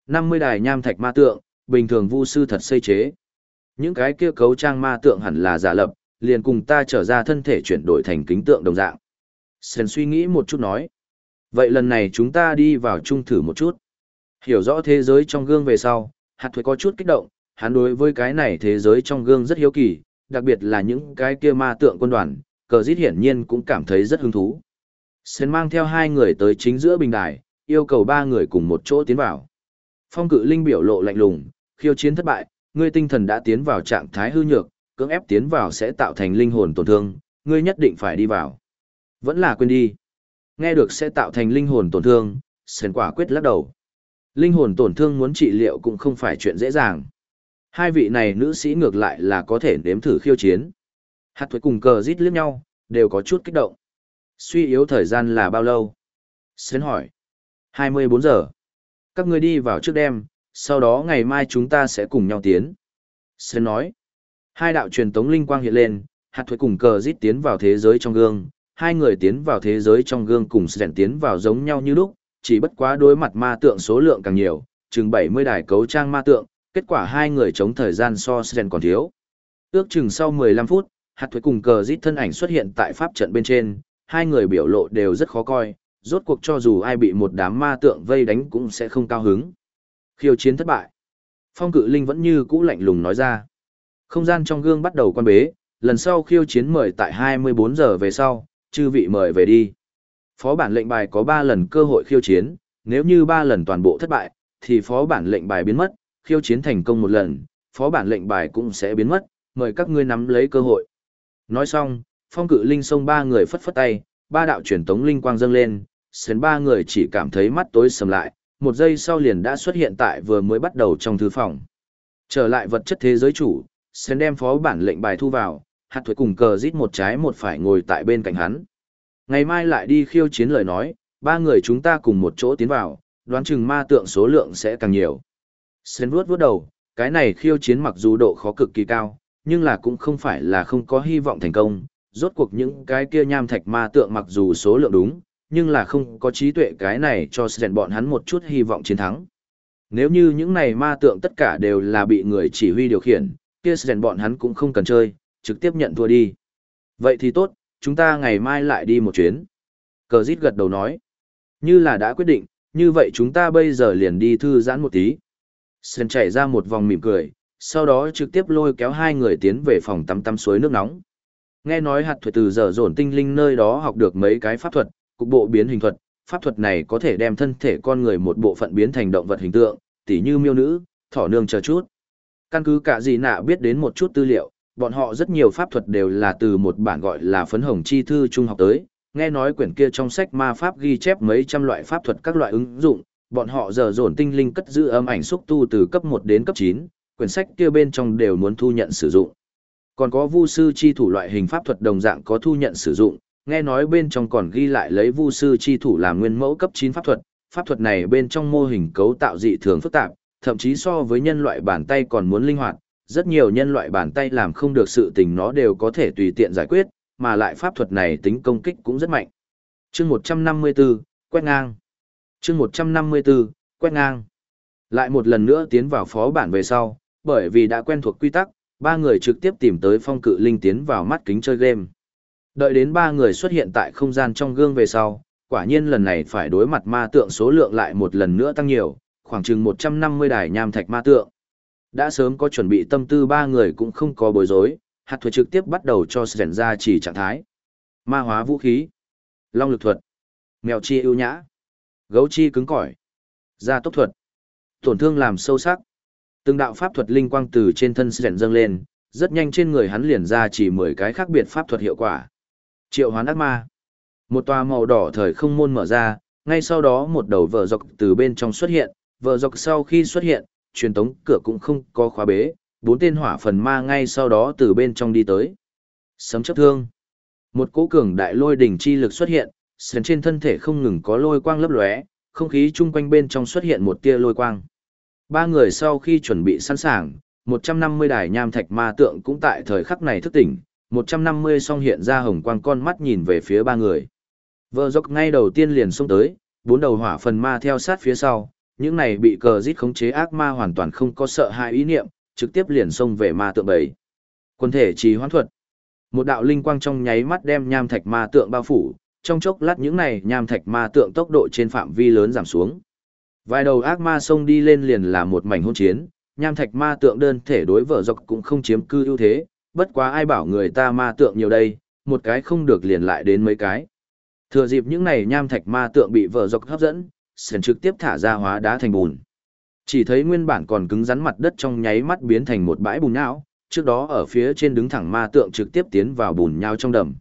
50 đài nham thạch ma tượng, bình thường vu sư thật xây chế. Những cái kia cấu trang ma tượng hẳn là giả lập, liền cùng ta trở ra thân thể chuyển đổi thành kính tượng đồng dạng. Sen suy nghĩ một chút nói. Vậy lần này chúng ta đi vào chung thử một chút. Hiểu rõ thế giới trong gương về sau, hạt thuế có chút kích động, hắn đối với cái này thế giới trong gương rất hiếu kỳ, đặc biệt là những cái kia ma tượng quân đoàn, cờ dít hiển nhiên cũng cảm thấy rất hứng thú. Sến mang theo hai người tới chính giữa bình đài, yêu cầu ba người cùng một chỗ tiến vào. Phong cự linh biểu lộ lạnh lùng, khiêu chiến thất bại, ngươi tinh thần đã tiến vào trạng thái hư nhược, cưỡng ép tiến vào sẽ tạo thành linh hồn tổn thương, ngươi nhất định phải đi vào. Vẫn là quên đi. Nghe được sẽ tạo thành linh hồn tổn thương, Sến quả quyết lắc đầu. Linh hồn tổn thương muốn trị liệu cũng không phải chuyện dễ dàng. Hai vị này nữ sĩ ngược lại là có thể nếm thử khiêu chiến. Hạt thuế cùng cờ rít liếc nhau, đều có chút kích động. Suy yếu thời gian là bao lâu? Sến hỏi. 24 giờ. Các người đi vào trước đêm, sau đó ngày mai chúng ta sẽ cùng nhau tiến. Sến nói. Hai đạo truyền tống linh quang hiện lên, hạt thuế cùng cờ rít tiến vào thế giới trong gương. Hai người tiến vào thế giới trong gương cùng Sến tiến vào giống nhau như lúc, chỉ bất quá đối mặt ma tượng số lượng càng nhiều, chừng 70 đài cấu trang ma tượng, kết quả hai người chống thời gian so Sren còn thiếu. Ước chừng sau 15 phút, hạt thuế cùng cờ giết thân ảnh xuất hiện tại pháp trận bên trên, hai người biểu lộ đều rất khó coi, rốt cuộc cho dù ai bị một đám ma tượng vây đánh cũng sẽ không cao hứng. Khiêu chiến thất bại. Phong cự linh vẫn như cũ lạnh lùng nói ra. Không gian trong gương bắt đầu quan bế, lần sau khiêu chiến mời tại 24 giờ về sau, chư vị mời về đi. Phó bản lệnh bài có 3 lần cơ hội khiêu chiến, nếu như 3 lần toàn bộ thất bại, thì phó bản lệnh bài biến mất, khiêu chiến thành công một lần, phó bản lệnh bài cũng sẽ biến mất, mời các ngươi nắm lấy cơ hội. Nói xong, phong cự linh xông ba người phất phất tay, ba đạo truyền tống linh quang dâng lên, sến ba người chỉ cảm thấy mắt tối sầm lại, một giây sau liền đã xuất hiện tại vừa mới bắt đầu trong thư phòng. Trở lại vật chất thế giới chủ, sến đem phó bản lệnh bài thu vào, hạt thuế cùng cờ rít một trái một phải ngồi tại bên cạnh hắn. Ngày mai lại đi khiêu chiến lời nói, ba người chúng ta cùng một chỗ tiến vào, đoán chừng ma tượng số lượng sẽ càng nhiều. Sến vuốt vuốt đầu, cái này khiêu chiến mặc dù độ khó cực kỳ cao, nhưng là cũng không phải là không có hy vọng thành công. Rốt cuộc những cái kia nham thạch ma tượng mặc dù số lượng đúng, nhưng là không có trí tuệ cái này cho Sến bọn hắn một chút hy vọng chiến thắng. Nếu như những này ma tượng tất cả đều là bị người chỉ huy điều khiển, kia Sến bọn hắn cũng không cần chơi, trực tiếp nhận thua đi. Vậy thì tốt, chúng ta ngày mai lại đi một chuyến. Cờ dít gật đầu nói. Như là đã quyết định, như vậy chúng ta bây giờ liền đi thư giãn một tí. Sơn chảy ra một vòng mỉm cười, sau đó trực tiếp lôi kéo hai người tiến về phòng tắm tắm suối nước nóng. Nghe nói hạt thuật từ giờ dồn tinh linh nơi đó học được mấy cái pháp thuật, cục bộ biến hình thuật, pháp thuật này có thể đem thân thể con người một bộ phận biến thành động vật hình tượng, tỉ như miêu nữ, thỏ nương chờ chút. Căn cứ cả gì nạ biết đến một chút tư liệu, bọn họ rất nhiều pháp thuật đều là từ một bản gọi là phấn hồng chi thư trung học tới, nghe nói quyển kia trong sách ma pháp ghi chép mấy trăm loại pháp thuật các loại ứng dụng, bọn họ giờ dồn tinh linh cất giữ âm ảnh xúc tu từ cấp 1 đến cấp 9, quyển sách kia bên trong đều muốn thu nhận sử dụng. Còn có vu sư chi thủ loại hình pháp thuật đồng dạng có thu nhận sử dụng, nghe nói bên trong còn ghi lại lấy vu sư chi thủ làm nguyên mẫu cấp 9 pháp thuật, pháp thuật này bên trong mô hình cấu tạo dị thường phức tạp, thậm chí so với nhân loại bàn tay còn muốn linh hoạt, rất nhiều nhân loại bàn tay làm không được sự tình nó đều có thể tùy tiện giải quyết, mà lại pháp thuật này tính công kích cũng rất mạnh. Chương 154, quét ngang. Chương 154, quét ngang. Lại một lần nữa tiến vào phó bản về sau, bởi vì đã quen thuộc quy tắc, ba người trực tiếp tìm tới phong cự linh tiến vào mắt kính chơi game. Đợi đến ba người xuất hiện tại không gian trong gương về sau, quả nhiên lần này phải đối mặt ma tượng số lượng lại một lần nữa tăng nhiều, khoảng chừng 150 đài nham thạch ma tượng. Đã sớm có chuẩn bị tâm tư ba người cũng không có bối rối, hạt thuật trực tiếp bắt đầu cho Sren ra chỉ trạng thái. Ma hóa vũ khí, long lực thuật, mèo chi ưu nhã, gấu chi cứng cỏi, gia tốc thuật, tổn thương làm sâu sắc. Từng đạo pháp thuật linh quang từ trên thân Sren dâng lên, rất nhanh trên người hắn liền ra chỉ 10 cái khác biệt pháp thuật hiệu quả. Triệu hoán ác ma. Một tòa màu đỏ thời không môn mở ra, ngay sau đó một đầu vợ dọc từ bên trong xuất hiện, vợ dọc sau khi xuất hiện, truyền tống cửa cũng không có khóa bế, bốn tên hỏa phần ma ngay sau đó từ bên trong đi tới. Sấm chấp thương. Một cỗ cường đại lôi đỉnh chi lực xuất hiện, sườn trên thân thể không ngừng có lôi quang lấp lóe, không khí chung quanh bên trong xuất hiện một tia lôi quang. Ba người sau khi chuẩn bị sẵn sàng, 150 đài nham thạch ma tượng cũng tại thời khắc này thức tỉnh, 150 song hiện ra hồng quang con mắt nhìn về phía ba người. Vợ dốc ngay đầu tiên liền xông tới, bốn đầu hỏa phần ma theo sát phía sau, những này bị cờ giết khống chế ác ma hoàn toàn không có sợ hãi ý niệm, trực tiếp liền xông về ma tượng bầy. Quân thể trì hoãn thuật. Một đạo linh quang trong nháy mắt đem nham thạch ma tượng bao phủ, trong chốc lát những này nham thạch ma tượng tốc độ trên phạm vi lớn giảm xuống. Vài đầu ác ma xông đi lên liền là một mảnh hôn chiến, nham thạch ma tượng đơn thể đối vợ dọc cũng không chiếm cư ưu thế, bất quá ai bảo người ta ma tượng nhiều đây, một cái không được liền lại đến mấy cái. Thừa dịp những này nham thạch ma tượng bị vợ dọc hấp dẫn, sền trực tiếp thả ra hóa đá thành bùn. Chỉ thấy nguyên bản còn cứng rắn mặt đất trong nháy mắt biến thành một bãi bùn nhão, trước đó ở phía trên đứng thẳng ma tượng trực tiếp tiến vào bùn nhau trong đầm.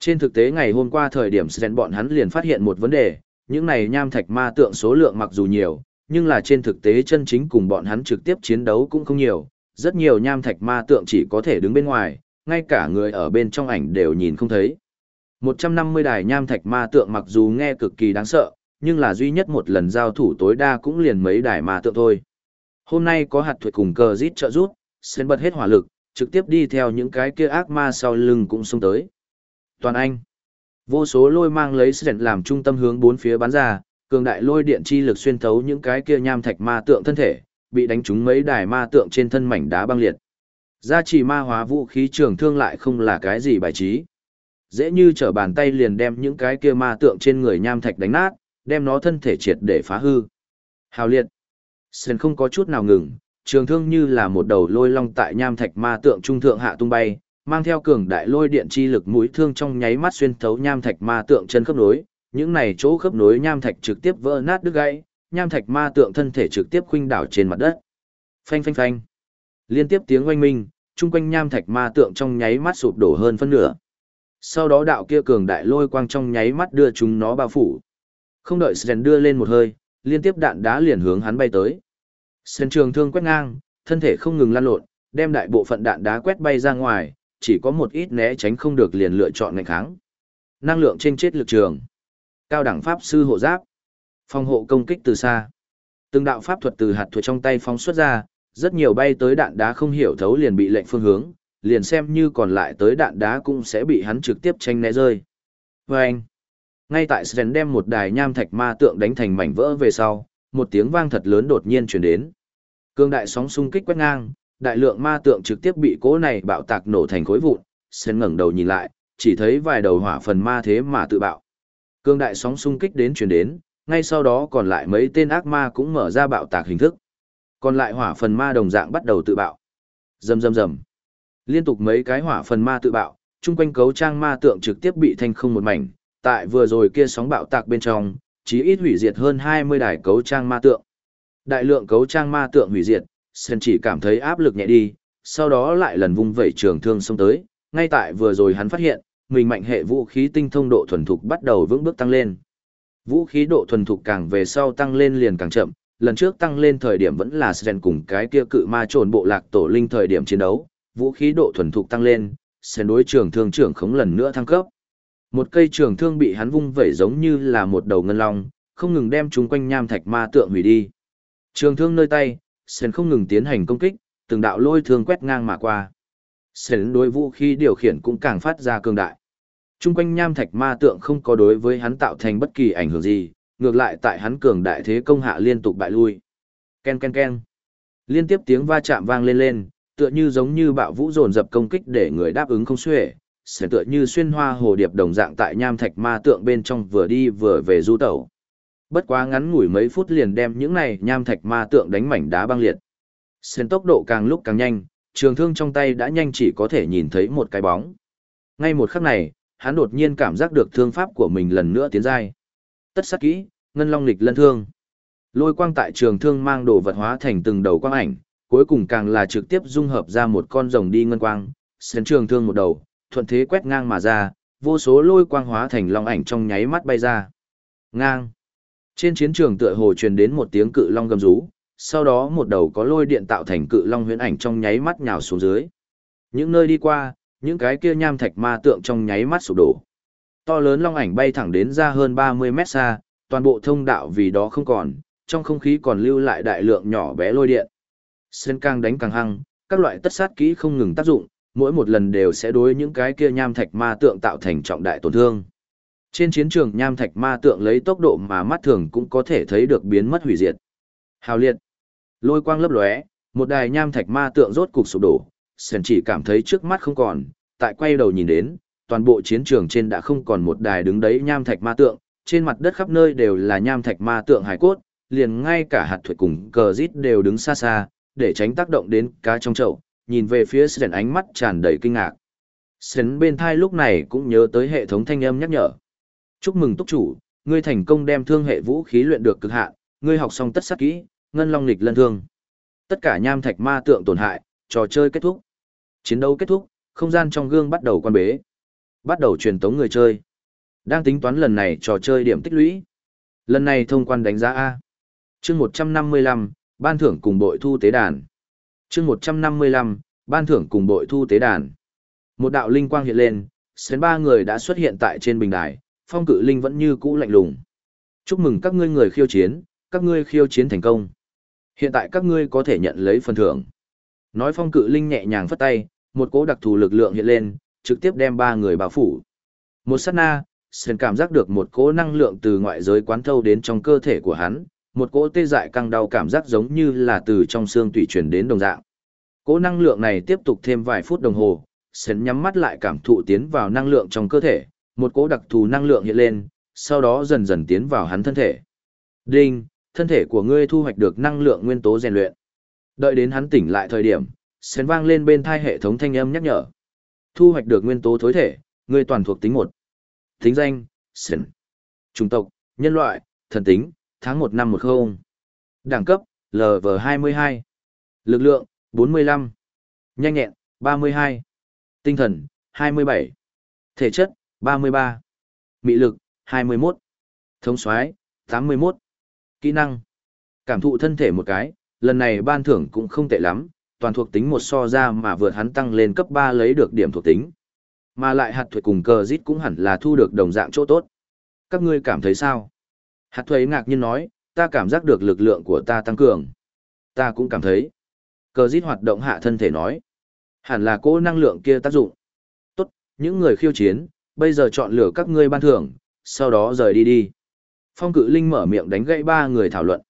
Trên thực tế ngày hôm qua thời điểm Sren bọn hắn liền phát hiện một vấn đề, những này nham thạch ma tượng số lượng mặc dù nhiều, nhưng là trên thực tế chân chính cùng bọn hắn trực tiếp chiến đấu cũng không nhiều, rất nhiều nham thạch ma tượng chỉ có thể đứng bên ngoài, ngay cả người ở bên trong ảnh đều nhìn không thấy. 150 đài nham thạch ma tượng mặc dù nghe cực kỳ đáng sợ, nhưng là duy nhất một lần giao thủ tối đa cũng liền mấy đài ma tượng thôi. Hôm nay có hạt thuật cùng cờ rít trợ rút, sen bật hết hỏa lực, trực tiếp đi theo những cái kia ác ma sau lưng cũng xông tới. Toàn Anh. Vô số lôi mang lấy Sren làm trung tâm hướng bốn phía bắn ra, cường đại lôi điện chi lực xuyên thấu những cái kia nham thạch ma tượng thân thể, bị đánh trúng mấy đài ma tượng trên thân mảnh đá băng liệt. Gia trì ma hóa vũ khí trường thương lại không là cái gì bài trí. Dễ như trở bàn tay liền đem những cái kia ma tượng trên người nham thạch đánh nát, đem nó thân thể triệt để phá hư. Hào liệt. Sren không có chút nào ngừng, trường thương như là một đầu lôi long tại nham thạch ma tượng trung thượng hạ tung bay, mang theo cường đại lôi điện chi lực mũi thương trong nháy mắt xuyên thấu nham thạch ma tượng chân khớp nối, những này chỗ khớp nối nham thạch trực tiếp vỡ nát đứt gãy, nham thạch ma tượng thân thể trực tiếp khuynh đảo trên mặt đất. Phanh phanh phanh. Liên tiếp tiếng oanh minh, chung quanh nham thạch ma tượng trong nháy mắt sụp đổ hơn phân nửa. Sau đó đạo kia cường đại lôi quang trong nháy mắt đưa chúng nó bao phủ. Không đợi Sren đưa lên một hơi, liên tiếp đạn đá liền hướng hắn bay tới. Sren trường thương quét ngang, thân thể không ngừng lăn lộn, đem đại bộ phận đạn đá quét bay ra ngoài, chỉ có một ít né tránh không được liền lựa chọn ngành kháng. Năng lượng trên chết lực trường. Cao đẳng pháp sư hộ giáp. Phòng hộ công kích từ xa. Từng đạo pháp thuật từ hạt thuật trong tay phóng xuất ra, rất nhiều bay tới đạn đá không hiểu thấu liền bị lệnh phương hướng, liền xem như còn lại tới đạn đá cũng sẽ bị hắn trực tiếp tranh né rơi. Và anh, ngay tại Sren đem một đài nham thạch ma tượng đánh thành mảnh vỡ về sau, một tiếng vang thật lớn đột nhiên truyền đến. Cương đại sóng xung kích quét ngang, đại lượng ma tượng trực tiếp bị cỗ này bạo tạc nổ thành khối vụn, sen ngẩng đầu nhìn lại, chỉ thấy vài đầu hỏa phần ma thế mà tự bạo. Cương đại sóng xung kích đến truyền đến, ngay sau đó còn lại mấy tên ác ma cũng mở ra bạo tạc hình thức. Còn lại hỏa phần ma đồng dạng bắt đầu tự bạo. Rầm rầm rầm. Liên tục mấy cái hỏa phần ma tự bạo, chung quanh cấu trang ma tượng trực tiếp bị thanh không một mảnh, tại vừa rồi kia sóng bạo tạc bên trong, chí ít hủy diệt hơn 20 đài cấu trang ma tượng. Đại lượng cấu trang ma tượng hủy diệt, Sen chỉ cảm thấy áp lực nhẹ đi, sau đó lại lần vung vẩy trường thương xông tới, ngay tại vừa rồi hắn phát hiện, mình mạnh hệ vũ khí tinh thông độ thuần thục bắt đầu vững bước tăng lên. Vũ khí độ thuần thục càng về sau tăng lên liền càng chậm, lần trước tăng lên thời điểm vẫn là Sen cùng cái kia cự ma trồn bộ lạc tổ linh thời điểm chiến đấu, vũ khí độ thuần thục tăng lên, Sen đối trường thương trưởng khống lần nữa thăng cấp. Một cây trường thương bị hắn vung vẩy giống như là một đầu ngân long, không ngừng đem chúng quanh nham thạch ma tượng hủy đi. Trường thương nơi tay, sến không ngừng tiến hành công kích, từng đạo lôi thương quét ngang mà qua. sến đối vũ khí điều khiển cũng càng phát ra cường đại. Trung quanh nham thạch ma tượng không có đối với hắn tạo thành bất kỳ ảnh hưởng gì, ngược lại tại hắn cường đại thế công hạ liên tục bại lui. Ken ken ken. Liên tiếp tiếng va chạm vang lên lên, tựa như giống như bạo vũ dồn dập công kích để người đáp ứng không xuể, sẽ tựa như xuyên hoa hồ điệp đồng dạng tại nham thạch ma tượng bên trong vừa đi vừa về du tẩu. Bất quá ngắn ngủi mấy phút liền đem những này nham thạch ma tượng đánh mảnh đá băng liệt. Xen tốc độ càng lúc càng nhanh, trường thương trong tay đã nhanh chỉ có thể nhìn thấy một cái bóng. Ngay một khắc này, hắn đột nhiên cảm giác được thương pháp của mình lần nữa tiến giai. Tất sát kỹ, ngân long lịch lân thương. Lôi quang tại trường thương mang đồ vật hóa thành từng đầu quang ảnh, cuối cùng càng là trực tiếp dung hợp ra một con rồng đi ngân quang, xuyên trường thương một đầu, thuận thế quét ngang mà ra, vô số lôi quang hóa thành long ảnh trong nháy mắt bay ra. Ngang. Trên chiến trường tựa hồ truyền đến một tiếng cự long gầm rú, sau đó một đầu có lôi điện tạo thành cự long huyễn ảnh trong nháy mắt nhào xuống dưới. Những nơi đi qua, những cái kia nham thạch ma tượng trong nháy mắt sụp đổ. To lớn long ảnh bay thẳng đến ra hơn 30 mét xa, toàn bộ thông đạo vì đó không còn, trong không khí còn lưu lại đại lượng nhỏ bé lôi điện. Sen càng đánh càng hăng, các loại tất sát kỹ không ngừng tác dụng, mỗi một lần đều sẽ đối những cái kia nham thạch ma tượng tạo thành trọng đại tổn thương. Trên chiến trường nham thạch ma tượng lấy tốc độ mà mắt thường cũng có thể thấy được biến mất hủy diệt. Hào liệt, lôi quang lấp lóe, một đài nham thạch ma tượng rốt cục sụp đổ, sển chỉ cảm thấy trước mắt không còn, tại quay đầu nhìn đến, toàn bộ chiến trường trên đã không còn một đài đứng đấy nham thạch ma tượng, trên mặt đất khắp nơi đều là nham thạch ma tượng hải cốt, liền ngay cả hạt thuệ cùng cờ rít đều đứng xa xa, để tránh tác động đến cá trong chậu, nhìn về phía sển ánh mắt tràn đầy kinh ngạc. Sen bên thai lúc này cũng nhớ tới hệ thống thanh âm nhắc nhở. Chúc mừng túc chủ, ngươi thành công đem thương hệ vũ khí luyện được cực hạn, ngươi học xong tất sát kỹ, ngân long lịch lân thương. Tất cả nham thạch ma tượng tổn hại, trò chơi kết thúc. Chiến đấu kết thúc, không gian trong gương bắt đầu quan bế. Bắt đầu truyền tống người chơi. Đang tính toán lần này trò chơi điểm tích lũy. Lần này thông quan đánh giá A. chương 155, ban thưởng cùng bội thu tế đàn. chương 155, ban thưởng cùng bội thu tế đàn. Một đạo linh quang hiện lên, xén ba người đã xuất hiện tại trên bình đài, phong cự linh vẫn như cũ lạnh lùng. Chúc mừng các ngươi người khiêu chiến, các ngươi khiêu chiến thành công. Hiện tại các ngươi có thể nhận lấy phần thưởng. Nói phong cự linh nhẹ nhàng phất tay, một cỗ đặc thù lực lượng hiện lên, trực tiếp đem ba người bao phủ. Một sát na, Sơn cảm giác được một cỗ năng lượng từ ngoại giới quán thâu đến trong cơ thể của hắn, một cỗ tê dại căng đau cảm giác giống như là từ trong xương tủy truyền đến đồng dạng. Cỗ năng lượng này tiếp tục thêm vài phút đồng hồ, Sền nhắm mắt lại cảm thụ tiến vào năng lượng trong cơ thể, một cỗ đặc thù năng lượng hiện lên, sau đó dần dần tiến vào hắn thân thể. Đinh, thân thể của ngươi thu hoạch được năng lượng nguyên tố rèn luyện. Đợi đến hắn tỉnh lại thời điểm, Sến vang lên bên thai hệ thống thanh âm nhắc nhở. Thu hoạch được nguyên tố thối thể, ngươi toàn thuộc tính một. Tính danh, Sến. Chủng tộc, nhân loại, thần tính, tháng một năm một không. Đẳng cấp, LV22. Lực lượng, 45. Nhanh nhẹn, 32. Tinh thần, 27. Thể chất, 33. Mị lực, 21. Thống soái 81. Kỹ năng. Cảm thụ thân thể một cái, lần này ban thưởng cũng không tệ lắm, toàn thuộc tính một so ra mà vượt hắn tăng lên cấp 3 lấy được điểm thuộc tính. Mà lại hạt thuế cùng cờ dít cũng hẳn là thu được đồng dạng chỗ tốt. Các ngươi cảm thấy sao? Hạt thuế ngạc nhiên nói, ta cảm giác được lực lượng của ta tăng cường. Ta cũng cảm thấy. Cờ dít hoạt động hạ thân thể nói. Hẳn là cố năng lượng kia tác dụng. Tốt, những người khiêu chiến, bây giờ chọn lựa các ngươi ban thưởng, sau đó rời đi đi. Phong cự linh mở miệng đánh gãy ba người thảo luận.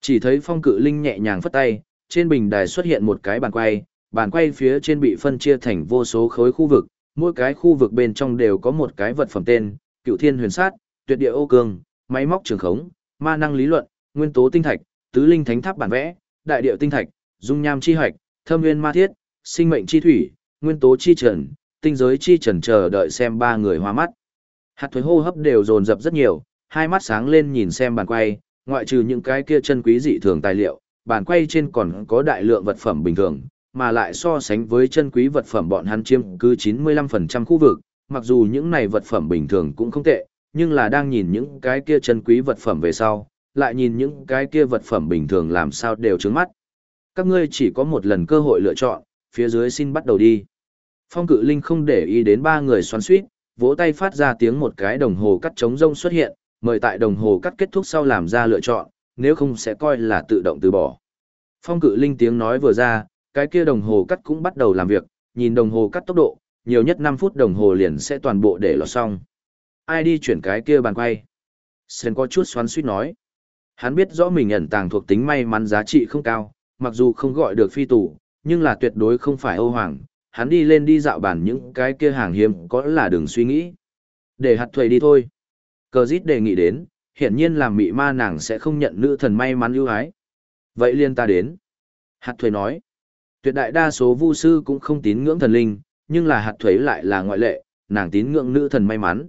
Chỉ thấy phong cự linh nhẹ nhàng phất tay, trên bình đài xuất hiện một cái bàn quay, bàn quay phía trên bị phân chia thành vô số khối khu vực, mỗi cái khu vực bên trong đều có một cái vật phẩm tên, cựu thiên huyền sát, tuyệt địa ô cương, máy móc trường khống, ma năng lý luận, nguyên tố tinh thạch, tứ linh thánh tháp bản vẽ, đại điệu tinh thạch, dung nham chi hoạch, thâm nguyên ma thiết, sinh mệnh chi thủy, nguyên tố chi trần, tinh giới chi trần chờ đợi xem ba người hoa mắt. Hạt thuế hô hấp đều dồn dập rất nhiều, hai mắt sáng lên nhìn xem bàn quay, ngoại trừ những cái kia chân quý dị thường tài liệu, bàn quay trên còn có đại lượng vật phẩm bình thường, mà lại so sánh với chân quý vật phẩm bọn hắn chiếm cứ 95% khu vực, mặc dù những này vật phẩm bình thường cũng không tệ, nhưng là đang nhìn những cái kia chân quý vật phẩm về sau, lại nhìn những cái kia vật phẩm bình thường làm sao đều trướng mắt. Các ngươi chỉ có một lần cơ hội lựa chọn, phía dưới xin bắt đầu đi. Phong cự linh không để ý đến ba người xoắn suýt, vỗ tay phát ra tiếng một cái đồng hồ cắt trống rông xuất hiện, mời tại đồng hồ cắt kết thúc sau làm ra lựa chọn, nếu không sẽ coi là tự động từ bỏ. Phong cự linh tiếng nói vừa ra, cái kia đồng hồ cắt cũng bắt đầu làm việc, nhìn đồng hồ cắt tốc độ, nhiều nhất 5 phút đồng hồ liền sẽ toàn bộ để lọt xong. Ai đi chuyển cái kia bàn quay? Sen có chút xoắn suýt nói. Hắn biết rõ mình ẩn tàng thuộc tính may mắn giá trị không cao, mặc dù không gọi được phi tủ, nhưng là tuyệt đối không phải Âu Hoàng. Hắn đi lên đi dạo bản những cái kia hàng hiếm có là đừng suy nghĩ. Để hạt thuầy đi thôi. Cờ dít đề nghị đến, hiển nhiên làm mị ma nàng sẽ không nhận nữ thần may mắn ưu ái. Vậy liên ta đến. Hạt thuầy nói. Tuyệt đại đa số vu sư cũng không tín ngưỡng thần linh, nhưng là hạt thuế lại là ngoại lệ, nàng tín ngưỡng nữ thần may mắn.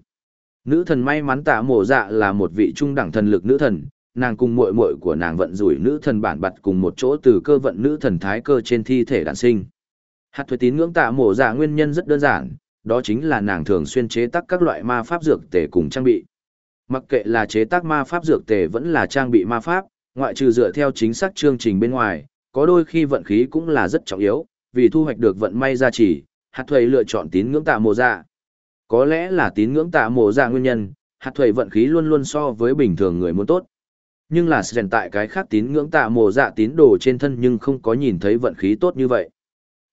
Nữ thần may mắn tạ mổ dạ là một vị trung đẳng thần lực nữ thần, nàng cùng muội muội của nàng vận rủi nữ thần bản bặt cùng một chỗ từ cơ vận nữ thần thái cơ trên thi thể đản sinh. Hạt thuế tín ngưỡng tạ mổ dạ nguyên nhân rất đơn giản, đó chính là nàng thường xuyên chế tác các loại ma pháp dược tề cùng trang bị. Mặc kệ là chế tác ma pháp dược tề vẫn là trang bị ma pháp, ngoại trừ dựa theo chính xác chương trình bên ngoài, có đôi khi vận khí cũng là rất trọng yếu, vì thu hoạch được vận may gia trì, hạt thuế lựa chọn tín ngưỡng tạ mộ dạ. Có lẽ là tín ngưỡng tạ mộ dạ nguyên nhân, hạt thuế vận khí luôn luôn so với bình thường người muốn tốt. Nhưng là hiện tại cái khác tín ngưỡng tạ mộ dạ tín đồ trên thân nhưng không có nhìn thấy vận khí tốt như vậy.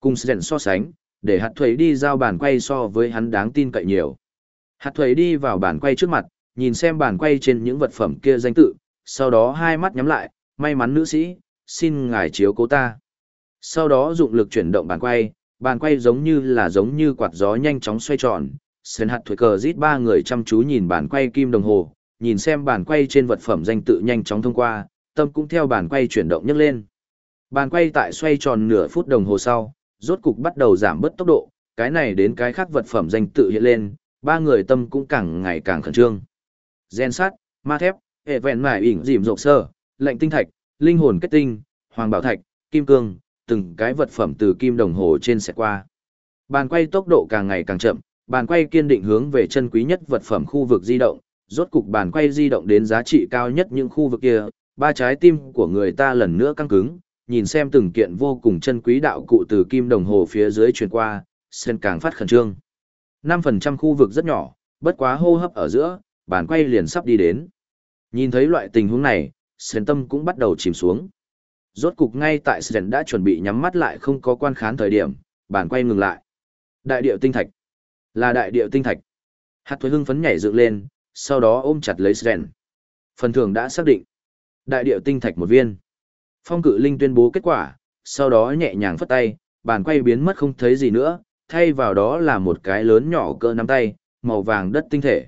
Cùng sren so sánh, để hạt thuầy đi giao bản quay so với hắn đáng tin cậy nhiều. Hạt thuầy đi vào bản quay trước mặt, nhìn xem bản quay trên những vật phẩm kia danh tự, sau đó hai mắt nhắm lại, may mắn nữ sĩ, xin ngài chiếu cố ta. Sau đó dụng lực chuyển động bàn quay, bàn quay giống như là giống như quạt gió nhanh chóng xoay tròn. Sến hạt thuế cờ rít ba người chăm chú nhìn bàn quay kim đồng hồ, nhìn xem bàn quay trên vật phẩm danh tự nhanh chóng thông qua, tâm cũng theo bàn quay chuyển động nhấc lên. Bàn quay tại xoay tròn nửa phút đồng hồ sau, rốt cục bắt đầu giảm bớt tốc độ, cái này đến cái khác vật phẩm danh tự hiện lên, ba người tâm cũng càng ngày càng khẩn trương. Gen sắt, ma thép, hệ vẹn mải ỉn dìm rộng sơ, lệnh tinh thạch, linh hồn kết tinh, hoàng bảo thạch, kim cương, từng cái vật phẩm từ kim đồng hồ trên sẽ qua. Bàn quay tốc độ càng ngày càng chậm, bàn quay kiên định hướng về chân quý nhất vật phẩm khu vực di động, rốt cục bàn quay di động đến giá trị cao nhất những khu vực kia, ba trái tim của người ta lần nữa căng cứng, nhìn xem từng kiện vô cùng chân quý đạo cụ từ kim đồng hồ phía dưới truyền qua, sen càng phát khẩn trương. 5% khu vực rất nhỏ, bất quá hô hấp ở giữa, bàn quay liền sắp đi đến. Nhìn thấy loại tình huống này, sen tâm cũng bắt đầu chìm xuống. Rốt cục ngay tại sen đã chuẩn bị nhắm mắt lại không có quan khán thời điểm, bản quay ngừng lại. Đại điệu tinh thạch. Là đại điệu tinh thạch. Hạt thuế hưng phấn nhảy dựng lên, sau đó ôm chặt lấy sen. Phần thưởng đã xác định. Đại điệu tinh thạch một viên. Phong cự linh tuyên bố kết quả, sau đó nhẹ nhàng phất tay, bàn quay biến mất không thấy gì nữa, thay vào đó là một cái lớn nhỏ cỡ nắm tay, màu vàng đất tinh thể.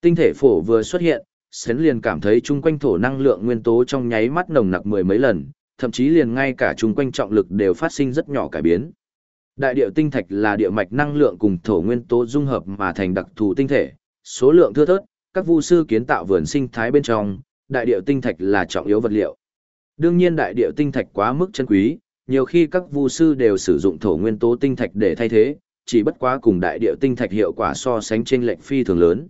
Tinh thể phổ vừa xuất hiện, Sến liền cảm thấy chung quanh thổ năng lượng nguyên tố trong nháy mắt nồng nặc mười mấy lần, thậm chí liền ngay cả chung quanh trọng lực đều phát sinh rất nhỏ cải biến. Đại điệu tinh thạch là địa mạch năng lượng cùng thổ nguyên tố dung hợp mà thành đặc thù tinh thể, số lượng thưa thớt, các vu sư kiến tạo vườn sinh thái bên trong, đại điệu tinh thạch là trọng yếu vật liệu. Đương nhiên đại địa tinh thạch quá mức chân quý, nhiều khi các vu sư đều sử dụng thổ nguyên tố tinh thạch để thay thế, chỉ bất quá cùng đại địa tinh thạch hiệu quả so sánh trên lệnh phi thường lớn.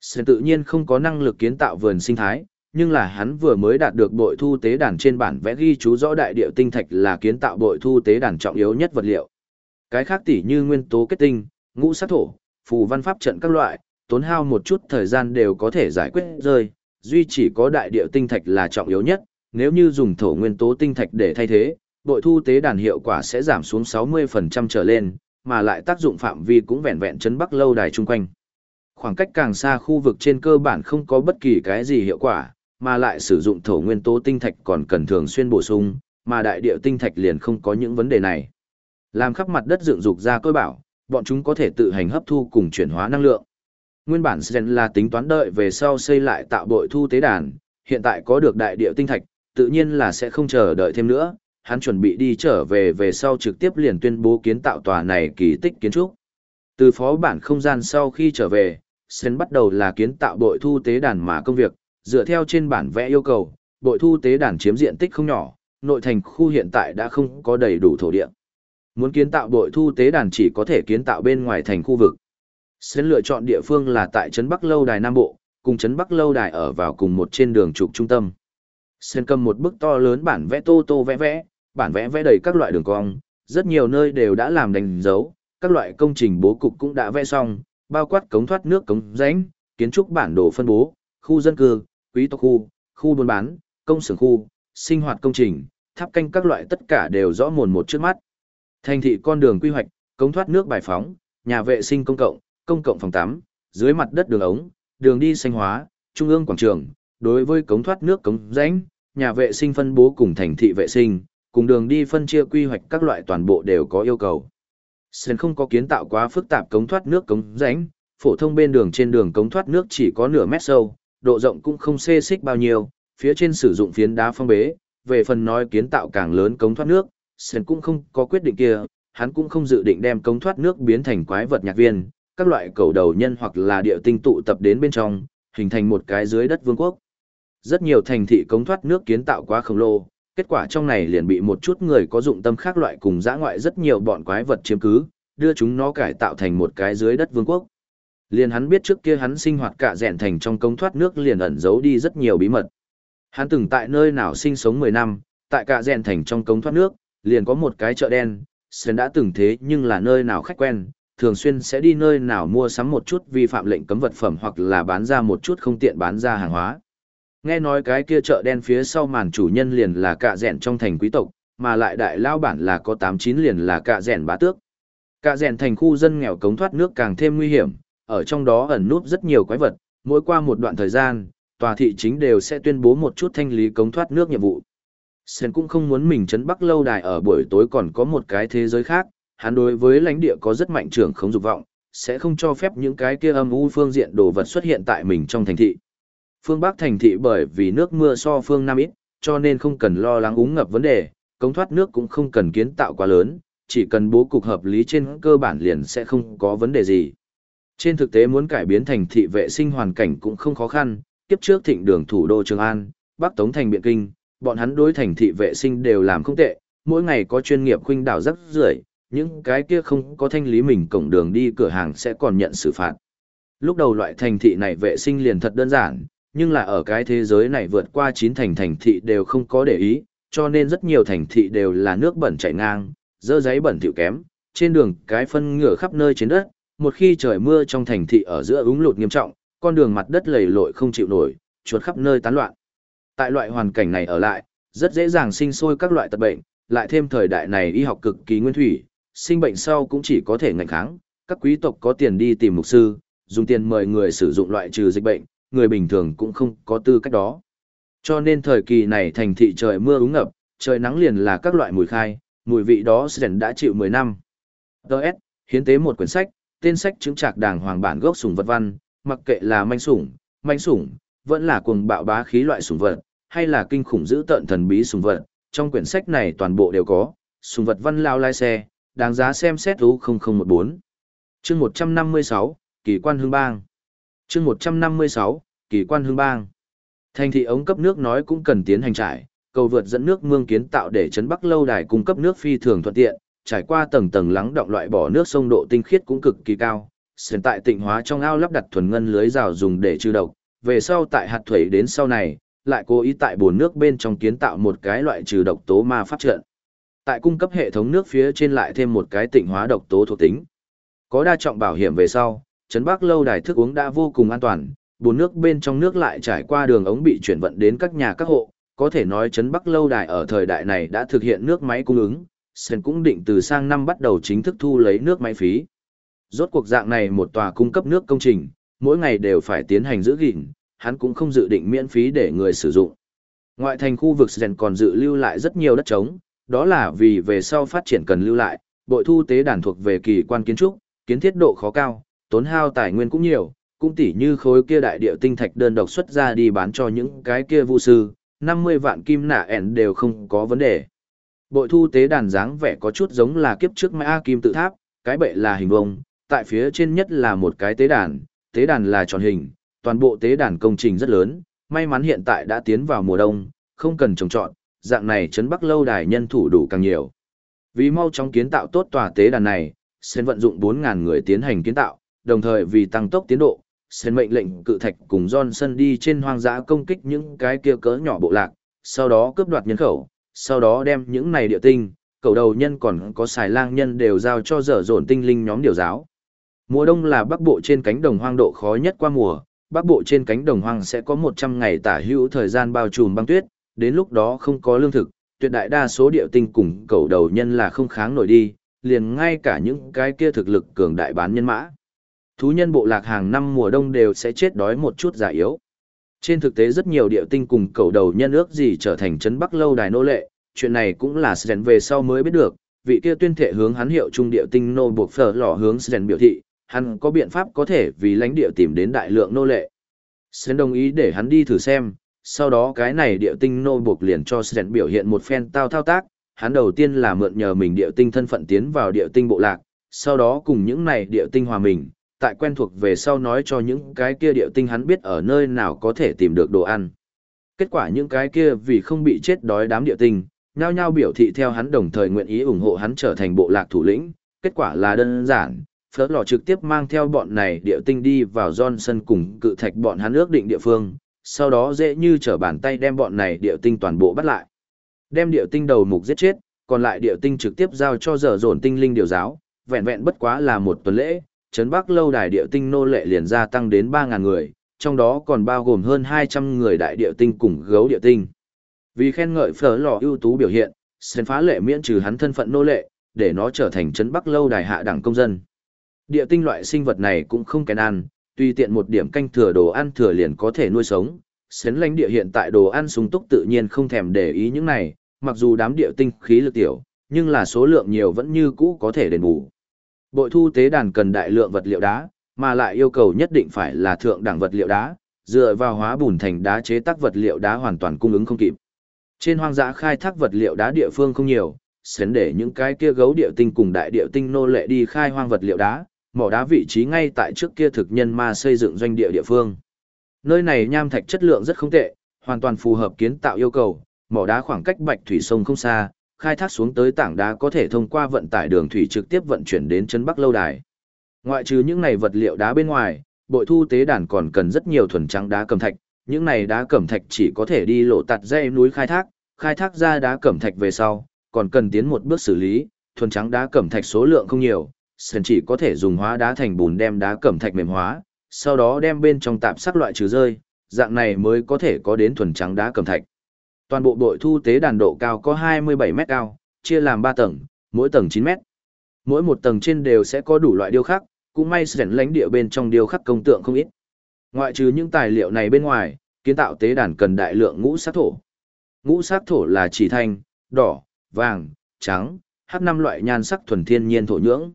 Sơn tự nhiên không có năng lực kiến tạo vườn sinh thái, nhưng là hắn vừa mới đạt được bội thu tế đàn trên bản vẽ ghi chú rõ đại địa tinh thạch là kiến tạo bội thu tế đàn trọng yếu nhất vật liệu. Cái khác tỉ như nguyên tố kết tinh, ngũ sát thổ, phù văn pháp trận các loại, tốn hao một chút thời gian đều có thể giải quyết rơi, duy chỉ có đại địa tinh thạch là trọng yếu nhất, nếu như dùng thổ nguyên tố tinh thạch để thay thế, bội thu tế đàn hiệu quả sẽ giảm xuống 60% trở lên, mà lại tác dụng phạm vi cũng vẹn vẹn chấn bắc lâu đài chung quanh. Khoảng cách càng xa khu vực trên cơ bản không có bất kỳ cái gì hiệu quả, mà lại sử dụng thổ nguyên tố tinh thạch còn cần thường xuyên bổ sung, mà đại địa tinh thạch liền không có những vấn đề này. Làm khắp mặt đất dựng dục ra cơ bảo, bọn chúng có thể tự hành hấp thu cùng chuyển hóa năng lượng. Nguyên bản Sren là tính toán đợi về sau xây lại tạo bội thu tế đàn, hiện tại có được đại địa tinh thạch, tự nhiên là sẽ không chờ đợi thêm nữa, hắn chuẩn bị đi trở về về sau trực tiếp liền tuyên bố kiến tạo tòa này kỳ tích kiến trúc. Từ phó bản không gian sau khi trở về, Sen bắt đầu là kiến tạo bội thu tế đàn mà công việc, dựa theo trên bản vẽ yêu cầu, bội thu tế đàn chiếm diện tích không nhỏ, nội thành khu hiện tại đã không có đầy đủ thổ địa. Muốn kiến tạo bội thu tế đàn chỉ có thể kiến tạo bên ngoài thành khu vực. Sen lựa chọn địa phương là tại Trấn Bắc Lâu Đài Nam Bộ, cùng Trấn Bắc Lâu Đài ở vào cùng một trên đường trục trung tâm. Sơn cầm một bức to lớn bản vẽ tô tô vẽ vẽ, bản vẽ vẽ đầy các loại đường cong, rất nhiều nơi đều đã làm đánh dấu, các loại công trình bố cục cũng đã vẽ xong, bao quát cống thoát nước cống rãnh, kiến trúc bản đồ phân bố, khu dân cư, quý tộc khu, khu buôn bán, công xưởng khu, sinh hoạt công trình, tháp canh các loại tất cả đều rõ mồn một trước mắt. Thành thị con đường quy hoạch, cống thoát nước bài phóng, nhà vệ sinh công cộng, công cộng phòng tắm, dưới mặt đất đường ống, đường đi xanh hóa, trung ương quảng trường, đối với cống thoát nước cống rãnh, nhà vệ sinh phân bố cùng thành thị vệ sinh, cùng đường đi phân chia quy hoạch các loại toàn bộ đều có yêu cầu. sơn không có kiến tạo quá phức tạp cống thoát nước cống rãnh, phổ thông bên đường trên đường cống thoát nước chỉ có nửa mét sâu, độ rộng cũng không xê xích bao nhiêu, phía trên sử dụng phiến đá phong bế, về phần nói kiến tạo càng lớn cống thoát nước, sơn cũng không có quyết định kia, hắn cũng không dự định đem cống thoát nước biến thành quái vật nhạc viên, các loại cầu đầu nhân hoặc là địa tinh tụ tập đến bên trong, hình thành một cái dưới đất vương quốc. Rất nhiều thành thị cống thoát nước kiến tạo quá khổng lồ, kết quả trong này liền bị một chút người có dụng tâm khác loại cùng dã ngoại rất nhiều bọn quái vật chiếm cứ, đưa chúng nó cải tạo thành một cái dưới đất vương quốc. Liền hắn biết trước kia hắn sinh hoạt cả rèn thành trong cống thoát nước liền ẩn giấu đi rất nhiều bí mật. Hắn từng tại nơi nào sinh sống 10 năm, tại cả rèn thành trong cống thoát nước, liền có một cái chợ đen, Sơn đã từng thế nhưng là nơi nào khách quen, thường xuyên sẽ đi nơi nào mua sắm một chút vi phạm lệnh cấm vật phẩm hoặc là bán ra một chút không tiện bán ra hàng hóa. Nghe nói cái kia chợ đen phía sau màn chủ nhân liền là cạ rèn trong thành quý tộc, mà lại đại lao bản là có tám chín liền là cạ rèn bá tước. Cạ rèn thành khu dân nghèo cống thoát nước càng thêm nguy hiểm, ở trong đó ẩn núp rất nhiều quái vật, mỗi qua một đoạn thời gian, tòa thị chính đều sẽ tuyên bố một chút thanh lý cống thoát nước nhiệm vụ. Sen cũng không muốn mình chấn bắc lâu đài ở buổi tối còn có một cái thế giới khác, hắn đối với lãnh địa có rất mạnh trưởng không dục vọng, sẽ không cho phép những cái kia âm u phương diện đồ vật xuất hiện tại mình trong thành thị phương Bắc thành thị bởi vì nước mưa so phương Nam ít, cho nên không cần lo lắng úng ngập vấn đề, cống thoát nước cũng không cần kiến tạo quá lớn, chỉ cần bố cục hợp lý trên cơ bản liền sẽ không có vấn đề gì. Trên thực tế muốn cải biến thành thị vệ sinh hoàn cảnh cũng không khó khăn, tiếp trước thịnh đường thủ đô Trường An, Bắc Tống thành Biện Kinh, bọn hắn đối thành thị vệ sinh đều làm không tệ, mỗi ngày có chuyên nghiệp khuynh đảo rất rưởi, những cái kia không có thanh lý mình cổng đường đi cửa hàng sẽ còn nhận xử phạt. Lúc đầu loại thành thị này vệ sinh liền thật đơn giản, nhưng là ở cái thế giới này vượt qua chín thành thành thị đều không có để ý, cho nên rất nhiều thành thị đều là nước bẩn chảy ngang, dơ giấy bẩn thỉu kém, trên đường cái phân ngửa khắp nơi trên đất, một khi trời mưa trong thành thị ở giữa úng lụt nghiêm trọng, con đường mặt đất lầy lội không chịu nổi, chuột khắp nơi tán loạn. Tại loại hoàn cảnh này ở lại, rất dễ dàng sinh sôi các loại tật bệnh, lại thêm thời đại này y học cực kỳ nguyên thủy, sinh bệnh sau cũng chỉ có thể ngạnh kháng, các quý tộc có tiền đi tìm mục sư, dùng tiền mời người sử dụng loại trừ dịch bệnh, người bình thường cũng không có tư cách đó. Cho nên thời kỳ này thành thị trời mưa úng ngập, trời nắng liền là các loại mùi khai, mùi vị đó Sren đã chịu 10 năm. Đợt, hiến tế một quyển sách, tên sách chứng trạc đàng hoàng bản gốc sủng vật văn, mặc kệ là manh sủng, manh sủng, vẫn là cuồng bạo bá khí loại sủng vật, hay là kinh khủng dữ tợn thần bí sủng vật, trong quyển sách này toàn bộ đều có, sủng vật văn lao lai xe, đáng giá xem xét U0014. Chương 156, Kỳ quan hương bang chương 156, kỳ quan hương bang. Thành thị ống cấp nước nói cũng cần tiến hành trải, cầu vượt dẫn nước mương kiến tạo để chấn bắc lâu đài cung cấp nước phi thường thuận tiện, trải qua tầng tầng lắng động loại bỏ nước sông độ tinh khiết cũng cực kỳ cao. Hiện tại tịnh hóa trong ao lắp đặt thuần ngân lưới rào dùng để trừ độc, về sau tại hạt thủy đến sau này, lại cố ý tại bồn nước bên trong kiến tạo một cái loại trừ độc tố ma pháp trận. Tại cung cấp hệ thống nước phía trên lại thêm một cái tịnh hóa độc tố thuộc tính. Có đa trọng bảo hiểm về sau, Trấn Bắc lâu đài thức uống đã vô cùng an toàn, bồn nước bên trong nước lại trải qua đường ống bị chuyển vận đến các nhà các hộ, có thể nói Trấn Bắc lâu đài ở thời đại này đã thực hiện nước máy cung ứng, Sơn cũng định từ sang năm bắt đầu chính thức thu lấy nước máy phí. Rốt cuộc dạng này một tòa cung cấp nước công trình, mỗi ngày đều phải tiến hành giữ gìn, hắn cũng không dự định miễn phí để người sử dụng. Ngoại thành khu vực Sơn còn dự lưu lại rất nhiều đất trống, đó là vì về sau phát triển cần lưu lại, bội thu tế đàn thuộc về kỳ quan kiến trúc, kiến thiết độ khó cao, tốn hao tài nguyên cũng nhiều, cũng tỉ như khối kia đại địa tinh thạch đơn độc xuất ra đi bán cho những cái kia vu sư, 50 vạn kim nạ ẻn đều không có vấn đề. Bội thu tế đàn dáng vẻ có chút giống là kiếp trước mã kim tự tháp, cái bệ là hình vông, tại phía trên nhất là một cái tế đàn, tế đàn là tròn hình, toàn bộ tế đàn công trình rất lớn, may mắn hiện tại đã tiến vào mùa đông, không cần trồng trọt, dạng này trấn Bắc lâu đài nhân thủ đủ càng nhiều. Vì mau chóng kiến tạo tốt tòa tế đàn này, Sen vận dụng 4.000 người tiến hành kiến tạo, đồng thời vì tăng tốc tiến độ, Sen mệnh lệnh cự thạch cùng Johnson đi trên hoang dã công kích những cái kia cỡ nhỏ bộ lạc, sau đó cướp đoạt nhân khẩu, sau đó đem những này địa tinh, cầu đầu nhân còn có xài lang nhân đều giao cho dở dồn tinh linh nhóm điều giáo. Mùa đông là bắc bộ trên cánh đồng hoang độ khó nhất qua mùa, bắc bộ trên cánh đồng hoang sẽ có 100 ngày tả hữu thời gian bao trùm băng tuyết, đến lúc đó không có lương thực, tuyệt đại đa số địa tinh cùng cầu đầu nhân là không kháng nổi đi, liền ngay cả những cái kia thực lực cường đại bán nhân mã. Thú nhân bộ lạc hàng năm mùa đông đều sẽ chết đói một chút giả yếu. Trên thực tế rất nhiều địa tinh cùng cầu đầu nhân ước gì trở thành trấn Bắc lâu đài nô lệ, chuyện này cũng là Sren về sau mới biết được, vị kia tuyên thể hướng hắn hiệu trung địa tinh nô buộc phở lò hướng Sren biểu thị, hắn có biện pháp có thể vì lãnh địa tìm đến đại lượng nô lệ. Sren đồng ý để hắn đi thử xem, sau đó cái này địa tinh nô buộc liền cho Sren biểu hiện một phen tao thao tác, hắn đầu tiên là mượn nhờ mình địa tinh thân phận tiến vào địa tinh bộ lạc, sau đó cùng những này địa tinh hòa mình, tại quen thuộc về sau nói cho những cái kia địa tinh hắn biết ở nơi nào có thể tìm được đồ ăn. Kết quả những cái kia vì không bị chết đói đám địa tinh, nhao nhao biểu thị theo hắn đồng thời nguyện ý ủng hộ hắn trở thành bộ lạc thủ lĩnh, kết quả là đơn giản, phớt lò trực tiếp mang theo bọn này địa tinh đi vào Johnson cùng cự thạch bọn hắn ước định địa phương, sau đó dễ như trở bàn tay đem bọn này địa tinh toàn bộ bắt lại. Đem địa tinh đầu mục giết chết, còn lại địa tinh trực tiếp giao cho dở dồn tinh linh điều giáo, vẹn vẹn bất quá là một tuần lễ, Trấn Bắc lâu đài địa tinh nô lệ liền gia tăng đến 3.000 người, trong đó còn bao gồm hơn 200 người đại địa tinh cùng gấu địa tinh. Vì khen ngợi phở lò ưu tú biểu hiện, sen phá lệ miễn trừ hắn thân phận nô lệ, để nó trở thành Trấn Bắc lâu đài hạ đẳng công dân. Địa tinh loại sinh vật này cũng không kén ăn, tùy tiện một điểm canh thừa đồ ăn thừa liền có thể nuôi sống. Sến lãnh địa hiện tại đồ ăn sung túc tự nhiên không thèm để ý những này, mặc dù đám địa tinh khí lực tiểu, nhưng là số lượng nhiều vẫn như cũ có thể đền bù. Bội thu tế đàn cần đại lượng vật liệu đá, mà lại yêu cầu nhất định phải là thượng đẳng vật liệu đá, dựa vào hóa bùn thành đá chế tác vật liệu đá hoàn toàn cung ứng không kịp. Trên hoang dã khai thác vật liệu đá địa phương không nhiều, sến để những cái kia gấu địa tinh cùng đại địa tinh nô lệ đi khai hoang vật liệu đá, mỏ đá vị trí ngay tại trước kia thực nhân ma xây dựng doanh địa địa phương. Nơi này nham thạch chất lượng rất không tệ, hoàn toàn phù hợp kiến tạo yêu cầu, mỏ đá khoảng cách bạch thủy sông không xa, khai thác xuống tới tảng đá có thể thông qua vận tải đường thủy trực tiếp vận chuyển đến chân Bắc lâu đài. Ngoại trừ những này vật liệu đá bên ngoài, bội thu tế đàn còn cần rất nhiều thuần trắng đá cẩm thạch, những này đá cẩm thạch chỉ có thể đi lộ tạt dây núi khai thác, khai thác ra đá cẩm thạch về sau, còn cần tiến một bước xử lý, thuần trắng đá cẩm thạch số lượng không nhiều, sân chỉ có thể dùng hóa đá thành bùn đem đá cẩm thạch mềm hóa, sau đó đem bên trong tạp sắc loại trừ rơi, dạng này mới có thể có đến thuần trắng đá cẩm thạch. Toàn bộ đội thu tế đàn độ cao có 27 mét cao, chia làm 3 tầng, mỗi tầng 9 mét. Mỗi một tầng trên đều sẽ có đủ loại điêu khắc, cũng may sẻn lánh địa bên trong điêu khắc công tượng không ít. Ngoại trừ những tài liệu này bên ngoài, kiến tạo tế đàn cần đại lượng ngũ sát thổ. Ngũ sát thổ là chỉ thanh, đỏ, vàng, trắng, hắc năm loại nhan sắc thuần thiên nhiên thổ nhưỡng.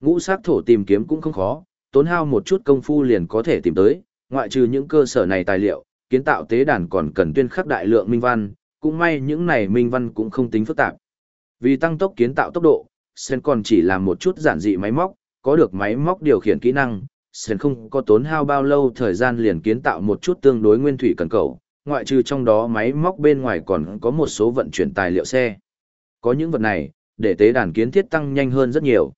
Ngũ sát thổ tìm kiếm cũng không khó, tốn hao một chút công phu liền có thể tìm tới, ngoại trừ những cơ sở này tài liệu, kiến tạo tế đàn còn cần tuyên khắc đại lượng minh văn, cũng may những này minh văn cũng không tính phức tạp. Vì tăng tốc kiến tạo tốc độ, Sen còn chỉ làm một chút giản dị máy móc, có được máy móc điều khiển kỹ năng, Sen không có tốn hao bao lâu thời gian liền kiến tạo một chút tương đối nguyên thủy cần cầu, ngoại trừ trong đó máy móc bên ngoài còn có một số vận chuyển tài liệu xe. Có những vật này, để tế đàn kiến thiết tăng nhanh hơn rất nhiều.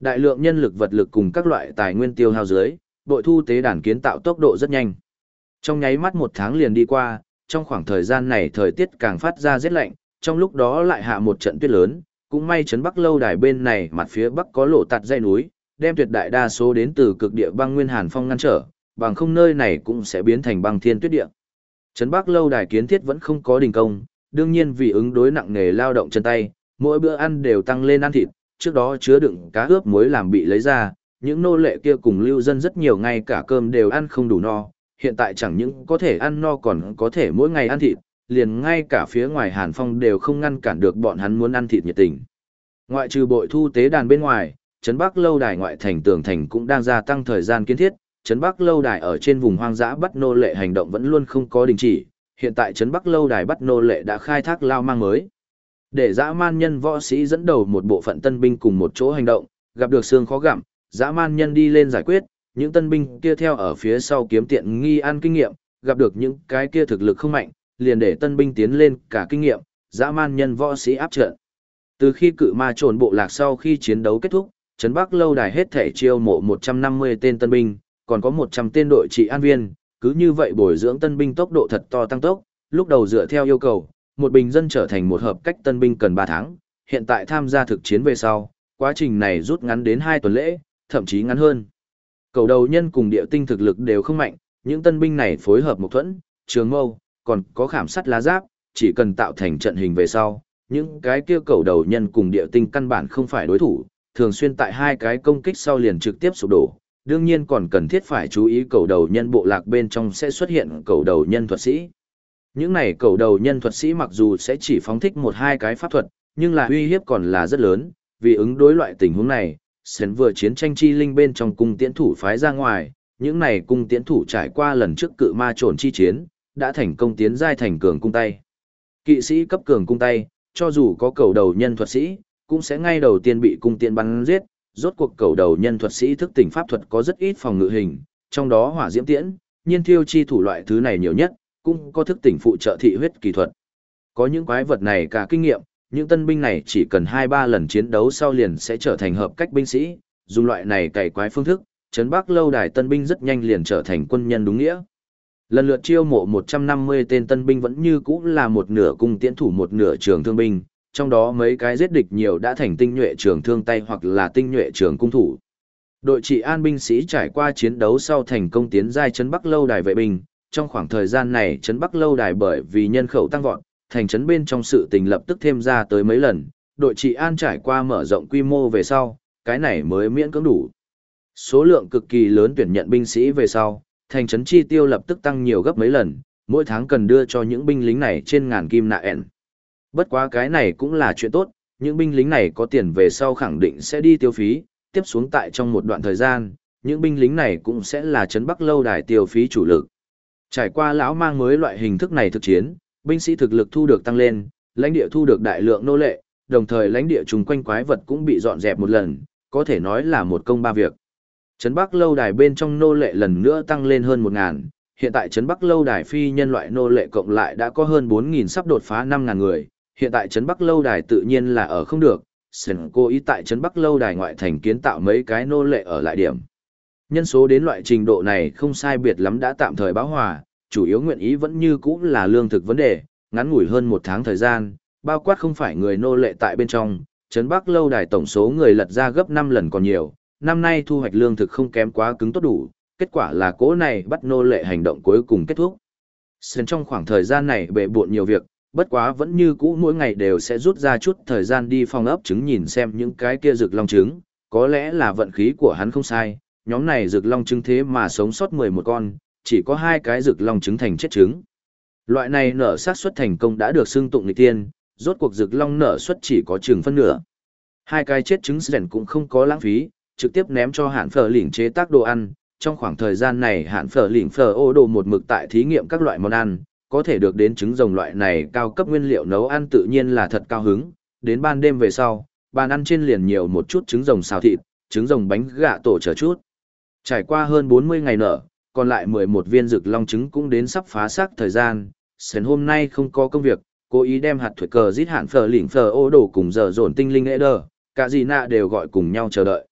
Đại lượng nhân lực vật lực cùng các loại tài nguyên tiêu hao dưới, đội thu tế đàn kiến tạo tốc độ rất nhanh. Trong nháy mắt một tháng liền đi qua, trong khoảng thời gian này thời tiết càng phát ra rét lạnh, trong lúc đó lại hạ một trận tuyết lớn, cũng may trấn Bắc lâu đài bên này mặt phía bắc có lộ tạt dây núi, đem tuyệt đại đa số đến từ cực địa băng nguyên hàn phong ngăn trở, bằng không nơi này cũng sẽ biến thành băng thiên tuyết địa. Trấn Bắc lâu đài kiến thiết vẫn không có đình công, đương nhiên vì ứng đối nặng nghề lao động chân tay, mỗi bữa ăn đều tăng lên ăn thịt, trước đó chứa đựng cá ướp muối làm bị lấy ra, những nô lệ kia cùng lưu dân rất nhiều ngay cả cơm đều ăn không đủ no, hiện tại chẳng những có thể ăn no còn có thể mỗi ngày ăn thịt, liền ngay cả phía ngoài Hàn Phong đều không ngăn cản được bọn hắn muốn ăn thịt nhiệt tình. Ngoại trừ bội thu tế đàn bên ngoài, Trấn Bắc lâu đài ngoại thành tường thành cũng đang gia tăng thời gian kiến thiết, Trấn Bắc lâu đài ở trên vùng hoang dã bắt nô lệ hành động vẫn luôn không có đình chỉ, hiện tại Trấn Bắc lâu đài bắt nô lệ đã khai thác lao mang mới. Để dã man nhân võ sĩ dẫn đầu một bộ phận tân binh cùng một chỗ hành động, gặp được xương khó gặm, dã man nhân đi lên giải quyết, những tân binh kia theo ở phía sau kiếm tiện nghi ăn kinh nghiệm, gặp được những cái kia thực lực không mạnh, liền để tân binh tiến lên cả kinh nghiệm, dã man nhân võ sĩ áp trận. Từ khi cự ma trồn bộ lạc sau khi chiến đấu kết thúc, Trấn Bắc lâu đài hết thể chiêu mộ 150 tên tân binh, còn có 100 tên đội trị an viên, cứ như vậy bồi dưỡng tân binh tốc độ thật to tăng tốc, lúc đầu dựa theo yêu cầu, một bình dân trở thành một hợp cách tân binh cần 3 tháng, hiện tại tham gia thực chiến về sau, quá trình này rút ngắn đến 2 tuần lễ, thậm chí ngắn hơn. Cầu đầu nhân cùng địa tinh thực lực đều không mạnh, những tân binh này phối hợp một thuẫn, trường mâu, còn có khảm sắt lá giáp, chỉ cần tạo thành trận hình về sau, những cái kia cầu đầu nhân cùng địa tinh căn bản không phải đối thủ, thường xuyên tại hai cái công kích sau liền trực tiếp sụp đổ. Đương nhiên còn cần thiết phải chú ý cầu đầu nhân bộ lạc bên trong sẽ xuất hiện cầu đầu nhân thuật sĩ. Những này cầu đầu nhân thuật sĩ mặc dù sẽ chỉ phóng thích một hai cái pháp thuật, nhưng là uy hiếp còn là rất lớn, vì ứng đối loại tình huống này, Sến vừa chiến tranh chi linh bên trong cung tiễn thủ phái ra ngoài, những này cung tiễn thủ trải qua lần trước cự ma trồn chi chiến, đã thành công tiến giai thành cường cung tay. Kỵ sĩ cấp cường cung tay, cho dù có cầu đầu nhân thuật sĩ, cũng sẽ ngay đầu tiên bị cung tiễn bắn giết, rốt cuộc cầu đầu nhân thuật sĩ thức tỉnh pháp thuật có rất ít phòng ngự hình, trong đó hỏa diễm tiễn, nhiên thiêu chi thủ loại thứ này nhiều nhất, cũng có thức tỉnh phụ trợ thị huyết kỳ thuật. Có những quái vật này cả kinh nghiệm, những tân binh này chỉ cần 2-3 lần chiến đấu sau liền sẽ trở thành hợp cách binh sĩ, dùng loại này cày quái phương thức, Trấn Bắc lâu đài tân binh rất nhanh liền trở thành quân nhân đúng nghĩa. Lần lượt chiêu mộ 150 tên tân binh vẫn như cũ là một nửa cung tiễn thủ một nửa trường thương binh, trong đó mấy cái giết địch nhiều đã thành tinh nhuệ trường thương tay hoặc là tinh nhuệ trường cung thủ. Đội trị an binh sĩ trải qua chiến đấu sau thành công tiến giai trấn Bắc lâu đài vệ binh, trong khoảng thời gian này trấn Bắc lâu đài bởi vì nhân khẩu tăng vọt, thành trấn bên trong sự tình lập tức thêm ra tới mấy lần, đội trị an trải qua mở rộng quy mô về sau, cái này mới miễn cưỡng đủ. Số lượng cực kỳ lớn tuyển nhận binh sĩ về sau, thành trấn chi tiêu lập tức tăng nhiều gấp mấy lần, mỗi tháng cần đưa cho những binh lính này trên ngàn kim nạ ẹn. Bất quá cái này cũng là chuyện tốt, những binh lính này có tiền về sau khẳng định sẽ đi tiêu phí, tiếp xuống tại trong một đoạn thời gian, những binh lính này cũng sẽ là trấn bắc lâu đài tiêu phí chủ lực. Trải qua lão mang mới loại hình thức này thực chiến, binh sĩ thực lực thu được tăng lên, lãnh địa thu được đại lượng nô lệ, đồng thời lãnh địa chung quanh quái vật cũng bị dọn dẹp một lần, có thể nói là một công ba việc. Trấn Bắc lâu đài bên trong nô lệ lần nữa tăng lên hơn 1.000, hiện tại Trấn Bắc lâu đài phi nhân loại nô lệ cộng lại đã có hơn 4.000 sắp đột phá 5.000 người, hiện tại Trấn Bắc lâu đài tự nhiên là ở không được, Sển cô ý tại Trấn Bắc lâu đài ngoại thành kiến tạo mấy cái nô lệ ở lại điểm. Nhân số đến loại trình độ này không sai biệt lắm đã tạm thời báo hòa, chủ yếu nguyện ý vẫn như cũ là lương thực vấn đề, ngắn ngủi hơn một tháng thời gian, bao quát không phải người nô lệ tại bên trong, Trấn Bắc lâu đài tổng số người lật ra gấp 5 lần còn nhiều, năm nay thu hoạch lương thực không kém quá cứng tốt đủ, kết quả là cố này bắt nô lệ hành động cuối cùng kết thúc. Sơn trong khoảng thời gian này bệ buộn nhiều việc, bất quá vẫn như cũ mỗi ngày đều sẽ rút ra chút thời gian đi phòng ấp trứng nhìn xem những cái kia rực long trứng, có lẽ là vận khí của hắn không sai, nhóm này rực long trứng thế mà sống sót 11 con, chỉ có hai cái rực long trứng thành chết trứng. Loại này nở sát suất thành công đã được xưng tụng nghịch tiên, rốt cuộc rực long nở xuất chỉ có chừng phân nửa. Hai cái chết trứng rèn cũng không có lãng phí, trực tiếp ném cho hạn phở lỉnh chế tác đồ ăn. Trong khoảng thời gian này hạn phở lỉnh phở ô đồ một mực tại thí nghiệm các loại món ăn, có thể được đến trứng rồng loại này cao cấp nguyên liệu nấu ăn tự nhiên là thật cao hứng. Đến ban đêm về sau, bàn ăn trên liền nhiều một chút trứng rồng xào thịt, trứng rồng bánh gạ tổ chờ chút. Trải qua hơn 40 ngày nở, còn lại 11 viên rực long trứng cũng đến sắp phá xác thời gian. Sến hôm nay không có công việc, cố ý đem hạt thuệt cờ giết hạn phở lỉnh phở ô đổ cùng giờ dồn tinh linh ế đờ, cả gì nạ đều gọi cùng nhau chờ đợi.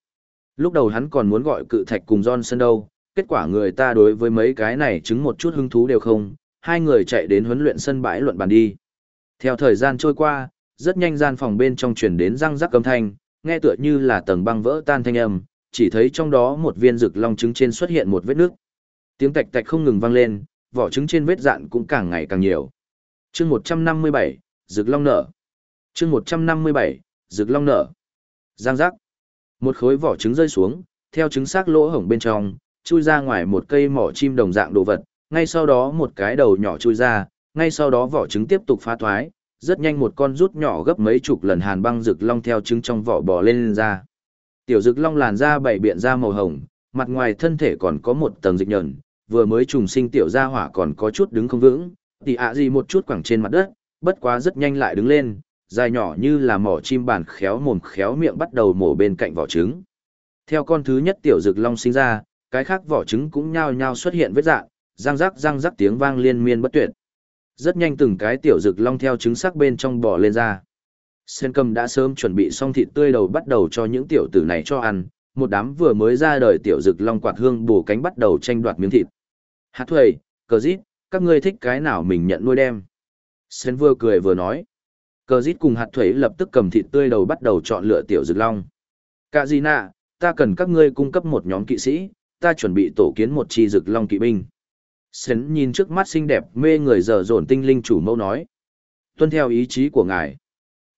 Lúc đầu hắn còn muốn gọi cự thạch cùng Johnson đâu, kết quả người ta đối với mấy cái này chứng một chút hứng thú đều không, hai người chạy đến huấn luyện sân bãi luận bàn đi. Theo thời gian trôi qua, rất nhanh gian phòng bên trong truyền đến răng rắc âm thanh, nghe tựa như là tầng băng vỡ tan thanh âm, chỉ thấy trong đó một viên rực long trứng trên xuất hiện một vết nước. Tiếng tạch tạch không ngừng vang lên, vỏ trứng trên vết dạn cũng càng ngày càng nhiều. Chương 157, rực long nở. Chương 157, rực long nở. Giang giác. Một khối vỏ trứng rơi xuống, theo trứng xác lỗ hổng bên trong, chui ra ngoài một cây mỏ chim đồng dạng đồ vật, ngay sau đó một cái đầu nhỏ chui ra, ngay sau đó vỏ trứng tiếp tục phá thoái, rất nhanh một con rút nhỏ gấp mấy chục lần hàn băng rực long theo trứng trong vỏ bò lên, lên ra. Tiểu rực long làn da bảy biện da màu hồng, mặt ngoài thân thể còn có một tầng dịch nhờn, vừa mới trùng sinh tiểu gia hỏa còn có chút đứng không vững, thì ạ gì một chút quẳng trên mặt đất, bất quá rất nhanh lại đứng lên, dài nhỏ như là mỏ chim bàn khéo mồm khéo miệng bắt đầu mổ bên cạnh vỏ trứng. Theo con thứ nhất tiểu dực long sinh ra, cái khác vỏ trứng cũng nhao nhao xuất hiện vết dạng, răng rắc răng rắc tiếng vang liên miên bất tuyệt. Rất nhanh từng cái tiểu dực long theo trứng sắc bên trong bò lên ra. Sen cầm đã sớm chuẩn bị xong thịt tươi đầu bắt đầu cho những tiểu tử này cho ăn, một đám vừa mới ra đời tiểu dực long quạt hương bổ cánh bắt đầu tranh đoạt miếng thịt. Hát thuầy, cờ dít, các ngươi thích cái nào mình nhận nuôi đem. Sen vừa cười vừa nói. Cờ dít cùng hạt thuầy lập tức cầm thịt tươi đầu bắt đầu chọn lựa tiểu rực long. Cả gì nạ, ta cần các ngươi cung cấp một nhóm kỵ sĩ, ta chuẩn bị tổ kiến một chi rực long kỵ binh. Sến nhìn trước mắt xinh đẹp mê người dở dồn tinh linh chủ mẫu nói. Tuân theo ý chí của ngài.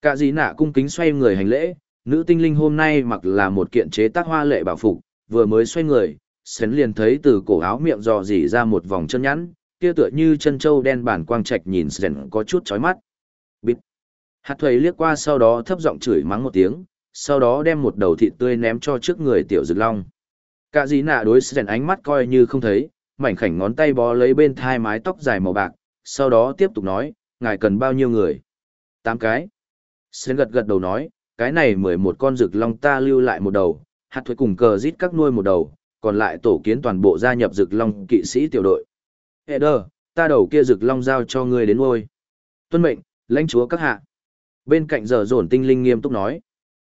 Cả gì nạ cung kính xoay người hành lễ, nữ tinh linh hôm nay mặc là một kiện chế tác hoa lệ bảo phục, vừa mới xoay người, Sến liền thấy từ cổ áo miệng dò dỉ ra một vòng chân nhẵn, kia tựa như chân trâu đen bản quang trạch nhìn Sến có chút chói mắt. Bịt. Hạt thuầy liếc qua sau đó thấp giọng chửi mắng một tiếng, sau đó đem một đầu thịt tươi ném cho trước người tiểu rực long. Cả dĩ nạ đối Sến ánh mắt coi như không thấy, mảnh khảnh ngón tay bó lấy bên thai mái tóc dài màu bạc, sau đó tiếp tục nói, ngài cần bao nhiêu người? Tám cái. Sến gật gật đầu nói, cái này mười một con rực long ta lưu lại một đầu, hạt thuế cùng cờ rít các nuôi một đầu, còn lại tổ kiến toàn bộ gia nhập rực long kỵ sĩ tiểu đội. Eder, ta đầu kia rực long giao cho ngươi đến nuôi. Tuân mệnh, lãnh chúa các hạ. Bên cạnh giờ dồn tinh linh nghiêm túc nói.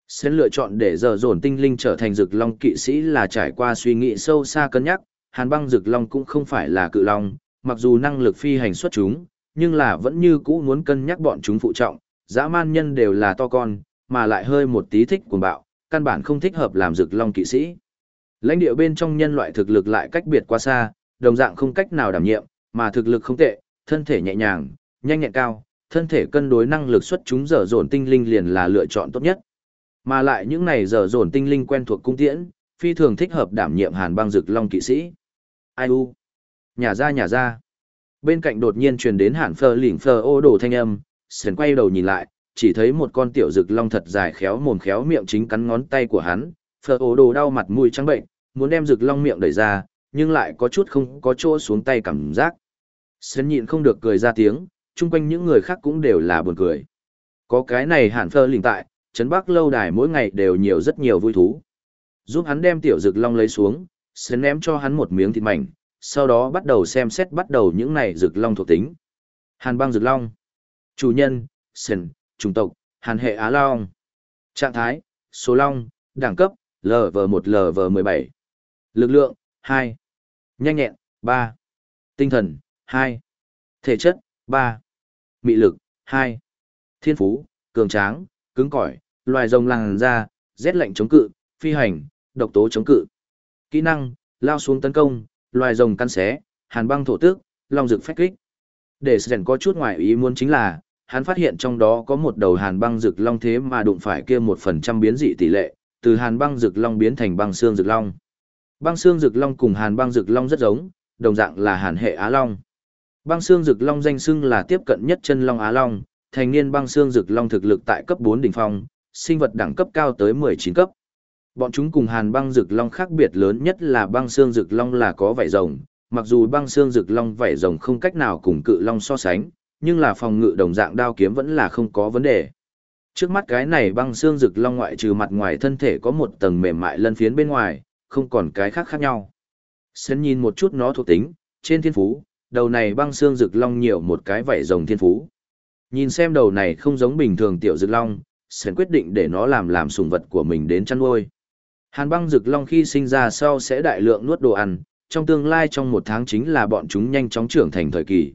Sẽ lựa chọn để giờ dồn tinh linh trở thành rực long kỵ sĩ là trải qua suy nghĩ sâu xa cân nhắc, hàn băng rực long cũng không phải là cự long, mặc dù năng lực phi hành xuất chúng, nhưng là vẫn như cũ muốn cân nhắc bọn chúng phụ trọng, dã man nhân đều là to con, mà lại hơi một tí thích cuồng bạo, căn bản không thích hợp làm rực long kỵ sĩ. Lãnh địa bên trong nhân loại thực lực lại cách biệt quá xa, đồng dạng không cách nào đảm nhiệm, mà thực lực không tệ, thân thể nhẹ nhàng, nhanh nhẹn cao, thân thể cân đối năng lực xuất chúng dở dồn tinh linh liền là lựa chọn tốt nhất. Mà lại những này dở dồn tinh linh quen thuộc cung tiễn, phi thường thích hợp đảm nhiệm hàn băng rực long kỵ sĩ. Ai u? Nhà ra nhà ra. Bên cạnh đột nhiên truyền đến hàn phơ lỉnh phơ ô đồ thanh âm, sến quay đầu nhìn lại, chỉ thấy một con tiểu rực long thật dài khéo mồm khéo miệng chính cắn ngón tay của hắn, phở ổ đồ đau mặt mũi trắng bệnh, muốn đem rực long miệng đẩy ra, nhưng lại có chút không có chỗ xuống tay cảm giác. Sơn nhịn không được cười ra tiếng, chung quanh những người khác cũng đều là buồn cười. Có cái này hàn phơ lình tại, Trấn Bắc lâu đài mỗi ngày đều nhiều rất nhiều vui thú. Giúp hắn đem tiểu rực long lấy xuống, Sơn ném cho hắn một miếng thịt mảnh, sau đó bắt đầu xem xét bắt đầu những này rực long thuộc tính. Hàn băng rực long. Chủ nhân, Sến, chủng tộc, hàn hệ Á Long. Trạng thái, số long, đẳng cấp, LV1 LV17. Lực lượng, 2. Nhanh nhẹn, 3. Tinh thần, 2. Thể chất, 3. Mị lực, 2. Thiên phú, cường tráng, cứng cỏi, loài rồng làng da, rét lạnh chống cự, phi hành, độc tố chống cự. Kỹ năng, lao xuống tấn công, loài rồng căn xé, hàn băng thổ tước, long rực phách kích. Để Sren có chút ngoài ý muốn chính là, hắn phát hiện trong đó có một đầu hàn băng rực long thế mà đụng phải kia một phần trăm biến dị tỷ lệ, từ hàn băng rực long biến thành băng xương rực long. Băng xương rực long cùng hàn băng rực long rất giống, đồng dạng là hàn hệ Á Long. Băng xương rực long danh xưng là tiếp cận nhất chân long Á Long, thành niên băng xương rực long thực lực tại cấp 4 đỉnh phong, sinh vật đẳng cấp cao tới 19 cấp. Bọn chúng cùng hàn băng rực long khác biệt lớn nhất là băng xương rực long là có vảy rồng, mặc dù băng xương rực long vảy rồng không cách nào cùng cự long so sánh, nhưng là phòng ngự đồng dạng đao kiếm vẫn là không có vấn đề. Trước mắt cái này băng xương rực long ngoại trừ mặt ngoài thân thể có một tầng mềm mại lân phiến bên ngoài, không còn cái khác khác nhau. Sến nhìn một chút nó thuộc tính, trên thiên phú, đầu này băng xương rực long nhiều một cái vảy rồng thiên phú. Nhìn xem đầu này không giống bình thường tiểu rực long, Sến quyết định để nó làm làm sùng vật của mình đến chăn nuôi. Hàn băng rực long khi sinh ra sau sẽ đại lượng nuốt đồ ăn, trong tương lai trong một tháng chính là bọn chúng nhanh chóng trưởng thành thời kỳ.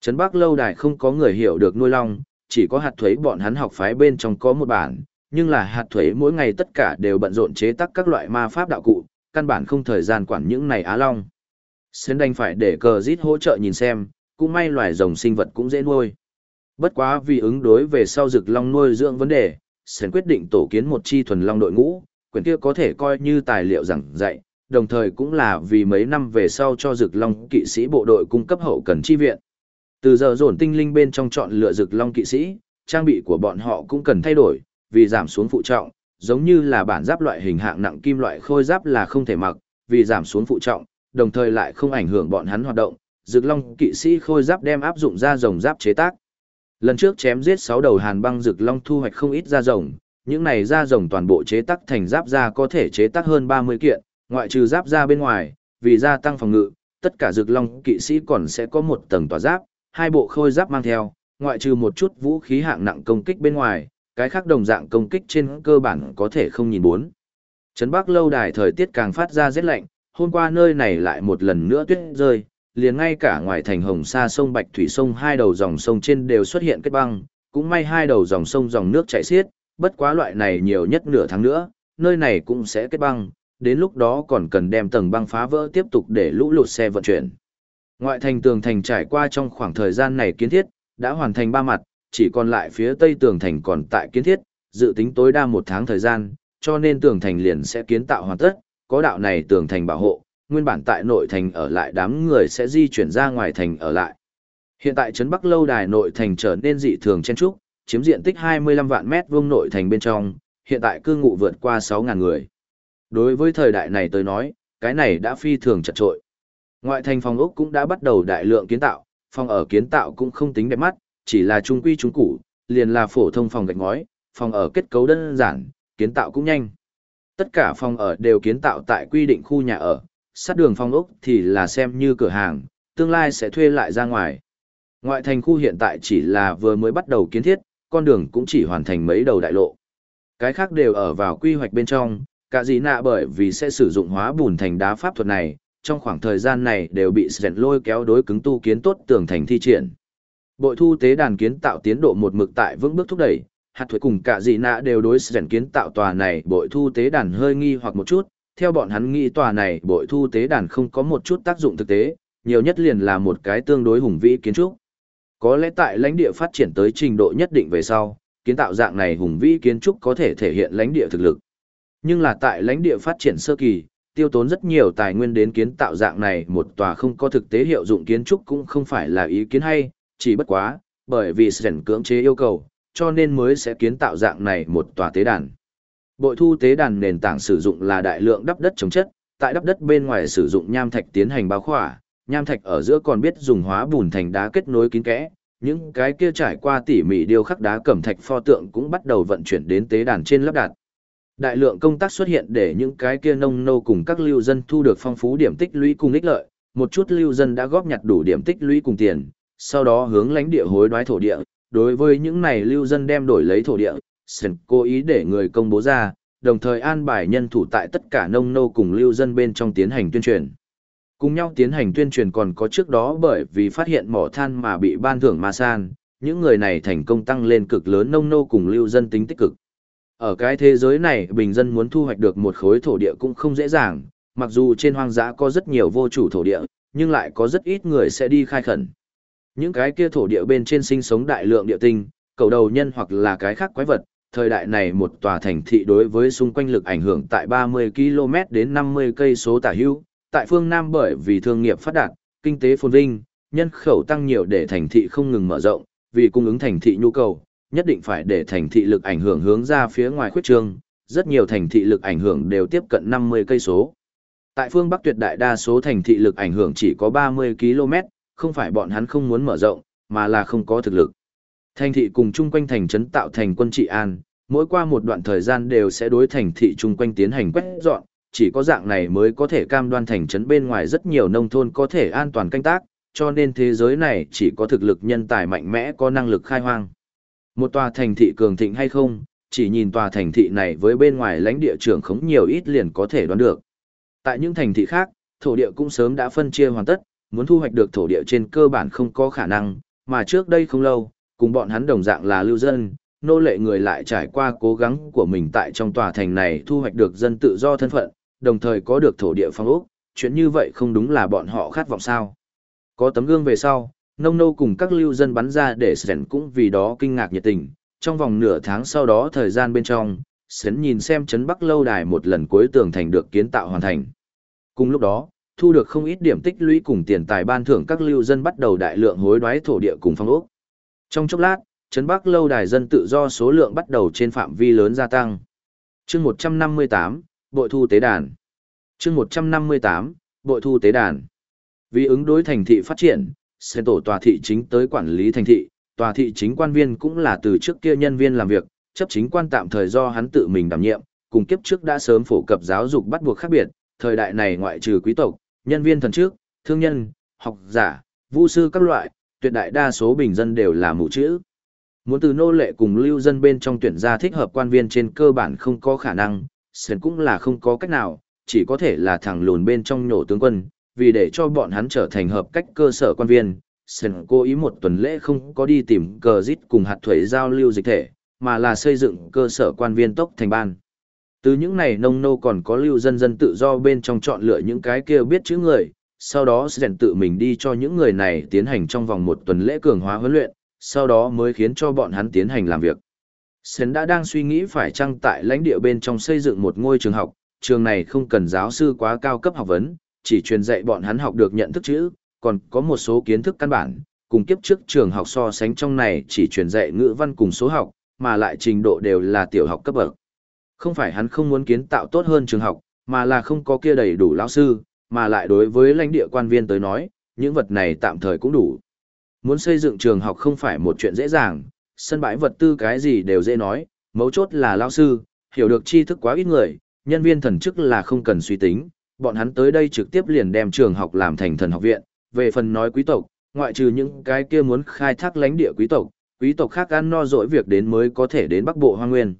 Trấn Bắc lâu đài không có người hiểu được nuôi long, chỉ có hạt thuế bọn hắn học phái bên trong có một bản, nhưng là hạt thuế mỗi ngày tất cả đều bận rộn chế tác các loại ma pháp đạo cụ, căn bản không thời gian quản những này á long. Sến đành phải để cờ rít hỗ trợ nhìn xem, cũng may loài rồng sinh vật cũng dễ nuôi. Bất quá vì ứng đối về sau rực long nuôi dưỡng vấn đề, Sến quyết định tổ kiến một chi thuần long đội ngũ, quyển kia có thể coi như tài liệu giảng dạy, đồng thời cũng là vì mấy năm về sau cho rực long kỵ sĩ bộ đội cung cấp hậu cần chi viện. Từ giờ dồn tinh linh bên trong chọn lựa rực long kỵ sĩ, trang bị của bọn họ cũng cần thay đổi, vì giảm xuống phụ trọng, giống như là bản giáp loại hình hạng nặng kim loại khôi giáp là không thể mặc, vì giảm xuống phụ trọng, đồng thời lại không ảnh hưởng bọn hắn hoạt động. Rực long kỵ sĩ khôi giáp đem áp dụng ra rồng giáp chế tác. Lần trước chém giết 6 đầu hàn băng rực long thu hoạch không ít da rồng, những này da rồng toàn bộ chế tác thành giáp da có thể chế tác hơn 30 kiện, ngoại trừ giáp da bên ngoài, vì gia tăng phòng ngự, tất cả rực long kỵ sĩ còn sẽ có một tầng tỏa giáp, hai bộ khôi giáp mang theo, ngoại trừ một chút vũ khí hạng nặng công kích bên ngoài, cái khác đồng dạng công kích trên cơ bản có thể không nhìn bốn. Trấn Bắc lâu đài thời tiết càng phát ra rét lạnh, hôm qua nơi này lại một lần nữa tuyết rơi, liền ngay cả ngoài thành Hồng Sa sông Bạch Thủy sông hai đầu dòng sông trên đều xuất hiện kết băng, cũng may hai đầu dòng sông dòng nước chảy xiết, bất quá loại này nhiều nhất nửa tháng nữa, nơi này cũng sẽ kết băng, đến lúc đó còn cần đem tầng băng phá vỡ tiếp tục để lũ lụt xe vận chuyển. Ngoại thành tường thành trải qua trong khoảng thời gian này kiến thiết, đã hoàn thành ba mặt, chỉ còn lại phía tây tường thành còn tại kiến thiết, dự tính tối đa một tháng thời gian, cho nên tường thành liền sẽ kiến tạo hoàn tất, có đạo này tường thành bảo hộ, nguyên bản tại nội thành ở lại đám người sẽ di chuyển ra ngoài thành ở lại. Hiện tại trấn Bắc lâu đài nội thành trở nên dị thường chen trúc, chiếm diện tích 25 vạn mét vuông nội thành bên trong, hiện tại cư ngụ vượt qua 6.000 người. Đối với thời đại này tôi nói, cái này đã phi thường chật trội. Ngoại thành phòng ốc cũng đã bắt đầu đại lượng kiến tạo, phòng ở kiến tạo cũng không tính đẹp mắt, chỉ là trung quy trung củ, liền là phổ thông phòng gạch ngói, phòng ở kết cấu đơn giản, kiến tạo cũng nhanh. Tất cả phòng ở đều kiến tạo tại quy định khu nhà ở, sát đường phòng ốc thì là xem như cửa hàng, tương lai sẽ thuê lại ra ngoài. Ngoại thành khu hiện tại chỉ là vừa mới bắt đầu kiến thiết, con đường cũng chỉ hoàn thành mấy đầu đại lộ. Cái khác đều ở vào quy hoạch bên trong, cả gì nạ bởi vì sẽ sử dụng hóa bùn thành đá pháp thuật này, trong khoảng thời gian này đều bị Sven lôi kéo đối cứng tu kiến tốt tường thành thi triển. Bội thu tế đàn kiến tạo tiến độ một mực tại vững bước thúc đẩy, hạt thuế cùng cả dị nạ đều đối Sven kiến tạo tòa này bội thu tế đàn hơi nghi hoặc một chút, theo bọn hắn nghĩ tòa này bội thu tế đàn không có một chút tác dụng thực tế, nhiều nhất liền là một cái tương đối hùng vĩ kiến trúc. Có lẽ tại lãnh địa phát triển tới trình độ nhất định về sau, kiến tạo dạng này hùng vĩ kiến trúc có thể thể hiện lãnh địa thực lực. Nhưng là tại lãnh địa phát triển sơ kỳ, tiêu tốn rất nhiều tài nguyên đến kiến tạo dạng này một tòa không có thực tế hiệu dụng kiến trúc cũng không phải là ý kiến hay, chỉ bất quá, bởi vì Sren cưỡng chế yêu cầu, cho nên mới sẽ kiến tạo dạng này một tòa tế đàn. Bội thu tế đàn nền tảng sử dụng là đại lượng đắp đất chống chất, tại đắp đất bên ngoài sử dụng nham thạch tiến hành bao khỏa, nham thạch ở giữa còn biết dùng hóa bùn thành đá kết nối kín kẽ, những cái kia trải qua tỉ mỉ điêu khắc đá cẩm thạch pho tượng cũng bắt đầu vận chuyển đến tế đàn trên lắp đặt. Đại lượng công tác xuất hiện để những cái kia nông nô cùng các lưu dân thu được phong phú điểm tích lũy cùng ích lợi, một chút lưu dân đã góp nhặt đủ điểm tích lũy cùng tiền, sau đó hướng lãnh địa hối đoái thổ địa, đối với những này lưu dân đem đổi lấy thổ địa, Sơn cố ý để người công bố ra, đồng thời an bài nhân thủ tại tất cả nông nô cùng lưu dân bên trong tiến hành tuyên truyền. Cùng nhau tiến hành tuyên truyền còn có trước đó bởi vì phát hiện mỏ than mà bị ban thưởng ma san, những người này thành công tăng lên cực lớn nông nô cùng lưu dân tính tích cực. Ở cái thế giới này bình dân muốn thu hoạch được một khối thổ địa cũng không dễ dàng, mặc dù trên hoang dã có rất nhiều vô chủ thổ địa, nhưng lại có rất ít người sẽ đi khai khẩn. Những cái kia thổ địa bên trên sinh sống đại lượng địa tinh, cầu đầu nhân hoặc là cái khác quái vật, thời đại này một tòa thành thị đối với xung quanh lực ảnh hưởng tại 30 km đến 50 cây số tả hữu, tại phương Nam bởi vì thương nghiệp phát đạt, kinh tế phồn vinh, nhân khẩu tăng nhiều để thành thị không ngừng mở rộng, vì cung ứng thành thị nhu cầu, nhất định phải để thành thị lực ảnh hưởng hướng ra phía ngoài khuyết trương, rất nhiều thành thị lực ảnh hưởng đều tiếp cận 50 cây số. Tại phương Bắc tuyệt đại đa số thành thị lực ảnh hưởng chỉ có 30 km, không phải bọn hắn không muốn mở rộng, mà là không có thực lực. Thành thị cùng chung quanh thành trấn tạo thành quân trị an, mỗi qua một đoạn thời gian đều sẽ đối thành thị chung quanh tiến hành quét dọn, chỉ có dạng này mới có thể cam đoan thành trấn bên ngoài rất nhiều nông thôn có thể an toàn canh tác, cho nên thế giới này chỉ có thực lực nhân tài mạnh mẽ có năng lực khai hoang. Một tòa thành thị cường thịnh hay không, chỉ nhìn tòa thành thị này với bên ngoài lãnh địa trưởng khống nhiều ít liền có thể đoán được. Tại những thành thị khác, thổ địa cũng sớm đã phân chia hoàn tất, muốn thu hoạch được thổ địa trên cơ bản không có khả năng, mà trước đây không lâu, cùng bọn hắn đồng dạng là lưu dân, nô lệ người lại trải qua cố gắng của mình tại trong tòa thành này thu hoạch được dân tự do thân phận, đồng thời có được thổ địa phong ốc, chuyện như vậy không đúng là bọn họ khát vọng sao. Có tấm gương về sau, nông nô cùng các lưu dân bắn ra để Sren cũng vì đó kinh ngạc nhiệt tình. Trong vòng nửa tháng sau đó thời gian bên trong, Sren nhìn xem chấn Bắc lâu đài một lần cuối tường thành được kiến tạo hoàn thành. Cùng lúc đó, thu được không ít điểm tích lũy cùng tiền tài ban thưởng các lưu dân bắt đầu đại lượng hối đoái thổ địa cùng phong ốc. Trong chốc lát, trấn Bắc lâu đài dân tự do số lượng bắt đầu trên phạm vi lớn gia tăng. Chương 158, Bội thu tế đàn. Chương 158, Bội thu tế đàn. Vì ứng đối thành thị phát triển, sen tổ tòa thị chính tới quản lý thành thị, tòa thị chính quan viên cũng là từ trước kia nhân viên làm việc, chấp chính quan tạm thời do hắn tự mình đảm nhiệm, cùng kiếp trước đã sớm phổ cập giáo dục bắt buộc khác biệt, thời đại này ngoại trừ quý tộc, nhân viên thần trước, thương nhân, học giả, vu sư các loại, tuyệt đại đa số bình dân đều là mù chữ. Muốn từ nô lệ cùng lưu dân bên trong tuyển ra thích hợp quan viên trên cơ bản không có khả năng, Sơn cũng là không có cách nào, chỉ có thể là thằng lùn bên trong nhổ tướng quân, vì để cho bọn hắn trở thành hợp cách cơ sở quan viên. Sơn cố ý một tuần lễ không có đi tìm cờ dít cùng hạt thuế giao lưu dịch thể, mà là xây dựng cơ sở quan viên tốc thành ban. Từ những này nông nô còn có lưu dân dân tự do bên trong chọn lựa những cái kia biết chữ người, sau đó Sơn tự mình đi cho những người này tiến hành trong vòng một tuần lễ cường hóa huấn luyện, sau đó mới khiến cho bọn hắn tiến hành làm việc. Sơn đã đang suy nghĩ phải chăng tại lãnh địa bên trong xây dựng một ngôi trường học, trường này không cần giáo sư quá cao cấp học vấn, chỉ truyền dạy bọn hắn học được nhận thức chữ, còn có một số kiến thức căn bản, cùng kiếp trước trường học so sánh trong này chỉ truyền dạy ngữ văn cùng số học, mà lại trình độ đều là tiểu học cấp bậc. Không phải hắn không muốn kiến tạo tốt hơn trường học, mà là không có kia đầy đủ lão sư, mà lại đối với lãnh địa quan viên tới nói, những vật này tạm thời cũng đủ. Muốn xây dựng trường học không phải một chuyện dễ dàng, sân bãi vật tư cái gì đều dễ nói, mấu chốt là lão sư, hiểu được tri thức quá ít người, nhân viên thần chức là không cần suy tính, bọn hắn tới đây trực tiếp liền đem trường học làm thành thần học viện, về phần nói quý tộc, ngoại trừ những cái kia muốn khai thác lãnh địa quý tộc, quý tộc khác ăn no dỗi việc đến mới có thể đến Bắc Bộ Hoa Nguyên.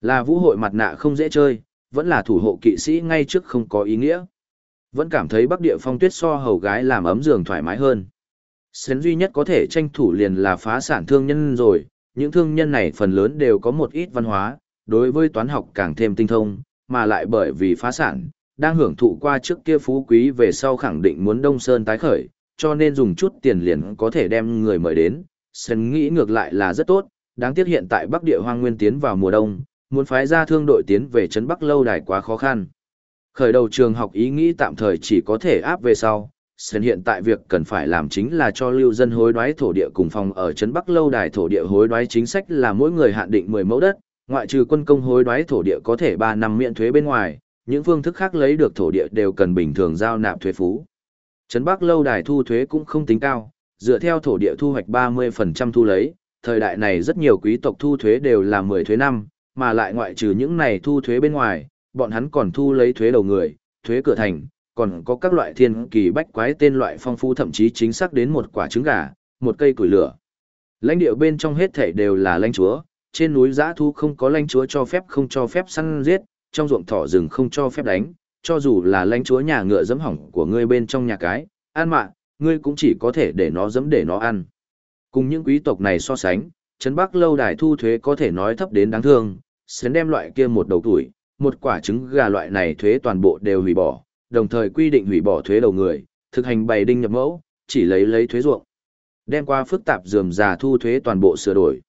Là vũ hội mặt nạ không dễ chơi, vẫn là thủ hộ kỵ sĩ ngay trước không có ý nghĩa. Vẫn cảm thấy Bắc Địa phong tuyết so hầu gái làm ấm giường thoải mái hơn. Sến duy nhất có thể tranh thủ liền là phá sản thương nhân rồi, những thương nhân này phần lớn đều có một ít văn hóa, đối với toán học càng thêm tinh thông, mà lại bởi vì phá sản, đang hưởng thụ qua trước kia phú quý về sau khẳng định muốn Đông Sơn tái khởi, cho nên dùng chút tiền liền có thể đem người mời đến. Sến nghĩ ngược lại là rất tốt, đáng tiếc hiện tại Bắc Địa hoang nguyên tiến vào mùa đông, muốn phái ra thương đội tiến về trấn Bắc lâu đài quá khó khăn. Khởi đầu trường học ý nghĩ tạm thời chỉ có thể áp về sau, Sơn hiện tại việc cần phải làm chính là cho lưu dân hối đoái thổ địa cùng phòng ở trấn Bắc lâu đài thổ địa hối đoái chính sách là mỗi người hạn định 10 mẫu đất, ngoại trừ quân công hối đoái thổ địa có thể 3 năm miễn thuế bên ngoài, những phương thức khác lấy được thổ địa đều cần bình thường giao nạp thuế phú. Trấn Bắc lâu đài thu thuế cũng không tính cao, dựa theo thổ địa thu hoạch 30% thu lấy, thời đại này rất nhiều quý tộc thu thuế đều là 10 thuế năm, mà lại ngoại trừ những này thu thuế bên ngoài, bọn hắn còn thu lấy thuế đầu người, thuế cửa thành, còn có các loại thiên kỳ bách quái tên loại phong phú thậm chí chính xác đến một quả trứng gà, một cây củi lửa. Lãnh địa bên trong hết thảy đều là lãnh chúa, trên núi giã thu không có lãnh chúa cho phép không cho phép săn giết, trong ruộng thỏ rừng không cho phép đánh, cho dù là lãnh chúa nhà ngựa dẫm hỏng của ngươi bên trong nhà cái, an mạ, ngươi cũng chỉ có thể để nó dẫm để nó ăn. Cùng những quý tộc này so sánh, Trấn Bắc lâu đài thu thuế có thể nói thấp đến đáng thương, xén đem loại kia một đầu tuổi, một quả trứng gà loại này thuế toàn bộ đều hủy bỏ, đồng thời quy định hủy bỏ thuế đầu người, thực hành bày đinh nhập mẫu, chỉ lấy lấy thuế ruộng. Đem qua phức tạp dườm già thu thuế toàn bộ sửa đổi.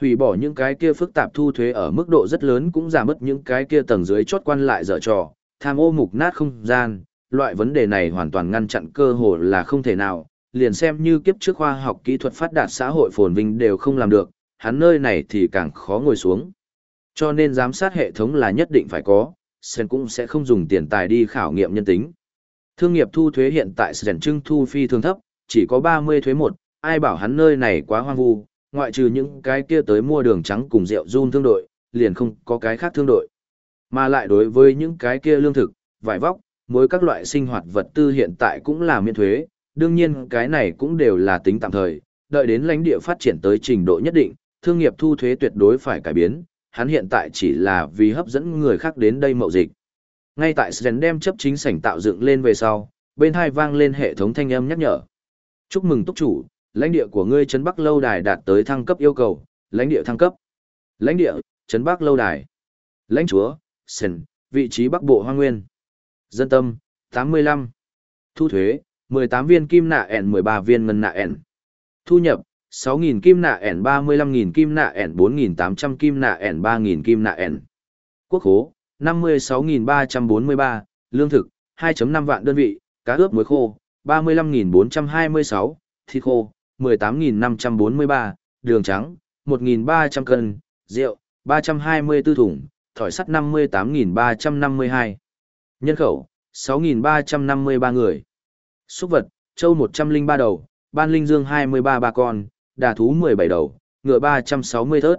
Hủy bỏ những cái kia phức tạp thu thuế ở mức độ rất lớn cũng giảm mất những cái kia tầng dưới chốt quan lại dở trò, tham ô mục nát không gian, loại vấn đề này hoàn toàn ngăn chặn cơ hội là không thể nào, liền xem như kiếp trước khoa học kỹ thuật phát đạt xã hội phồn vinh đều không làm được, hắn nơi này thì càng khó ngồi xuống. Cho nên giám sát hệ thống là nhất định phải có, Sen cũng sẽ không dùng tiền tài đi khảo nghiệm nhân tính. Thương nghiệp thu thuế hiện tại Sen trưng thu phi thường thấp, chỉ có 30 thuế một, ai bảo hắn nơi này quá hoang vu, ngoại trừ những cái kia tới mua đường trắng cùng rượu run thương đội, liền không có cái khác thương đội. Mà lại đối với những cái kia lương thực, vải vóc, mỗi các loại sinh hoạt vật tư hiện tại cũng là miễn thuế, đương nhiên cái này cũng đều là tính tạm thời, đợi đến lãnh địa phát triển tới trình độ nhất định, thương nghiệp thu thuế tuyệt đối phải cải biến, hắn hiện tại chỉ là vì hấp dẫn người khác đến đây mậu dịch. Ngay tại Sren đem chấp chính sảnh tạo dựng lên về sau, bên hai vang lên hệ thống thanh âm nhắc nhở. Chúc mừng túc chủ, lãnh địa của ngươi trấn Bắc lâu đài đạt tới thăng cấp yêu cầu, lãnh địa thăng cấp. Lãnh địa, trấn Bắc lâu đài. Lãnh chúa, Sen, vị trí Bắc Bộ Hoa Nguyên. Dân tâm, 85. Thu thuế, 18 viên kim nạ ẻn 13 viên ngân nạ ẻn. Thu nhập, 6.000 kim nạ ẻn 35.000 kim nạ ẻn 4.800 kim nạ ẻn 3.000 kim nạ ẻn. Quốc khố, 56.343, lương thực, 2.5 vạn đơn vị, cá ướp muối khô, 35.426, thịt khô, 18.543, đường trắng, 1.300 cân, rượu, 324 thùng, thỏi sắt 58.352. Nhân khẩu, 6.353 người. Súc vật, châu 103 đầu, ban linh dương 23 ba con, đà thú 17 đầu, ngựa 360 thớt.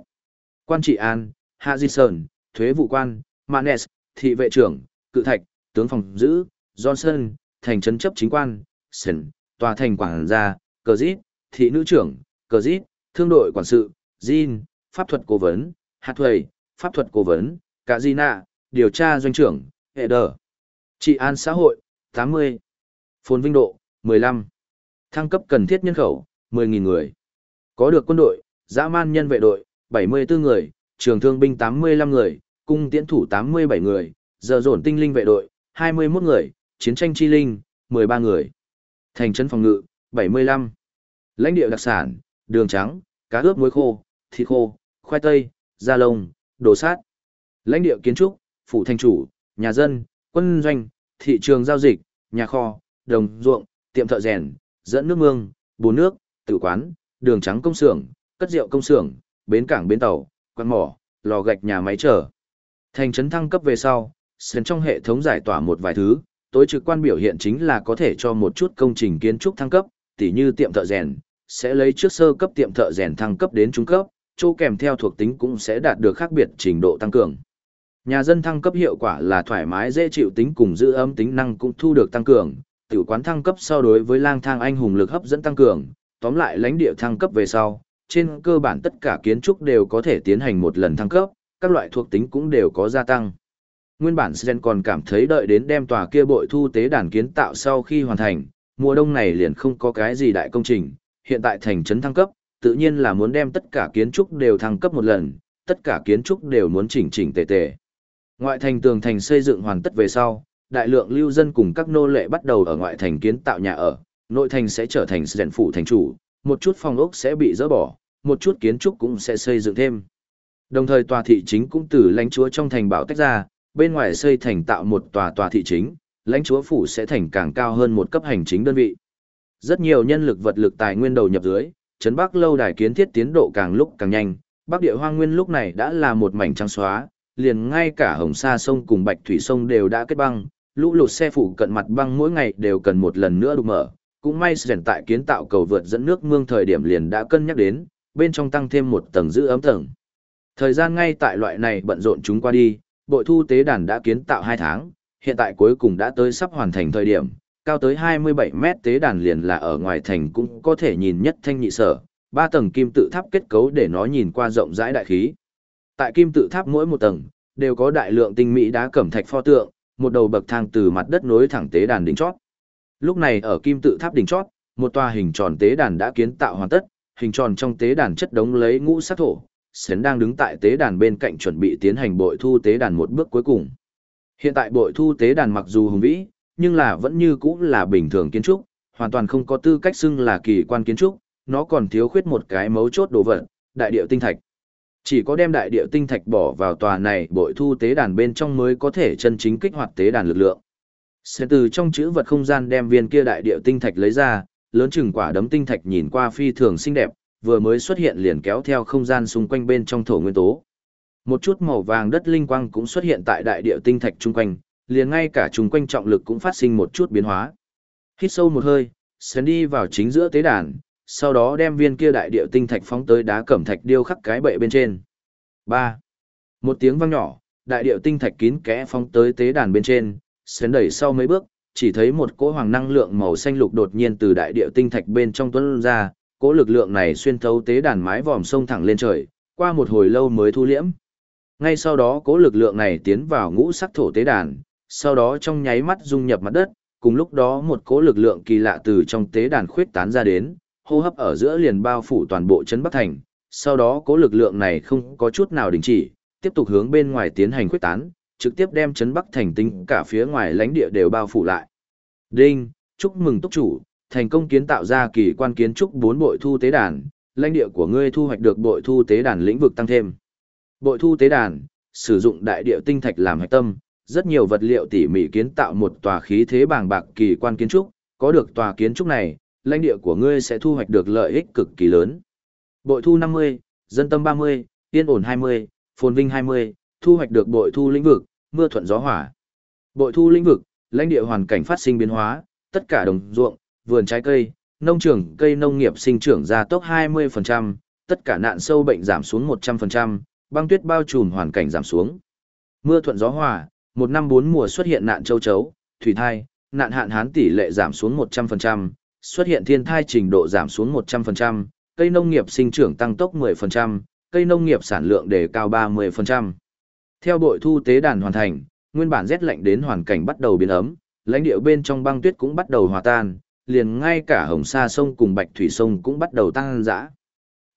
Quan trị an, Hạ Di Sơn, thuế vụ quan, Manes, thị vệ trưởng, cự thạch, tướng phòng giữ, Johnson, thành trấn chấp chính quan, Sơn, tòa thành quảng gia, cờ dít, thị nữ trưởng, cờ dít, thương đội quản sự, Jin, pháp thuật cố vấn, hạt thuầy, pháp thuật cố vấn, cả Gina, điều tra doanh trưởng, hệ đờ. Trị an xã hội, 80. Phồn vinh độ, 15. Thăng cấp cần thiết nhân khẩu, 10.000 người. Có được quân đội, dã man nhân vệ đội, 74 người, trường thương binh 85 người, cung tiễn thủ 87 người, giờ dồn tinh linh vệ đội, 21 người, chiến tranh chi linh, 13 người. Thành trấn phòng ngự, 75. Lãnh địa đặc sản, đường trắng, cá ướp muối khô, thịt khô, khoai tây, da lông, đồ sát. Lãnh địa kiến trúc, phủ thành chủ, nhà dân, quân doanh, thị trường giao dịch, nhà kho, đồng ruộng, tiệm thợ rèn, dẫn nước mương, bồn nước, tử quán, đường trắng công xưởng, cất rượu công xưởng, bến cảng bến tàu, quan mỏ, lò gạch nhà máy chở. Thành trấn thăng cấp về sau, sân trong hệ thống giải tỏa một vài thứ, tối trực quan biểu hiện chính là có thể cho một chút công trình kiến trúc thăng cấp, tỉ như tiệm thợ rèn, sẽ lấy trước sơ cấp tiệm thợ rèn thăng cấp đến trung cấp, chỗ kèm theo thuộc tính cũng sẽ đạt được khác biệt trình độ tăng cường. Nhà dân thăng cấp hiệu quả là thoải mái dễ chịu tính cùng giữ ấm tính năng cũng thu được tăng cường, tiểu quán thăng cấp so đối với lang thang anh hùng lực hấp dẫn tăng cường, tóm lại lãnh địa thăng cấp về sau, trên cơ bản tất cả kiến trúc đều có thể tiến hành một lần thăng cấp, các loại thuộc tính cũng đều có gia tăng. Nguyên bản Sven còn cảm thấy đợi đến đem tòa kia bội thu tế đàn kiến tạo sau khi hoàn thành, mùa đông này liền không có cái gì đại công trình, hiện tại thành trấn thăng cấp, tự nhiên là muốn đem tất cả kiến trúc đều thăng cấp một lần, tất cả kiến trúc đều muốn chỉnh chỉnh tề tề. Ngoại thành tường thành xây dựng hoàn tất về sau, đại lượng lưu dân cùng các nô lệ bắt đầu ở ngoại thành kiến tạo nhà ở, nội thành sẽ trở thành sren phủ thành chủ, một chút phòng ốc sẽ bị dỡ bỏ, một chút kiến trúc cũng sẽ xây dựng thêm. Đồng thời tòa thị chính cũng từ lãnh chúa trong thành bảo tách ra, bên ngoài xây thành tạo một tòa tòa thị chính, lãnh chúa phủ sẽ thành càng cao hơn một cấp hành chính đơn vị. Rất nhiều nhân lực vật lực tài nguyên đầu nhập dưới, trấn Bắc lâu đài kiến thiết tiến độ càng lúc càng nhanh, Bắc địa hoang nguyên lúc này đã là một mảnh trắng xóa, liền ngay cả Hồng Sa sông cùng Bạch Thủy sông đều đã kết băng, lũ lụt xe phủ cận mặt băng mỗi ngày đều cần một lần nữa đục mở. Cũng may hiện tại kiến tạo cầu vượt dẫn nước mương thời điểm liền đã cân nhắc đến, bên trong tăng thêm một tầng giữ ấm tầng. Thời gian ngay tại loại này bận rộn chúng qua đi, bội thu tế đàn đã kiến tạo 2 tháng, hiện tại cuối cùng đã tới sắp hoàn thành thời điểm, cao tới 27 mét tế đàn liền là ở ngoài thành cũng có thể nhìn nhất thanh nhị sở, ba tầng kim tự tháp kết cấu để nó nhìn qua rộng rãi đại khí. Tại kim tự tháp mỗi một tầng, đều có đại lượng tinh mỹ đá cẩm thạch pho tượng, một đầu bậc thang từ mặt đất nối thẳng tế đàn đỉnh chót. Lúc này ở kim tự tháp đỉnh chót, một tòa hình tròn tế đàn đã kiến tạo hoàn tất, hình tròn trong tế đàn chất đống lấy ngũ sát thổ, Sến đang đứng tại tế đàn bên cạnh chuẩn bị tiến hành bội thu tế đàn một bước cuối cùng. Hiện tại bội thu tế đàn mặc dù hùng vĩ, nhưng là vẫn như cũ là bình thường kiến trúc, hoàn toàn không có tư cách xưng là kỳ quan kiến trúc, nó còn thiếu khuyết một cái mấu chốt đồ vật, đại điệu tinh thạch. Chỉ có đem đại điệu tinh thạch bỏ vào tòa này bội thu tế đàn bên trong mới có thể chân chính kích hoạt tế đàn lực lượng. Sẽ từ trong chữ vật không gian đem viên kia đại điệu tinh thạch lấy ra, lớn chừng quả đấm tinh thạch nhìn qua phi thường xinh đẹp, vừa mới xuất hiện liền kéo theo không gian xung quanh bên trong thổ nguyên tố. Một chút màu vàng đất linh quang cũng xuất hiện tại đại địa tinh thạch chung quanh, liền ngay cả chung quanh trọng lực cũng phát sinh một chút biến hóa. Hít sâu một hơi, Sến đi vào chính giữa tế đàn, sau đó đem viên kia đại địa tinh thạch phóng tới đá cẩm thạch điêu khắc cái bệ bên trên. 3. Một tiếng vang nhỏ, đại địa tinh thạch kín kẽ phóng tới tế đàn bên trên, Sến đẩy sau mấy bước, chỉ thấy một cỗ hoàng năng lượng màu xanh lục đột nhiên từ đại địa tinh thạch bên trong tuôn ra, cỗ lực lượng này xuyên thấu tế đàn mái vòm sông thẳng lên trời, qua một hồi lâu mới thu liễm. Ngay sau đó cỗ lực lượng này tiến vào ngũ sắc thổ tế đàn, sau đó trong nháy mắt dung nhập mặt đất, cùng lúc đó một cỗ lực lượng kỳ lạ từ trong tế đàn khuyết tán ra đến, hô hấp ở giữa liền bao phủ toàn bộ trấn Bắc Thành, sau đó cỗ lực lượng này không có chút nào đình chỉ, tiếp tục hướng bên ngoài tiến hành khuyết tán, trực tiếp đem trấn Bắc Thành tính cả phía ngoài lãnh địa đều bao phủ lại. Đinh, chúc mừng tốc chủ, thành công kiến tạo ra kỳ quan kiến trúc bốn bội thu tế đàn, lãnh địa của ngươi thu hoạch được bội thu tế đàn lĩnh vực tăng thêm. Bội thu tế đàn, sử dụng đại địa tinh thạch làm hạch tâm, rất nhiều vật liệu tỉ mỉ kiến tạo một tòa khí thế bàng bạc kỳ quan kiến trúc, có được tòa kiến trúc này, lãnh địa của ngươi sẽ thu hoạch được lợi ích cực kỳ lớn. Bội thu 50, dân tâm 30, yên ổn 20, phồn vinh 20, thu hoạch được bội thu lĩnh vực, mưa thuận gió hỏa. Bội thu lĩnh vực, lãnh địa hoàn cảnh phát sinh biến hóa, tất cả đồng ruộng, vườn trái cây, nông trường cây nông nghiệp sinh trưởng ra tốc 20%, tất cả nạn sâu bệnh giảm xuống 100%, băng tuyết bao trùm hoàn cảnh giảm xuống. Mưa thuận gió hòa, một năm bốn mùa xuất hiện nạn châu chấu, thủy thai, nạn hạn hán tỷ lệ giảm xuống 100%, xuất hiện thiên thai trình độ giảm xuống 100%, cây nông nghiệp sinh trưởng tăng tốc 10%, cây nông nghiệp sản lượng đề cao 30%. Theo bội thu tế đàn hoàn thành, nguyên bản rét lạnh đến hoàn cảnh bắt đầu biến ấm, lãnh địa bên trong băng tuyết cũng bắt đầu hòa tan, liền ngay cả hồng sa sông cùng bạch thủy sông cũng bắt đầu tăng dã.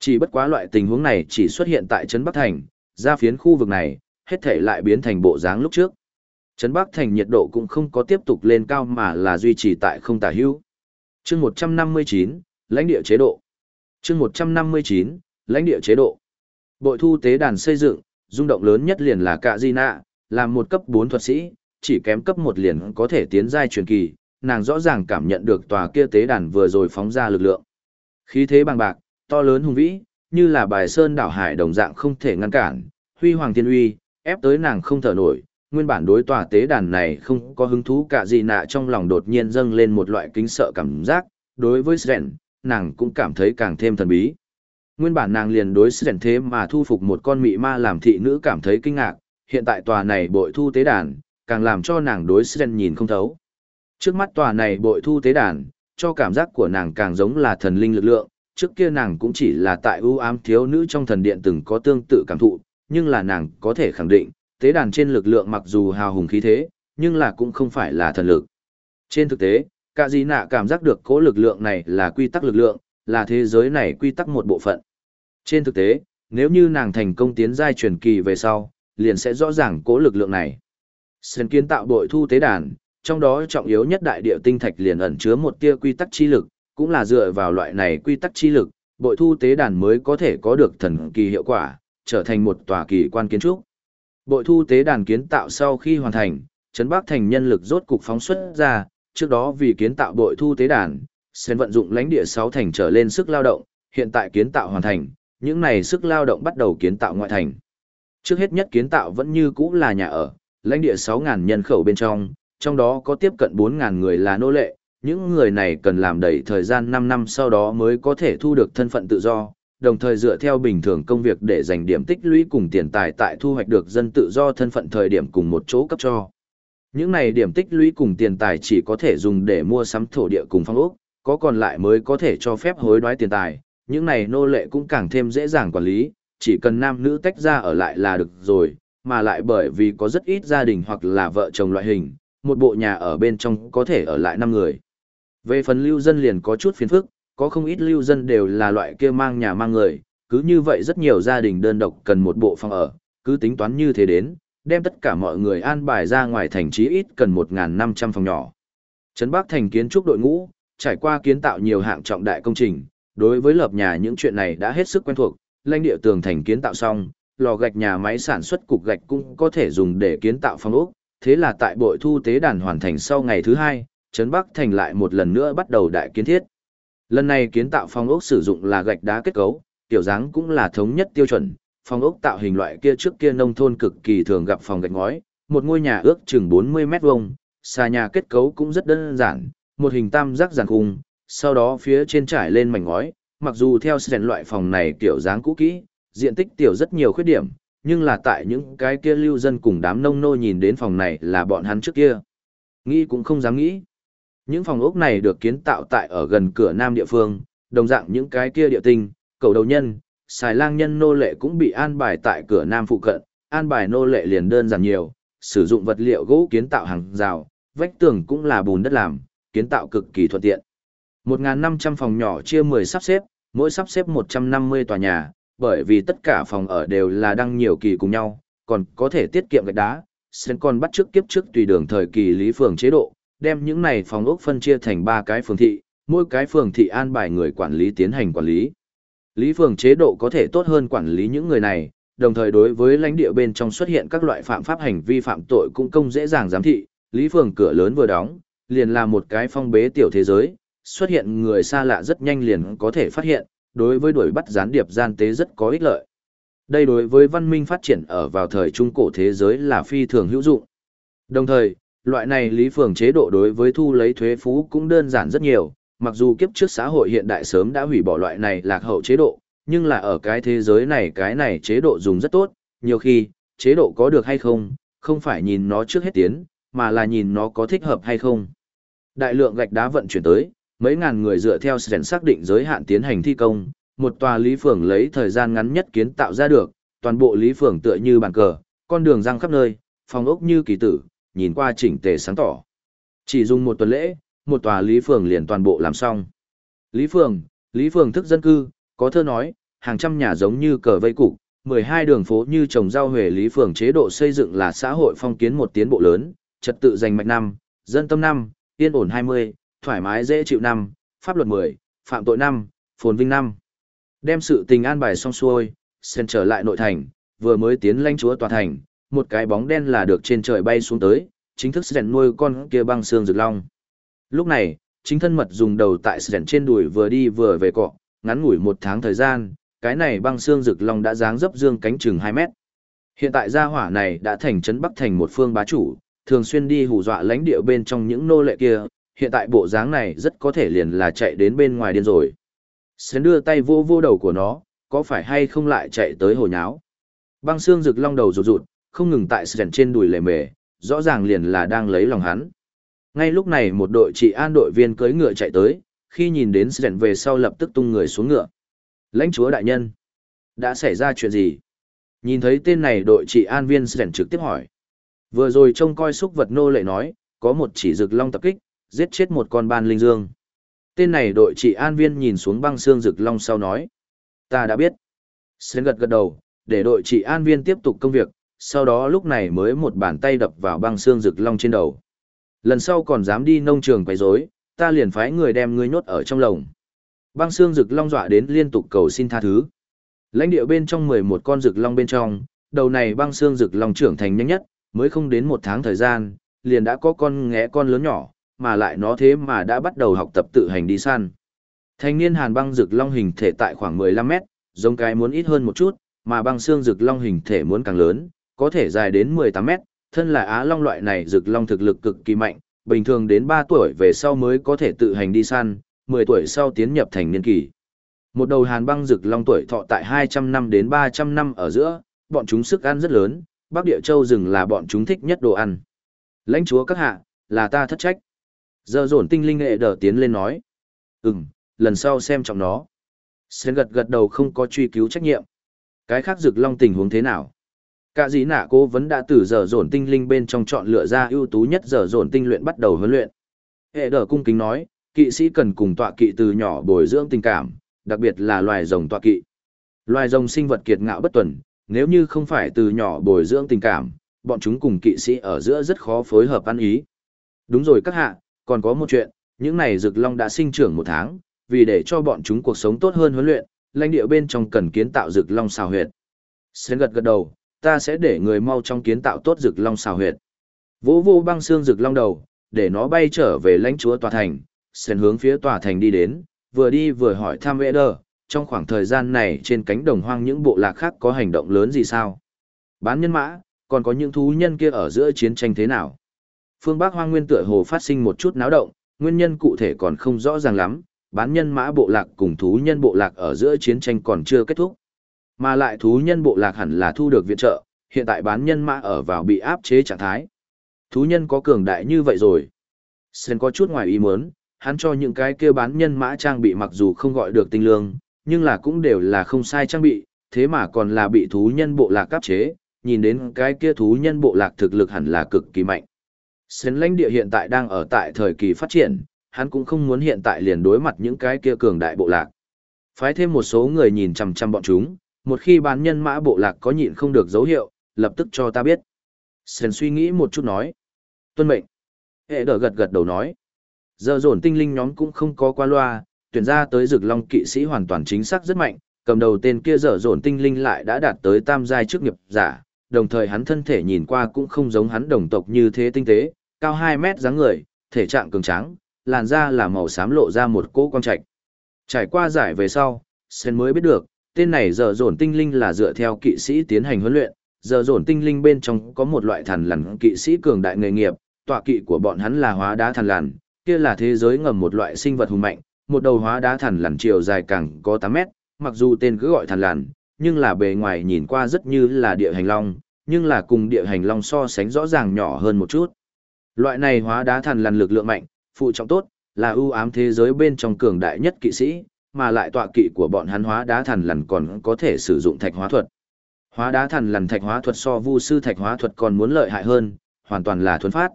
Chỉ bất quá loại tình huống này chỉ xuất hiện tại Trấn Bắc Thành, ra phiến khu vực này, hết thể lại biến thành bộ dáng lúc trước. Trấn Bắc Thành nhiệt độ cũng không có tiếp tục lên cao mà là duy trì tại không tả hữu. chương 159, lãnh địa chế độ. chương 159, lãnh địa chế độ. Bội thu tế đàn xây dựng, rung động lớn nhất liền là Cạ Di Nạ, làm một cấp 4 thuật sĩ, chỉ kém cấp 1 liền có thể tiến giai truyền kỳ, nàng rõ ràng cảm nhận được tòa kia tế đàn vừa rồi phóng ra lực lượng. Khí thế bằng bạc, to lớn hùng vĩ, như là bài sơn đảo hải đồng dạng không thể ngăn cản, huy hoàng thiên uy, ép tới nàng không thở nổi. Nguyên bản đối tòa tế đàn này không có hứng thú cả gì nạ trong lòng đột nhiên dâng lên một loại kính sợ cảm giác, đối với Sren, nàng cũng cảm thấy càng thêm thần bí. Nguyên bản nàng liền đối Sren thế mà thu phục một con mị ma làm thị nữ cảm thấy kinh ngạc, hiện tại tòa này bội thu tế đàn, càng làm cho nàng đối Sren nhìn không thấu. Trước mắt tòa này bội thu tế đàn, cho cảm giác của nàng càng giống là thần linh lực lượng, trước kia nàng cũng chỉ là tại ưu ám thiếu nữ trong thần điện từng có tương tự cảm thụ, nhưng là nàng có thể khẳng định, tế đàn trên lực lượng mặc dù hào hùng khí thế, nhưng là cũng không phải là thần lực. Trên thực tế, cả gì nạ cảm giác được cố lực lượng này là quy tắc lực lượng, là thế giới này quy tắc một bộ phận. Trên thực tế, nếu như nàng thành công tiến giai truyền kỳ về sau, liền sẽ rõ ràng cố lực lượng này. Sơn kiến tạo đội thu tế đàn, trong đó trọng yếu nhất đại địa tinh thạch liền ẩn chứa một tia quy tắc chi lực, cũng là dựa vào loại này quy tắc chi lực, bội thu tế đàn mới có thể có được thần kỳ hiệu quả, trở thành một tòa kỳ quan kiến trúc. Bội thu tế đàn kiến tạo sau khi hoàn thành, Trấn Bắc Thành nhân lực rốt cục phóng xuất ra, trước đó vì kiến tạo bội thu tế đàn, sen vận dụng lãnh địa 6 thành trở lên sức lao động, hiện tại kiến tạo hoàn thành, những này sức lao động bắt đầu kiến tạo ngoại thành. Trước hết nhất kiến tạo vẫn như cũ là nhà ở, lãnh địa 6.000 nhân khẩu bên trong, trong đó có tiếp cận 4.000 người là nô lệ, những người này cần làm đầy thời gian 5 năm sau đó mới có thể thu được thân phận tự do, đồng thời dựa theo bình thường công việc để dành điểm tích lũy cùng tiền tài tại thu hoạch được dân tự do thân phận thời điểm cùng một chỗ cấp cho. Những này điểm tích lũy cùng tiền tài chỉ có thể dùng để mua sắm thổ địa cùng phong ốc, có còn lại mới có thể cho phép hối đoái tiền tài. Những này nô lệ cũng càng thêm dễ dàng quản lý, chỉ cần nam nữ tách ra ở lại là được rồi, mà lại bởi vì có rất ít gia đình hoặc là vợ chồng loại hình, một bộ nhà ở bên trong có thể ở lại 5 người. Về phần lưu dân liền có chút phiền phức, có không ít lưu dân đều là loại kia mang nhà mang người, cứ như vậy rất nhiều gia đình đơn độc cần một bộ phòng ở, cứ tính toán như thế đến, đem tất cả mọi người an bài ra ngoài thành chí ít cần 1.500 phòng nhỏ. Trấn Bắc thành kiến trúc đội ngũ, trải qua kiến tạo nhiều hạng trọng đại công trình, đối với lập nhà những chuyện này đã hết sức quen thuộc, lãnh địa tường thành kiến tạo xong, lò gạch nhà máy sản xuất cục gạch cũng có thể dùng để kiến tạo phòng ốc, thế là tại bội thu tế đàn hoàn thành sau ngày thứ hai, Trấn Bắc Thành lại một lần nữa bắt đầu đại kiến thiết. Lần này kiến tạo phong ốc sử dụng là gạch đá kết cấu, tiểu dáng cũng là thống nhất tiêu chuẩn, phong ốc tạo hình loại kia trước kia nông thôn cực kỳ thường gặp phòng gạch ngói, một ngôi nhà ước chừng 40 mét vuông, xa nhà kết cấu cũng rất đơn giản, một hình tam giác giản khung, sau đó phía trên trải lên mảnh ngói, mặc dù theo sền loại phòng này kiểu dáng cũ kỹ, diện tích tiểu rất nhiều khuyết điểm, nhưng là tại những cái kia lưu dân cùng đám nông nô nhìn đến phòng này là bọn hắn trước kia. Nghĩ cũng không dám nghĩ. Những phòng ốc này được kiến tạo tại ở gần cửa nam địa phương, đồng dạng những cái kia địa tinh, cầu đầu nhân, xài lang nhân nô lệ cũng bị an bài tại cửa nam phụ cận, an bài nô lệ liền đơn giản nhiều, sử dụng vật liệu gỗ kiến tạo hàng rào, vách tường cũng là bùn đất làm, kiến tạo cực kỳ thuận tiện. 1.500 phòng nhỏ chia 10 sắp xếp, mỗi sắp xếp 150 tòa nhà, bởi vì tất cả phòng ở đều là đăng nhiều kỳ cùng nhau, còn có thể tiết kiệm gạch đá, sẽ còn bắt trước kiếp trước tùy đường thời kỳ lý phường chế độ, đem những này phòng ốc phân chia thành ba cái phường thị, mỗi cái phường thị an bài người quản lý tiến hành quản lý. Lý phường chế độ có thể tốt hơn quản lý những người này, đồng thời đối với lãnh địa bên trong xuất hiện các loại phạm pháp hành vi phạm tội cũng công dễ dàng giám thị, Lý Phường cửa lớn vừa đóng, liền là một cái phong bế tiểu thế giới, xuất hiện người xa lạ rất nhanh liền có thể phát hiện, đối với đuổi bắt gián điệp gian tế rất có ích lợi. Đây đối với văn minh phát triển ở vào thời trung cổ thế giới là phi thường hữu dụng. Đồng thời, loại này lý phường chế độ đối với thu lấy thuế phú cũng đơn giản rất nhiều, mặc dù kiếp trước xã hội hiện đại sớm đã hủy bỏ loại này lạc hậu chế độ, nhưng là ở cái thế giới này cái này chế độ dùng rất tốt, nhiều khi, chế độ có được hay không, không phải nhìn nó trước hết tiến, mà là nhìn nó có thích hợp hay không. Đại lượng gạch đá vận chuyển tới, mấy ngàn người dựa theo sẵn xác định giới hạn tiến hành thi công, một tòa lý phường lấy thời gian ngắn nhất kiến tạo ra được, toàn bộ lý phường tựa như bàn cờ, con đường răng khắp nơi, phòng ốc như kỳ tử, nhìn qua chỉnh tề sáng tỏ. Chỉ dùng một tuần lễ, một tòa lý phường liền toàn bộ làm xong. Lý phường, lý phường thức dân cư, có thơ nói, hàng trăm nhà giống như cờ vây cục, 12 đường phố như trồng rau huệ lý phường chế độ xây dựng là xã hội phong kiến một tiến bộ lớn, trật tự giành mạch năm, dân tâm năm, yên ổn 20, thoải mái dễ chịu năm, pháp luật 10, phạm tội năm, phồn vinh năm. Đem sự tình an bài xong xuôi, sen trở lại nội thành, vừa mới tiến lãnh chúa tòa thành, một cái bóng đen là được trên trời bay xuống tới, chính thức rèn nuôi con kia băng xương rực long. Lúc này, chính thân mật dùng đầu tại rèn trên đùi vừa đi vừa về cọ, ngắn ngủi một tháng thời gian, cái này băng xương rực long đã dáng dấp dương cánh chừng 2 mét. Hiện tại gia hỏa này đã thành trấn Bắc thành một phương bá chủ, thường xuyên đi hù dọa lãnh địa bên trong những nô lệ kia, hiện tại bộ dáng này rất có thể liền là chạy đến bên ngoài điên rồi. Sến đưa tay vô vô đầu của nó, có phải hay không lại chạy tới hồ nháo. Băng xương rực long đầu rụt rụt, không ngừng tại Sến trên đùi lề mề, rõ ràng liền là đang lấy lòng hắn. Ngay lúc này một đội trị an đội viên cưỡi ngựa chạy tới, khi nhìn đến Sến về sau lập tức tung người xuống ngựa. Lãnh chúa đại nhân, đã xảy ra chuyện gì? Nhìn thấy tên này đội trị an viên Sến trực tiếp hỏi. Vừa rồi trông coi xúc vật nô lệ nói, có một chỉ rực long tập kích, giết chết một con ban linh dương. Tên này đội trị an viên nhìn xuống băng xương rực long sau nói. Ta đã biết. Sến gật gật đầu, để đội trị an viên tiếp tục công việc, sau đó lúc này mới một bàn tay đập vào băng xương rực long trên đầu. Lần sau còn dám đi nông trường quấy rối, ta liền phái người đem ngươi nhốt ở trong lồng. Băng xương rực long dọa đến liên tục cầu xin tha thứ. Lãnh địa bên trong 11 con rực long bên trong, đầu này băng xương rực long trưởng thành nhanh nhất, mới không đến một tháng thời gian, liền đã có con ngẽ con lớn nhỏ, mà lại nó thế mà đã bắt đầu học tập tự hành đi săn. Thanh niên hàn băng rực long hình thể tại khoảng 15 mét, giống cái muốn ít hơn một chút, mà băng xương rực long hình thể muốn càng lớn, có thể dài đến 18 mét, thân là á long loại này rực long thực lực cực kỳ mạnh, bình thường đến 3 tuổi về sau mới có thể tự hành đi săn, 10 tuổi sau tiến nhập thành niên kỳ. Một đầu hàn băng rực long tuổi thọ tại 200 năm đến 300 năm ở giữa, bọn chúng sức ăn rất lớn, Bắc Địa Châu rừng là bọn chúng thích nhất đồ ăn. Lãnh chúa các hạ, là ta thất trách. Giờ dồn tinh linh nghệ đờ tiến lên nói. Ừm, lần sau xem trọng nó. Sen gật gật đầu không có truy cứu trách nhiệm. Cái khác rực long tình huống thế nào? Cả dĩ nạ cô vẫn đã từ giờ dồn tinh linh bên trong chọn lựa ra ưu tú nhất giờ dồn tinh luyện bắt đầu huấn luyện. Hệ đờ cung kính nói, kỵ sĩ cần cùng tọa kỵ từ nhỏ bồi dưỡng tình cảm, đặc biệt là loài rồng tọa kỵ. Loài rồng sinh vật kiệt ngạo bất tuần, nếu như không phải từ nhỏ bồi dưỡng tình cảm, bọn chúng cùng kỵ sĩ ở giữa rất khó phối hợp ăn ý. Đúng rồi các hạ, còn có một chuyện, những này rực long đã sinh trưởng một tháng, vì để cho bọn chúng cuộc sống tốt hơn huấn luyện, lãnh địa bên trong cần kiến tạo rực long xào huyệt. Sến gật gật đầu, ta sẽ để người mau trong kiến tạo tốt rực long xào huyệt. Vỗ vô băng xương rực long đầu, để nó bay trở về lãnh chúa tòa thành, Sến hướng phía tòa thành đi đến, vừa đi vừa hỏi thăm vệ đờ, trong khoảng thời gian này trên cánh đồng hoang những bộ lạc khác có hành động lớn gì sao? Bán nhân mã, còn có những thú nhân kia ở giữa chiến tranh thế nào? Phương Bắc hoang nguyên tựa hồ phát sinh một chút náo động, nguyên nhân cụ thể còn không rõ ràng lắm, bán nhân mã bộ lạc cùng thú nhân bộ lạc ở giữa chiến tranh còn chưa kết thúc. Mà lại thú nhân bộ lạc hẳn là thu được viện trợ, hiện tại bán nhân mã ở vào bị áp chế trạng thái. Thú nhân có cường đại như vậy rồi. Sen có chút ngoài ý muốn, hắn cho những cái kia bán nhân mã trang bị mặc dù không gọi được tinh lương, nhưng là cũng đều là không sai trang bị, thế mà còn là bị thú nhân bộ lạc áp chế, nhìn đến cái kia thú nhân bộ lạc thực lực hẳn là cực kỳ mạnh. Sến lãnh địa hiện tại đang ở tại thời kỳ phát triển, hắn cũng không muốn hiện tại liền đối mặt những cái kia cường đại bộ lạc. Phái thêm một số người nhìn chằm chằm bọn chúng, một khi bán nhân mã bộ lạc có nhịn không được dấu hiệu, lập tức cho ta biết. Sến suy nghĩ một chút nói. Tuân mệnh. Hệ đỡ gật gật đầu nói. Giờ dồn tinh linh nhóm cũng không có qua loa, tuyển ra tới rực long kỵ sĩ hoàn toàn chính xác rất mạnh, Cầm đầu tên kia dở dồn tinh linh lại đã đạt tới tam giai trước nghiệp giả, đồng thời hắn thân thể nhìn qua cũng không giống hắn đồng tộc như thế tinh tế, cao 2 mét dáng người, thể trạng cường tráng, làn da là màu xám lộ ra một cỗ quang trạch. Trải qua giải về sau, Sen mới biết được, tên này dở dồn tinh linh là dựa theo kỵ sĩ tiến hành huấn luyện, dở dồn tinh linh bên trong có một loại thần lằn kỵ sĩ cường đại nghề nghiệp, tọa kỵ của bọn hắn là hóa đá thần lằn, kia là thế giới ngầm một loại sinh vật hùng mạnh, một đầu hóa đá thần lằn chiều dài càng có 8 mét, mặc dù tên cứ gọi thần lằn, nhưng là bề ngoài nhìn qua rất như là địa hành long, nhưng là cùng địa hành long so sánh rõ ràng nhỏ hơn một chút. Loại này hóa đá thần lằn lực lượng mạnh, phụ trọng tốt, là ưu ám thế giới bên trong cường đại nhất kỵ sĩ, mà lại tọa kỵ của bọn hắn hóa đá thần lằn còn có thể sử dụng thạch hóa thuật. Hóa đá thần lằn thạch hóa thuật so vu sư thạch hóa thuật còn muốn lợi hại hơn, hoàn toàn là thuần phát.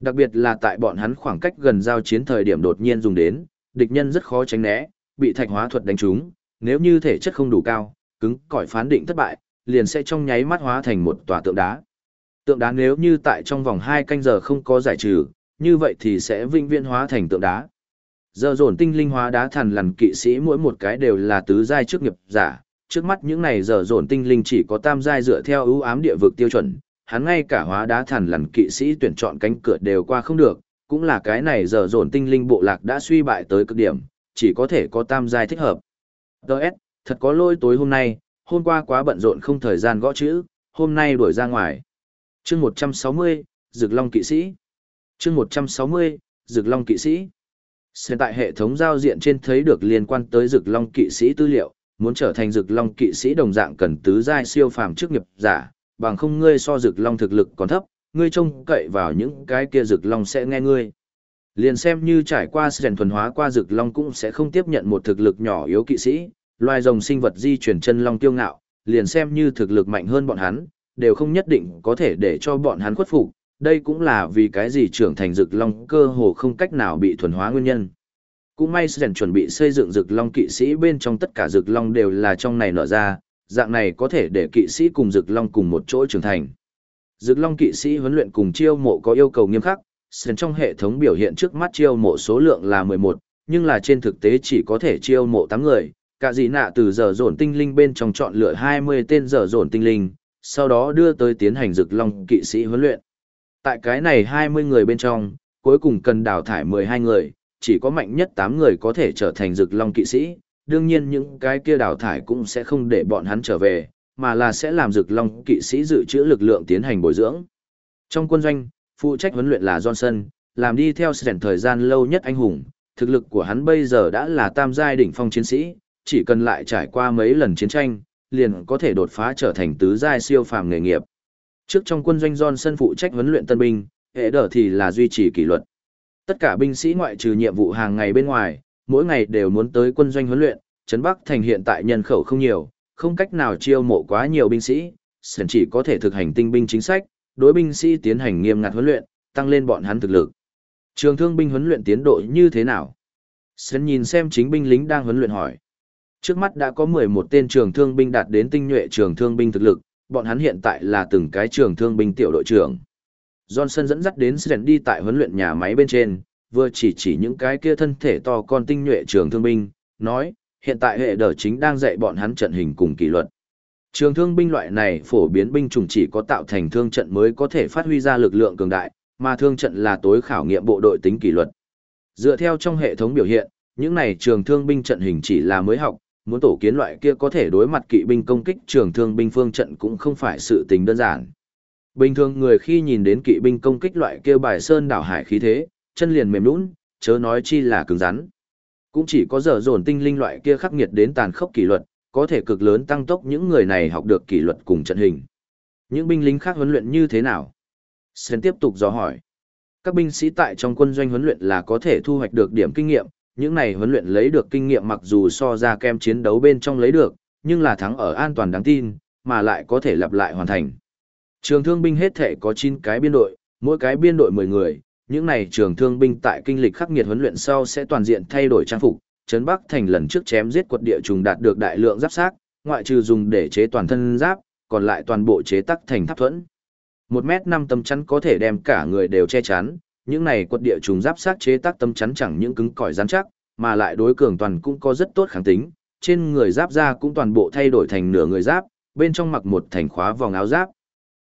Đặc biệt là tại bọn hắn khoảng cách gần giao chiến thời điểm đột nhiên dùng đến, địch nhân rất khó tránh né, bị thạch hóa thuật đánh trúng, nếu như thể chất không đủ cao, cứng cỏi phán định thất bại, liền sẽ trong nháy mắt hóa thành một tòa tượng đá. Tượng đá nếu như tại trong vòng 2 canh giờ không có giải trừ, như vậy thì sẽ vĩnh viễn hóa thành tượng đá. Giờ dồn tinh linh hóa đá thần lằn kỵ sĩ mỗi một cái đều là tứ giai trước nghiệp giả, trước mắt những này giờ dồn tinh linh chỉ có tam giai dựa theo ưu ám địa vực tiêu chuẩn, hắn ngay cả hóa đá thần lằn kỵ sĩ tuyển chọn cánh cửa đều qua không được, cũng là cái này giờ dồn tinh linh bộ lạc đã suy bại tới cực điểm, chỉ có thể có tam giai thích hợp. Đợt, thật có lỗi tối hôm nay, hôm qua quá bận rộn không thời gian gõ chữ, hôm nay đuổi ra ngoài. chương 160, Dược Long kỵ sĩ. chương 160, Dược Long kỵ sĩ. Hiện tại hệ thống giao diện trên thấy được liên quan tới Dực Long kỵ sĩ tư liệu, muốn trở thành Dực Long kỵ sĩ đồng dạng cần tứ giai siêu phàm chức nghiệp giả, bằng không ngươi so Dực Long thực lực còn thấp, ngươi trông cậy vào những cái kia Dực Long sẽ nghe ngươi. Liền xem như trải qua rèn thuần hóa qua Dực Long cũng sẽ không tiếp nhận một thực lực nhỏ yếu kỵ sĩ, loài rồng sinh vật di chuyển chân long tiêu ngạo, liền xem như thực lực mạnh hơn bọn hắn, đều không nhất định có thể để cho bọn hắn khuất phục, đây cũng là vì cái gì trưởng thành rực long cơ hồ không cách nào bị thuần hóa nguyên nhân. Cũng may Sren chuẩn bị xây dựng rực long kỵ sĩ bên trong tất cả rực long đều là trong này nở ra, dạng này có thể để kỵ sĩ cùng rực long cùng một chỗ trưởng thành. Rực long kỵ sĩ huấn luyện cùng chiêu mộ có yêu cầu nghiêm khắc, Sren trong hệ thống biểu hiện trước mắt chiêu mộ số lượng là 11, nhưng là trên thực tế chỉ có thể chiêu mộ 8 người, cả gì nạ từ giờ dồn tinh linh bên trong chọn lựa 20 tên giờ dồn tinh linh, sau đó đưa tới tiến hành rực long kỵ sĩ huấn luyện. Tại cái này 20 người bên trong, cuối cùng cần đào thải 12 người, chỉ có mạnh nhất 8 người có thể trở thành rực long kỵ sĩ, đương nhiên những cái kia đào thải cũng sẽ không để bọn hắn trở về, mà là sẽ làm rực long kỵ sĩ dự trữ lực lượng tiến hành bồi dưỡng. Trong quân doanh, phụ trách huấn luyện là Johnson, làm đi theo sẻn thời gian lâu nhất anh hùng, thực lực của hắn bây giờ đã là tam giai đỉnh phong chiến sĩ, chỉ cần lại trải qua mấy lần chiến tranh, liền có thể đột phá trở thành tứ giai siêu phàm nghề nghiệp. Trước trong quân doanh Johnson phụ trách huấn luyện tân binh, hệ đỡ thì là duy trì kỷ luật. Tất cả binh sĩ ngoại trừ nhiệm vụ hàng ngày bên ngoài, mỗi ngày đều muốn tới quân doanh huấn luyện, Trấn Bắc thành hiện tại nhân khẩu không nhiều, không cách nào chiêu mộ quá nhiều binh sĩ, sẵn chỉ có thể thực hành tinh binh chính sách, đối binh sĩ tiến hành nghiêm ngặt huấn luyện, tăng lên bọn hắn thực lực. Trường thương binh huấn luyện tiến độ như thế nào? Sân nhìn xem chính binh lính đang huấn luyện hỏi. Trước mắt đã có 11 tên trường thương binh đạt đến tinh nhuệ trường thương binh thực lực, bọn hắn hiện tại là từng cái trường thương binh tiểu đội trưởng. Johnson dẫn dắt đến Sren đi tại huấn luyện nhà máy bên trên, vừa chỉ chỉ những cái kia thân thể to con tinh nhuệ trường thương binh, nói, hiện tại hệ đờ chính đang dạy bọn hắn trận hình cùng kỷ luật. Trường thương binh loại này phổ biến binh chủng chỉ có tạo thành thương trận mới có thể phát huy ra lực lượng cường đại, mà thương trận là tối khảo nghiệm bộ đội tính kỷ luật. Dựa theo trong hệ thống biểu hiện, những này trường thương binh trận hình chỉ là mới học, muốn tổ kiến loại kia có thể đối mặt kỵ binh công kích trường thương binh phương trận cũng không phải sự tình đơn giản. Bình thường người khi nhìn đến kỵ binh công kích loại kia bài sơn đảo hải khí thế, chân liền mềm nhũn, chớ nói chi là cứng rắn. Cũng chỉ có dở dồn tinh linh loại kia khắc nghiệt đến tàn khốc kỷ luật, có thể cực lớn tăng tốc những người này học được kỷ luật cùng trận hình. Những binh lính khác huấn luyện như thế nào? Sơn tiếp tục dò hỏi. Các binh sĩ tại trong quân doanh huấn luyện là có thể thu hoạch được điểm kinh nghiệm, những này huấn luyện lấy được kinh nghiệm mặc dù so ra kem chiến đấu bên trong lấy được, nhưng là thắng ở an toàn đáng tin, mà lại có thể lặp lại hoàn thành. Trường thương binh hết thể có 9 cái biên đội, mỗi cái biên đội 10 người, những này trường thương binh tại kinh lịch khắc nghiệt huấn luyện sau sẽ toàn diện thay đổi trang phục, trấn Bắc thành lần trước chém giết quật địa trùng đạt được đại lượng giáp xác, ngoại trừ dùng để chế toàn thân giáp, còn lại toàn bộ chế tắc thành tháp thuẫn. 1 mét 5 tấm chắn có thể đem cả người đều che chắn, những này quật địa trùng giáp sát chế tác tâm chắn chẳng những cứng cỏi rắn chắc, mà lại đối cường toàn cũng có rất tốt kháng tính, trên người giáp da cũng toàn bộ thay đổi thành nửa người giáp, bên trong mặc một thành khóa vòng áo giáp.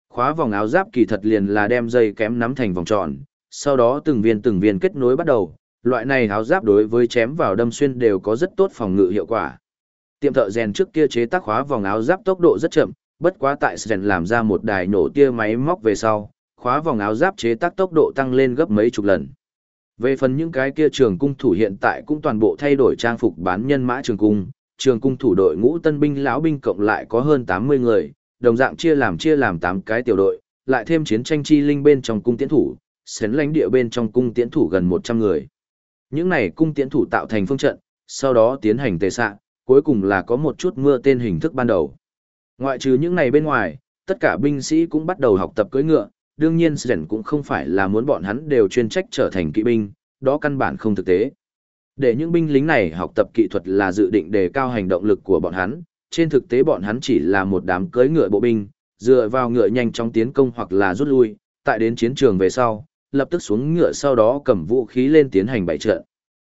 Khóa vòng áo giáp kỳ thật liền là đem dây kém nắm thành vòng tròn, sau đó từng viên từng viên kết nối bắt đầu, loại này áo giáp đối với chém vào đâm xuyên đều có rất tốt phòng ngự hiệu quả. Tiệm thợ rèn trước kia chế tác khóa vòng áo giáp tốc độ rất chậm, bất quá tại rèn làm ra một đài nổ tia máy móc về sau, khóa vòng áo giáp chế tác tốc độ tăng lên gấp mấy chục lần. Về phần những cái kia trường cung thủ hiện tại cũng toàn bộ thay đổi trang phục bán nhân mã trường cung, trường cung thủ đội ngũ tân binh lão binh cộng lại có hơn 80 người, đồng dạng chia làm chia làm 8 cái tiểu đội, lại thêm chiến tranh chi linh bên trong cung tiễn thủ, xến lãnh địa bên trong cung tiễn thủ gần 100 người. Những này cung tiễn thủ tạo thành phương trận, sau đó tiến hành tề sạ, cuối cùng là có một chút mưa tên hình thức ban đầu. Ngoại trừ những này bên ngoài, tất cả binh sĩ cũng bắt đầu học tập cưỡi ngựa, đương nhiên Sren cũng không phải là muốn bọn hắn đều chuyên trách trở thành kỵ binh, đó căn bản không thực tế. Để những binh lính này học tập kỹ thuật là dự định đề cao hành động lực của bọn hắn, trên thực tế bọn hắn chỉ là một đám cưỡi ngựa bộ binh, dựa vào ngựa nhanh chóng tiến công hoặc là rút lui, tại đến chiến trường về sau, lập tức xuống ngựa sau đó cầm vũ khí lên tiến hành bảy trận.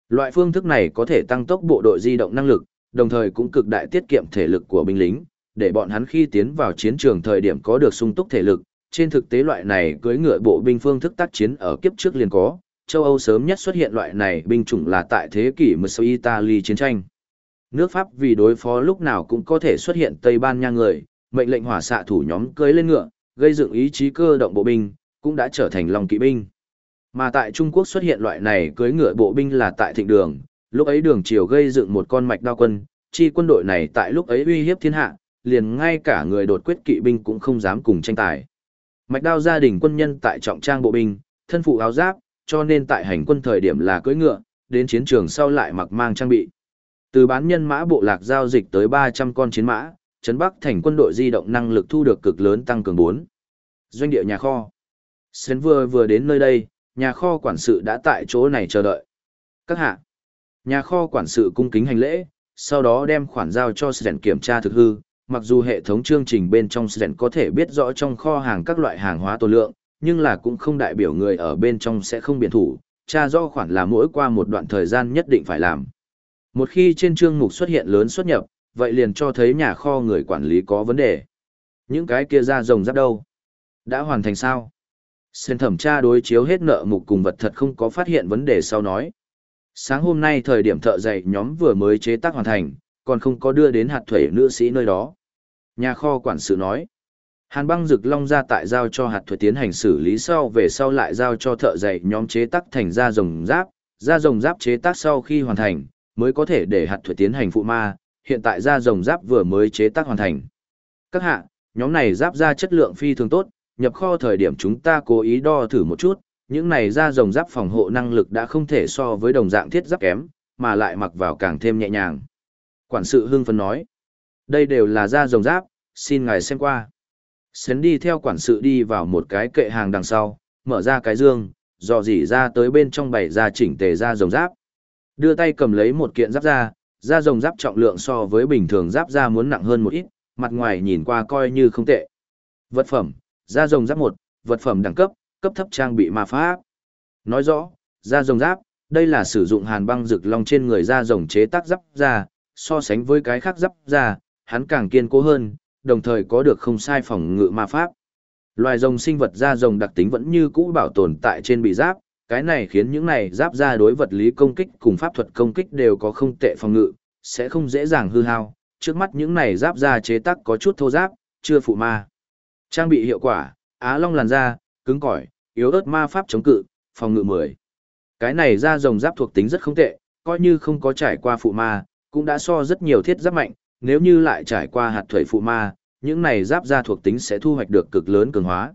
Loại phương thức này có thể tăng tốc bộ đội di động năng lực, đồng thời cũng cực đại tiết kiệm thể lực của binh lính, để bọn hắn khi tiến vào chiến trường thời điểm có được sung túc thể lực. Trên thực tế loại này cưỡi ngựa bộ binh phương thức tác chiến ở kiếp trước liền có, châu Âu sớm nhất xuất hiện loại này binh chủng là tại thế kỷ 16 Italy chiến tranh. Nước Pháp vì đối phó lúc nào cũng có thể xuất hiện Tây Ban Nha người, mệnh lệnh hỏa xạ thủ nhóm cưỡi lên ngựa, gây dựng ý chí cơ động bộ binh, cũng đã trở thành lòng kỵ binh. Mà tại Trung Quốc xuất hiện loại này cưỡi ngựa bộ binh là tại thịnh đường, lúc ấy đường triều gây dựng một con mạch đao quân, chi quân đội này tại lúc ấy uy hiếp thiên hạ, liền ngay cả người đột quyết kỵ binh cũng không dám cùng tranh tài. Mạch đao gia đình quân nhân tại trọng trang bộ binh, thân phụ áo giáp, cho nên tại hành quân thời điểm là cưỡi ngựa, đến chiến trường sau lại mặc mang trang bị. Từ bán nhân mã bộ lạc giao dịch tới 300 con chiến mã, trấn Bắc thành quân đội di động năng lực thu được cực lớn tăng cường 4. Doanh địa nhà kho. Sến vừa vừa đến nơi đây, nhà kho quản sự đã tại chỗ này chờ đợi. Các hạ. Nhà kho quản sự cung kính hành lễ, sau đó đem khoản giao cho Sến kiểm tra thực hư, mặc dù hệ thống chương trình bên trong Sến có thể biết rõ trong kho hàng các loại hàng hóa tồn lượng, nhưng là cũng không đại biểu người ở bên trong sẽ không biện thủ, tra do khoản là mỗi qua một đoạn thời gian nhất định phải làm. Một khi trên chương mục xuất hiện lớn xuất nhập, vậy liền cho thấy nhà kho người quản lý có vấn đề. Những cái kia ra rồng rắp đâu? Đã hoàn thành sao? Sen thẩm tra đối chiếu hết nợ mục cùng vật thật không có phát hiện vấn đề sau nói. Sáng hôm nay thời điểm thợ dạy nhóm vừa mới chế tác hoàn thành, còn không có đưa đến hạt thuẩy nữ sĩ nơi đó. Nhà kho quản sự nói. Hàn băng rực long ra tại giao cho hạt thuật tiến hành xử lý sau về sau lại giao cho thợ dạy nhóm chế tác thành da rồng giáp, da rồng giáp chế tác sau khi hoàn thành, mới có thể để hạt thuật tiến hành phụ ma, hiện tại da rồng giáp vừa mới chế tác hoàn thành. Các hạ, nhóm này giáp da chất lượng phi thường tốt, nhập kho thời điểm chúng ta cố ý đo thử một chút, những này da rồng giáp phòng hộ năng lực đã không thể so với đồng dạng thiết giáp kém, mà lại mặc vào càng thêm nhẹ nhàng. Quản sự hưng phấn nói, đây đều là da rồng giáp, xin ngài xem qua. Sến đi theo quản sự đi vào một cái kệ hàng đằng sau, mở ra cái dương, dò dỉ ra tới bên trong bày ra chỉnh tề da rồng giáp. Đưa tay cầm lấy một kiện giáp da, da rồng giáp trọng lượng so với bình thường giáp da muốn nặng hơn một ít, mặt ngoài nhìn qua coi như không tệ. Vật phẩm, da rồng giáp một, vật phẩm đẳng cấp, cấp thấp trang bị ma pháp. Nói rõ, da rồng giáp, đây là sử dụng hàn băng rực long trên người da rồng chế tác giáp da, so sánh với cái khác giáp da, hắn càng kiên cố hơn, đồng thời có được không sai phòng ngự ma pháp. Loài rồng sinh vật da rồng đặc tính vẫn như cũ bảo tồn tại trên bị giáp, cái này khiến những này giáp da đối vật lý công kích cùng pháp thuật công kích đều có không tệ phòng ngự, sẽ không dễ dàng hư hao. Trước mắt những này giáp da chế tác có chút thô giáp, chưa phụ ma. Trang bị hiệu quả, á long làn da, cứng cỏi, yếu ớt ma pháp chống cự, phòng ngự 10. Cái này da rồng giáp thuộc tính rất không tệ, coi như không có trải qua phụ ma, cũng đã so rất nhiều thiết giáp mạnh, nếu như lại trải qua hạt thủy phụ ma, những này giáp da thuộc tính sẽ thu hoạch được cực lớn cường hóa.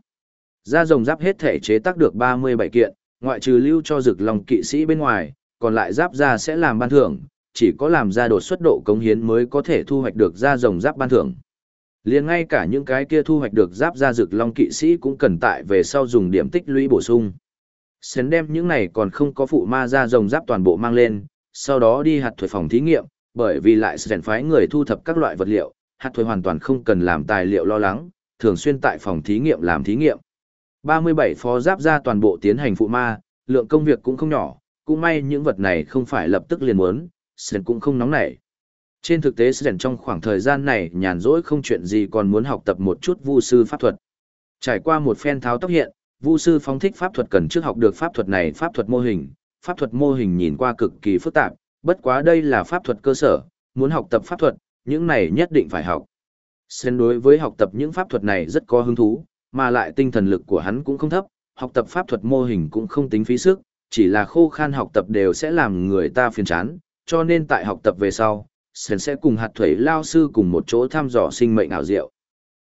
Da rồng giáp hết thể chế tác được 37 kiện, ngoại trừ lưu cho rực lòng kỵ sĩ bên ngoài, còn lại giáp da sẽ làm ban thưởng, chỉ có làm ra đột xuất độ cống hiến mới có thể thu hoạch được da rồng giáp ban thưởng. Liền ngay cả những cái kia thu hoạch được giáp da rực long kỵ sĩ cũng cần tại về sau dùng điểm tích lũy bổ sung. Xén đem những này còn không có phụ ma da rồng giáp toàn bộ mang lên, sau đó đi hạt thuật phòng thí nghiệm, bởi vì lại sẽ phái người thu thập các loại vật liệu, hạt thuế hoàn toàn không cần làm tài liệu lo lắng, thường xuyên tại phòng thí nghiệm làm thí nghiệm. 37 phó giáp ra toàn bộ tiến hành phụ ma, lượng công việc cũng không nhỏ, cũng may những vật này không phải lập tức liền muốn, Sren cũng không nóng nảy. Trên thực tế Sren trong khoảng thời gian này nhàn rỗi không chuyện gì còn muốn học tập một chút vu sư pháp thuật. Trải qua một phen tháo tóc hiện, vu sư phóng thích pháp thuật cần trước học được pháp thuật này pháp thuật mô hình. Pháp thuật mô hình nhìn qua cực kỳ phức tạp, bất quá đây là pháp thuật cơ sở, muốn học tập pháp thuật, những này nhất định phải học. Sen đối với học tập những pháp thuật này rất có hứng thú, mà lại tinh thần lực của hắn cũng không thấp, học tập pháp thuật mô hình cũng không tính phí sức, chỉ là khô khan học tập đều sẽ làm người ta phiền chán, cho nên tại học tập về sau, Sen sẽ cùng hạt thủy lao sư cùng một chỗ thăm dò sinh mệnh ảo diệu.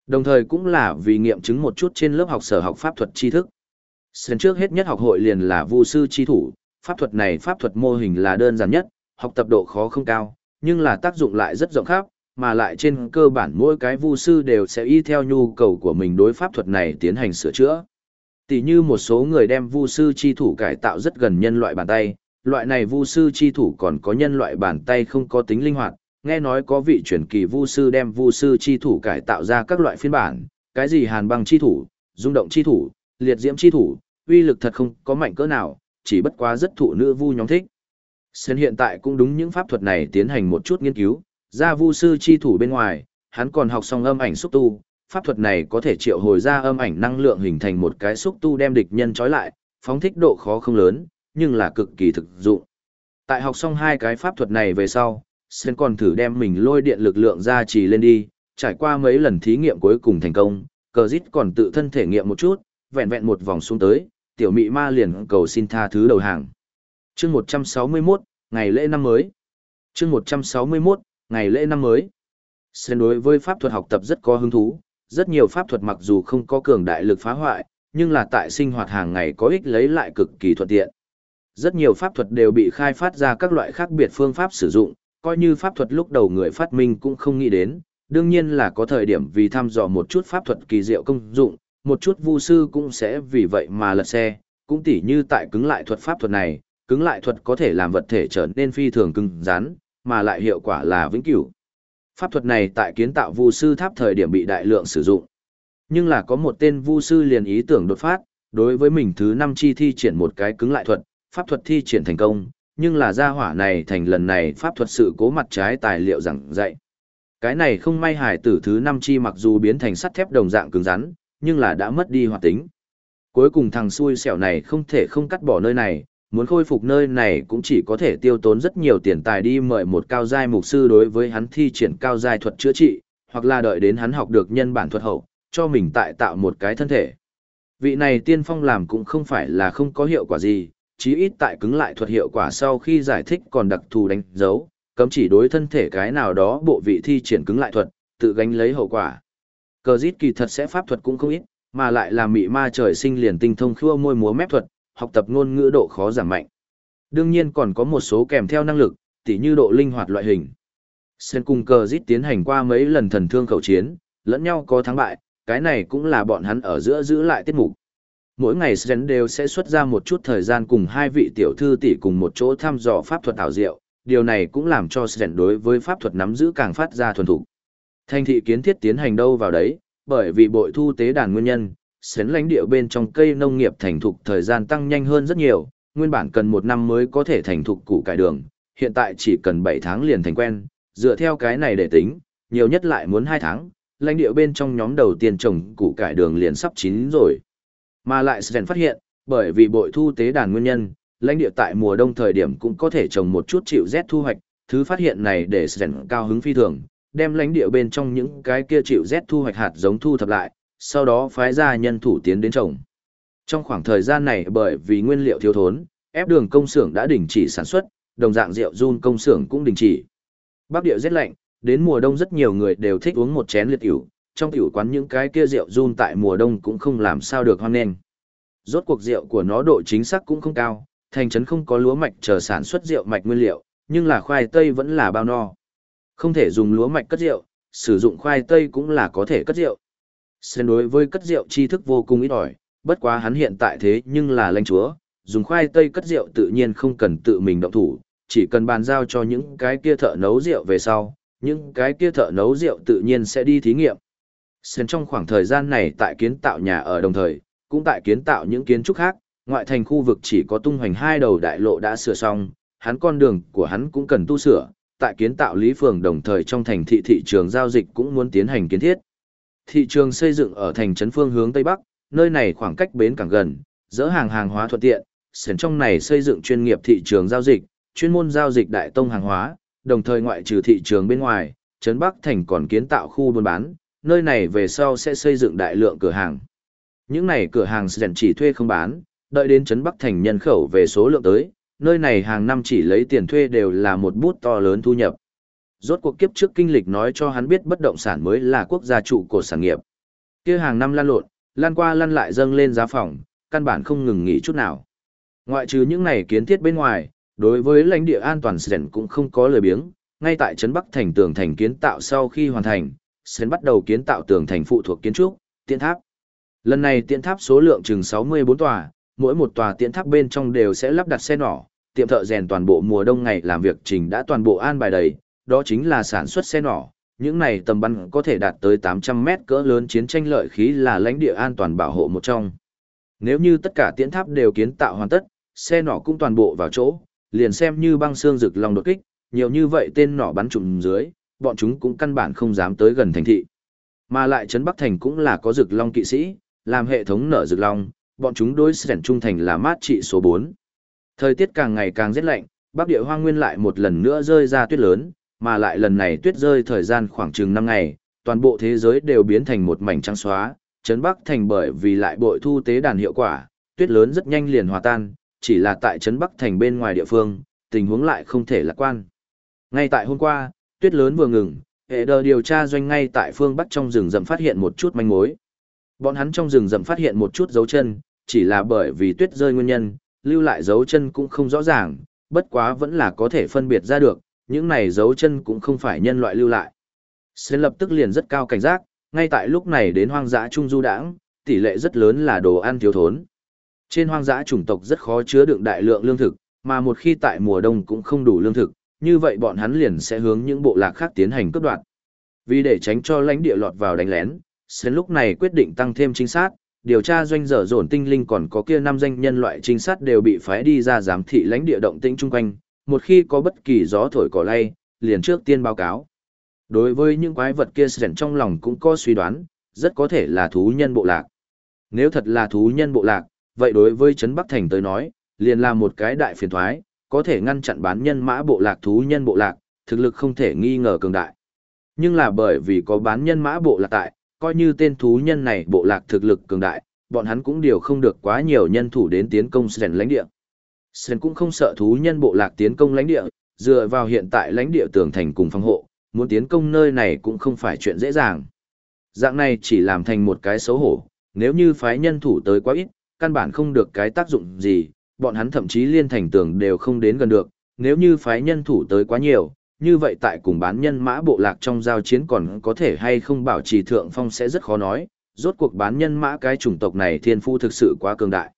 Đồng thời cũng là vì nghiệm chứng một chút trên lớp học sở học pháp thuật tri thức. Sen trước hết nhất học hội liền là vu sư chi thủ, pháp thuật này pháp thuật mô hình là đơn giản nhất, học tập độ khó không cao, nhưng là tác dụng lại rất rộng khắp, mà lại trên cơ bản mỗi cái vu sư đều sẽ y theo nhu cầu của mình đối pháp thuật này tiến hành sửa chữa. Tỷ như một số người đem vu sư chi thủ cải tạo rất gần nhân loại bàn tay, loại này vu sư chi thủ còn có nhân loại bàn tay không có tính linh hoạt, nghe nói có vị truyền kỳ vu sư đem vu sư chi thủ cải tạo ra các loại phiên bản, cái gì hàn băng chi thủ, rung động chi thủ, liệt diễm chi thủ, uy lực thật không có mạnh cỡ nào, chỉ bất quá rất thụ nữ vu nhóm thích. Sơn hiện tại cũng đúng những pháp thuật này tiến hành một chút nghiên cứu, ra vu sư chi thủ bên ngoài, hắn còn học xong âm ảnh xúc tu, pháp thuật này có thể triệu hồi ra âm ảnh năng lượng hình thành một cái xúc tu đem địch nhân trói lại, phóng thích độ khó không lớn, nhưng là cực kỳ thực dụng. Tại học xong hai cái pháp thuật này về sau, Sơn còn thử đem mình lôi điện lực lượng ra trì lên đi, trải qua mấy lần thí nghiệm cuối cùng thành công, cờ dít còn tự thân thể nghiệm một chút, vẹn vẹn một vòng xuống tới, tiểu mị ma liền cầu xin tha thứ đầu hàng chương 161, ngày lễ năm mới. chương 161, ngày lễ năm mới. Sen đối với pháp thuật học tập rất có hứng thú, rất nhiều pháp thuật mặc dù không có cường đại lực phá hoại, nhưng là tại sinh hoạt hàng ngày có ích lấy lại cực kỳ thuận tiện. Rất nhiều pháp thuật đều bị khai phát ra các loại khác biệt phương pháp sử dụng, coi như pháp thuật lúc đầu người phát minh cũng không nghĩ đến, đương nhiên là có thời điểm vì thăm dò một chút pháp thuật kỳ diệu công dụng, một chút vu sư cũng sẽ vì vậy mà lật xe, cũng tỉ như tại cứng lại thuật pháp thuật này, cứng lại thuật có thể làm vật thể trở nên phi thường cứng rắn, mà lại hiệu quả là vĩnh cửu. Pháp thuật này tại kiến tạo vu sư tháp thời điểm bị đại lượng sử dụng. Nhưng là có một tên vu sư liền ý tưởng đột phát, đối với mình thứ năm chi thi triển một cái cứng lại thuật, pháp thuật thi triển thành công, nhưng là gia hỏa này thành lần này pháp thuật sự cố mặt trái tài liệu giảng dạy. Cái này không may hải tử thứ năm chi mặc dù biến thành sắt thép đồng dạng cứng rắn, nhưng là đã mất đi hoạt tính. Cuối cùng thằng xui xẻo này không thể không cắt bỏ nơi này, muốn khôi phục nơi này cũng chỉ có thể tiêu tốn rất nhiều tiền tài đi mời một cao giai mục sư đối với hắn thi triển cao giai thuật chữa trị, hoặc là đợi đến hắn học được nhân bản thuật hậu, cho mình tại tạo một cái thân thể. Vị này tiên phong làm cũng không phải là không có hiệu quả gì, chí ít tại cứng lại thuật hiệu quả sau khi giải thích còn đặc thù đánh dấu, cấm chỉ đối thân thể cái nào đó bộ vị thi triển cứng lại thuật, tự gánh lấy hậu quả. Cờ giết kỳ thật sẽ pháp thuật cũng không ít, mà lại là mị ma trời sinh liền tinh thông khua môi múa mép thuật, học tập ngôn ngữ độ khó giảm mạnh. Đương nhiên còn có một số kèm theo năng lực, tỉ như độ linh hoạt loại hình. Sen cùng cờ Dít tiến hành qua mấy lần thần thương khẩu chiến, lẫn nhau có thắng bại, cái này cũng là bọn hắn ở giữa giữ lại tiết mục. Mỗi ngày Sen đều sẽ xuất ra một chút thời gian cùng hai vị tiểu thư tỷ cùng một chỗ thăm dò pháp thuật ảo diệu, điều này cũng làm cho Sen đối với pháp thuật nắm giữ càng phát ra thuần thục. Thành thị kiến thiết tiến hành đâu vào đấy, bởi vì bội thu tế đàn nguyên nhân, sến lãnh địa bên trong cây nông nghiệp thành thục thời gian tăng nhanh hơn rất nhiều, nguyên bản cần một năm mới có thể thành thục củ cải đường, hiện tại chỉ cần 7 tháng liền thành quen, dựa theo cái này để tính, nhiều nhất lại muốn 2 tháng, lãnh địa bên trong nhóm đầu tiên trồng củ cải đường liền sắp chín rồi. Mà lại Sven phát hiện, bởi vì bội thu tế đàn nguyên nhân, lãnh địa tại mùa đông thời điểm cũng có thể trồng một chút chịu rét thu hoạch, thứ phát hiện này để Sven cao hứng phi thường, đem lãnh địa bên trong những cái kia chịu rét thu hoạch hạt giống thu thập lại, sau đó phái ra nhân thủ tiến đến trồng. Trong khoảng thời gian này bởi vì nguyên liệu thiếu thốn, ép đường công xưởng đã đình chỉ sản xuất, đồng dạng rượu run công xưởng cũng đình chỉ. Bắc địa rét lạnh, đến mùa đông rất nhiều người đều thích uống một chén liệt ỉu, trong tiểu quán những cái kia rượu run tại mùa đông cũng không làm sao được hoan nên. Rốt cuộc rượu của nó độ chính xác cũng không cao, thành trấn không có lúa mạch chờ sản xuất rượu mạch nguyên liệu, nhưng là khoai tây vẫn là bao no. Không thể dùng lúa mạch cất rượu, sử dụng khoai tây cũng là có thể cất rượu. Sơn đối với cất rượu tri thức vô cùng ít ỏi, bất quá hắn hiện tại thế nhưng là lãnh chúa, dùng khoai tây cất rượu tự nhiên không cần tự mình động thủ, chỉ cần bàn giao cho những cái kia thợ nấu rượu về sau, những cái kia thợ nấu rượu tự nhiên sẽ đi thí nghiệm. Sơn trong khoảng thời gian này tại kiến tạo nhà ở đồng thời, cũng tại kiến tạo những kiến trúc khác, ngoại thành khu vực chỉ có tung hoành hai đầu đại lộ đã sửa xong, hắn con đường của hắn cũng cần tu sửa, tại kiến tạo Lý Phường đồng thời trong thành thị thị trường giao dịch cũng muốn tiến hành kiến thiết. Thị trường xây dựng ở thành trấn phương hướng Tây Bắc, nơi này khoảng cách bến cảng gần, dỡ hàng hàng hóa thuận tiện, sển trong này xây dựng chuyên nghiệp thị trường giao dịch, chuyên môn giao dịch đại tông hàng hóa, đồng thời ngoại trừ thị trường bên ngoài, trấn Bắc thành còn kiến tạo khu buôn bán, nơi này về sau sẽ xây dựng đại lượng cửa hàng. Những này cửa hàng sển chỉ thuê không bán, đợi đến trấn Bắc thành nhân khẩu về số lượng tới, nơi này hàng năm chỉ lấy tiền thuê đều là một bút to lớn thu nhập. Rốt cuộc kiếp trước kinh lịch nói cho hắn biết bất động sản mới là quốc gia trụ cột sản nghiệp. Kia hàng năm lan lộn, lan qua lăn lại dâng lên giá phòng, căn bản không ngừng nghỉ chút nào. Ngoại trừ những này kiến thiết bên ngoài, đối với lãnh địa an toàn Sren cũng không có lời biếng, ngay tại trấn Bắc thành tường thành kiến tạo sau khi hoàn thành, Sren bắt đầu kiến tạo tường thành phụ thuộc kiến trúc, tiện tháp. Lần này tiện tháp số lượng chừng 64 tòa, mỗi một tòa tiện tháp bên trong đều sẽ lắp đặt xe nỏ, tiệm thợ rèn toàn bộ mùa đông ngày làm việc trình đã toàn bộ an bài đầy, đó chính là sản xuất xe nỏ. Những này tầm bắn có thể đạt tới 800 mét cỡ lớn chiến tranh lợi khí là lãnh địa an toàn bảo hộ một trong. Nếu như tất cả tiễn tháp đều kiến tạo hoàn tất, xe nỏ cũng toàn bộ vào chỗ, liền xem như băng xương rực lòng đột kích, nhiều như vậy tên nỏ bắn trùm dưới, bọn chúng cũng căn bản không dám tới gần thành thị. Mà lại trấn Bắc Thành cũng là có rực long kỵ sĩ, làm hệ thống nở rực long, bọn chúng đối sẻn trung thành là mát trị số 4. Thời tiết càng ngày càng rét lạnh, Bắc Địa Hoang Nguyên lại một lần nữa rơi ra tuyết lớn, mà lại lần này tuyết rơi thời gian khoảng chừng 5 ngày, toàn bộ thế giới đều biến thành một mảnh trắng xóa, trấn Bắc thành bởi vì lại bội thu tế đàn hiệu quả, tuyết lớn rất nhanh liền hòa tan, chỉ là tại trấn Bắc thành bên ngoài địa phương, tình huống lại không thể lạc quan. Ngay tại hôm qua, tuyết lớn vừa ngừng, hệ đờ điều tra doanh ngay tại phương Bắc trong rừng rậm phát hiện một chút manh mối. Bọn hắn trong rừng rậm phát hiện một chút dấu chân, chỉ là bởi vì tuyết rơi nguyên nhân, lưu lại dấu chân cũng không rõ ràng, bất quá vẫn là có thể phân biệt ra được, những này dấu chân cũng không phải nhân loại lưu lại. Sẽ lập tức liền rất cao cảnh giác, ngay tại lúc này đến hoang dã trung du đãng, tỷ lệ rất lớn là đồ ăn thiếu thốn. Trên hoang dã chủng tộc rất khó chứa đựng đại lượng lương thực, mà một khi tại mùa đông cũng không đủ lương thực, như vậy bọn hắn liền sẽ hướng những bộ lạc khác tiến hành cướp đoạt. Vì để tránh cho lãnh địa lọt vào đánh lén, Sến lúc này quyết định tăng thêm trinh sát, điều tra doanh dở dồn tinh linh còn có kia năm danh nhân loại trinh sát đều bị phái đi ra giám thị lãnh địa động tĩnh chung quanh, một khi có bất kỳ gió thổi cỏ lay, liền trước tiên báo cáo. Đối với những quái vật kia sẻn trong lòng cũng có suy đoán, rất có thể là thú nhân bộ lạc. Nếu thật là thú nhân bộ lạc, vậy đối với Trấn Bắc Thành tới nói, liền là một cái đại phiền thoái, có thể ngăn chặn bán nhân mã bộ lạc thú nhân bộ lạc, thực lực không thể nghi ngờ cường đại. Nhưng là bởi vì có bán nhân mã bộ lạc tại, coi như tên thú nhân này bộ lạc thực lực cường đại, bọn hắn cũng điều không được quá nhiều nhân thủ đến tiến công Sren lãnh địa. Sơn cũng không sợ thú nhân bộ lạc tiến công lãnh địa, dựa vào hiện tại lãnh địa tường thành cùng phòng hộ, muốn tiến công nơi này cũng không phải chuyện dễ dàng. Dạng này chỉ làm thành một cái xấu hổ, nếu như phái nhân thủ tới quá ít, căn bản không được cái tác dụng gì, bọn hắn thậm chí liên thành tường đều không đến gần được, nếu như phái nhân thủ tới quá nhiều, như vậy tại cùng bán nhân mã bộ lạc trong giao chiến còn có thể hay không bảo trì thượng phong sẽ rất khó nói, rốt cuộc bán nhân mã cái chủng tộc này thiên phu thực sự quá cường đại.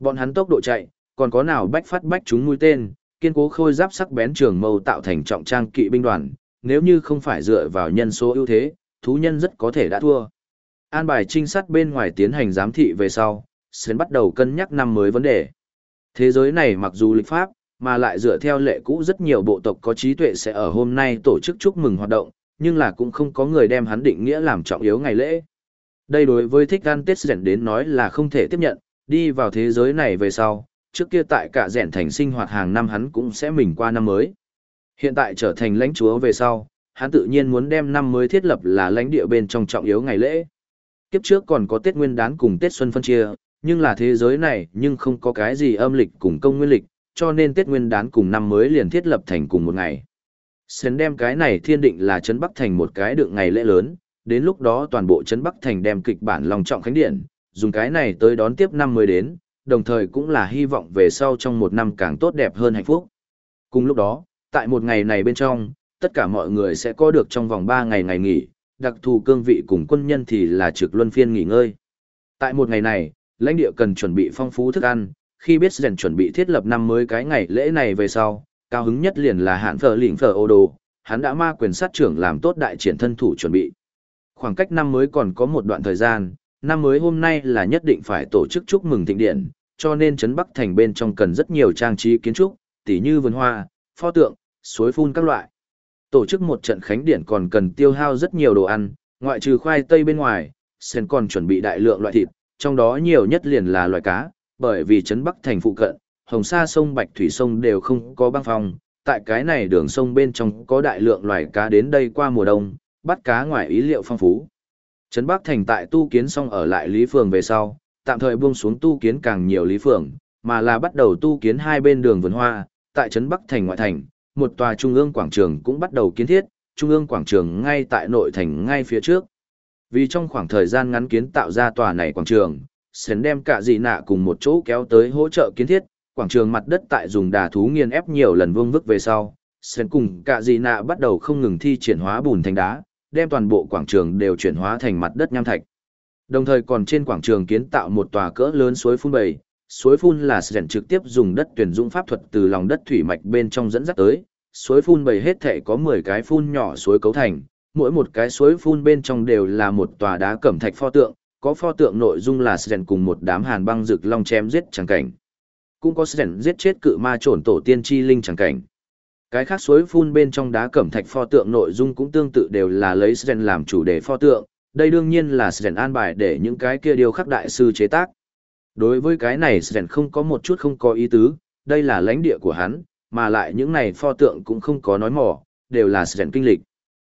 Bọn hắn tốc độ chạy, còn có nào bách phát bách chúng mũi tên, kiên cố khôi giáp sắc bén trường mâu tạo thành trọng trang kỵ binh đoàn, nếu như không phải dựa vào nhân số ưu thế, thú nhân rất có thể đã thua. An bài trinh sát bên ngoài tiến hành giám thị về sau, sẽ bắt đầu cân nhắc năm mới vấn đề. Thế giới này mặc dù lịch pháp, mà lại dựa theo lệ cũ rất nhiều bộ tộc có trí tuệ sẽ ở hôm nay tổ chức chúc mừng hoạt động, nhưng là cũng không có người đem hắn định nghĩa làm trọng yếu ngày lễ. Đây đối với thích gan Tết dẫn đến nói là không thể tiếp nhận, đi vào thế giới này về sau, trước kia tại cả rẻn thành sinh hoạt hàng năm hắn cũng sẽ mình qua năm mới. Hiện tại trở thành lãnh chúa về sau, hắn tự nhiên muốn đem năm mới thiết lập là lãnh địa bên trong trọng yếu ngày lễ. Kiếp trước còn có Tết Nguyên đán cùng Tết Xuân phân chia, nhưng là thế giới này nhưng không có cái gì âm lịch cùng công nguyên lịch, cho nên Tết Nguyên đán cùng năm mới liền thiết lập thành cùng một ngày. Sến đem cái này thiên định là Trấn Bắc Thành một cái đựng ngày lễ lớn, đến lúc đó toàn bộ Trấn Bắc Thành đem kịch bản lòng trọng khánh điện, dùng cái này tới đón tiếp năm mới đến, đồng thời cũng là hy vọng về sau trong một năm càng tốt đẹp hơn hạnh phúc. Cùng lúc đó, tại một ngày này bên trong, tất cả mọi người sẽ có được trong vòng 3 ngày ngày nghỉ, đặc thù cương vị cùng quân nhân thì là trực luân phiên nghỉ ngơi. Tại một ngày này, lãnh địa cần chuẩn bị phong phú thức ăn, khi biết rèn chuẩn bị thiết lập năm mới cái ngày lễ này về sau, cao hứng nhất liền là hạn phở lĩnh phở ô đồ, hắn đã ma quyền sát trưởng làm tốt đại triển thân thủ chuẩn bị. Khoảng cách năm mới còn có một đoạn thời gian, năm mới hôm nay là nhất định phải tổ chức chúc mừng thịnh điện, cho nên trấn Bắc thành bên trong cần rất nhiều trang trí kiến trúc, tỉ như vườn hoa, pho tượng, suối phun các loại. Tổ chức một trận khánh điển còn cần tiêu hao rất nhiều đồ ăn, ngoại trừ khoai tây bên ngoài, Sen còn chuẩn bị đại lượng loại thịt, trong đó nhiều nhất liền là loại cá, bởi vì trấn Bắc thành phụ cận, Hồng Sa sông Bạch Thủy sông đều không có băng phong, tại cái này đường sông bên trong có đại lượng loài cá đến đây qua mùa đông, bắt cá ngoài ý liệu phong phú. Trấn Bắc thành tại tu kiến xong ở lại Lý Phường về sau, tạm thời buông xuống tu kiến càng nhiều Lý Phường, mà là bắt đầu tu kiến hai bên đường vườn hoa, tại Trấn Bắc thành ngoại thành, một tòa trung ương quảng trường cũng bắt đầu kiến thiết, trung ương quảng trường ngay tại nội thành ngay phía trước. Vì trong khoảng thời gian ngắn kiến tạo ra tòa này quảng trường, Sến đem cả dị nạ cùng một chỗ kéo tới hỗ trợ kiến thiết, quảng trường mặt đất tại dùng đà thú nghiền ép nhiều lần vương vức về sau. Sến cùng cả dị nạ bắt đầu không ngừng thi triển hóa bùn thành đá, đem toàn bộ quảng trường đều chuyển hóa thành mặt đất nham thạch. Đồng thời còn trên quảng trường kiến tạo một tòa cỡ lớn suối phun bầy, suối phun là sẻn trực tiếp dùng đất tuyển dụng pháp thuật từ lòng đất thủy mạch bên trong dẫn dắt tới, suối phun bầy hết thể có 10 cái phun nhỏ suối cấu thành, mỗi một cái suối phun bên trong đều là một tòa đá cẩm thạch pho tượng, có pho tượng nội dung là sẻn cùng một đám hàn băng rực long chém giết chẳng cảnh. Cũng có sẻn giết chết cự ma trổn tổ tiên chi linh chẳng cảnh. Cái khác suối phun bên trong đá cẩm thạch pho tượng nội dung cũng tương tự đều là lấy Sren làm chủ đề pho tượng, đây đương nhiên là Sren an bài để những cái kia điều khắc đại sư chế tác. Đối với cái này Sren không có một chút không có ý tứ, đây là lãnh địa của hắn, mà lại những này pho tượng cũng không có nói mỏ, đều là Sren kinh lịch.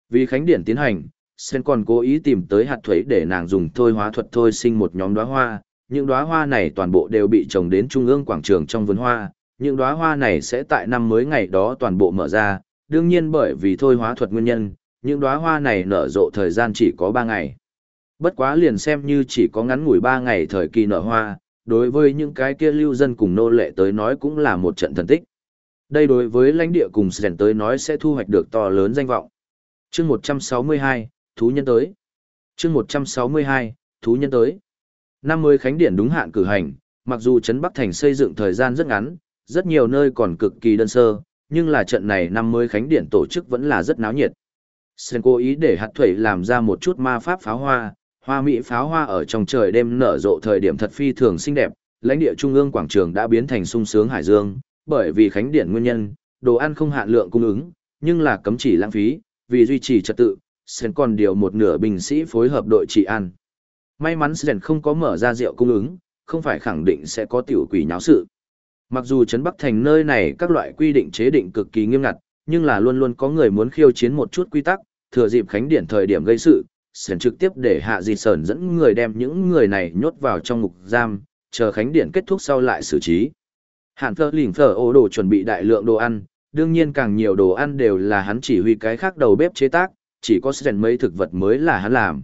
Vì khánh điển tiến hành, sren còn cố ý tìm tới hạt thuế để nàng dùng thôi hóa thuật thôi sinh một nhóm đóa hoa, những đóa hoa này toàn bộ đều bị trồng đến trung ương quảng trường trong vườn hoa, những đóa hoa này sẽ tại năm mới ngày đó toàn bộ mở ra, đương nhiên bởi vì thôi hóa thuật nguyên nhân, những đóa hoa này nở rộ thời gian chỉ có 3 ngày. Bất quá liền xem như chỉ có ngắn ngủi 3 ngày thời kỳ nở hoa, đối với những cái kia lưu dân cùng nô lệ tới nói cũng là một trận thần tích. Đây đối với lãnh địa cùng Sren tới nói sẽ thu hoạch được to lớn danh vọng chương một trăm sáu mươi hai thú nhân tới chương một trăm sáu mươi hai thú nhân tới năm mươi khánh điển đúng hạn cử hành mặc dù trấn bắc thành xây dựng thời gian rất ngắn rất nhiều nơi còn cực kỳ đơn sơ nhưng là trận này năm mươi khánh điển tổ chức vẫn là rất náo nhiệt sen cố ý để hạt thủy làm ra một chút ma pháp pháo hoa hoa mỹ pháo hoa ở trong trời đêm nở rộ thời điểm thật phi thường xinh đẹp lãnh địa trung ương quảng trường đã biến thành sung sướng hải dương bởi vì khánh điển nguyên nhân đồ ăn không hạn lượng cung ứng nhưng là cấm chỉ lãng phí vì duy trì trật tự, Sen còn điều một nửa binh sĩ phối hợp đội trị an. May mắn Sen không có mở ra rượu cung ứng, không phải khẳng định sẽ có tiểu quỷ nháo sự. Mặc dù Trấn Bắc Thành nơi này các loại quy định chế định cực kỳ nghiêm ngặt, nhưng là luôn luôn có người muốn khiêu chiến một chút quy tắc, thừa dịp khánh điển thời điểm gây sự, sển trực tiếp để hạ di sờn dẫn người đem những người này nhốt vào trong ngục giam, chờ khánh điển kết thúc sau lại xử trí. Hạn phơ lỉnh phở ô đồ chuẩn bị đại lượng đồ ăn, đương nhiên càng nhiều đồ ăn đều là hắn chỉ huy cái khác đầu bếp chế tác, chỉ có sển mấy thực vật mới là hắn làm.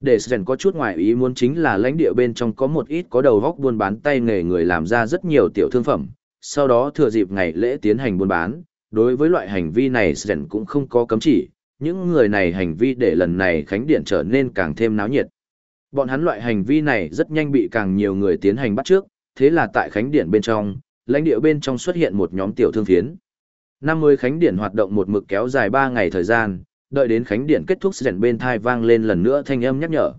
Để sển có chút ngoài ý muốn chính là lãnh địa bên trong có một ít có đầu góc buôn bán tay nghề người làm ra rất nhiều tiểu thương phẩm, sau đó thừa dịp ngày lễ tiến hành buôn bán, đối với loại hành vi này sển cũng không có cấm chỉ, những người này hành vi để lần này khánh điện trở nên càng thêm náo nhiệt. Bọn hắn loại hành vi này rất nhanh bị càng nhiều người tiến hành bắt trước, thế là tại khánh điện bên trong, lãnh địa bên trong xuất hiện một nhóm tiểu thương phiến. Năm mươi khánh điện hoạt động một mực kéo dài ba ngày thời gian, đợi đến khánh điện kết thúc rèn bên thai vang lên lần nữa thanh âm nhắc nhở.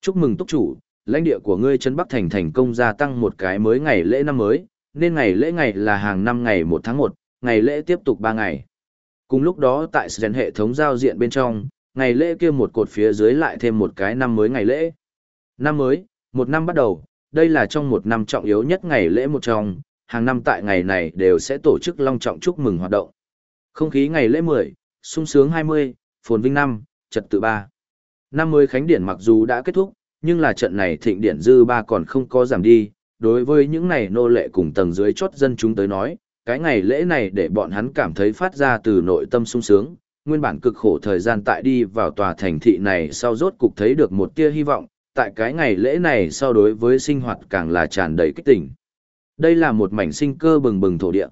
Chúc mừng túc chủ, lãnh địa của ngươi chân Bắc Thành thành công gia tăng một cái mới ngày lễ năm mới, nên ngày lễ ngày là hàng năm ngày một tháng một, ngày lễ tiếp tục ba ngày. Cùng lúc đó tại rèn hệ thống giao diện bên trong, ngày lễ kia một cột phía dưới lại thêm một cái năm mới ngày lễ. Năm mới, một năm bắt đầu, đây là trong một năm trọng yếu nhất ngày lễ một trong, hàng năm tại ngày này đều sẽ tổ chức long trọng chúc mừng hoạt động. Không khí ngày lễ 10, sung sướng 20, phồn vinh năm, trật tự 3. Năm mới khánh điển mặc dù đã kết thúc, nhưng là trận này thịnh điển dư ba còn không có giảm đi. Đối với những này nô lệ cùng tầng dưới chót dân chúng tới nói, cái ngày lễ này để bọn hắn cảm thấy phát ra từ nội tâm sung sướng, nguyên bản cực khổ thời gian tại đi vào tòa thành thị này sau rốt cục thấy được một tia hy vọng, tại cái ngày lễ này sau đối với sinh hoạt càng là tràn đầy kích tỉnh. Đây là một mảnh sinh cơ bừng bừng thổ địa.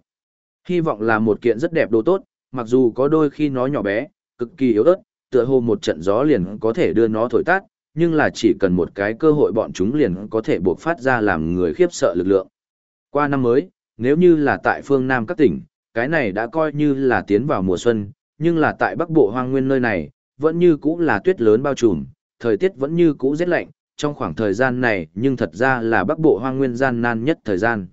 Hy vọng là một kiện rất đẹp đồ tốt, mặc dù có đôi khi nó nhỏ bé, cực kỳ yếu ớt, tựa hồ một trận gió liền có thể đưa nó thổi tát, nhưng là chỉ cần một cái cơ hội bọn chúng liền có thể buộc phát ra làm người khiếp sợ lực lượng. Qua năm mới, nếu như là tại phương Nam các tỉnh, cái này đã coi như là tiến vào mùa xuân, nhưng là tại Bắc Bộ hoang nguyên nơi này, vẫn như cũ là tuyết lớn bao trùm, thời tiết vẫn như cũ rét lạnh, trong khoảng thời gian này nhưng thật ra là Bắc Bộ hoang nguyên gian nan nhất thời gian.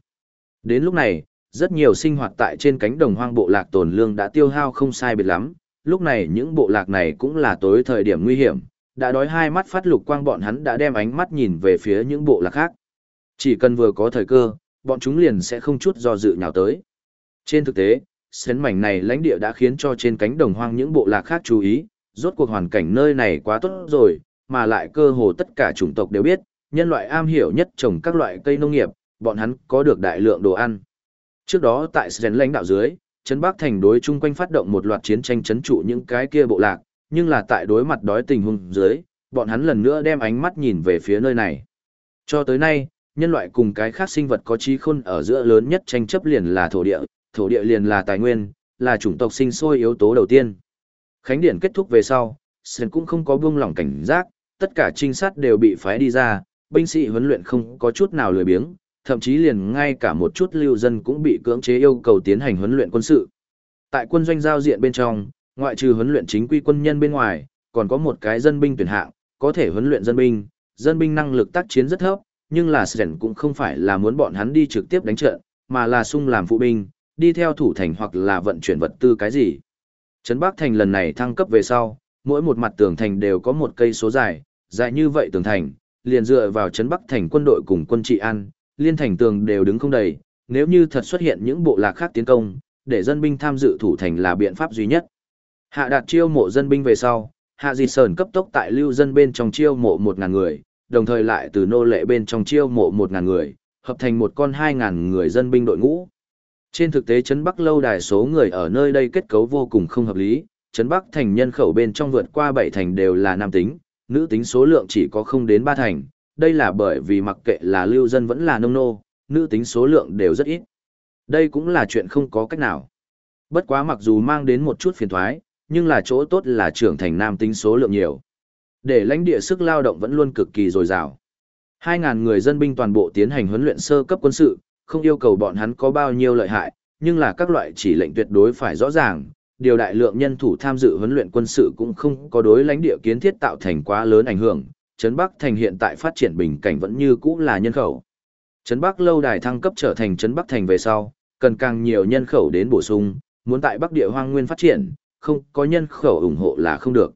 Đến lúc này, rất nhiều sinh hoạt tại trên cánh đồng hoang bộ lạc tồn lương đã tiêu hao không sai biệt lắm, lúc này những bộ lạc này cũng là tối thời điểm nguy hiểm, đã đói hai mắt phát lục quang bọn hắn đã đem ánh mắt nhìn về phía những bộ lạc khác. Chỉ cần vừa có thời cơ, bọn chúng liền sẽ không chút do dự nhào tới. Trên thực tế, sến mảnh này lãnh địa đã khiến cho trên cánh đồng hoang những bộ lạc khác chú ý, rốt cuộc hoàn cảnh nơi này quá tốt rồi, mà lại cơ hồ tất cả chủng tộc đều biết, nhân loại am hiểu nhất trồng các loại cây nông nghiệp, bọn hắn có được đại lượng đồ ăn. Trước đó tại Sến lãnh đạo dưới, Trấn Bắc Thành đối chung quanh phát động một loạt chiến tranh chấn trụ những cái kia bộ lạc, nhưng là tại đối mặt đói tình huống dưới, bọn hắn lần nữa đem ánh mắt nhìn về phía nơi này. Cho tới nay, nhân loại cùng cái khác sinh vật có trí khôn ở giữa lớn nhất tranh chấp liền là thổ địa, thổ địa liền là tài nguyên, là chủng tộc sinh sôi yếu tố đầu tiên. Khánh điển kết thúc về sau, Sơn cũng không có buông lỏng cảnh giác, tất cả trinh sát đều bị phái đi ra, binh sĩ huấn luyện không có chút nào lười biếng, thậm chí liền ngay cả một chút lưu dân cũng bị cưỡng chế yêu cầu tiến hành huấn luyện quân sự. Tại quân doanh giao diện bên trong, ngoại trừ huấn luyện chính quy quân nhân bên ngoài, còn có một cái dân binh tuyển hạng, có thể huấn luyện dân binh, dân binh năng lực tác chiến rất thấp, nhưng là Sren cũng không phải là muốn bọn hắn đi trực tiếp đánh trận, mà là sung làm phụ binh, đi theo thủ thành hoặc là vận chuyển vật tư cái gì. Trấn Bắc Thành lần này thăng cấp về sau, mỗi một mặt tường thành đều có một cây số dài, dài như vậy tường thành, liền dựa vào Trấn Bắc Thành quân đội cùng quân trị an, liên thành tường đều đứng không đầy, nếu như thật xuất hiện những bộ lạc khác tiến công, để dân binh tham dự thủ thành là biện pháp duy nhất. Hạ đạt chiêu mộ dân binh về sau, Hạ Di Sơn cấp tốc tại lưu dân bên trong chiêu mộ 1.000 người, đồng thời lại từ nô lệ bên trong chiêu mộ 1.000 người, hợp thành một con 2.000 người dân binh đội ngũ. Trên thực tế Trấn Bắc lâu đài số người ở nơi đây kết cấu vô cùng không hợp lý, Trấn Bắc thành nhân khẩu bên trong vượt qua 7 thành đều là nam tính, nữ tính số lượng chỉ có không đến 3 thành, đây là bởi vì mặc kệ là lưu dân vẫn là nông nô, nữ tính số lượng đều rất ít. Đây cũng là chuyện không có cách nào. Bất quá mặc dù mang đến một chút phiền thoái, nhưng là chỗ tốt là trưởng thành nam tính số lượng nhiều. Để lãnh địa sức lao động vẫn luôn cực kỳ dồi dào. 2.000 người dân binh toàn bộ tiến hành huấn luyện sơ cấp quân sự, không yêu cầu bọn hắn có bao nhiêu lợi hại, nhưng là các loại chỉ lệnh tuyệt đối phải rõ ràng, điều đại lượng nhân thủ tham dự huấn luyện quân sự cũng không có đối lãnh địa kiến thiết tạo thành quá lớn ảnh hưởng. Trấn Bắc thành hiện tại phát triển bình cảnh vẫn như cũ là nhân khẩu. Trấn Bắc lâu đài thăng cấp trở thành Trấn Bắc thành về sau, cần càng nhiều nhân khẩu đến bổ sung, muốn tại Bắc địa hoang nguyên phát triển, không có nhân khẩu ủng hộ là không được.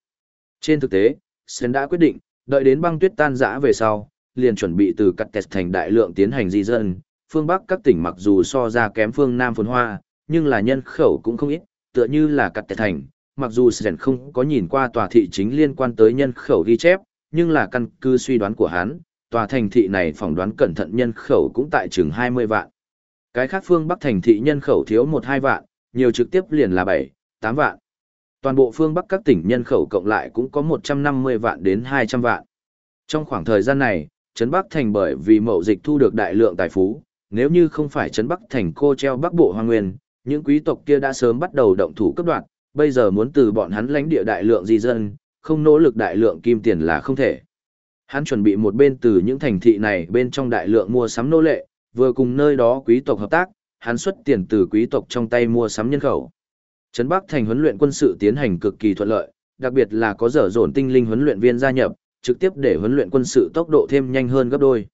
Trên thực tế, Sen đã quyết định, đợi đến băng tuyết tan rã về sau, liền chuẩn bị từ cắt tẹt thành đại lượng tiến hành di dân. Phương Bắc các tỉnh mặc dù so ra kém phương Nam phồn hoa, nhưng là nhân khẩu cũng không ít, tựa như là cắt tẹt thành. Mặc dù Sen không có nhìn qua tòa thị chính liên quan tới nhân khẩu ghi chép, nhưng là căn cứ suy đoán của hắn, tòa thành thị này phỏng đoán cẩn thận nhân khẩu cũng tại chừng 20 vạn. Cái khác phương Bắc thành thị nhân khẩu thiếu 1-2 vạn, nhiều trực tiếp liền là 7, 8 vạn. Toàn bộ phương Bắc các tỉnh nhân khẩu cộng lại cũng có 150 vạn đến 200 vạn. Trong khoảng thời gian này, Trấn Bắc Thành bởi vì mậu dịch thu được đại lượng tài phú, nếu như không phải Trấn Bắc Thành cô treo Bắc Bộ Hoa Nguyên, những quý tộc kia đã sớm bắt đầu động thủ cấp đoạn, bây giờ muốn từ bọn hắn lãnh địa đại lượng di dân, không nỗ lực đại lượng kim tiền là không thể. Hắn chuẩn bị một bên từ những thành thị này bên trong đại lượng mua sắm nô lệ, vừa cùng nơi đó quý tộc hợp tác, hắn xuất tiền từ quý tộc trong tay mua sắm nhân khẩu. Trấn Bắc thành huấn luyện quân sự tiến hành cực kỳ thuận lợi, đặc biệt là có dở dồn tinh linh huấn luyện viên gia nhập, trực tiếp để huấn luyện quân sự tốc độ thêm nhanh hơn gấp đôi.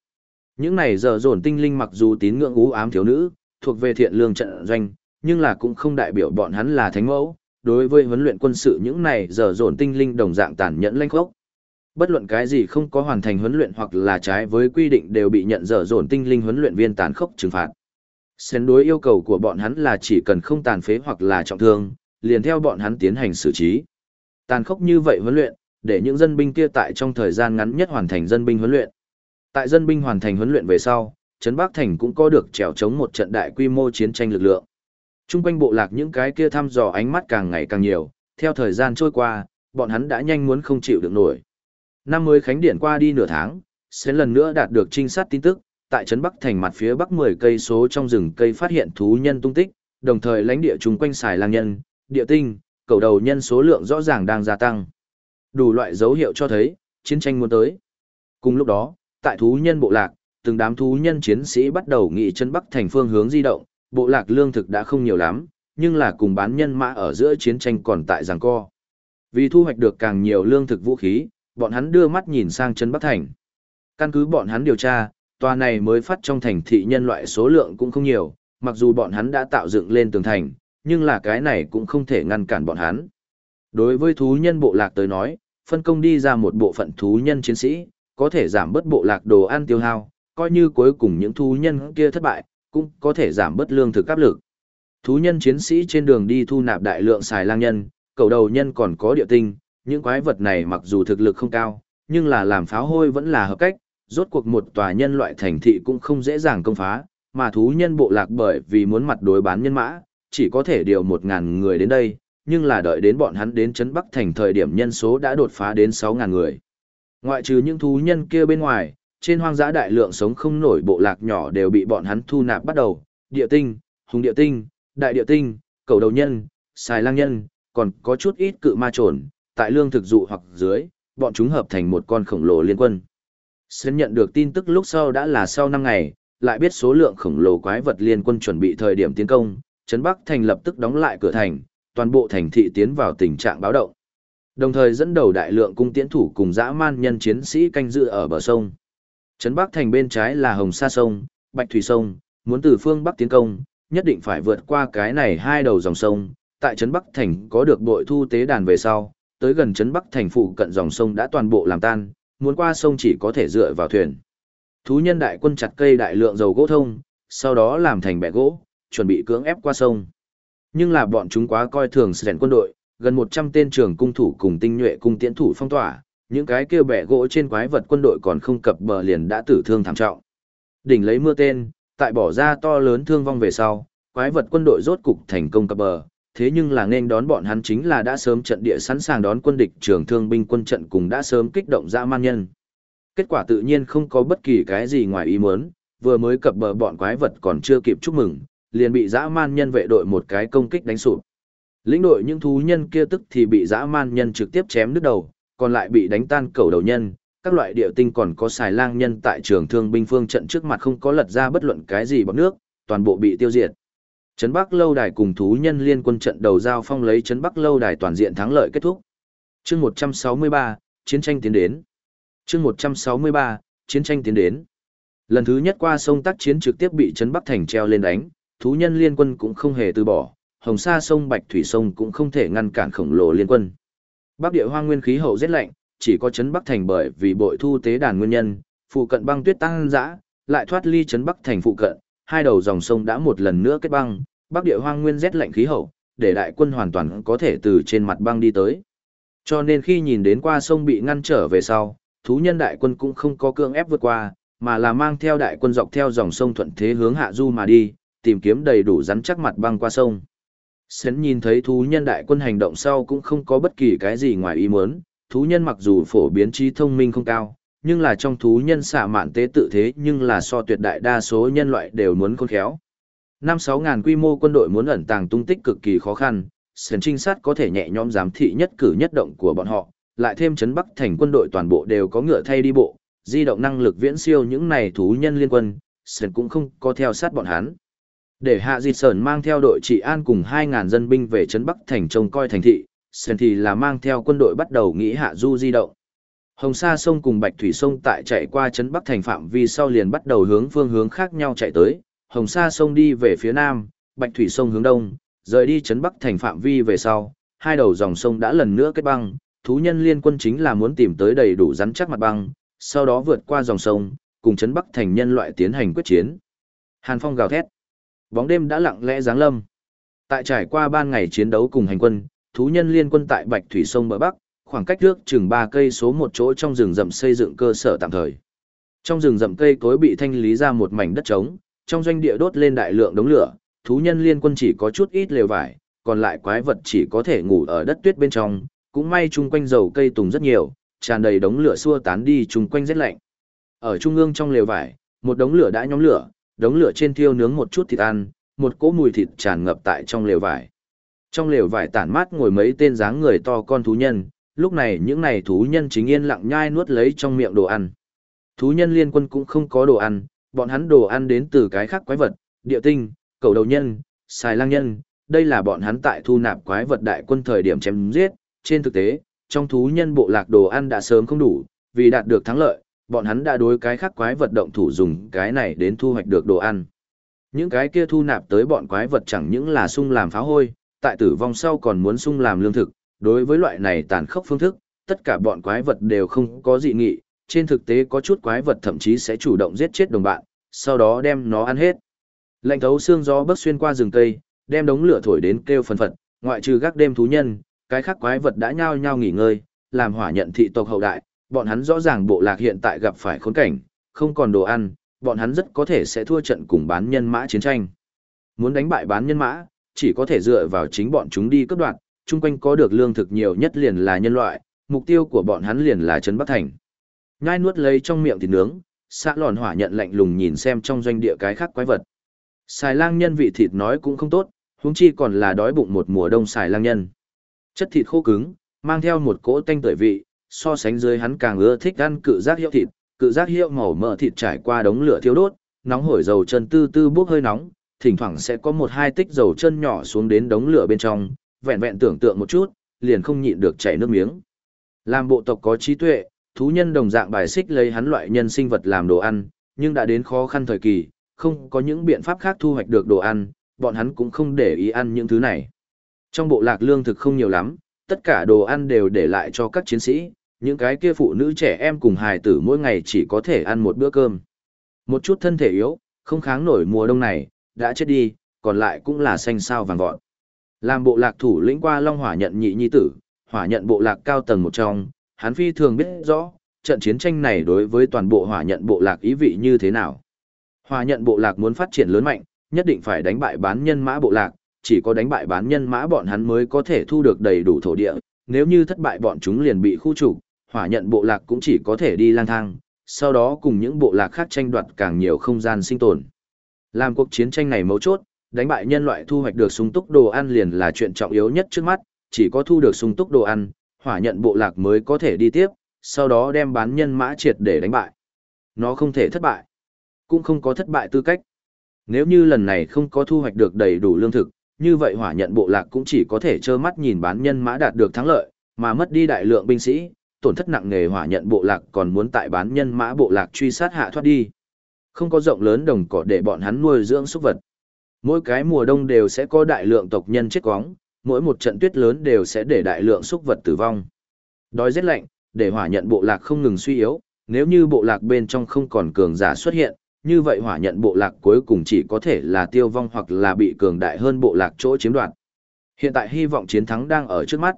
Những này dở dồn tinh linh mặc dù tín ngưỡng ú ám thiếu nữ, thuộc về thiện lương trận doanh, nhưng là cũng không đại biểu bọn hắn là thánh mẫu. Đối với huấn luyện quân sự những này dở dồn tinh linh đồng dạng tàn nhẫn lanh khốc. Bất luận cái gì không có hoàn thành huấn luyện hoặc là trái với quy định đều bị nhận dở dồn tinh linh huấn luyện viên tàn khốc trừng phạt. Xén đối yêu cầu của bọn hắn là chỉ cần không tàn phế hoặc là trọng thương, liền theo bọn hắn tiến hành xử trí. Tàn khốc như vậy huấn luyện, để những dân binh kia tại trong thời gian ngắn nhất hoàn thành dân binh huấn luyện. Tại dân binh hoàn thành huấn luyện về sau, Trấn Bắc Thành cũng có được trèo chống một trận đại quy mô chiến tranh lực lượng. Trung quanh bộ lạc những cái kia thăm dò ánh mắt càng ngày càng nhiều, theo thời gian trôi qua, bọn hắn đã nhanh muốn không chịu được nổi. Năm mới khánh điển qua đi nửa tháng, sẽ lần nữa đạt được trinh sát tin tức, tại trấn Bắc thành mặt phía bắc 10 cây số trong rừng cây phát hiện thú nhân tung tích, đồng thời lãnh địa chúng quanh xài lang nhân, địa tinh, cầu đầu nhân số lượng rõ ràng đang gia tăng. Đủ loại dấu hiệu cho thấy, chiến tranh muốn tới. Cùng lúc đó, tại thú nhân bộ lạc, từng đám thú nhân chiến sĩ bắt đầu nghị chân Bắc thành phương hướng di động, bộ lạc lương thực đã không nhiều lắm, nhưng là cùng bán nhân mã ở giữa chiến tranh còn tại giằng co. Vì thu hoạch được càng nhiều lương thực vũ khí, bọn hắn đưa mắt nhìn sang chân Bắc thành. Căn cứ bọn hắn điều tra, tòa này mới phát trong thành thị nhân loại số lượng cũng không nhiều, mặc dù bọn hắn đã tạo dựng lên tường thành, nhưng là cái này cũng không thể ngăn cản bọn hắn. Đối với thú nhân bộ lạc tới nói, phân công đi ra một bộ phận thú nhân chiến sĩ, có thể giảm bớt bộ lạc đồ ăn tiêu hao, coi như cuối cùng những thú nhân kia thất bại, cũng có thể giảm bớt lương thực áp lực. Thú nhân chiến sĩ trên đường đi thu nạp đại lượng xài lang nhân, cầu đầu nhân còn có địa tinh, những quái vật này mặc dù thực lực không cao, nhưng là làm pháo hôi vẫn là hợp cách, rốt cuộc một tòa nhân loại thành thị cũng không dễ dàng công phá, mà thú nhân bộ lạc bởi vì muốn mặt đối bán nhân mã, chỉ có thể điều một ngàn người đến đây, nhưng là đợi đến bọn hắn đến Trấn Bắc Thành thời điểm nhân số đã đột phá đến sáu ngàn người. Ngoại trừ những thú nhân kia bên ngoài, trên hoang dã đại lượng sống không nổi bộ lạc nhỏ đều bị bọn hắn thu nạp bắt đầu, địa tinh, hùng địa tinh, đại địa tinh, cầu đầu nhân, xài lang nhân, còn có chút ít cự ma trồn, tại lương thực dụ hoặc dưới, bọn chúng hợp thành một con khổng lồ liên quân. Sến nhận được tin tức lúc sau đã là sau 5 ngày, lại biết số lượng khổng lồ quái vật liên quân chuẩn bị thời điểm tiến công, Trấn Bắc Thành lập tức đóng lại cửa thành, toàn bộ thành thị tiến vào tình trạng báo động. Đồng thời dẫn đầu đại lượng cung tiễn thủ cùng dã man nhân chiến sĩ canh giữ ở bờ sông. Trấn Bắc Thành bên trái là Hồng Sa Sông, Bạch Thủy Sông, muốn từ phương Bắc tiến công, nhất định phải vượt qua cái này hai đầu dòng sông. Tại Trấn Bắc Thành có được bội thu tế đàn về sau, tới gần Trấn Bắc Thành phụ cận dòng sông đã toàn bộ làm tan, muốn qua sông chỉ có thể dựa vào thuyền. Thú nhân đại quân chặt cây đại lượng dầu gỗ thông, sau đó làm thành bẻ gỗ, chuẩn bị cưỡng ép qua sông. Nhưng là bọn chúng quá coi thường sẻn quân đội, gần 100 tên trưởng cung thủ cùng tinh nhuệ cung tiễn thủ phong tỏa, những cái kia bẻ gỗ trên quái vật quân đội còn không cập bờ liền đã tử thương thảm trọng. Đỉnh lấy mưa tên, tại bỏ ra to lớn thương vong về sau, quái vật quân đội rốt cục thành công cập bờ, thế nhưng là nên đón bọn hắn chính là đã sớm trận địa sẵn sàng đón quân địch trường thương binh quân trận cùng đã sớm kích động dã man nhân. Kết quả tự nhiên không có bất kỳ cái gì ngoài ý muốn, vừa mới cập bờ bọn quái vật còn chưa kịp chúc mừng, liền bị dã man nhân vệ đội một cái công kích đánh sụp. Lĩnh đội những thú nhân kia tức thì bị dã man nhân trực tiếp chém đứt đầu, còn lại bị đánh tan cầu đầu nhân, các loại địa tinh còn có xài lang nhân tại trường thương binh phương trận trước mặt không có lật ra bất luận cái gì bọc nước, toàn bộ bị tiêu diệt. Trấn Bắc lâu đài cùng thú nhân liên quân trận đầu giao phong lấy Trấn Bắc lâu đài toàn diện thắng lợi kết thúc. Chương 163, chiến tranh tiến đến. Chương 163, chiến tranh tiến đến. Lần thứ nhất qua sông tác chiến trực tiếp bị Trấn Bắc thành treo lên đánh, thú nhân liên quân cũng không hề từ bỏ, Hồng Sa sông Bạch Thủy sông cũng không thể ngăn cản khổng lồ liên quân. Bắc địa hoang nguyên khí hậu rất lạnh, chỉ có Trấn Bắc thành bởi vì bội thu tế đàn nguyên nhân, phụ cận băng tuyết tăng dã, lại thoát ly Trấn Bắc thành phụ cận, hai đầu dòng sông đã một lần nữa kết băng, bắc địa hoang nguyên rét lạnh khí hậu, để đại quân hoàn toàn có thể từ trên mặt băng đi tới. Cho nên khi nhìn đến qua sông bị ngăn trở về sau, thú nhân đại quân cũng không có cương ép vượt qua, mà là mang theo đại quân dọc theo dòng sông thuận thế hướng hạ du mà đi, tìm kiếm đầy đủ rắn chắc mặt băng qua sông. Sến nhìn thấy thú nhân đại quân hành động sau cũng không có bất kỳ cái gì ngoài ý muốn, thú nhân mặc dù phổ biến trí thông minh không cao, nhưng là trong thú nhân xạ mạn tế tự thế nhưng là so tuyệt đại đa số nhân loại đều muốn khôn khéo. Năm sáu ngàn quy mô quân đội muốn ẩn tàng tung tích cực kỳ khó khăn, sến trinh sát có thể nhẹ nhõm giám thị nhất cử nhất động của bọn họ, lại thêm chấn bắc thành quân đội toàn bộ đều có ngựa thay đi bộ, di động năng lực viễn siêu những này thú nhân liên quân, sến cũng không có theo sát bọn hắn. Để hạ di sờn mang theo đội trị an cùng 2 ngàn dân binh về chấn bắc thành trông coi thành thị, sến thì là mang theo quân đội bắt đầu nghĩ hạ du di động. Hồng Sa sông cùng Bạch Thủy sông tại chạy qua trấn Bắc thành phạm vi sau liền bắt đầu hướng phương hướng khác nhau chạy tới. Hồng Sa sông đi về phía nam, Bạch Thủy sông hướng đông, rời đi trấn Bắc thành phạm vi về sau, hai đầu dòng sông đã lần nữa kết băng, thú nhân liên quân chính là muốn tìm tới đầy đủ rắn chắc mặt băng, sau đó vượt qua dòng sông, cùng trấn Bắc thành nhân loại tiến hành quyết chiến. Hàn Phong gào thét. Bóng đêm đã lặng lẽ giáng lâm. Tại trải qua ban ngày chiến đấu cùng hành quân, thú nhân liên quân tại Bạch Thủy sông bờ Bắc, khoảng cách trước chừng ba cây số một chỗ trong rừng rậm xây dựng cơ sở tạm thời. Trong rừng rậm cây cối bị thanh lý ra một mảnh đất trống, trong doanh địa đốt lên đại lượng đống lửa, thú nhân liên quân chỉ có chút ít lều vải, còn lại quái vật chỉ có thể ngủ ở đất tuyết bên trong, cũng may chung quanh dầu cây tùng rất nhiều, tràn đầy đống lửa xua tán đi chung quanh rét lạnh. Ở trung ương trong lều vải, một đống lửa đã nhóm lửa, đống lửa trên thiêu nướng một chút thịt ăn, một cỗ mùi thịt tràn ngập tại trong lều vải. Trong lều vải tản mát ngồi mấy tên dáng người to con thú nhân, lúc này những này thú nhân chính yên lặng nhai nuốt lấy trong miệng đồ ăn. Thú nhân liên quân cũng không có đồ ăn, bọn hắn đồ ăn đến từ cái khác quái vật, địa tinh, cầu đầu nhân, xài lang nhân, đây là bọn hắn tại thu nạp quái vật đại quân thời điểm chém giết, trên thực tế, trong thú nhân bộ lạc đồ ăn đã sớm không đủ, vì đạt được thắng lợi, bọn hắn đã đối cái khác quái vật động thủ dùng cái này đến thu hoạch được đồ ăn. Những cái kia thu nạp tới bọn quái vật chẳng những là sung làm phá hôi, tại tử vong sau còn muốn sung làm lương thực, đối với loại này tàn khốc phương thức, tất cả bọn quái vật đều không có dị nghị, trên thực tế có chút quái vật thậm chí sẽ chủ động giết chết đồng bạn, sau đó đem nó ăn hết. Lạnh thấu xương gió bấc xuyên qua rừng cây, đem đống lửa thổi đến kêu phần phật, ngoại trừ gác đêm thú nhân, cái khác quái vật đã nhao nhao nghỉ ngơi, làm hỏa nhận thị tộc hậu đại, bọn hắn rõ ràng bộ lạc hiện tại gặp phải khốn cảnh, không còn đồ ăn, bọn hắn rất có thể sẽ thua trận cùng bán nhân mã chiến tranh. Muốn đánh bại bán nhân mã, chỉ có thể dựa vào chính bọn chúng đi cấp đoạn, chung quanh có được lương thực nhiều nhất liền là nhân loại, mục tiêu của bọn hắn liền là Trấn Bắc Thành. Nhai nuốt lấy trong miệng thịt nướng, xã lòn hỏa nhận lạnh lùng nhìn xem trong doanh địa cái khác quái vật. Xài lang nhân vị thịt nói cũng không tốt, huống chi còn là đói bụng một mùa đông xài lang nhân. Chất thịt khô cứng, mang theo một cỗ tanh tưởi vị, so sánh dưới hắn càng ưa thích ăn cự giác hiệu thịt, cự giác hiệu màu mỡ thịt trải qua đống lửa thiêu đốt, nóng hổi dầu chân tư tư bốc hơi nóng, thỉnh thoảng sẽ có một hai tích dầu chân nhỏ xuống đến đống lửa bên trong, vẹn vẹn tưởng tượng một chút, liền không nhịn được chảy nước miếng. Làm bộ tộc có trí tuệ, thú nhân đồng dạng bài xích lấy hắn loại nhân sinh vật làm đồ ăn, nhưng đã đến khó khăn thời kỳ, không có những biện pháp khác thu hoạch được đồ ăn, bọn hắn cũng không để ý ăn những thứ này. Trong bộ lạc lương thực không nhiều lắm, tất cả đồ ăn đều để lại cho các chiến sĩ, những cái kia phụ nữ trẻ em cùng hài tử mỗi ngày chỉ có thể ăn một bữa cơm. Một chút thân thể yếu, không kháng nổi mùa đông này, đã chết đi, còn lại cũng là xanh sao vàng vọt. Làm bộ lạc thủ lĩnh qua Long Hỏa nhận nhị nhi tử, hỏa nhận bộ lạc cao tầng một trong, hắn phi thường biết rõ, trận chiến tranh này đối với toàn bộ hỏa nhận bộ lạc ý vị như thế nào. Hỏa nhận bộ lạc muốn phát triển lớn mạnh, nhất định phải đánh bại bán nhân mã bộ lạc, chỉ có đánh bại bán nhân mã bọn hắn mới có thể thu được đầy đủ thổ địa, nếu như thất bại bọn chúng liền bị khu trục, hỏa nhận bộ lạc cũng chỉ có thể đi lang thang, sau đó cùng những bộ lạc khác tranh đoạt càng nhiều không gian sinh tồn. Làm cuộc chiến tranh này mấu chốt, đánh bại nhân loại thu hoạch được sung túc đồ ăn liền là chuyện trọng yếu nhất trước mắt, chỉ có thu được sung túc đồ ăn, hỏa nhận bộ lạc mới có thể đi tiếp, sau đó đem bán nhân mã triệt để đánh bại. Nó không thể thất bại, cũng không có thất bại tư cách. Nếu như lần này không có thu hoạch được đầy đủ lương thực, như vậy hỏa nhận bộ lạc cũng chỉ có thể trơ mắt nhìn bán nhân mã đạt được thắng lợi, mà mất đi đại lượng binh sĩ, tổn thất nặng nề hỏa nhận bộ lạc còn muốn tại bán nhân mã bộ lạc truy sát hạ thoát đi. Không có rộng lớn đồng cỏ để bọn hắn nuôi dưỡng súc vật. Mỗi cái mùa đông đều sẽ có đại lượng tộc nhân chết quóng, mỗi một trận tuyết lớn đều sẽ để đại lượng súc vật tử vong. Đói rét lạnh, để hỏa nhận bộ lạc không ngừng suy yếu, nếu như bộ lạc bên trong không còn cường giả xuất hiện, như vậy hỏa nhận bộ lạc cuối cùng chỉ có thể là tiêu vong hoặc là bị cường đại hơn bộ lạc chỗ chiếm đoạt. Hiện tại hy vọng chiến thắng đang ở trước mắt.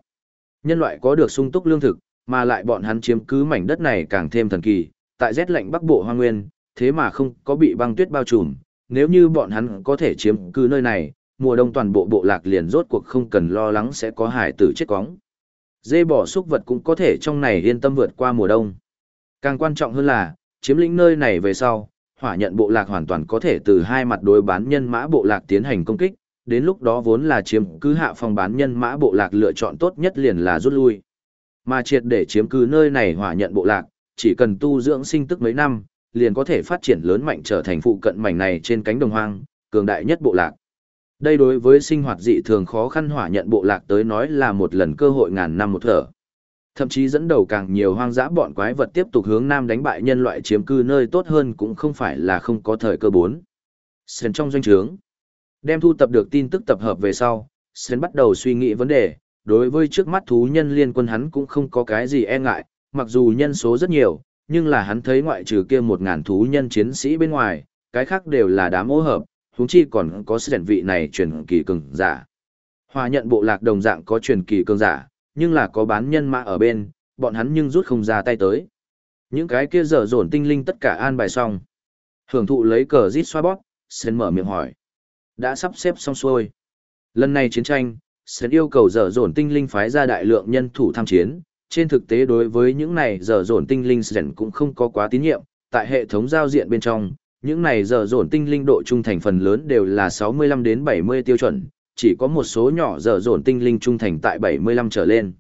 Nhân loại có được sung túc lương thực, mà lại bọn hắn chiếm cứ mảnh đất này càng thêm thần kỳ, tại rét lạnh bắc bộ hoang nguyên, thế mà không có bị băng tuyết bao trùm, nếu như bọn hắn có thể chiếm cứ nơi này, mùa đông toàn bộ bộ lạc liền rốt cuộc không cần lo lắng sẽ có hải tử chết quóng. Dê bỏ xúc vật cũng có thể trong này yên tâm vượt qua mùa đông. Càng quan trọng hơn là, chiếm lĩnh nơi này về sau, hỏa nhận bộ lạc hoàn toàn có thể từ hai mặt đối bán nhân mã bộ lạc tiến hành công kích, đến lúc đó vốn là chiếm cứ hạ phòng bán nhân mã bộ lạc lựa chọn tốt nhất liền là rút lui. Mà triệt để chiếm cứ nơi này hỏa nhận bộ lạc, chỉ cần tu dưỡng sinh tức mấy năm, liền có thể phát triển lớn mạnh trở thành phụ cận mảnh này trên cánh đồng hoang, cường đại nhất bộ lạc. Đây đối với sinh hoạt dị thường khó khăn hỏa nhận bộ lạc tới nói là một lần cơ hội ngàn năm một thở. Thậm chí dẫn đầu càng nhiều hoang dã bọn quái vật tiếp tục hướng nam đánh bại nhân loại chiếm cư nơi tốt hơn cũng không phải là không có thời cơ bốn. Sến trong doanh trướng, đem thu tập được tin tức tập hợp về sau, Sến bắt đầu suy nghĩ vấn đề, đối với trước mắt thú nhân liên quân hắn cũng không có cái gì e ngại, mặc dù nhân số rất nhiều, nhưng là hắn thấy ngoại trừ kia một ngàn thú nhân chiến sĩ bên ngoài, cái khác đều là đám ô hợp, huống chi còn có sự vị này truyền kỳ cường giả. Hòa nhận bộ lạc đồng dạng có truyền kỳ cường giả, nhưng là có bán nhân mã ở bên, bọn hắn nhưng rút không ra tay tới. Những cái kia dở dồn tinh linh tất cả an bài xong. Hưởng thụ lấy cờ rít xoa bóp, Sến mở miệng hỏi. Đã sắp xếp xong xuôi. Lần này chiến tranh, Sến yêu cầu dở dồn tinh linh phái ra đại lượng nhân thủ tham chiến. Trên thực tế đối với những này dở dồn tinh linh sren cũng không có quá tín nhiệm. Tại hệ thống giao diện bên trong, những này dở dồn tinh linh độ trung thành phần lớn đều là 65 đến 70 tiêu chuẩn, chỉ có một số nhỏ dở dồn tinh linh trung thành tại 75 trở lên.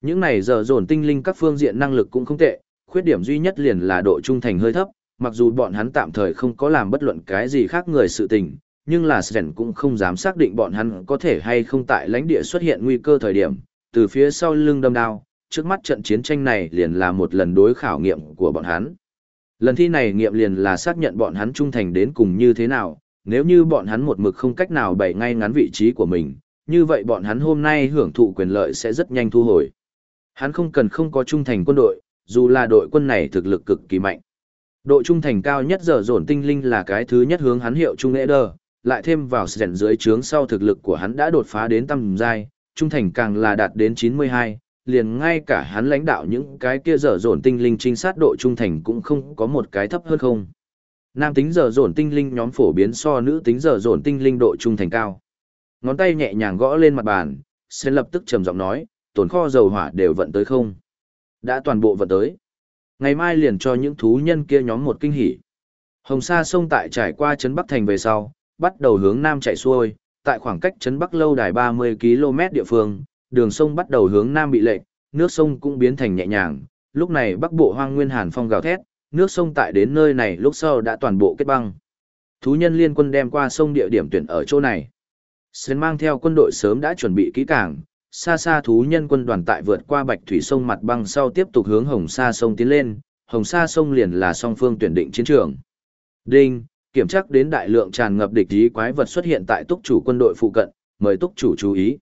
Những này dở dồn tinh linh các phương diện năng lực cũng không tệ, khuyết điểm duy nhất liền là độ trung thành hơi thấp, mặc dù bọn hắn tạm thời không có làm bất luận cái gì khác người sự tình, nhưng là Sren cũng không dám xác định bọn hắn có thể hay không tại lãnh địa xuất hiện nguy cơ thời điểm, từ phía sau lưng đâm đao, trước mắt trận chiến tranh này liền là một lần đối khảo nghiệm của bọn hắn. Lần thi này nghiệm liền là xác nhận bọn hắn trung thành đến cùng như thế nào, nếu như bọn hắn một mực không cách nào bày ngay ngắn vị trí của mình, như vậy bọn hắn hôm nay hưởng thụ quyền lợi sẽ rất nhanh thu hồi. Hắn không cần không có trung thành quân đội, dù là đội quân này thực lực cực kỳ mạnh. Độ trung thành cao nhất giờ dồn tinh linh là cái thứ nhất hướng hắn hiệu trung lễ đờ, lại thêm vào sẻn dưới trướng sau thực lực của hắn đã đột phá đến tầm giai, trung thành càng là đạt đến 92, liền ngay cả hắn lãnh đạo những cái kia dở dồn tinh linh trinh sát độ trung thành cũng không có một cái thấp hơn không. Nam tính dở dồn tinh linh nhóm phổ biến so nữ tính dở dồn tinh linh độ trung thành cao. Ngón tay nhẹ nhàng gõ lên mặt bàn, sẽ lập tức trầm giọng nói, tồn kho dầu hỏa đều vận tới không? Đã toàn bộ vận tới. Ngày mai liền cho những thú nhân kia nhóm một kinh hỉ. Hồng Sa sông tại trải qua trấn Bắc Thành về sau, bắt đầu hướng nam chạy xuôi, tại khoảng cách trấn Bắc lâu đài 30 km địa phương, đường sông bắt đầu hướng nam bị lệch, nước sông cũng biến thành nhẹ nhàng, lúc này bắc bộ hoang nguyên hàn phong gào thét, nước sông tại đến nơi này lúc sau đã toàn bộ kết băng. Thú nhân liên quân đem qua sông địa điểm tuyển ở chỗ này. Sến mang theo quân đội sớm đã chuẩn bị kỹ càng, xa xa thú nhân quân đoàn tại vượt qua bạch thủy sông mặt băng sau tiếp tục hướng hồng sa sông tiến lên, hồng sa sông liền là song phương tuyển định chiến trường. Đinh, kiểm tra đến đại lượng tràn ngập địch ý quái vật xuất hiện tại túc chủ quân đội phụ cận, mời túc chủ chú ý.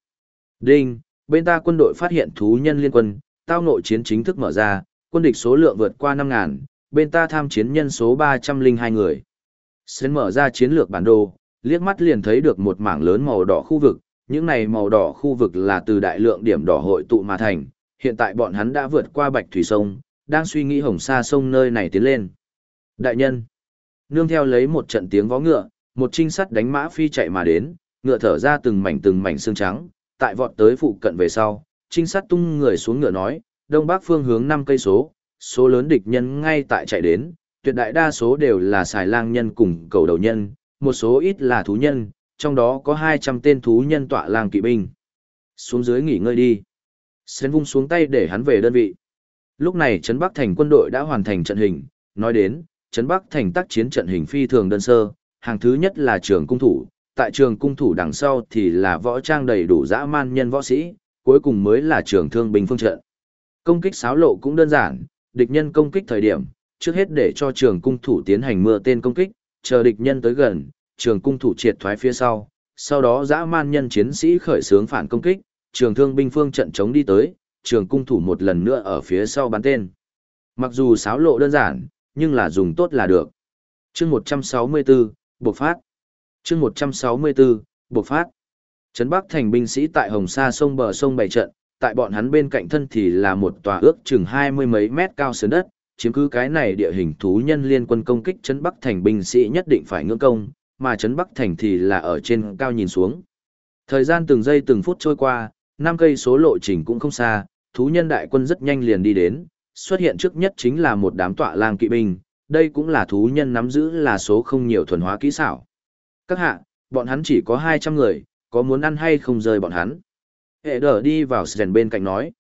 Đinh, bên ta quân đội phát hiện thú nhân liên quân, tao nội chiến chính thức mở ra, quân địch số lượng vượt qua 5.000, bên ta tham chiến nhân số 302 người. Xến mở ra chiến lược bản đồ, liếc mắt liền thấy được một mảng lớn màu đỏ khu vực, những này màu đỏ khu vực là từ đại lượng điểm đỏ hội tụ mà thành, hiện tại bọn hắn đã vượt qua Bạch Thủy Sông, đang suy nghĩ hồng sa sông nơi này tiến lên. Đại nhân, nương theo lấy một trận tiếng vó ngựa, một trinh sát đánh mã phi chạy mà đến, ngựa thở ra từng mảnh từng mảnh xương trắng, tại vọt tới phụ cận về sau, trinh sát tung người xuống ngựa nói, đông bắc phương hướng 5 cây số, số lớn địch nhân ngay tại chạy đến, tuyệt đại đa số đều là xài lang nhân cùng cầu đầu nhân, một số ít là thú nhân, trong đó có 200 tên thú nhân tọa lang kỵ binh. Xuống dưới nghỉ ngơi đi. Sến vung xuống tay để hắn về đơn vị. Lúc này Trấn Bắc Thành quân đội đã hoàn thành trận hình, nói đến, Trấn Bắc Thành tác chiến trận hình phi thường đơn sơ, hàng thứ nhất là trường cung thủ, tại trường cung thủ đằng sau thì là võ trang đầy đủ dã man nhân võ sĩ, cuối cùng mới là trường thương binh phương trận. Công kích xáo lộ cũng đơn giản, địch nhân công kích thời điểm, trước hết để cho trường cung thủ tiến hành mưa tên công kích, chờ địch nhân tới gần, trường cung thủ triệt thoái phía sau, sau đó dã man nhân chiến sĩ khởi xướng phản công kích, trường thương binh phương trận chống đi tới, trường cung thủ một lần nữa ở phía sau bắn tên. Mặc dù xáo lộ đơn giản, nhưng là dùng tốt là được. chương 164, bộc phát chương 164, bộc phát. Trấn Bắc thành binh sĩ tại Hồng Sa sông bờ sông bày trận, tại bọn hắn bên cạnh thân thì là một tòa ước chừng hai mươi mấy mét cao sườn đất, chiếm cứ cái này địa hình thú nhân liên quân công kích Trấn Bắc thành binh sĩ nhất định phải ngưỡng công, mà Trấn Bắc thành thì là ở trên cao nhìn xuống. Thời gian từng giây từng phút trôi qua, năm cây số lộ trình cũng không xa, thú nhân đại quân rất nhanh liền đi đến, xuất hiện trước nhất chính là một đám tọa lang kỵ binh, đây cũng là thú nhân nắm giữ là số không nhiều thuần hóa kỹ xảo. Các hạ, bọn hắn chỉ có 200 người, có muốn ăn hay không rời bọn hắn. Hệ đỡ đi vào Sren bên cạnh nói.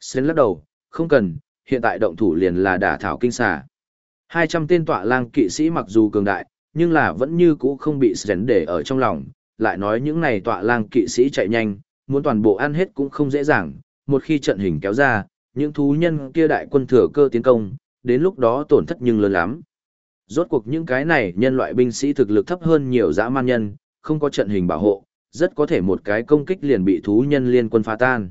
Sren lắc đầu, không cần, hiện tại động thủ liền là đả thảo kinh xà. 200 tên tọa lang kỵ sĩ mặc dù cường đại, nhưng là vẫn như cũ không bị Sren để ở trong lòng, lại nói những này tọa lang kỵ sĩ chạy nhanh, muốn toàn bộ ăn hết cũng không dễ dàng, một khi trận hình kéo ra, những thú nhân kia đại quân thừa cơ tiến công, đến lúc đó tổn thất nhưng lớn lắm. Rốt cuộc những cái này nhân loại binh sĩ thực lực thấp hơn nhiều dã man nhân, không có trận hình bảo hộ, rất có thể một cái công kích liền bị thú nhân liên quân phá tan.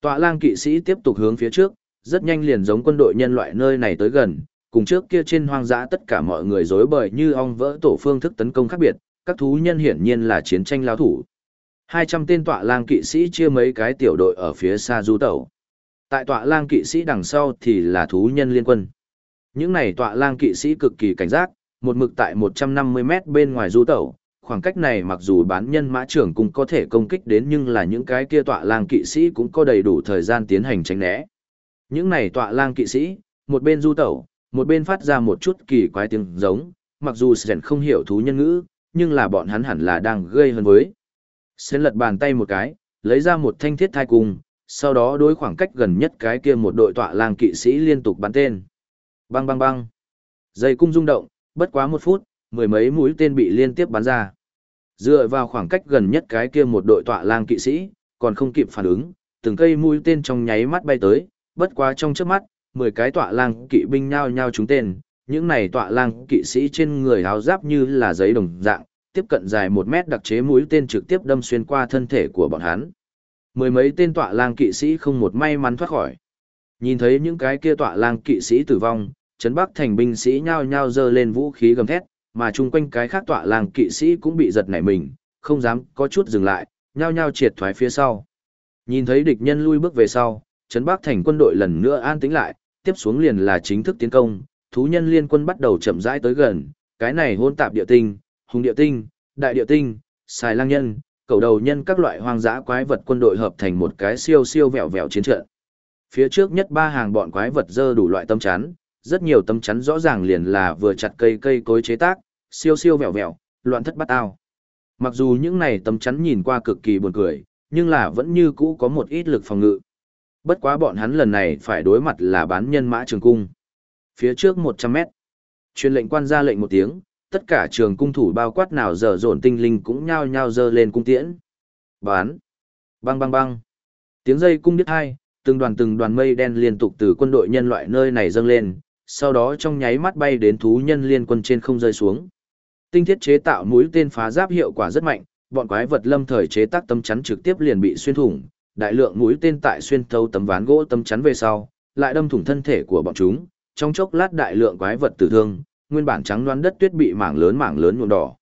Tọa lang kỵ sĩ tiếp tục hướng phía trước, rất nhanh liền giống quân đội nhân loại nơi này tới gần, cùng trước kia trên hoang dã tất cả mọi người rối bời như ong vỡ tổ phương thức tấn công khác biệt, các thú nhân hiển nhiên là chiến tranh lao thủ. 200 tên tọa lang kỵ sĩ chia mấy cái tiểu đội ở phía xa du tẩu. Tại tọa lang kỵ sĩ đằng sau thì là thú nhân liên quân. Những này tọa lang kỵ sĩ cực kỳ cảnh giác, một mực tại 150 mét bên ngoài du tẩu, khoảng cách này mặc dù bán nhân mã trưởng cũng có thể công kích đến nhưng là những cái kia tọa lang kỵ sĩ cũng có đầy đủ thời gian tiến hành tránh né. Những này tọa lang kỵ sĩ, một bên du tẩu, một bên phát ra một chút kỳ quái tiếng giống, mặc dù Sren không hiểu thú nhân ngữ, nhưng là bọn hắn hẳn là đang gây hơn với. Sren lật bàn tay một cái, lấy ra một thanh thiết thai cung, sau đó đối khoảng cách gần nhất cái kia một đội tọa lang kỵ sĩ liên tục bắn tên. Bang bang bang. Dây cung rung động, bất quá một phút, mười mấy mũi tên bị liên tiếp bắn ra. Dựa vào khoảng cách gần nhất cái kia một đội tọa lang kỵ sĩ, còn không kịp phản ứng, từng cây mũi tên trong nháy mắt bay tới, bất quá trong chớp mắt, mười cái tọa lang kỵ binh nhao nhao trúng tên, những này tọa lang kỵ sĩ trên người áo giáp như là giấy đồng dạng, tiếp cận dài một mét đặc chế mũi tên trực tiếp đâm xuyên qua thân thể của bọn hắn. Mười mấy tên tọa lang kỵ sĩ không một may mắn thoát khỏi. Nhìn thấy những cái kia tọa lang kỵ sĩ tử vong, Trấn Bắc thành binh sĩ nhao nhao giơ lên vũ khí gầm thét, mà chung quanh cái khác tọa lang kỵ sĩ cũng bị giật nảy mình, không dám có chút dừng lại, nhao nhao triệt thoái phía sau. Nhìn thấy địch nhân lui bước về sau, Trấn Bắc thành quân đội lần nữa an tĩnh lại, tiếp xuống liền là chính thức tiến công, thú nhân liên quân bắt đầu chậm rãi tới gần, cái này hôn tạp địa tinh, hùng địa tinh, đại địa tinh, xài lang nhân, cầu đầu nhân các loại hoang dã quái vật quân đội hợp thành một cái siêu siêu vẹo vẹo chiến trận. Phía trước nhất ba hàng bọn quái vật dơ đủ loại tâm chắn, rất nhiều tâm chắn rõ ràng liền là vừa chặt cây cây cối chế tác, siêu siêu vẹo vẹo, loạn thất bát ao. Mặc dù những này tâm chắn nhìn qua cực kỳ buồn cười, nhưng là vẫn như cũ có một ít lực phòng ngự. Bất quá bọn hắn lần này phải đối mặt là bán nhân mã trường cung. Phía trước 100 mét. Truyền lệnh quan ra lệnh một tiếng, tất cả trường cung thủ bao quát nào dở dồn tinh linh cũng nhao nhao dơ lên cung tiễn. Bán. Bang bang bang. Tiếng dây cung đứt hai, từng đoàn từng đoàn mây đen liên tục từ quân đội nhân loại nơi này dâng lên, sau đó trong nháy mắt bay đến thú nhân liên quân trên không rơi xuống. Tinh thiết chế tạo mũi tên phá giáp hiệu quả rất mạnh, bọn quái vật lâm thời chế tác tấm chắn trực tiếp liền bị xuyên thủng, đại lượng mũi tên tại xuyên thấu tấm ván gỗ tấm chắn về sau, lại đâm thủng thân thể của bọn chúng, trong chốc lát đại lượng quái vật tử thương, nguyên bản trắng loáng đất tuyết bị mảng lớn mảng lớn nhuộm đỏ.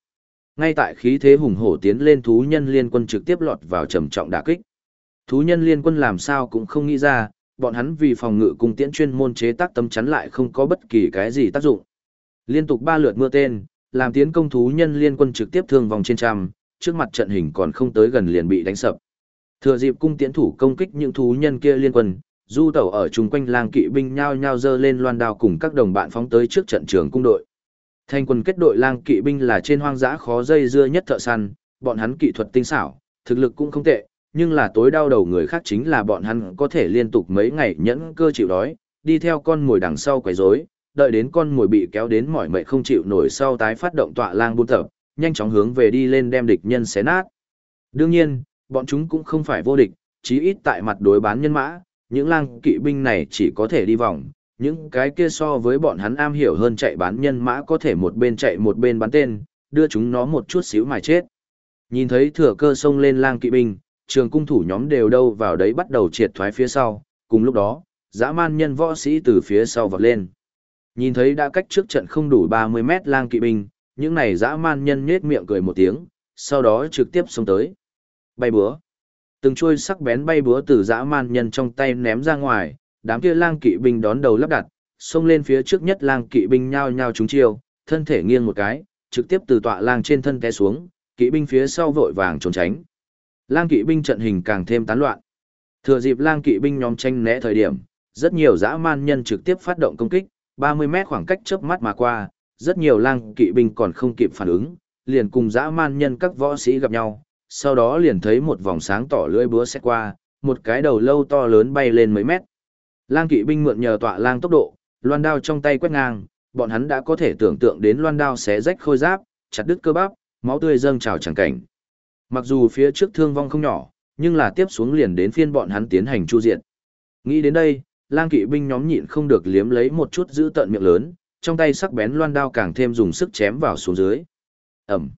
Ngay tại khí thế hùng hổ tiến lên thú nhân liên quân trực tiếp lọt vào trầm trọng đả kích. Thú nhân liên quân làm sao cũng không nghĩ ra, bọn hắn vì phòng ngự cung tiễn chuyên môn chế tác tâm chắn lại không có bất kỳ cái gì tác dụng. Liên tục ba lượt mưa tên, làm tiến công thú nhân liên quân trực tiếp thương vòng trên trăm, trước mặt trận hình còn không tới gần liền bị đánh sập. Thừa dịp cung tiễn thủ công kích những thú nhân kia liên quân, du tẩu ở chung quanh lang kỵ binh nhao nhao dơ lên loan đao cùng các đồng bạn phóng tới trước trận trường cung đội. Thành quân kết đội lang kỵ binh là trên hoang dã khó dây dưa nhất thợ săn, bọn hắn kỹ thuật tinh xảo, thực lực cũng không tệ, nhưng là tối đau đầu người khác chính là bọn hắn có thể liên tục mấy ngày nhẫn cơ chịu đói, đi theo con mồi đằng sau quấy rối, đợi đến con mồi bị kéo đến mỏi mệt không chịu nổi sau tái phát động tọa lang buôn tập, nhanh chóng hướng về đi lên đem địch nhân xé nát. Đương nhiên, bọn chúng cũng không phải vô địch, chí ít tại mặt đối bán nhân mã, những lang kỵ binh này chỉ có thể đi vòng, những cái kia so với bọn hắn am hiểu hơn chạy bán nhân mã có thể một bên chạy một bên bắn tên, đưa chúng nó một chút xíu mà chết. Nhìn thấy thừa cơ sông lên lang kỵ binh, trường cung thủ nhóm đều đâu vào đấy bắt đầu triệt thoái phía sau, cùng lúc đó, dã man nhân võ sĩ từ phía sau vọt lên. Nhìn thấy đã cách trước trận không đủ 30 mét lang kỵ binh, những này dã man nhân nhết miệng cười một tiếng, sau đó trực tiếp xông tới. Bay búa. Từng chuôi sắc bén bay búa từ dã man nhân trong tay ném ra ngoài, đám kia lang kỵ binh đón đầu lắp đặt, xông lên phía trước nhất lang kỵ binh nhao nhao trúng chiêu, thân thể nghiêng một cái, trực tiếp từ tọa lang trên thân té xuống, kỵ binh phía sau vội vàng trốn tránh. Lang kỵ binh trận hình càng thêm tán loạn. Thừa dịp lang kỵ binh nhóm tranh né thời điểm, rất nhiều dã man nhân trực tiếp phát động công kích, 30 mét khoảng cách chớp mắt mà qua, rất nhiều lang kỵ binh còn không kịp phản ứng, liền cùng dã man nhân các võ sĩ gặp nhau, sau đó liền thấy một vòng sáng tỏ lưỡi búa xét qua, một cái đầu lâu to lớn bay lên mấy mét. Lang kỵ binh mượn nhờ tọa lang tốc độ, loan đao trong tay quét ngang, bọn hắn đã có thể tưởng tượng đến loan đao xé rách khôi giáp, chặt đứt cơ bắp, máu tươi dâng trào chẳng cảnh. Mặc dù phía trước thương vong không nhỏ, nhưng là tiếp xuống liền đến phiên bọn hắn tiến hành chu diện. Nghĩ đến đây, lang kỵ binh nhóm nhịn không được liếm lấy một chút giữ tận miệng lớn, trong tay sắc bén loan đao càng thêm dùng sức chém vào xuống dưới. Ẩm.